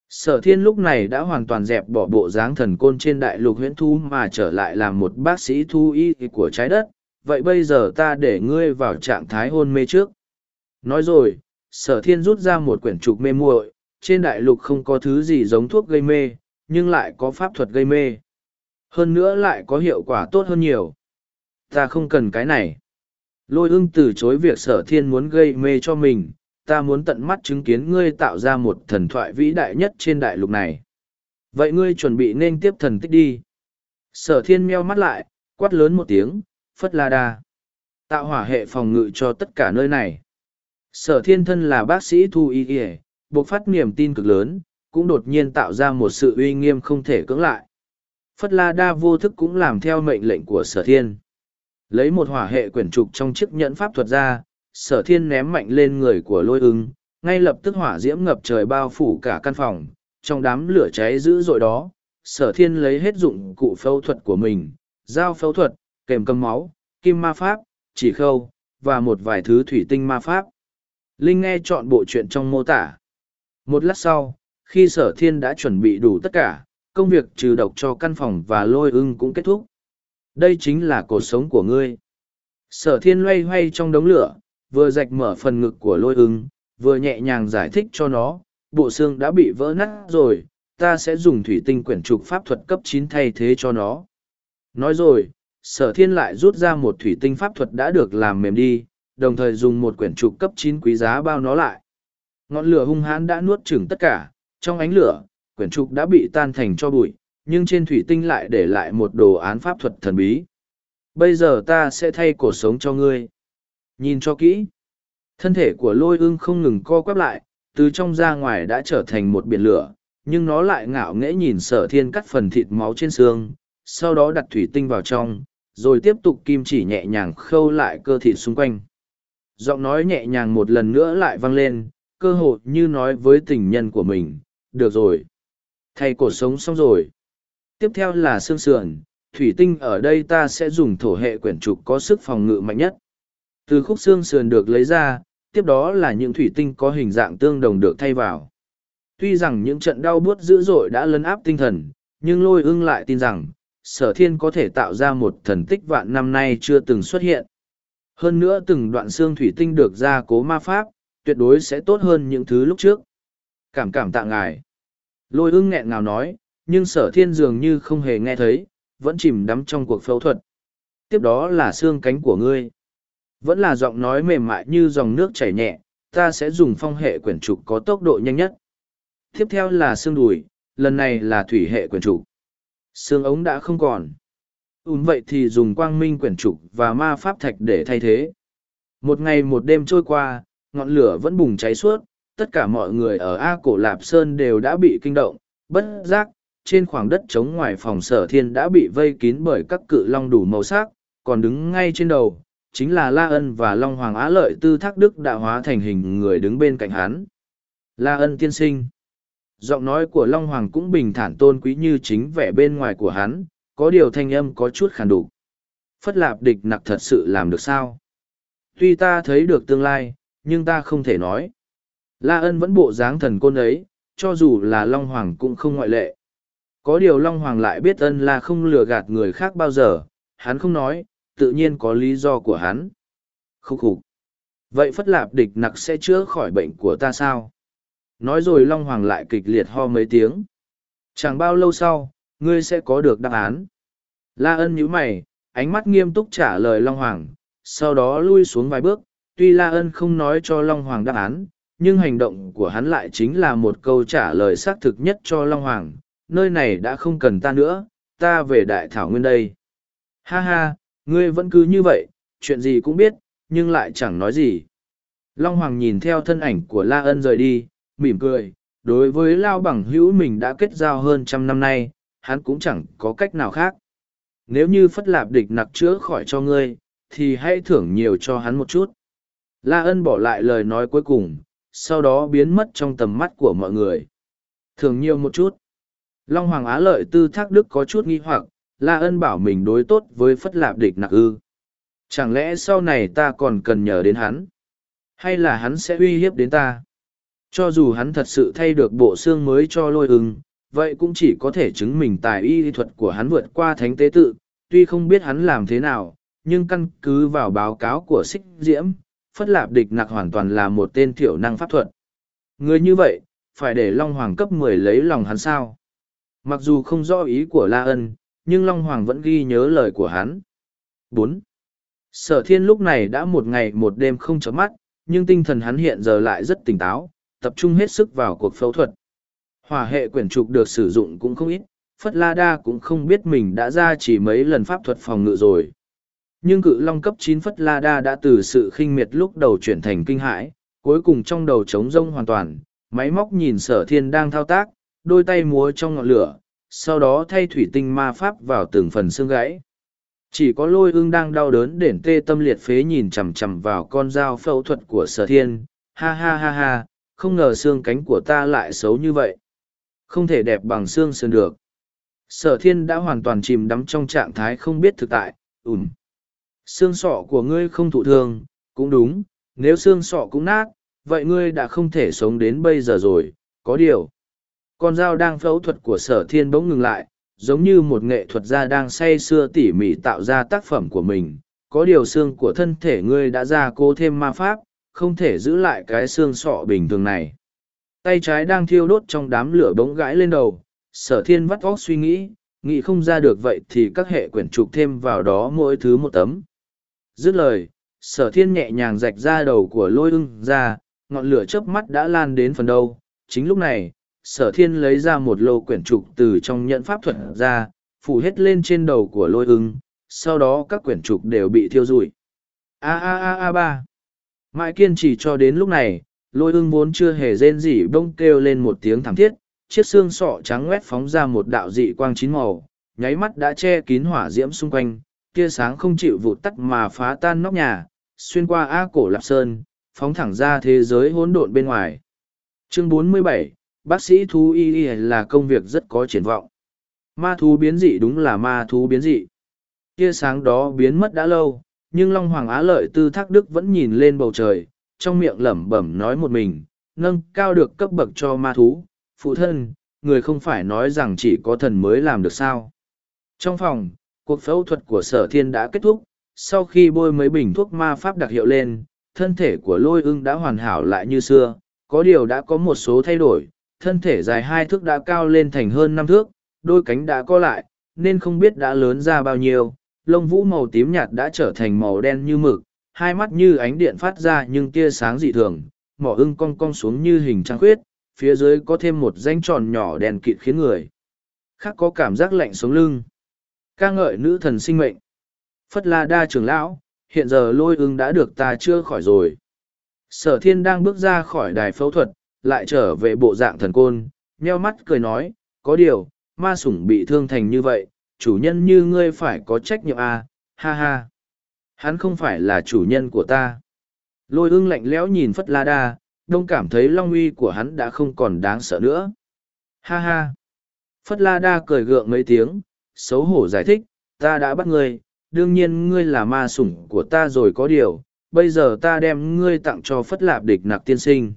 Speaker 1: sở thiên lúc này đã hoàn toàn dẹp bỏ bộ dáng thần côn trên đại lục huyễn thu mà trở lại làm một bác sĩ thu y của trái đất vậy bây giờ ta để ngươi vào trạng thái hôn mê trước nói rồi sở thiên rút ra một quyển trục mê muội trên đại lục không có thứ gì giống thuốc gây mê nhưng lại có pháp thuật gây mê hơn nữa lại có hiệu quả tốt hơn nhiều ta không cần cái này Lôi ưng từ chối việc sở thiên muốn gây mê cho mình, ta muốn tận mắt chứng kiến ngươi tạo ra một thần thoại vĩ đại nhất trên đại lục này. Vậy ngươi chuẩn bị nên tiếp thần tích đi. Sở thiên meo mắt lại, quát lớn một tiếng, phất la đa. Tạo hỏa hệ phòng ngự cho tất cả nơi này. Sở thiên thân là bác sĩ thu y y, buộc phát niềm tin cực lớn, cũng đột nhiên tạo ra một sự uy nghiêm không thể cưỡng lại. Phất la đa vô thức cũng làm theo mệnh lệnh của sở thiên. Lấy một hỏa hệ quyển trục trong chiếc nhẫn pháp thuật ra, sở thiên ném mạnh lên người của lôi ưng, ngay lập tức hỏa diễm ngập trời bao phủ cả căn phòng, trong đám lửa cháy dữ dội đó, sở thiên lấy hết dụng cụ phẫu thuật của mình, dao phẫu thuật, kèm cầm máu, kim ma pháp, chỉ khâu, và một vài thứ thủy tinh ma pháp. Linh nghe chọn bộ chuyện trong mô tả. Một lát sau, khi sở thiên đã chuẩn bị đủ tất cả, công việc trừ độc cho căn phòng và lôi ưng cũng kết thúc. Đây chính là cuộc sống của ngươi. Sở thiên loay hoay trong đống lửa vừa rạch mở phần ngực của lôi ưng vừa nhẹ nhàng giải thích cho nó bộ xương đã bị vỡ nát rồi ta sẽ dùng thủy tinh quyển trục pháp thuật cấp chín thay thế cho nó. Nói rồi sở thiên lại rút ra một thủy tinh pháp thuật đã được làm mềm đi đồng thời dùng một quyển trục cấp chín quý giá bao nó lại ngọn lửa hung hãn đã nuốt chửng tất cả trong ánh lửa quyển trục đã bị tan thành cho bụi nhưng trên thủy tinh lại để lại một đồ án pháp thuật thần bí. Bây giờ ta sẽ thay cuộc sống cho ngươi. Nhìn cho kỹ. Thân thể của lôi ưng không ngừng co quắp lại, từ trong ra ngoài đã trở thành một biển lửa, nhưng nó lại ngạo nghễ nhìn sở thiên cắt phần thịt máu trên xương, sau đó đặt thủy tinh vào trong, rồi tiếp tục kim chỉ nhẹ nhàng khâu lại cơ thịt xung quanh. Giọng nói nhẹ nhàng một lần nữa lại vang lên, cơ hội như nói với tình nhân của mình, được rồi. Thay cột sống xong rồi. Tiếp theo là xương sườn, thủy tinh ở đây ta sẽ dùng thổ hệ quyển trục có sức phòng ngự mạnh nhất. Từ khúc xương sườn được lấy ra, tiếp đó là những thủy tinh có hình dạng tương đồng được thay vào. Tuy rằng những trận đau buốt dữ dội đã lấn áp tinh thần, nhưng lôi ưng lại tin rằng, sở thiên có thể tạo ra một thần tích vạn năm nay chưa từng xuất hiện. Hơn nữa từng đoạn xương thủy tinh được gia cố ma pháp, tuyệt đối sẽ tốt hơn những thứ lúc trước. Cảm cảm tạ ngài. Lôi ưng nghẹn ngào nói, nhưng sở thiên dường như không hề nghe thấy, vẫn chìm đắm trong cuộc phẫu thuật. Tiếp đó là xương cánh của ngươi. Vẫn là giọng nói mềm mại như dòng nước chảy nhẹ, ta sẽ dùng phong hệ quyển trục có tốc độ nhanh nhất. Tiếp theo là xương đùi, lần này là thủy hệ quyển trục. Xương ống đã không còn. Ún vậy thì dùng quang minh quyển trục và ma pháp thạch để thay thế. Một ngày một đêm trôi qua, ngọn lửa vẫn bùng cháy suốt, tất cả mọi người ở A Cổ Lạp Sơn đều đã bị kinh động, bất giác, trên khoảng đất trống ngoài phòng sở thiên đã bị vây kín bởi các cự long đủ màu sắc, còn đứng ngay trên đầu, chính là La Ân và Long Hoàng Á Lợi Tư Thác Đức đã hóa thành hình người đứng bên cạnh hắn. La Ân tiên sinh. Giọng nói của Long Hoàng cũng bình thản tôn quý như chính vẻ bên ngoài của hắn, có điều thanh âm có chút khàn đủ. Phất lạp địch nặc thật sự làm được sao? Tuy ta thấy được tương lai, nhưng ta không thể nói. La ân vẫn bộ dáng thần côn ấy, cho dù là Long Hoàng cũng không ngoại lệ. Có điều Long Hoàng lại biết ân là không lừa gạt người khác bao giờ, hắn không nói, tự nhiên có lý do của hắn. Khúc khục. Vậy Phất Lạp địch nặc sẽ chữa khỏi bệnh của ta sao? Nói rồi Long Hoàng lại kịch liệt ho mấy tiếng. Chẳng bao lâu sau, ngươi sẽ có được đáp án. La ân nhíu mày, ánh mắt nghiêm túc trả lời Long Hoàng, sau đó lui xuống vài bước, tuy La ân không nói cho Long Hoàng đáp án, nhưng hành động của hắn lại chính là một câu trả lời xác thực nhất cho Long Hoàng, nơi này đã không cần ta nữa, ta về Đại Thảo Nguyên đây. Ha ha, ngươi vẫn cứ như vậy, chuyện gì cũng biết, nhưng lại chẳng nói gì. Long Hoàng nhìn theo thân ảnh của La Ân rời đi, mỉm cười, đối với Lao Bằng hữu mình đã kết giao hơn trăm năm nay, hắn cũng chẳng có cách nào khác. Nếu như Phất Lạp địch nặc chữa khỏi cho ngươi, thì hãy thưởng nhiều cho hắn một chút. La Ân bỏ lại lời nói cuối cùng, sau đó biến mất trong tầm mắt của mọi người. Thường nhiều một chút. Long Hoàng Á Lợi Tư Thác Đức có chút nghi hoặc, La Ân bảo mình đối tốt với Phất Lạp địch nặc ư. Chẳng lẽ sau này ta còn cần nhờ đến hắn? Hay là hắn sẽ uy hiếp đến ta? Cho dù hắn thật sự thay được bộ xương mới cho lôi ưng, vậy cũng chỉ có thể chứng minh tài y thuật của hắn vượt qua thánh tế tự, tuy không biết hắn làm thế nào, nhưng căn cứ vào báo cáo của xích diễm, Phất Lạp Địch Nặc hoàn toàn là một tên thiểu năng pháp thuật. Người như vậy, phải để Long Hoàng cấp mười lấy lòng hắn sao? Mặc dù không rõ ý của La Ân, nhưng Long Hoàng vẫn ghi nhớ lời của hắn. bốn Sở thiên lúc này đã một ngày một đêm không chấm mắt, nhưng tinh thần hắn hiện giờ lại rất tỉnh táo, tập trung hết sức vào cuộc phẫu thuật. Hỏa hệ quyển trục được sử dụng cũng không ít, Phất La Đa cũng không biết mình đã ra chỉ mấy lần pháp thuật phòng ngự rồi. Nhưng cự long cấp chín Phất La Đa đã từ sự khinh miệt lúc đầu chuyển thành kinh hãi, cuối cùng trong đầu trống rông hoàn toàn, máy móc nhìn sở thiên đang thao tác, đôi tay múa trong ngọn lửa, sau đó thay thủy tinh ma pháp vào từng phần xương gãy. Chỉ có lôi ương đang đau đớn đển tê tâm liệt phế nhìn chằm chằm vào con dao phẫu thuật của sở thiên, ha ha ha ha, không ngờ xương cánh của ta lại xấu như vậy. Không thể đẹp bằng xương sườn được. Sở thiên đã hoàn toàn chìm đắm trong trạng thái không biết thực tại, ủm. Xương sọ của ngươi không thụ thương, cũng đúng, nếu xương sọ cũng nát, vậy ngươi đã không thể sống đến bây giờ rồi, có điều. Con dao đang phẫu thuật của sở thiên bỗng ngừng lại, giống như một nghệ thuật gia đang say sưa tỉ mỉ tạo ra tác phẩm của mình. Có điều xương của thân thể ngươi đã ra cố thêm ma pháp, không thể giữ lại cái xương sọ bình thường này. Tay trái đang thiêu đốt trong đám lửa bỗng gãi lên đầu, sở thiên vắt óc suy nghĩ, nghĩ không ra được vậy thì các hệ quyển trục thêm vào đó mỗi thứ một tấm. Dứt lời, sở thiên nhẹ nhàng rạch ra đầu của lôi ưng ra, ngọn lửa chớp mắt đã lan đến phần đầu. Chính lúc này, sở thiên lấy ra một lô quyển trục từ trong nhận pháp thuật ra, phủ hết lên trên đầu của lôi ưng, sau đó các quyển trục đều bị thiêu rụi. A a a a ba. Mãi kiên trì cho đến lúc này, lôi ưng vốn chưa hề rên rỉ bông kêu lên một tiếng thảm thiết, chiếc xương sọ trắng ngoét phóng ra một đạo dị quang chín màu, nháy mắt đã che kín hỏa diễm xung quanh, tia sáng không chịu vụt tắt mà phá tan nóc nhà, xuyên qua A cổ Lạp Sơn, phóng thẳng ra thế giới hỗn độn bên ngoài. Chương 47, bác sĩ thú y là công việc rất có triển vọng. Ma thú biến dị đúng là ma thú biến dị. Tia sáng đó biến mất đã lâu, nhưng Long Hoàng Á Lợi Tư Thác Đức vẫn nhìn lên bầu trời, trong miệng lẩm bẩm nói một mình, nâng cao được cấp bậc cho ma thú. Phụ thân, người không phải nói rằng chỉ có thần mới làm được sao. Trong phòng, cuộc phẫu thuật của sở thiên đã kết thúc, sau khi bôi mấy bình thuốc ma pháp đặc hiệu lên, thân thể của lôi ưng đã hoàn hảo lại như xưa, có điều đã có một số thay đổi, thân thể dài hai thước đã cao lên thành hơn năm thước, đôi cánh đã co lại, nên không biết đã lớn ra bao nhiêu, lông vũ màu tím nhạt đã trở thành màu đen như mực, hai mắt như ánh điện phát ra nhưng tia sáng dị thường, mỏ ưng cong cong xuống như hình trăng khuyết, phía dưới có thêm một danh tròn nhỏ đèn kịt khiến người khác có cảm giác lạnh sống lưng ca ngợi nữ thần sinh mệnh. Phất La Đa trưởng lão, hiện giờ lôi ưng đã được ta chưa khỏi rồi. Sở thiên đang bước ra khỏi đài phẫu thuật, lại trở về bộ dạng thần côn, nheo mắt cười nói, có điều, ma sủng bị thương thành như vậy, chủ nhân như ngươi phải có trách nhiệm à, ha ha. Hắn không phải là chủ nhân của ta. Lôi ưng lạnh lẽo nhìn Phất La Đa, đông cảm thấy long uy của hắn đã không còn đáng sợ nữa. Ha ha. Phất La Đa cười gượng mấy tiếng, xấu hổ giải thích, ta đã bắt ngươi, đương nhiên ngươi là ma sủng của ta rồi có điều, bây giờ ta đem ngươi tặng cho Phất Lạp địch nạc tiên sinh.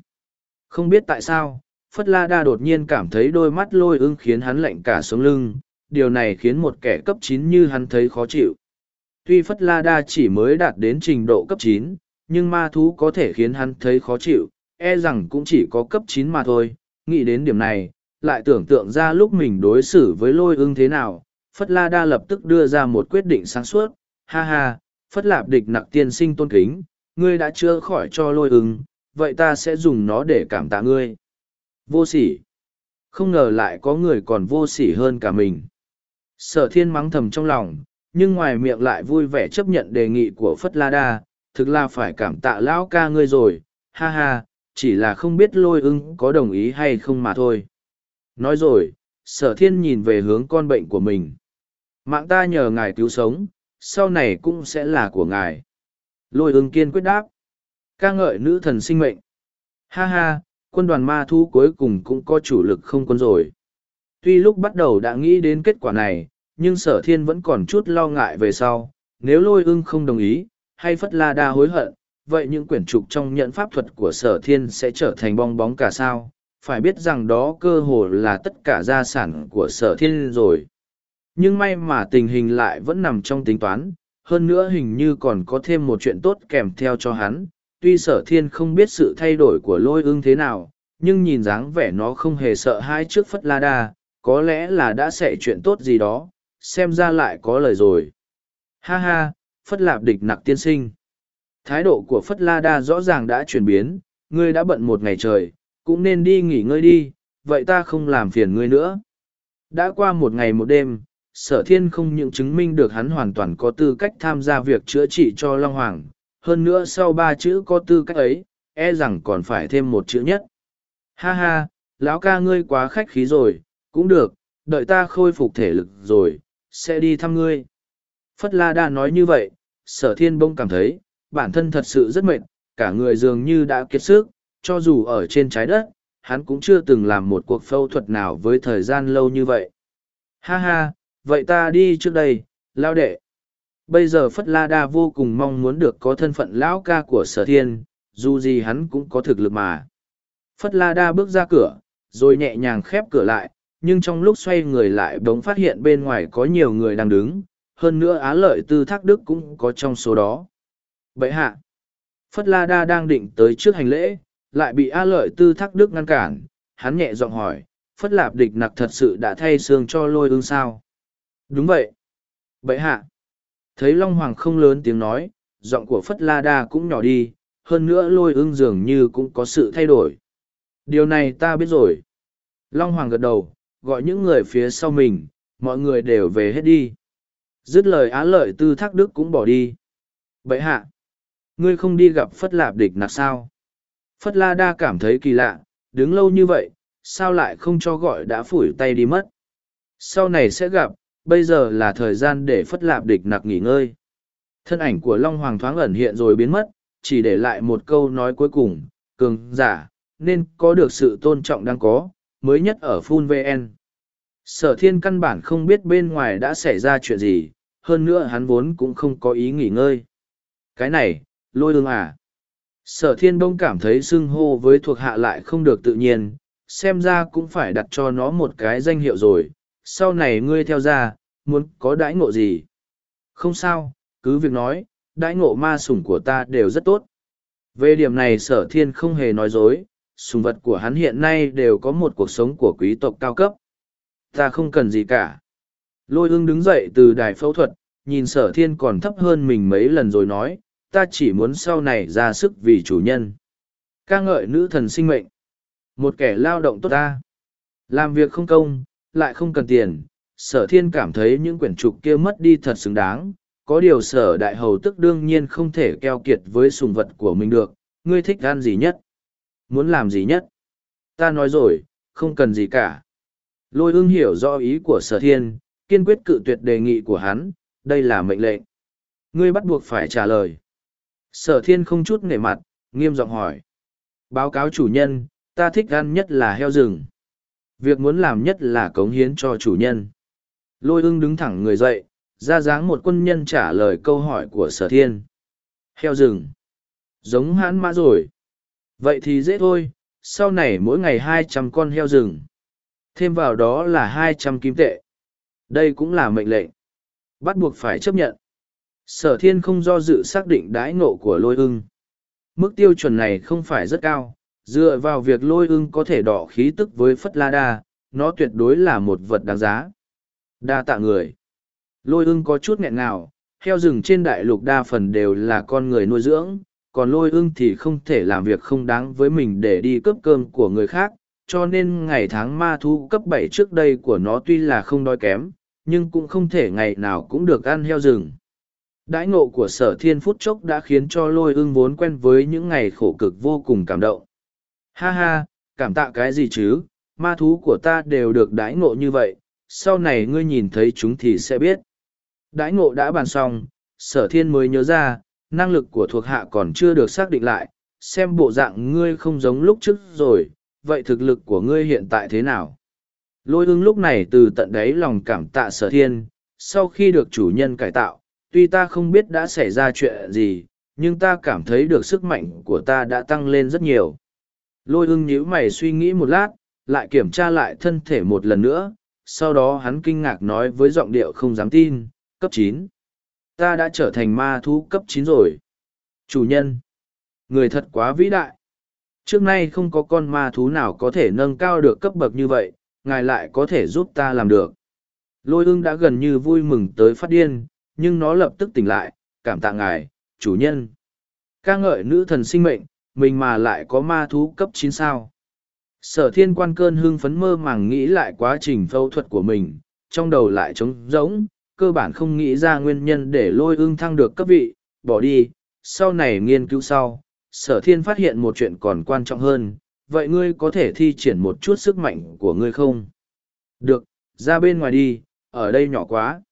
Speaker 1: Không biết tại sao, Phất La Đa đột nhiên cảm thấy đôi mắt lôi ưng khiến hắn lạnh cả sống lưng, điều này khiến một kẻ cấp chín như hắn thấy khó chịu. Tuy Phất La Đa chỉ mới đạt đến trình độ cấp chín, nhưng ma thú có thể khiến hắn thấy khó chịu, e rằng cũng chỉ có cấp chín mà thôi. Nghĩ đến điểm này, lại tưởng tượng ra lúc mình đối xử với lôi ưng thế nào, Phất La Đa lập tức đưa ra một quyết định sáng suốt, ha ha, Phất Lạp địch nặc tiên sinh tôn kính, ngươi đã chữa khỏi cho lôi ưng, vậy ta sẽ dùng nó để cảm tạ ngươi. Vô sỉ. Không ngờ lại có người còn vô sỉ hơn cả mình. Sở thiên mắng thầm trong lòng, nhưng ngoài miệng lại vui vẻ chấp nhận đề nghị của Phất La Đa, thực là phải cảm tạ lão ca ngươi rồi, ha ha, chỉ là không biết lôi ưng có đồng ý hay không mà thôi. Nói rồi, sở thiên nhìn về hướng con bệnh của mình. Mạng ta nhờ ngài cứu sống, sau này cũng sẽ là của ngài. Lôi ưng kiên quyết đáp. ca ngợi nữ thần sinh mệnh. Ha ha, quân đoàn ma thu cuối cùng cũng có chủ lực không quân rồi. Tuy lúc bắt đầu đã nghĩ đến kết quả này, nhưng sở thiên vẫn còn chút lo ngại về sau. Nếu lôi ưng không đồng ý, hay phất la đa hối hận, vậy những quyển trục trong nhận pháp thuật của sở thiên sẽ trở thành bong bóng cả sao. Phải biết rằng đó cơ hồ là tất cả gia sản của sở thiên rồi. Nhưng may mà tình hình lại vẫn nằm trong tính toán, hơn nữa hình như còn có thêm một chuyện tốt kèm theo cho hắn. Tuy sở thiên không biết sự thay đổi của lôi ưng thế nào, nhưng nhìn dáng vẻ nó không hề sợ hai trước phất la đa, có lẽ là đã xảy chuyện tốt gì đó, xem ra lại có lời rồi. Ha ha, phất lạp địch nặc tiên sinh. Thái độ của phất la đa rõ ràng đã chuyển biến, ngươi đã bận một ngày trời, cũng nên đi nghỉ ngơi đi, vậy ta không làm phiền ngươi nữa. Đã qua một ngày một đêm, sở thiên không những chứng minh được hắn hoàn toàn có tư cách tham gia việc chữa trị cho Long Hoàng, hơn nữa sau ba chữ có tư cách ấy, e rằng còn phải thêm một chữ nhất. Ha ha, lão ca ngươi quá khách khí rồi, cũng được, đợi ta khôi phục thể lực rồi, sẽ đi thăm ngươi. Phất La Đa nói như vậy, sở thiên bông cảm thấy, bản thân thật sự rất mệt, cả người dường như đã kiệt sức, cho dù ở trên trái đất, hắn cũng chưa từng làm một cuộc phẫu thuật nào với thời gian lâu như vậy. Ha ha, vậy ta đi trước đây, lao đệ. Bây giờ phất la đa vô cùng mong muốn được có thân phận lão ca của sở thiên, dù gì hắn cũng có thực lực mà. Phất la đa bước ra cửa, rồi nhẹ nhàng khép cửa lại, nhưng trong lúc xoay người lại bỗng phát hiện bên ngoài có nhiều người đang đứng, hơn nữa á lợi tư thác đức cũng có trong số đó. Vậy hạ, phất la đa đang định tới trước hành lễ, lại bị á lợi tư thác đức ngăn cản, hắn nhẹ giọng hỏi, phất lạp địch nặc thật sự đã thay xương cho lôi ương sao? Đúng vậy. Vậy hạ. Thấy Long Hoàng không lớn tiếng nói, giọng của Phất La Đa cũng nhỏ đi, hơn nữa lôi ưng dường như cũng có sự thay đổi. Điều này ta biết rồi. Long Hoàng gật đầu, gọi những người phía sau mình, mọi người đều về hết đi. Dứt lời á lợi tư thác đức cũng bỏ đi. Vậy hạ. Ngươi không đi gặp Phất Lạp địch nạc sao? Phất La Đa cảm thấy kỳ lạ, đứng lâu như vậy, sao lại không cho gọi đã phủi tay đi mất. Sau này sẽ gặp, bây giờ là thời gian để phất lạp địch nặc nghỉ ngơi. Thân ảnh của Long Hoàng thoáng ẩn hiện rồi biến mất, chỉ để lại một câu nói cuối cùng, cường giả, nên có được sự tôn trọng đang có, mới nhất ở Phun VN. Sở thiên căn bản không biết bên ngoài đã xảy ra chuyện gì, hơn nữa hắn vốn cũng không có ý nghỉ ngơi. Cái này, lôi ương à. Sở thiên đông cảm thấy xưng hô với thuộc hạ lại không được tự nhiên, xem ra cũng phải đặt cho nó một cái danh hiệu rồi, sau này ngươi theo ra, muốn có đãi ngộ gì. Không sao, cứ việc nói, đãi ngộ ma sủng của ta đều rất tốt. Về điểm này sở thiên không hề nói dối, sùng vật của hắn hiện nay đều có một cuộc sống của quý tộc cao cấp. Ta không cần gì cả. Lôi ưng đứng dậy từ đài phẫu thuật, nhìn sở thiên còn thấp hơn mình mấy lần rồi nói, ta chỉ muốn sau này ra sức vì chủ nhân. ca ngợi nữ thần sinh mệnh. Một kẻ lao động tốt ta. Làm việc không công, lại không cần tiền. Sở thiên cảm thấy những quyển trục kia mất đi thật xứng đáng. Có điều sở đại hầu tức đương nhiên không thể keo kiệt với sùng vật của mình được. Ngươi thích ăn gì nhất? Muốn làm gì nhất? Ta nói rồi, không cần gì cả. Lôi ưng hiểu rõ ý của sở thiên, kiên quyết cự tuyệt đề nghị của hắn, đây là mệnh lệnh. Ngươi bắt buộc phải trả lời. Sở thiên không chút nể mặt, nghiêm giọng hỏi. Báo cáo chủ nhân, ta thích ăn nhất là heo rừng. Việc muốn làm nhất là cống hiến cho chủ nhân. Lôi ưng đứng thẳng người dậy, ra dáng một quân nhân trả lời câu hỏi của sở thiên. Heo rừng. Giống hãn mã rồi. Vậy thì dễ thôi, sau này mỗi ngày hai trăm con heo rừng. Thêm vào đó là hai trăm kim tệ. Đây cũng là mệnh lệnh. Bắt buộc phải chấp nhận. Sở thiên không do dự xác định đãi ngộ của lôi ưng. Mức tiêu chuẩn này không phải rất cao, dựa vào việc lôi ưng có thể đỏ khí tức với phất la đa, nó tuyệt đối là một vật đáng giá. Đa tạ người. Lôi ưng có chút nghẹn ngào, heo rừng trên đại lục đa phần đều là con người nuôi dưỡng, còn lôi ưng thì không thể làm việc không đáng với mình để đi cướp cơm của người khác, cho nên ngày tháng ma thu cấp bảy trước đây của nó tuy là không đói kém, nhưng cũng không thể ngày nào cũng được ăn heo rừng. Đãi ngộ của sở thiên phút chốc đã khiến cho lôi ưng vốn quen với những ngày khổ cực vô cùng cảm động. Ha ha, cảm tạ cái gì chứ, ma thú của ta đều được đãi ngộ như vậy, sau này ngươi nhìn thấy chúng thì sẽ biết. Đãi ngộ đã bàn xong, sở thiên mới nhớ ra, năng lực của thuộc hạ còn chưa được xác định lại, xem bộ dạng ngươi không giống lúc trước rồi, vậy thực lực của ngươi hiện tại thế nào? Lôi ưng lúc này từ tận đáy lòng cảm tạ sở thiên, sau khi được chủ nhân cải tạo, tuy ta không biết đã xảy ra chuyện gì, nhưng ta cảm thấy được sức mạnh của ta đã tăng lên rất nhiều. Lôi ưng nhíu mày suy nghĩ một lát, lại kiểm tra lại thân thể một lần nữa, sau đó hắn kinh ngạc nói với giọng điệu không dám tin, cấp chín, Ta đã trở thành ma thú cấp chín rồi. Chủ nhân. Người thật quá vĩ đại. Trước nay không có con ma thú nào có thể nâng cao được cấp bậc như vậy, ngài lại có thể giúp ta làm được. Lôi ưng đã gần như vui mừng tới phát điên, nhưng nó lập tức tỉnh lại, cảm tạ ngài, chủ nhân. ca ngợi nữ thần sinh mệnh, mình mà lại có ma thú cấp chín sao. Sở thiên quan cơn hưng phấn mơ màng nghĩ lại quá trình phẫu thuật của mình, trong đầu lại trống rỗng, cơ bản không nghĩ ra nguyên nhân để lôi ưng thăng được cấp vị, bỏ đi, sau này nghiên cứu sau. Sở thiên phát hiện một chuyện còn quan trọng hơn, vậy ngươi có thể thi triển một chút sức mạnh của ngươi không? Được, ra bên ngoài đi, ở đây nhỏ quá.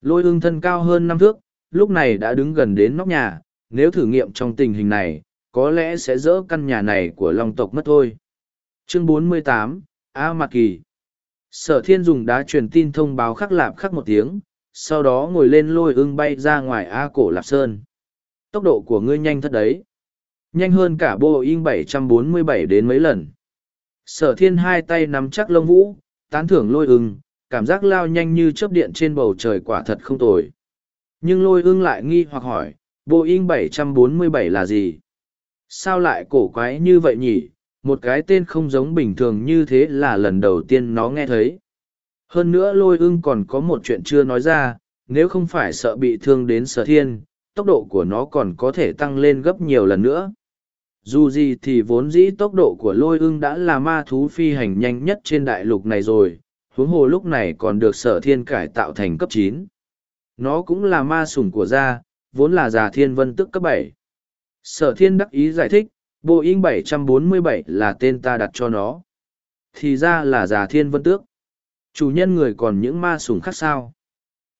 Speaker 1: Lôi ưng thân cao hơn năm thước, lúc này đã đứng gần đến nóc nhà, nếu thử nghiệm trong tình hình này, có lẽ sẽ dỡ căn nhà này của long tộc mất thôi. Chương 48, A Mạc Kỳ Sở thiên dùng đá truyền tin thông báo khắc lạp khắc một tiếng, sau đó ngồi lên lôi ưng bay ra ngoài A cổ lạp sơn. Tốc độ của ngươi nhanh thật đấy. Nhanh hơn cả Boeing 747 đến mấy lần. Sở thiên hai tay nắm chắc lông vũ, tán thưởng lôi ưng, cảm giác lao nhanh như chớp điện trên bầu trời quả thật không tồi. Nhưng lôi ưng lại nghi hoặc hỏi, Boeing 747 là gì? Sao lại cổ quái như vậy nhỉ? Một cái tên không giống bình thường như thế là lần đầu tiên nó nghe thấy. Hơn nữa lôi ưng còn có một chuyện chưa nói ra, nếu không phải sợ bị thương đến sở thiên, tốc độ của nó còn có thể tăng lên gấp nhiều lần nữa. Dù gì thì vốn dĩ tốc độ của lôi ưng đã là ma thú phi hành nhanh nhất trên đại lục này rồi, huống hồ lúc này còn được sở thiên cải tạo thành cấp chín nó cũng là ma sủng của gia vốn là già thiên vân tức cấp bảy sở thiên đắc ý giải thích boeing 747 là tên ta đặt cho nó Thì ra là già thiên vân tước. Chủ nhân người còn những ma sủng khác sao?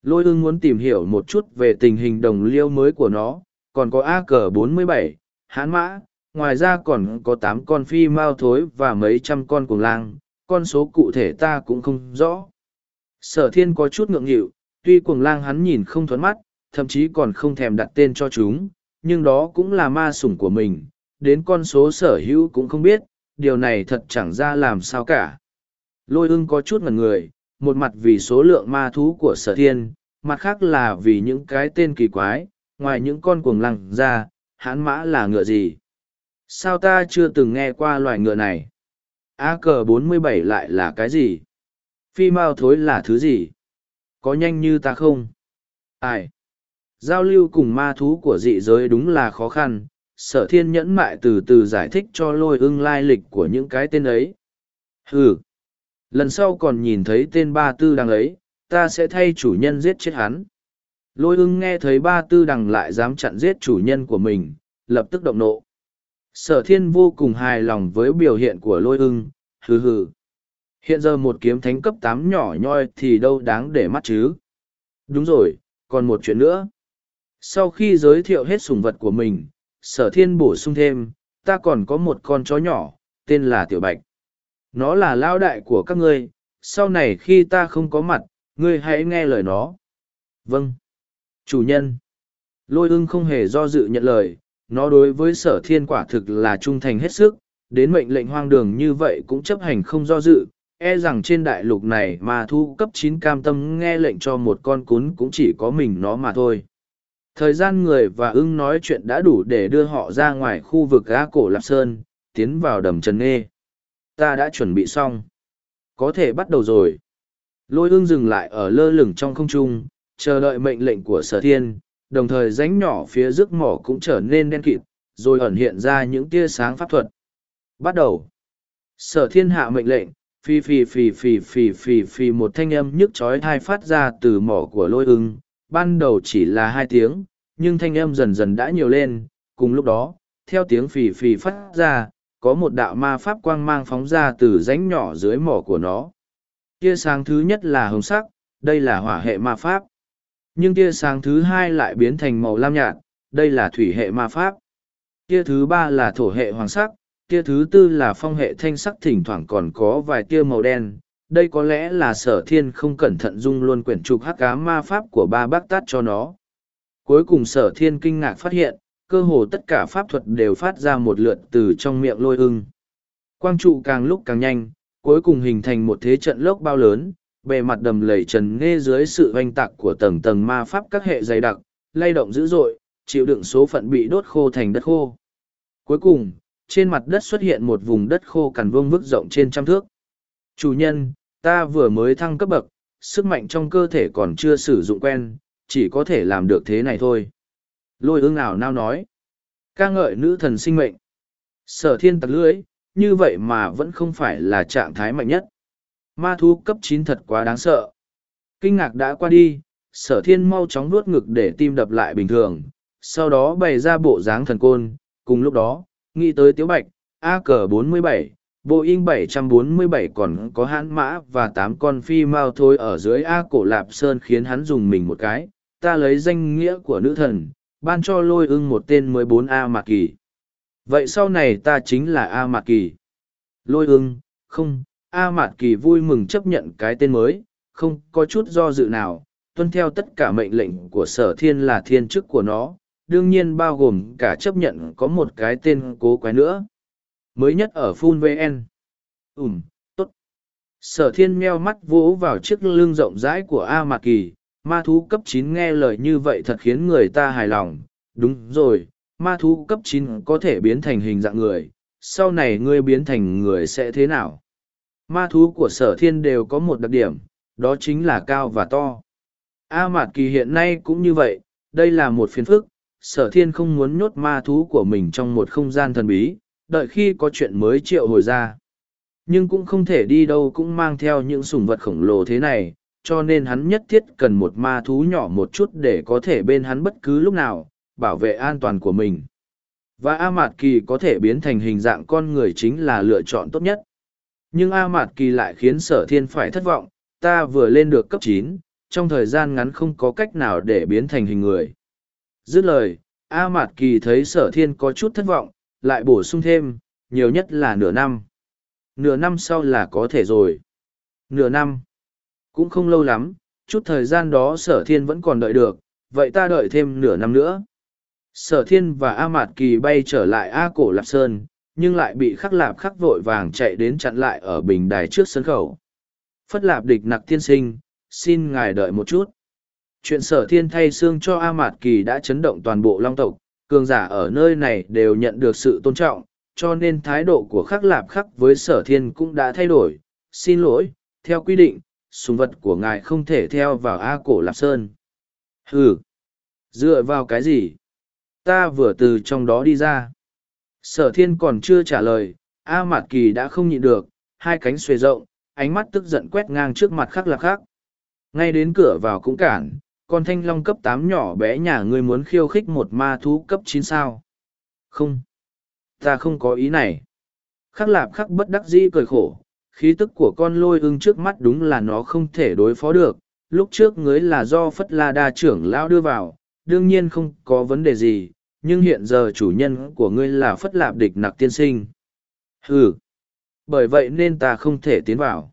Speaker 1: Lôi ưng muốn tìm hiểu một chút về tình hình đồng liêu mới của nó, còn có A cờ 47, hãn mã, ngoài ra còn có tám con phi mao thối và mấy trăm con cuồng lang, con số cụ thể ta cũng không rõ. Sở thiên có chút ngượng nghịu, tuy cuồng lang hắn nhìn không thuẫn mắt, thậm chí còn không thèm đặt tên cho chúng, nhưng đó cũng là ma sủng của mình, đến con số sở hữu cũng không biết, điều này thật chẳng ra làm sao cả. Lôi ưng có chút ngần người, một mặt vì số lượng ma thú của sở thiên, mặt khác là vì những cái tên kỳ quái, ngoài những con cuồng lăng ra, hãn mã là ngựa gì? Sao ta chưa từng nghe qua loài ngựa này? A cờ 47 lại là cái gì? Phi mao thối là thứ gì? Có nhanh như ta không? Ai? Giao lưu cùng ma thú của dị giới đúng là khó khăn, sở thiên nhẫn mại từ từ giải thích cho lôi ưng lai lịch của những cái tên ấy. Ừ. Lần sau còn nhìn thấy tên ba tư đằng ấy, ta sẽ thay chủ nhân giết chết hắn. Lôi ưng nghe thấy ba tư đằng lại dám chặn giết chủ nhân của mình, lập tức động nộ. Sở thiên vô cùng hài lòng với biểu hiện của lôi ưng, hừ hừ. Hiện giờ một kiếm thánh cấp tám nhỏ nhoi thì đâu đáng để mắt chứ. Đúng rồi, còn một chuyện nữa. Sau khi giới thiệu hết sùng vật của mình, sở thiên bổ sung thêm, ta còn có một con chó nhỏ, tên là Tiểu Bạch. Nó là lao đại của các ngươi, sau này khi ta không có mặt, ngươi hãy nghe lời nó. Vâng. Chủ nhân. Lôi ưng không hề do dự nhận lời, nó đối với sở thiên quả thực là trung thành hết sức, đến mệnh lệnh hoang đường như vậy cũng chấp hành không do dự, e rằng trên đại lục này mà thu cấp chín cam tâm nghe lệnh cho một con cún cũng chỉ có mình nó mà thôi. Thời gian người và ưng nói chuyện đã đủ để đưa họ ra ngoài khu vực gã cổ Lạp Sơn, tiến vào đầm Trần Nghê. Ta đã chuẩn bị xong. Có thể bắt đầu rồi. Lôi ưng dừng lại ở lơ lửng trong không trung, chờ đợi mệnh lệnh của sở thiên, đồng thời ránh nhỏ phía rước mỏ cũng trở nên đen kịt, rồi ẩn hiện ra những tia sáng pháp thuật. Bắt đầu. Sở thiên hạ mệnh lệnh, phi phi phi phi phi phi phi một thanh âm nhức chói thai phát ra từ mỏ của lôi ưng, ban đầu chỉ là hai tiếng, nhưng thanh âm dần dần đã nhiều lên, cùng lúc đó, theo tiếng phì phì phát ra, có một đạo ma pháp quang mang phóng ra từ rãnh nhỏ dưới mỏ của nó. Tia sáng thứ nhất là hồng sắc, đây là hỏa hệ ma pháp. Nhưng tia sáng thứ hai lại biến thành màu lam nhạt, đây là thủy hệ ma pháp. Tia thứ ba là thổ hệ hoàng sắc, tia thứ tư là phong hệ thanh sắc thỉnh thoảng còn có vài tia màu đen, đây có lẽ là sở thiên không cẩn thận dung luôn quyển trục hắc cá ma pháp của ba bác tát cho nó. Cuối cùng sở thiên kinh ngạc phát hiện, cơ hồ tất cả pháp thuật đều phát ra một lượt từ trong miệng lôi ưng. Quang trụ càng lúc càng nhanh, cuối cùng hình thành một thế trận lốc bao lớn, bề mặt đầm lầy trần nghe dưới sự oanh tạc của tầng tầng ma pháp các hệ dày đặc, lay động dữ dội, chịu đựng số phận bị đốt khô thành đất khô. Cuối cùng, trên mặt đất xuất hiện một vùng đất khô cằn vương vức rộng trên trăm thước. Chủ nhân ta vừa mới thăng cấp bậc, sức mạnh trong cơ thể còn chưa sử dụng quen, chỉ có thể làm được thế này thôi. Lôi ương ảo nao nói. ca ngợi nữ thần sinh mệnh. Sở thiên tặc lưỡi, như vậy mà vẫn không phải là trạng thái mạnh nhất. Ma thú cấp chín thật quá đáng sợ. Kinh ngạc đã qua đi, sở thiên mau chóng nuốt ngực để tim đập lại bình thường, sau đó bày ra bộ dáng thần côn, cùng lúc đó, nghĩ tới tiếu bạch, A cờ 47, Boeing 747 còn có hãn mã và tám con phi mao thôi ở dưới A cổ lạp sơn khiến hắn dùng mình một cái, ta lấy danh nghĩa của nữ thần, ban cho lôi ưng một tên 14A Mạc Kỳ. Vậy sau này ta chính là A Mạc Kỳ. Lôi ưng, không, A Mạc Kỳ vui mừng chấp nhận cái tên mới, không có chút do dự nào, tuân theo tất cả mệnh lệnh của sở thiên là thiên chức của nó, đương nhiên bao gồm cả chấp nhận có một cái tên cố quái nữa mới nhất ở phun vn Ừm, tốt. Sở thiên meo mắt vỗ vào chiếc lưng rộng rãi của a mạc kỳ. Ma thú cấp chín nghe lời như vậy thật khiến người ta hài lòng. Đúng rồi ma thú cấp chín có thể biến thành hình dạng người. Sau này ngươi biến thành người sẽ thế nào? Ma thú của sở thiên đều có một đặc điểm đó chính là cao và to. A mạt kỳ hiện nay cũng như vậy đây là một phiền phức. Sở thiên không muốn nhốt ma thú của mình trong một không gian thần bí đợi khi có chuyện mới triệu hồi ra. Nhưng cũng không thể đi đâu cũng mang theo những sùng vật khổng lồ thế này, cho nên hắn nhất thiết cần một ma thú nhỏ một chút để có thể bên hắn bất cứ lúc nào, bảo vệ an toàn của mình. Và A Mạt Kỳ có thể biến thành hình dạng con người chính là lựa chọn tốt nhất. Nhưng A Mạt Kỳ lại khiến sở thiên phải thất vọng, ta vừa lên được cấp chín, trong thời gian ngắn không có cách nào để biến thành hình người. Dứt lời, A Mạt Kỳ thấy sở thiên có chút thất vọng, lại bổ sung thêm, nhiều nhất là nửa năm. Nửa năm sau là có thể rồi. Nửa năm. Cũng không lâu lắm, chút thời gian đó sở thiên vẫn còn đợi được, vậy ta đợi thêm nửa năm nữa. Sở thiên và A Mạt Kỳ bay trở lại A Cổ Lạp Sơn, nhưng lại bị khắc lạp khắc vội vàng chạy đến chặn lại ở bình đài trước sân khẩu. Phất lạp địch nặc tiên sinh, xin ngài đợi một chút. Chuyện sở thiên thay xương cho A Mạt Kỳ đã chấn động toàn bộ long tộc, cường giả ở nơi này đều nhận được sự tôn trọng, cho nên thái độ của khắc lạp khắc với sở thiên cũng đã thay đổi. Xin lỗi, theo quy định, súng vật của ngài không thể theo vào A cổ lạp sơn. Ừ, dựa vào cái gì? Ta vừa từ trong đó đi ra. Sở thiên còn chưa trả lời, A Mạt Kỳ đã không nhịn được, hai cánh xuề rộng, ánh mắt tức giận quét ngang trước mặt khắc lạp khắc. Ngay đến cửa vào cũng cản, con thanh long cấp tám nhỏ bé nhà ngươi muốn khiêu khích một ma thú cấp chín sao. Không, ta không có ý này. Khắc lạp khắc bất đắc dĩ cười khổ, khí tức của con lôi ưng trước mắt đúng là nó không thể đối phó được. Lúc trước ngươi là do Phất La Đa trưởng lão đưa vào, đương nhiên không có vấn đề gì, nhưng hiện giờ chủ nhân của ngươi là Phất Lạp địch nặc tiên sinh. Ừ, bởi vậy nên ta không thể tiến vào.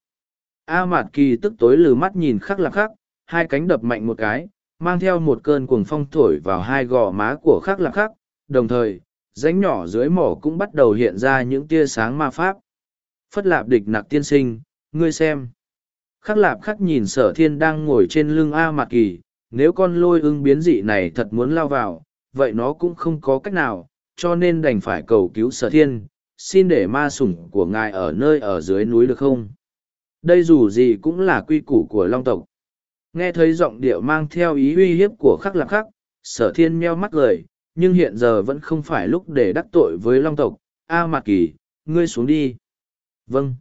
Speaker 1: A Mạt Kỳ tức tối lừ mắt nhìn khắc lạc khắc, hai cánh đập mạnh một cái, mang theo một cơn cuồng phong thổi vào hai gò má của khắc lạc khắc, đồng thời, rãnh nhỏ dưới mỏ cũng bắt đầu hiện ra những tia sáng ma pháp. Phất lạp địch nặc tiên sinh, ngươi xem. Khắc lạp khắc nhìn sở thiên đang ngồi trên lưng A mạc Kỳ, nếu con lôi ưng biến dị này thật muốn lao vào, vậy nó cũng không có cách nào, cho nên đành phải cầu cứu sở thiên, xin để ma sủng của ngài ở nơi ở dưới núi được không? Đây dù gì cũng là quy củ của long tộc. Nghe thấy giọng điệu mang theo ý uy hiếp của khắc lạc khắc, sở thiên meo mắt lời, nhưng hiện giờ vẫn không phải lúc để đắc tội với long tộc. A Mạt Kỳ, ngươi xuống đi. Vâng.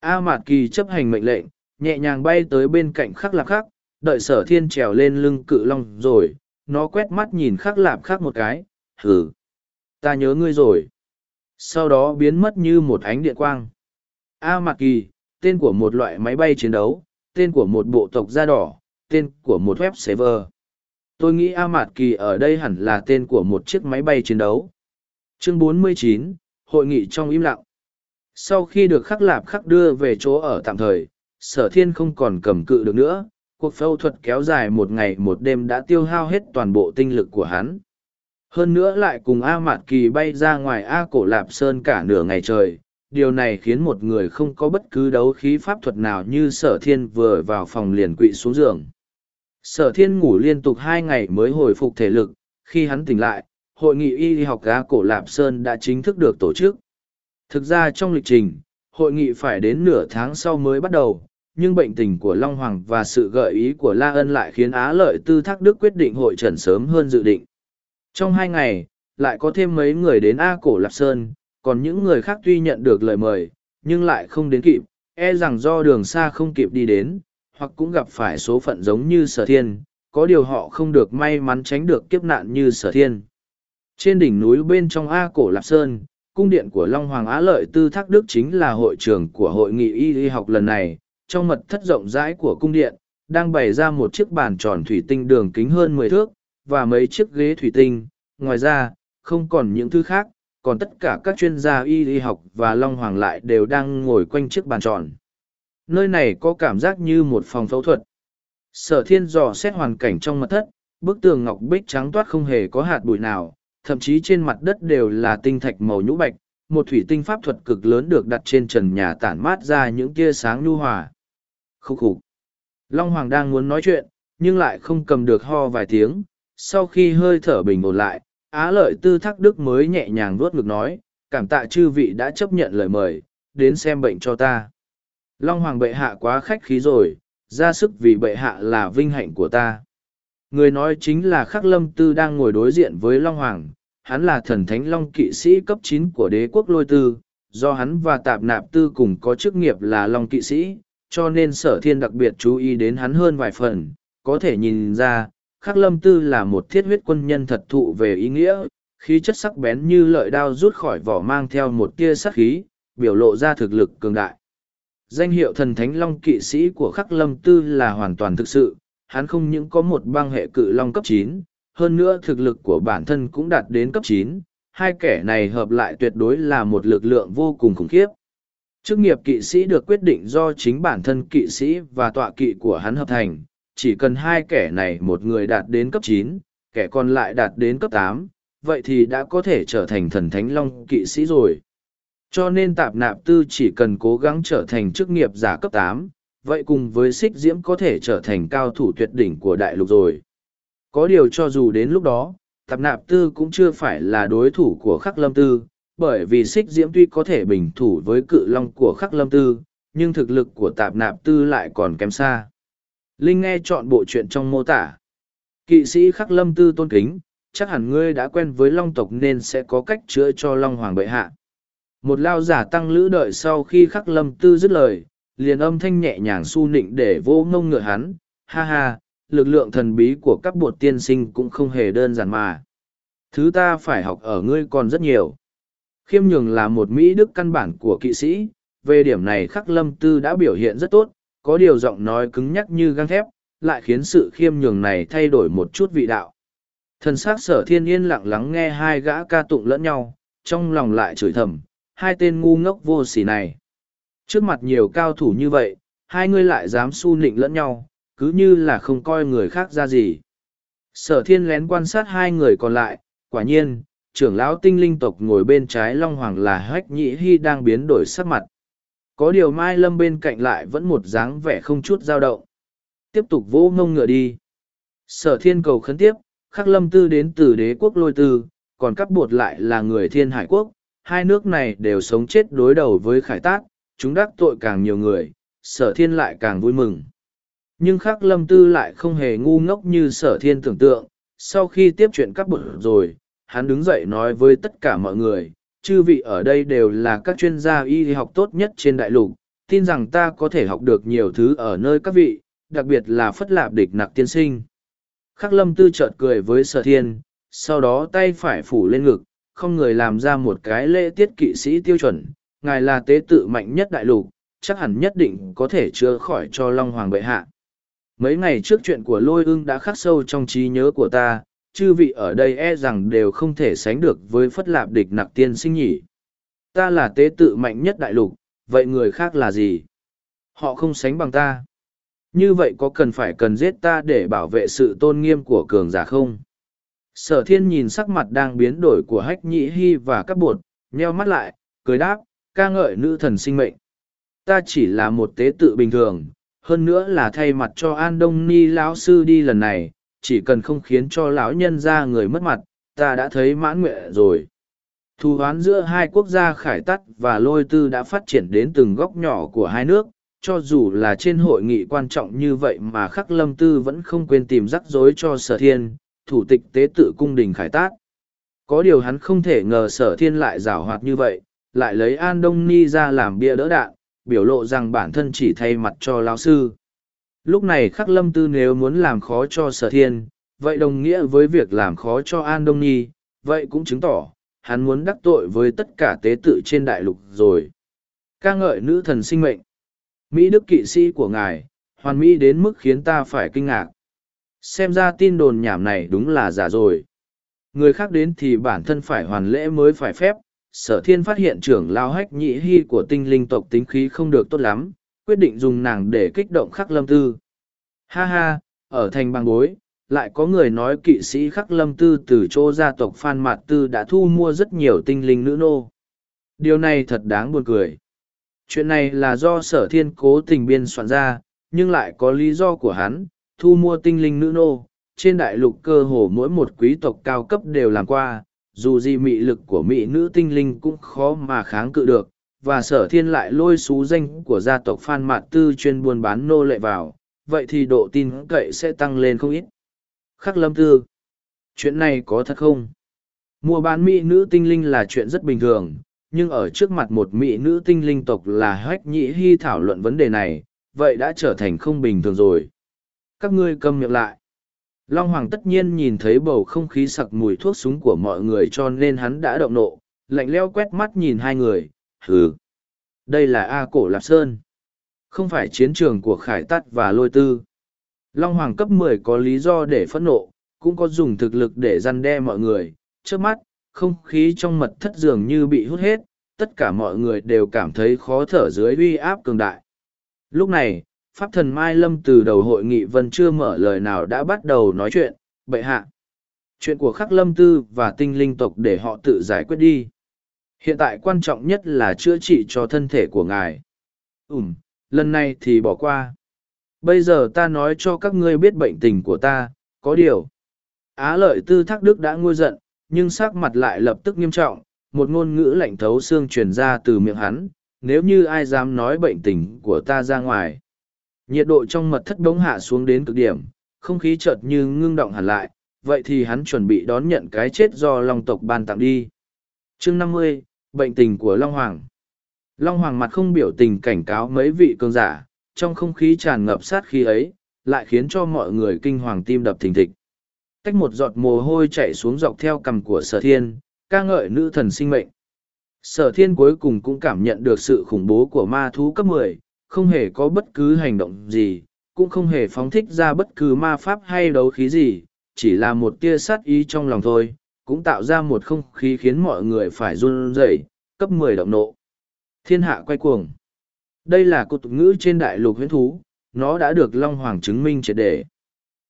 Speaker 1: A Mạt Kỳ chấp hành mệnh lệnh, nhẹ nhàng bay tới bên cạnh khắc lạc khắc, đợi sở thiên trèo lên lưng cự long rồi, nó quét mắt nhìn khắc lạp khắc một cái, hừ. Ta nhớ ngươi rồi. Sau đó biến mất như một ánh điện quang. A Mạt Kỳ, tên của một loại máy bay chiến đấu, tên của một bộ tộc da đỏ, tên của một web server. Tôi nghĩ A Mạt Kỳ ở đây hẳn là tên của một chiếc máy bay chiến đấu. Chương 49, Hội nghị trong im lặng. Sau khi được khắc lạp khắc đưa về chỗ ở tạm thời, sở thiên không còn cầm cự được nữa, cuộc phẫu thuật kéo dài một ngày một đêm đã tiêu hao hết toàn bộ tinh lực của hắn. Hơn nữa lại cùng A Mạt Kỳ bay ra ngoài A Cổ Lạp Sơn cả nửa ngày trời, điều này khiến một người không có bất cứ đấu khí pháp thuật nào như sở thiên vừa vào phòng liền quỵ xuống giường. Sở thiên ngủ liên tục hai ngày mới hồi phục thể lực, khi hắn tỉnh lại, hội nghị y học A Cổ Lạp Sơn đã chính thức được tổ chức. Thực ra trong lịch trình, hội nghị phải đến nửa tháng sau mới bắt đầu, nhưng bệnh tình của Long Hoàng và sự gợi ý của La Ân lại khiến Á Lợi Tư Thác Đức quyết định hội trần sớm hơn dự định. Trong hai ngày, lại có thêm mấy người đến A Cổ Lạp Sơn, còn những người khác tuy nhận được lời mời, nhưng lại không đến kịp, e rằng do đường xa không kịp đi đến, hoặc cũng gặp phải số phận giống như sở thiên, có điều họ không được may mắn tránh được kiếp nạn như sở thiên. Trên đỉnh núi bên trong A Cổ Lạp Sơn, cung điện của Long Hoàng Á Lợi Tư Thác Đức chính là hội trưởng của hội nghị y y học lần này, trong mật thất rộng rãi của cung điện, đang bày ra một chiếc bàn tròn thủy tinh đường kính hơn mười thước, và mấy chiếc ghế thủy tinh. Ngoài ra, không còn những thứ khác, còn tất cả các chuyên gia y y học và Long Hoàng lại đều đang ngồi quanh chiếc bàn tròn. Nơi này có cảm giác như một phòng phẫu thuật. Sở thiên dò xét hoàn cảnh trong mật thất, bức tường ngọc bích trắng toát không hề có hạt bụi nào, thậm chí trên mặt đất đều là tinh thạch màu nhũ bạch, một thủy tinh pháp thuật cực lớn được đặt trên trần nhà tản mát ra những tia sáng nhu hòa. Khúc khục. Long Hoàng đang muốn nói chuyện, nhưng lại không cầm được ho vài tiếng. Sau khi hơi thở bình ổn lại, Á lợi tư thác đức mới nhẹ nhàng vuốt ngực nói, cảm tạ chư vị đã chấp nhận lời mời, đến xem bệnh cho ta. Long Hoàng bệ hạ quá khách khí rồi, ra sức vì bệ hạ là vinh hạnh của ta. Người nói chính là Khắc Lâm Tư đang ngồi đối diện với Long Hoàng, hắn là thần thánh Long kỵ sĩ cấp chín của đế quốc Lôi Tư, do hắn và Tạp Nạp Tư cùng có chức nghiệp là Long kỵ sĩ, cho nên sở thiên đặc biệt chú ý đến hắn hơn vài phần, có thể nhìn ra, khắc lâm tư là một thiết huyết quân nhân thật thụ về ý nghĩa, khí chất sắc bén như lợi đao rút khỏi vỏ mang theo một tia sắc khí, biểu lộ ra thực lực cường đại. Danh hiệu thần thánh long kỵ sĩ của Khắc Lâm Tư là hoàn toàn thực sự, hắn không những có một băng hệ cự long cấp chín, hơn nữa thực lực của bản thân cũng đạt đến cấp chín. hai kẻ này hợp lại tuyệt đối là một lực lượng vô cùng khủng khiếp. Chức nghiệp kỵ sĩ được quyết định do chính bản thân kỵ sĩ và tọa kỵ của hắn hợp thành, chỉ cần hai kẻ này một người đạt đến cấp chín, kẻ còn lại đạt đến cấp tám, vậy thì đã có thể trở thành thần thánh long kỵ sĩ rồi. Cho nên tạp nạp tư chỉ cần cố gắng trở thành chức nghiệp giả cấp tám, vậy cùng với xích diễm có thể trở thành cao thủ tuyệt đỉnh của đại lục rồi. Có điều cho dù đến lúc đó, tạp nạp tư cũng chưa phải là đối thủ của khắc lâm tư, bởi vì xích diễm tuy có thể bình thủ với cự long của khắc lâm tư, nhưng thực lực của tạp nạp tư lại còn kém xa. Linh nghe chọn bộ chuyện trong mô tả. Kỵ sĩ khắc lâm tư tôn kính, chắc hẳn ngươi đã quen với long tộc nên sẽ có cách chữa cho long hoàng bệ hạ. Một lao giả tăng lữ đợi sau khi khắc lâm tư dứt lời, liền âm thanh nhẹ nhàng su nịnh để vô ngông ngựa hắn, ha ha, lực lượng thần bí của các bột tiên sinh cũng không hề đơn giản mà. Thứ ta phải học ở ngươi còn rất nhiều. Khiêm nhường là một Mỹ đức căn bản của kỵ sĩ, về điểm này khắc lâm tư đã biểu hiện rất tốt, có điều giọng nói cứng nhắc như găng thép, lại khiến sự khiêm nhường này thay đổi một chút vị đạo. Thần sắc sở thiên yên lặng lắng nghe hai gã ca tụng lẫn nhau, trong lòng lại chửi thầm, hai tên ngu ngốc vô sỉ này. Trước mặt nhiều cao thủ như vậy, hai người lại dám su nịnh lẫn nhau, cứ như là không coi người khác ra gì. Sở thiên lén quan sát hai người còn lại, quả nhiên, trưởng lão tinh linh tộc ngồi bên trái Long Hoàng là Hách Nhĩ Hy đang biến đổi sắc mặt. Có điều Mai Lâm bên cạnh lại vẫn một dáng vẻ không chút dao động. Tiếp tục vỗ mông ngựa đi. Sở thiên cầu khấn tiếp, khắc lâm tư đến từ đế quốc lôi tư, còn cắp bột lại là người thiên hải quốc. Hai nước này đều sống chết đối đầu với khải tác, chúng đắc tội càng nhiều người, sở thiên lại càng vui mừng. Nhưng khắc lâm tư lại không hề ngu ngốc như sở thiên tưởng tượng, sau khi tiếp chuyện cắp bột rồi, hắn đứng dậy nói với tất cả mọi người, chư vị ở đây đều là các chuyên gia y học tốt nhất trên đại lục, tin rằng ta có thể học được nhiều thứ ở nơi các vị, đặc biệt là phất lạp địch nặc tiên sinh. Khắc lâm tư chợt cười với sở thiên, sau đó tay phải phủ lên ngực, không người làm ra một cái lễ tiết kỵ sĩ tiêu chuẩn, ngài là tế tự mạnh nhất đại lục, chắc hẳn nhất định có thể chữa khỏi cho Long Hoàng bệ hạ. Mấy ngày trước chuyện của lôi ưng đã khắc sâu trong trí nhớ của ta, chư vị ở đây e rằng đều không thể sánh được với phất lạp địch nặc tiên sinh nhỉ. Ta là tế tự mạnh nhất đại lục, vậy người khác là gì? Họ không sánh bằng ta. Như vậy có cần phải cần giết ta để bảo vệ sự tôn nghiêm của cường giả không? Sở thiên nhìn sắc mặt đang biến đổi của hách nhĩ hy và các bột, nheo mắt lại, cười đáp, ca ngợi nữ thần sinh mệnh. Ta chỉ là một tế tự bình thường, hơn nữa là thay mặt cho An Đông Ni lão sư đi lần này, chỉ cần không khiến cho lão nhân ra người mất mặt, ta đã thấy mãn nguyện rồi. Thù hoán giữa hai quốc gia khải tắt và lôi tư đã phát triển đến từng góc nhỏ của hai nước, cho dù là trên hội nghị quan trọng như vậy mà khắc lâm tư vẫn không quên tìm rắc rối cho sở thiên, thủ tịch tế tự cung đình khải tát. Có điều hắn không thể ngờ sở thiên lại rảo hoạt như vậy, lại lấy An Đông Ni ra làm bia đỡ đạn, biểu lộ rằng bản thân chỉ thay mặt cho lão sư. Lúc này khắc lâm tư nếu muốn làm khó cho sở thiên, vậy đồng nghĩa với việc làm khó cho An Đông Nhi, vậy cũng chứng tỏ, hắn muốn đắc tội với tất cả tế tự trên đại lục rồi. ca ngợi nữ thần sinh mệnh. Mỹ đức kỵ sĩ của ngài, hoàn mỹ đến mức khiến ta phải kinh ngạc. Xem ra tin đồn nhảm này đúng là giả rồi. Người khác đến thì bản thân phải hoàn lễ mới phải phép. Sở thiên phát hiện trưởng lao hách nhị hy của tinh linh tộc tính khí không được tốt lắm, quyết định dùng nàng để kích động khắc lâm tư. Ha ha, ở thành bang bối, lại có người nói kỵ sĩ khắc lâm tư từ chỗ gia tộc Phan Mạt Tư đã thu mua rất nhiều tinh linh nữ nô. Điều này thật đáng buồn cười. Chuyện này là do sở thiên cố tình biên soạn ra, nhưng lại có lý do của hắn, thu mua tinh linh nữ nô. Trên đại lục cơ hồ mỗi một quý tộc cao cấp đều làm qua, dù gì mị lực của mỹ nữ tinh linh cũng khó mà kháng cự được, và sở thiên lại lôi xú danh của gia tộc Phan Mạt Tư chuyên buôn bán nô lệ vào, vậy thì độ tin cậy sẽ tăng lên không ít. Khắc lâm tư. Chuyện này có thật không? Mua bán mỹ nữ tinh linh là chuyện rất bình thường, nhưng ở trước mặt một mỹ nữ tinh linh tộc là hách nhị hy thảo luận vấn đề này, vậy đã trở thành không bình thường rồi. Các ngươi câm miệng lại. Long Hoàng tất nhiên nhìn thấy bầu không khí sặc mùi thuốc súng của mọi người cho nên hắn đã động nộ, lạnh leo quét mắt nhìn hai người, hừ. Đây là A Cổ Lạp Sơn. Không phải chiến trường của khải tắt và lôi tư. Long Hoàng cấp mười có lý do để phẫn nộ, cũng có dùng thực lực để răn đe mọi người. Trước mắt, không khí trong mật thất dường như bị hút hết, tất cả mọi người đều cảm thấy khó thở dưới uy áp cường đại. Lúc này, Pháp thần Mai Lâm từ đầu hội nghị vẫn chưa mở lời nào đã bắt đầu nói chuyện, bệ hạ. Chuyện của khắc lâm tư và tinh linh tộc để họ tự giải quyết đi. Hiện tại quan trọng nhất là chữa trị cho thân thể của ngài. Ừm, lần này thì bỏ qua. Bây giờ ta nói cho các ngươi biết bệnh tình của ta, có điều. Á lợi tư thác đức đã ngôi giận, nhưng sắc mặt lại lập tức nghiêm trọng, một ngôn ngữ lạnh thấu xương truyền ra từ miệng hắn, nếu như ai dám nói bệnh tình của ta ra ngoài. Nhiệt độ trong mật thất bỗng hạ xuống đến cực điểm, không khí chợt như ngưng động hẳn lại, vậy thì hắn chuẩn bị đón nhận cái chết do Long tộc ban tặng đi. chương năm mươi bệnh tình của Long Hoàng Long Hoàng mặt không biểu tình cảnh cáo mấy vị cường giả, trong không khí tràn ngập sát khí ấy, lại khiến cho mọi người kinh hoàng tim đập thình thịch. Cách một giọt mồ hôi chảy xuống dọc theo cằm của sở thiên, ca ngợi nữ thần sinh mệnh. Sở thiên cuối cùng cũng cảm nhận được sự khủng bố của ma thú cấp mười, không hề có bất cứ hành động gì, cũng không hề phóng thích ra bất cứ ma pháp hay đấu khí gì, chỉ là một tia sát ý trong lòng thôi, cũng tạo ra một không khí khiến mọi người phải run rẩy, cấp mười động nộ. Thiên hạ quay cuồng. Đây là cột ngữ trên đại lục huyễn thú, nó đã được Long Hoàng chứng minh triệt để.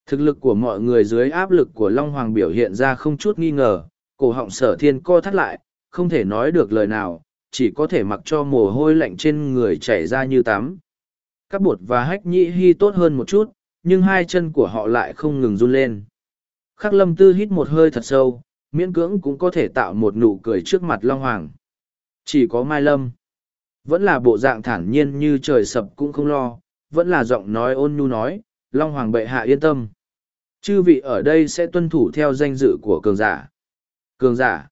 Speaker 1: Thực lực của mọi người dưới áp lực của Long Hoàng biểu hiện ra không chút nghi ngờ, cổ họng sở thiên co thắt lại, không thể nói được lời nào, chỉ có thể mặc cho mồ hôi lạnh trên người chảy ra như tắm. Các bột và hách nhĩ hy tốt hơn một chút, nhưng hai chân của họ lại không ngừng run lên. Khắc lâm tư hít một hơi thật sâu, miễn cưỡng cũng có thể tạo một nụ cười trước mặt Long Hoàng. Chỉ có Mai Lâm. Vẫn là bộ dạng thản nhiên như trời sập cũng không lo, vẫn là giọng nói ôn nhu nói, Long Hoàng bệ hạ yên tâm. Chư vị ở đây sẽ tuân thủ theo danh dự của cường giả. Cường giả.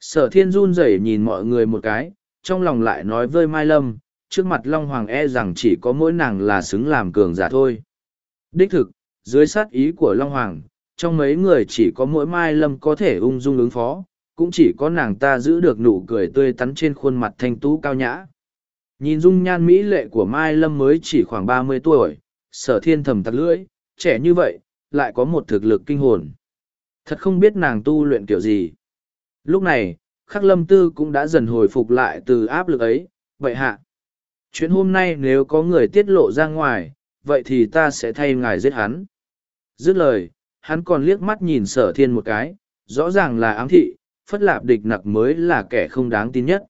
Speaker 1: Sở thiên run rẩy nhìn mọi người một cái, trong lòng lại nói với Mai Lâm, trước mặt Long Hoàng e rằng chỉ có mỗi nàng là xứng làm cường giả thôi. Đích thực, dưới sát ý của Long Hoàng, trong mấy người chỉ có mỗi Mai Lâm có thể ung dung ứng phó, cũng chỉ có nàng ta giữ được nụ cười tươi tắn trên khuôn mặt thanh tú cao nhã. Nhìn dung nhan mỹ lệ của Mai Lâm mới chỉ khoảng ba mươi tuổi, sở thiên thầm tặc lưỡi, trẻ như vậy, lại có một thực lực kinh hồn. Thật không biết nàng tu luyện kiểu gì. Lúc này, khắc lâm tư cũng đã dần hồi phục lại từ áp lực ấy, vậy hạ. Chuyện hôm nay nếu có người tiết lộ ra ngoài, vậy thì ta sẽ thay ngài giết hắn. Dứt lời, hắn còn liếc mắt nhìn sở thiên một cái, rõ ràng là ám thị, phất lạp địch nặc mới là kẻ không đáng tin nhất.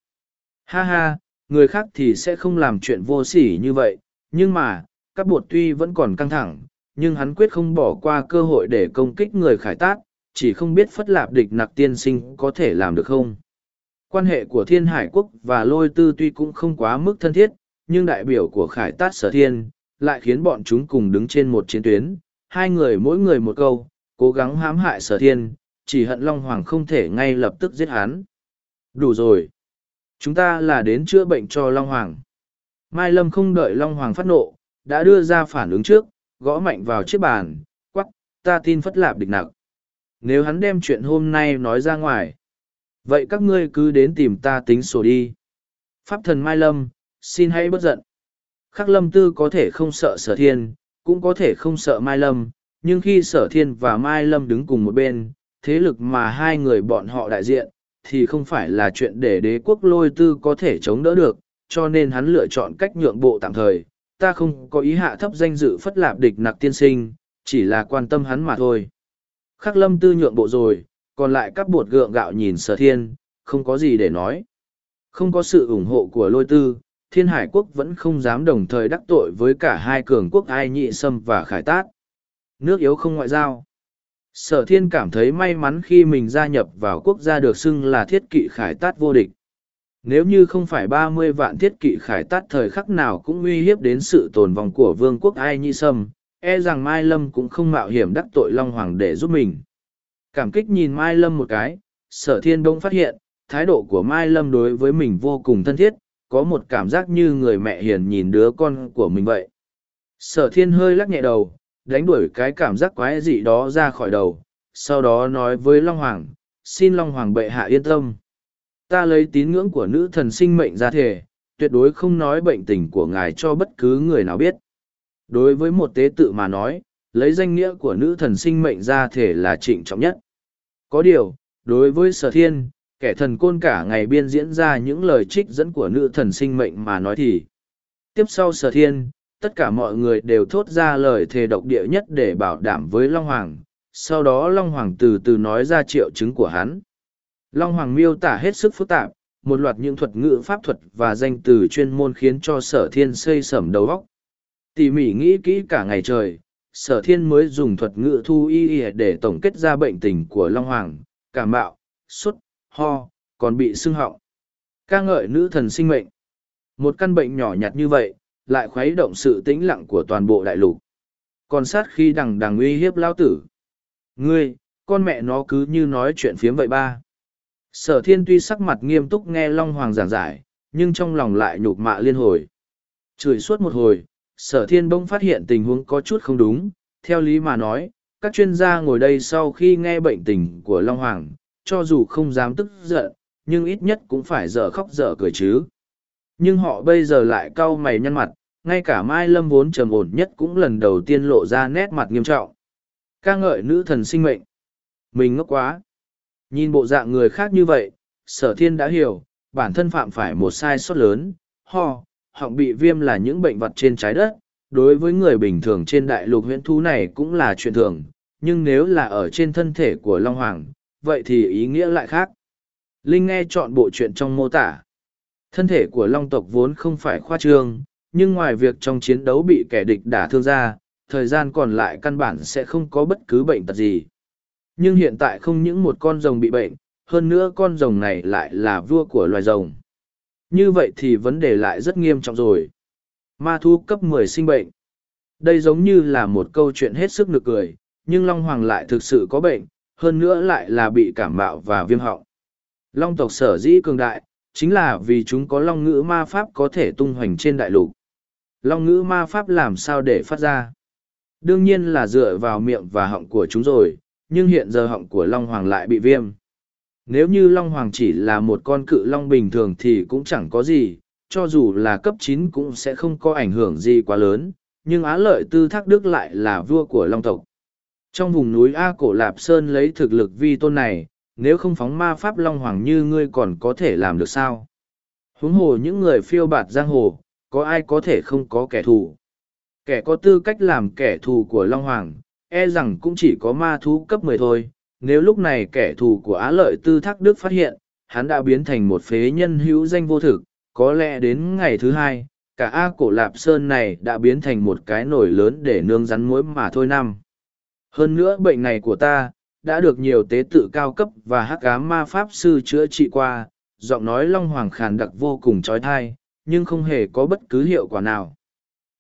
Speaker 1: Ha ha, người khác thì sẽ không làm chuyện vô sỉ như vậy, nhưng mà, các bột tuy vẫn còn căng thẳng, nhưng hắn quyết không bỏ qua cơ hội để công kích người khải Tác, chỉ không biết phất lạp địch nặc tiên sinh có thể làm được không. Quan hệ của thiên hải quốc và lôi tư tuy cũng không quá mức thân thiết, nhưng đại biểu của khải tát sở thiên, lại khiến bọn chúng cùng đứng trên một chiến tuyến, hai người mỗi người một câu, cố gắng hãm hại sở thiên, chỉ hận Long Hoàng không thể ngay lập tức giết hắn. Đủ rồi. Chúng ta là đến chữa bệnh cho Long Hoàng. Mai Lâm không đợi Long Hoàng phát nộ, đã đưa ra phản ứng trước, gõ mạnh vào chiếc bàn, quắc, ta tin phất lạp địch nặc. Nếu hắn đem chuyện hôm nay nói ra ngoài, vậy các ngươi cứ đến tìm ta tính sổ đi. Pháp thần Mai Lâm, xin hãy bất giận. Khắc lâm tư có thể không sợ sở thiên, cũng có thể không sợ Mai Lâm, nhưng khi sở thiên và Mai Lâm đứng cùng một bên, thế lực mà hai người bọn họ đại diện, thì không phải là chuyện để đế quốc lôi tư có thể chống đỡ được, cho nên hắn lựa chọn cách nhượng bộ tạm thời. Ta không có ý hạ thấp danh dự phất lạp địch nặc tiên sinh, chỉ là quan tâm hắn mà thôi. Khắc lâm tư nhượng bộ rồi, còn lại các bột gượng gạo nhìn sở thiên, không có gì để nói. Không có sự ủng hộ của lôi tư, thiên hải quốc vẫn không dám đồng thời đắc tội với cả hai cường quốc ai nhị sâm và khải tát. Nước yếu không ngoại giao. Sở thiên cảm thấy may mắn khi mình gia nhập vào quốc gia được xưng là thiết kỵ khải tát vô địch. Nếu như không phải ba mươi vạn thiết kỵ khải tát thời khắc nào cũng uy hiếp đến sự tồn vong của vương quốc Ai Nhị Sâm, e rằng Mai Lâm cũng không mạo hiểm đắc tội Long Hoàng để giúp mình. Cảm kích nhìn Mai Lâm một cái, sở thiên đông phát hiện, thái độ của Mai Lâm đối với mình vô cùng thân thiết, có một cảm giác như người mẹ hiền nhìn đứa con của mình vậy. Sở thiên hơi lắc nhẹ đầu, đánh đuổi cái cảm giác quái dị đó ra khỏi đầu, sau đó nói với Long Hoàng, xin Long Hoàng bệ hạ yên tâm. Ta lấy tín ngưỡng của nữ thần sinh mệnh ra thể, tuyệt đối không nói bệnh tình của ngài cho bất cứ người nào biết. Đối với một tế tự mà nói, lấy danh nghĩa của nữ thần sinh mệnh ra thể là trịnh trọng nhất. Có điều, đối với sở thiên, kẻ thần côn cả ngày biên diễn ra những lời trích dẫn của nữ thần sinh mệnh mà nói thì. Tiếp sau sở thiên, tất cả mọi người đều thốt ra lời thề độc địa nhất để bảo đảm với Long Hoàng, sau đó Long Hoàng từ từ nói ra triệu chứng của hắn. Long Hoàng miêu tả hết sức phức tạp, một loạt những thuật ngữ pháp thuật và danh từ chuyên môn khiến cho sở thiên xây sẩm đầu óc. Tỉ mỉ nghĩ kỹ cả ngày trời, sở thiên mới dùng thuật ngữ thu y y để tổng kết ra bệnh tình của Long Hoàng, cảm bạo, sốt, ho, còn bị sưng họng. ca ngợi nữ thần sinh mệnh. Một căn bệnh nhỏ nhặt như vậy, lại khuấy động sự tĩnh lặng của toàn bộ đại lục. Còn sát khi đằng đằng uy hiếp lao tử. Ngươi, con mẹ nó cứ như nói chuyện phiếm vậy ba. Sở thiên tuy sắc mặt nghiêm túc nghe Long Hoàng giảng giải, nhưng trong lòng lại nhục mạ liên hồi. Chửi suốt một hồi, sở thiên bỗng phát hiện tình huống có chút không đúng. Theo lý mà nói, các chuyên gia ngồi đây sau khi nghe bệnh tình của Long Hoàng, cho dù không dám tức giận, nhưng ít nhất cũng phải dở khóc dở cười chứ. Nhưng họ bây giờ lại cau mày nhăn mặt, ngay cả Mai Lâm vốn trầm ổn nhất cũng lần đầu tiên lộ ra nét mặt nghiêm trọng. ca ngợi nữ thần sinh mệnh. Mình ngốc quá. Nhìn bộ dạng người khác như vậy, sở thiên đã hiểu, bản thân phạm phải một sai sót lớn, ho, họng bị viêm là những bệnh vật trên trái đất, đối với người bình thường trên đại lục huyện thú này cũng là chuyện thường, nhưng nếu là ở trên thân thể của Long Hoàng, vậy thì ý nghĩa lại khác. Linh nghe chọn bộ chuyện trong mô tả. Thân thể của Long tộc vốn không phải khoa trương, nhưng ngoài việc trong chiến đấu bị kẻ địch đả thương ra, thời gian còn lại căn bản sẽ không có bất cứ bệnh tật gì. Nhưng hiện tại không những một con rồng bị bệnh, hơn nữa con rồng này lại là vua của loài rồng. Như vậy thì vấn đề lại rất nghiêm trọng rồi. Ma thu cấp mười sinh bệnh. Đây giống như là một câu chuyện hết sức nực cười, nhưng Long Hoàng lại thực sự có bệnh, hơn nữa lại là bị cảm bạo và viêm họng. Long tộc sở dĩ cường đại, chính là vì chúng có long ngữ ma pháp có thể tung hoành trên đại lục. Long ngữ ma pháp làm sao để phát ra? Đương nhiên là dựa vào miệng và họng của chúng rồi, nhưng hiện giờ họng của Long Hoàng lại bị viêm. Nếu như Long Hoàng chỉ là một con cự long bình thường thì cũng chẳng có gì, cho dù là cấp chín cũng sẽ không có ảnh hưởng gì quá lớn, nhưng Á Lợi Tư Thác Đức lại là vua của Long tộc. Trong vùng núi A Cổ Lạp Sơn lấy thực lực vi tôn này, nếu không phóng ma pháp Long Hoàng như ngươi còn có thể làm được sao? Huống hồ những người phiêu bạt giang hồ, có ai có thể không có kẻ thù? Kẻ có tư cách làm kẻ thù của Long Hoàng, e rằng cũng chỉ có ma thú cấp mười thôi. Nếu lúc này kẻ thù của Á Lợi Tư Thác Đức phát hiện, hắn đã biến thành một phế nhân hữu danh vô thực, có lẽ đến ngày thứ hai, cả A Cổ Lạp Sơn này đã biến thành một cái nổi lớn để nương rắn muối mà thôi năm. Hơn nữa bệnh này của ta, đã được nhiều tế tự cao cấp và hắc ám ma pháp sư chữa trị qua, giọng nói Long Hoàng khàn đặc vô cùng trói thai, nhưng không hề có bất cứ hiệu quả nào.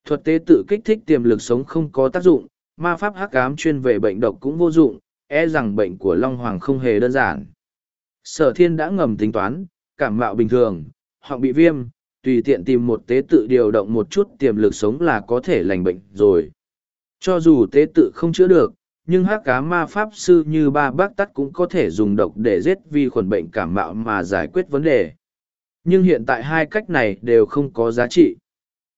Speaker 1: Thuật tế tự kích thích tiềm lực sống không có tác dụng, ma pháp hắc ám chuyên về bệnh độc cũng vô dụng, e rằng bệnh của Long Hoàng không hề đơn giản. Sở thiên đã ngầm tính toán, cảm mạo bình thường, hoặc bị viêm, tùy tiện tìm một tế tự điều động một chút tiềm lực sống là có thể lành bệnh rồi. Cho dù tế tự không chữa được, nhưng hắc cá ma pháp sư như ba bác tắt cũng có thể dùng độc để giết vi khuẩn bệnh cảm mạo mà giải quyết vấn đề. Nhưng hiện tại hai cách này đều không có giá trị.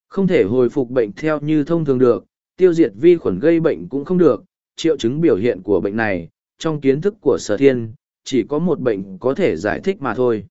Speaker 1: Không thể hồi phục bệnh theo như thông thường được, tiêu diệt vi khuẩn gây bệnh cũng không được, triệu chứng biểu hiện của bệnh này, trong kiến thức của sở thiên, chỉ có một bệnh có thể giải thích mà thôi.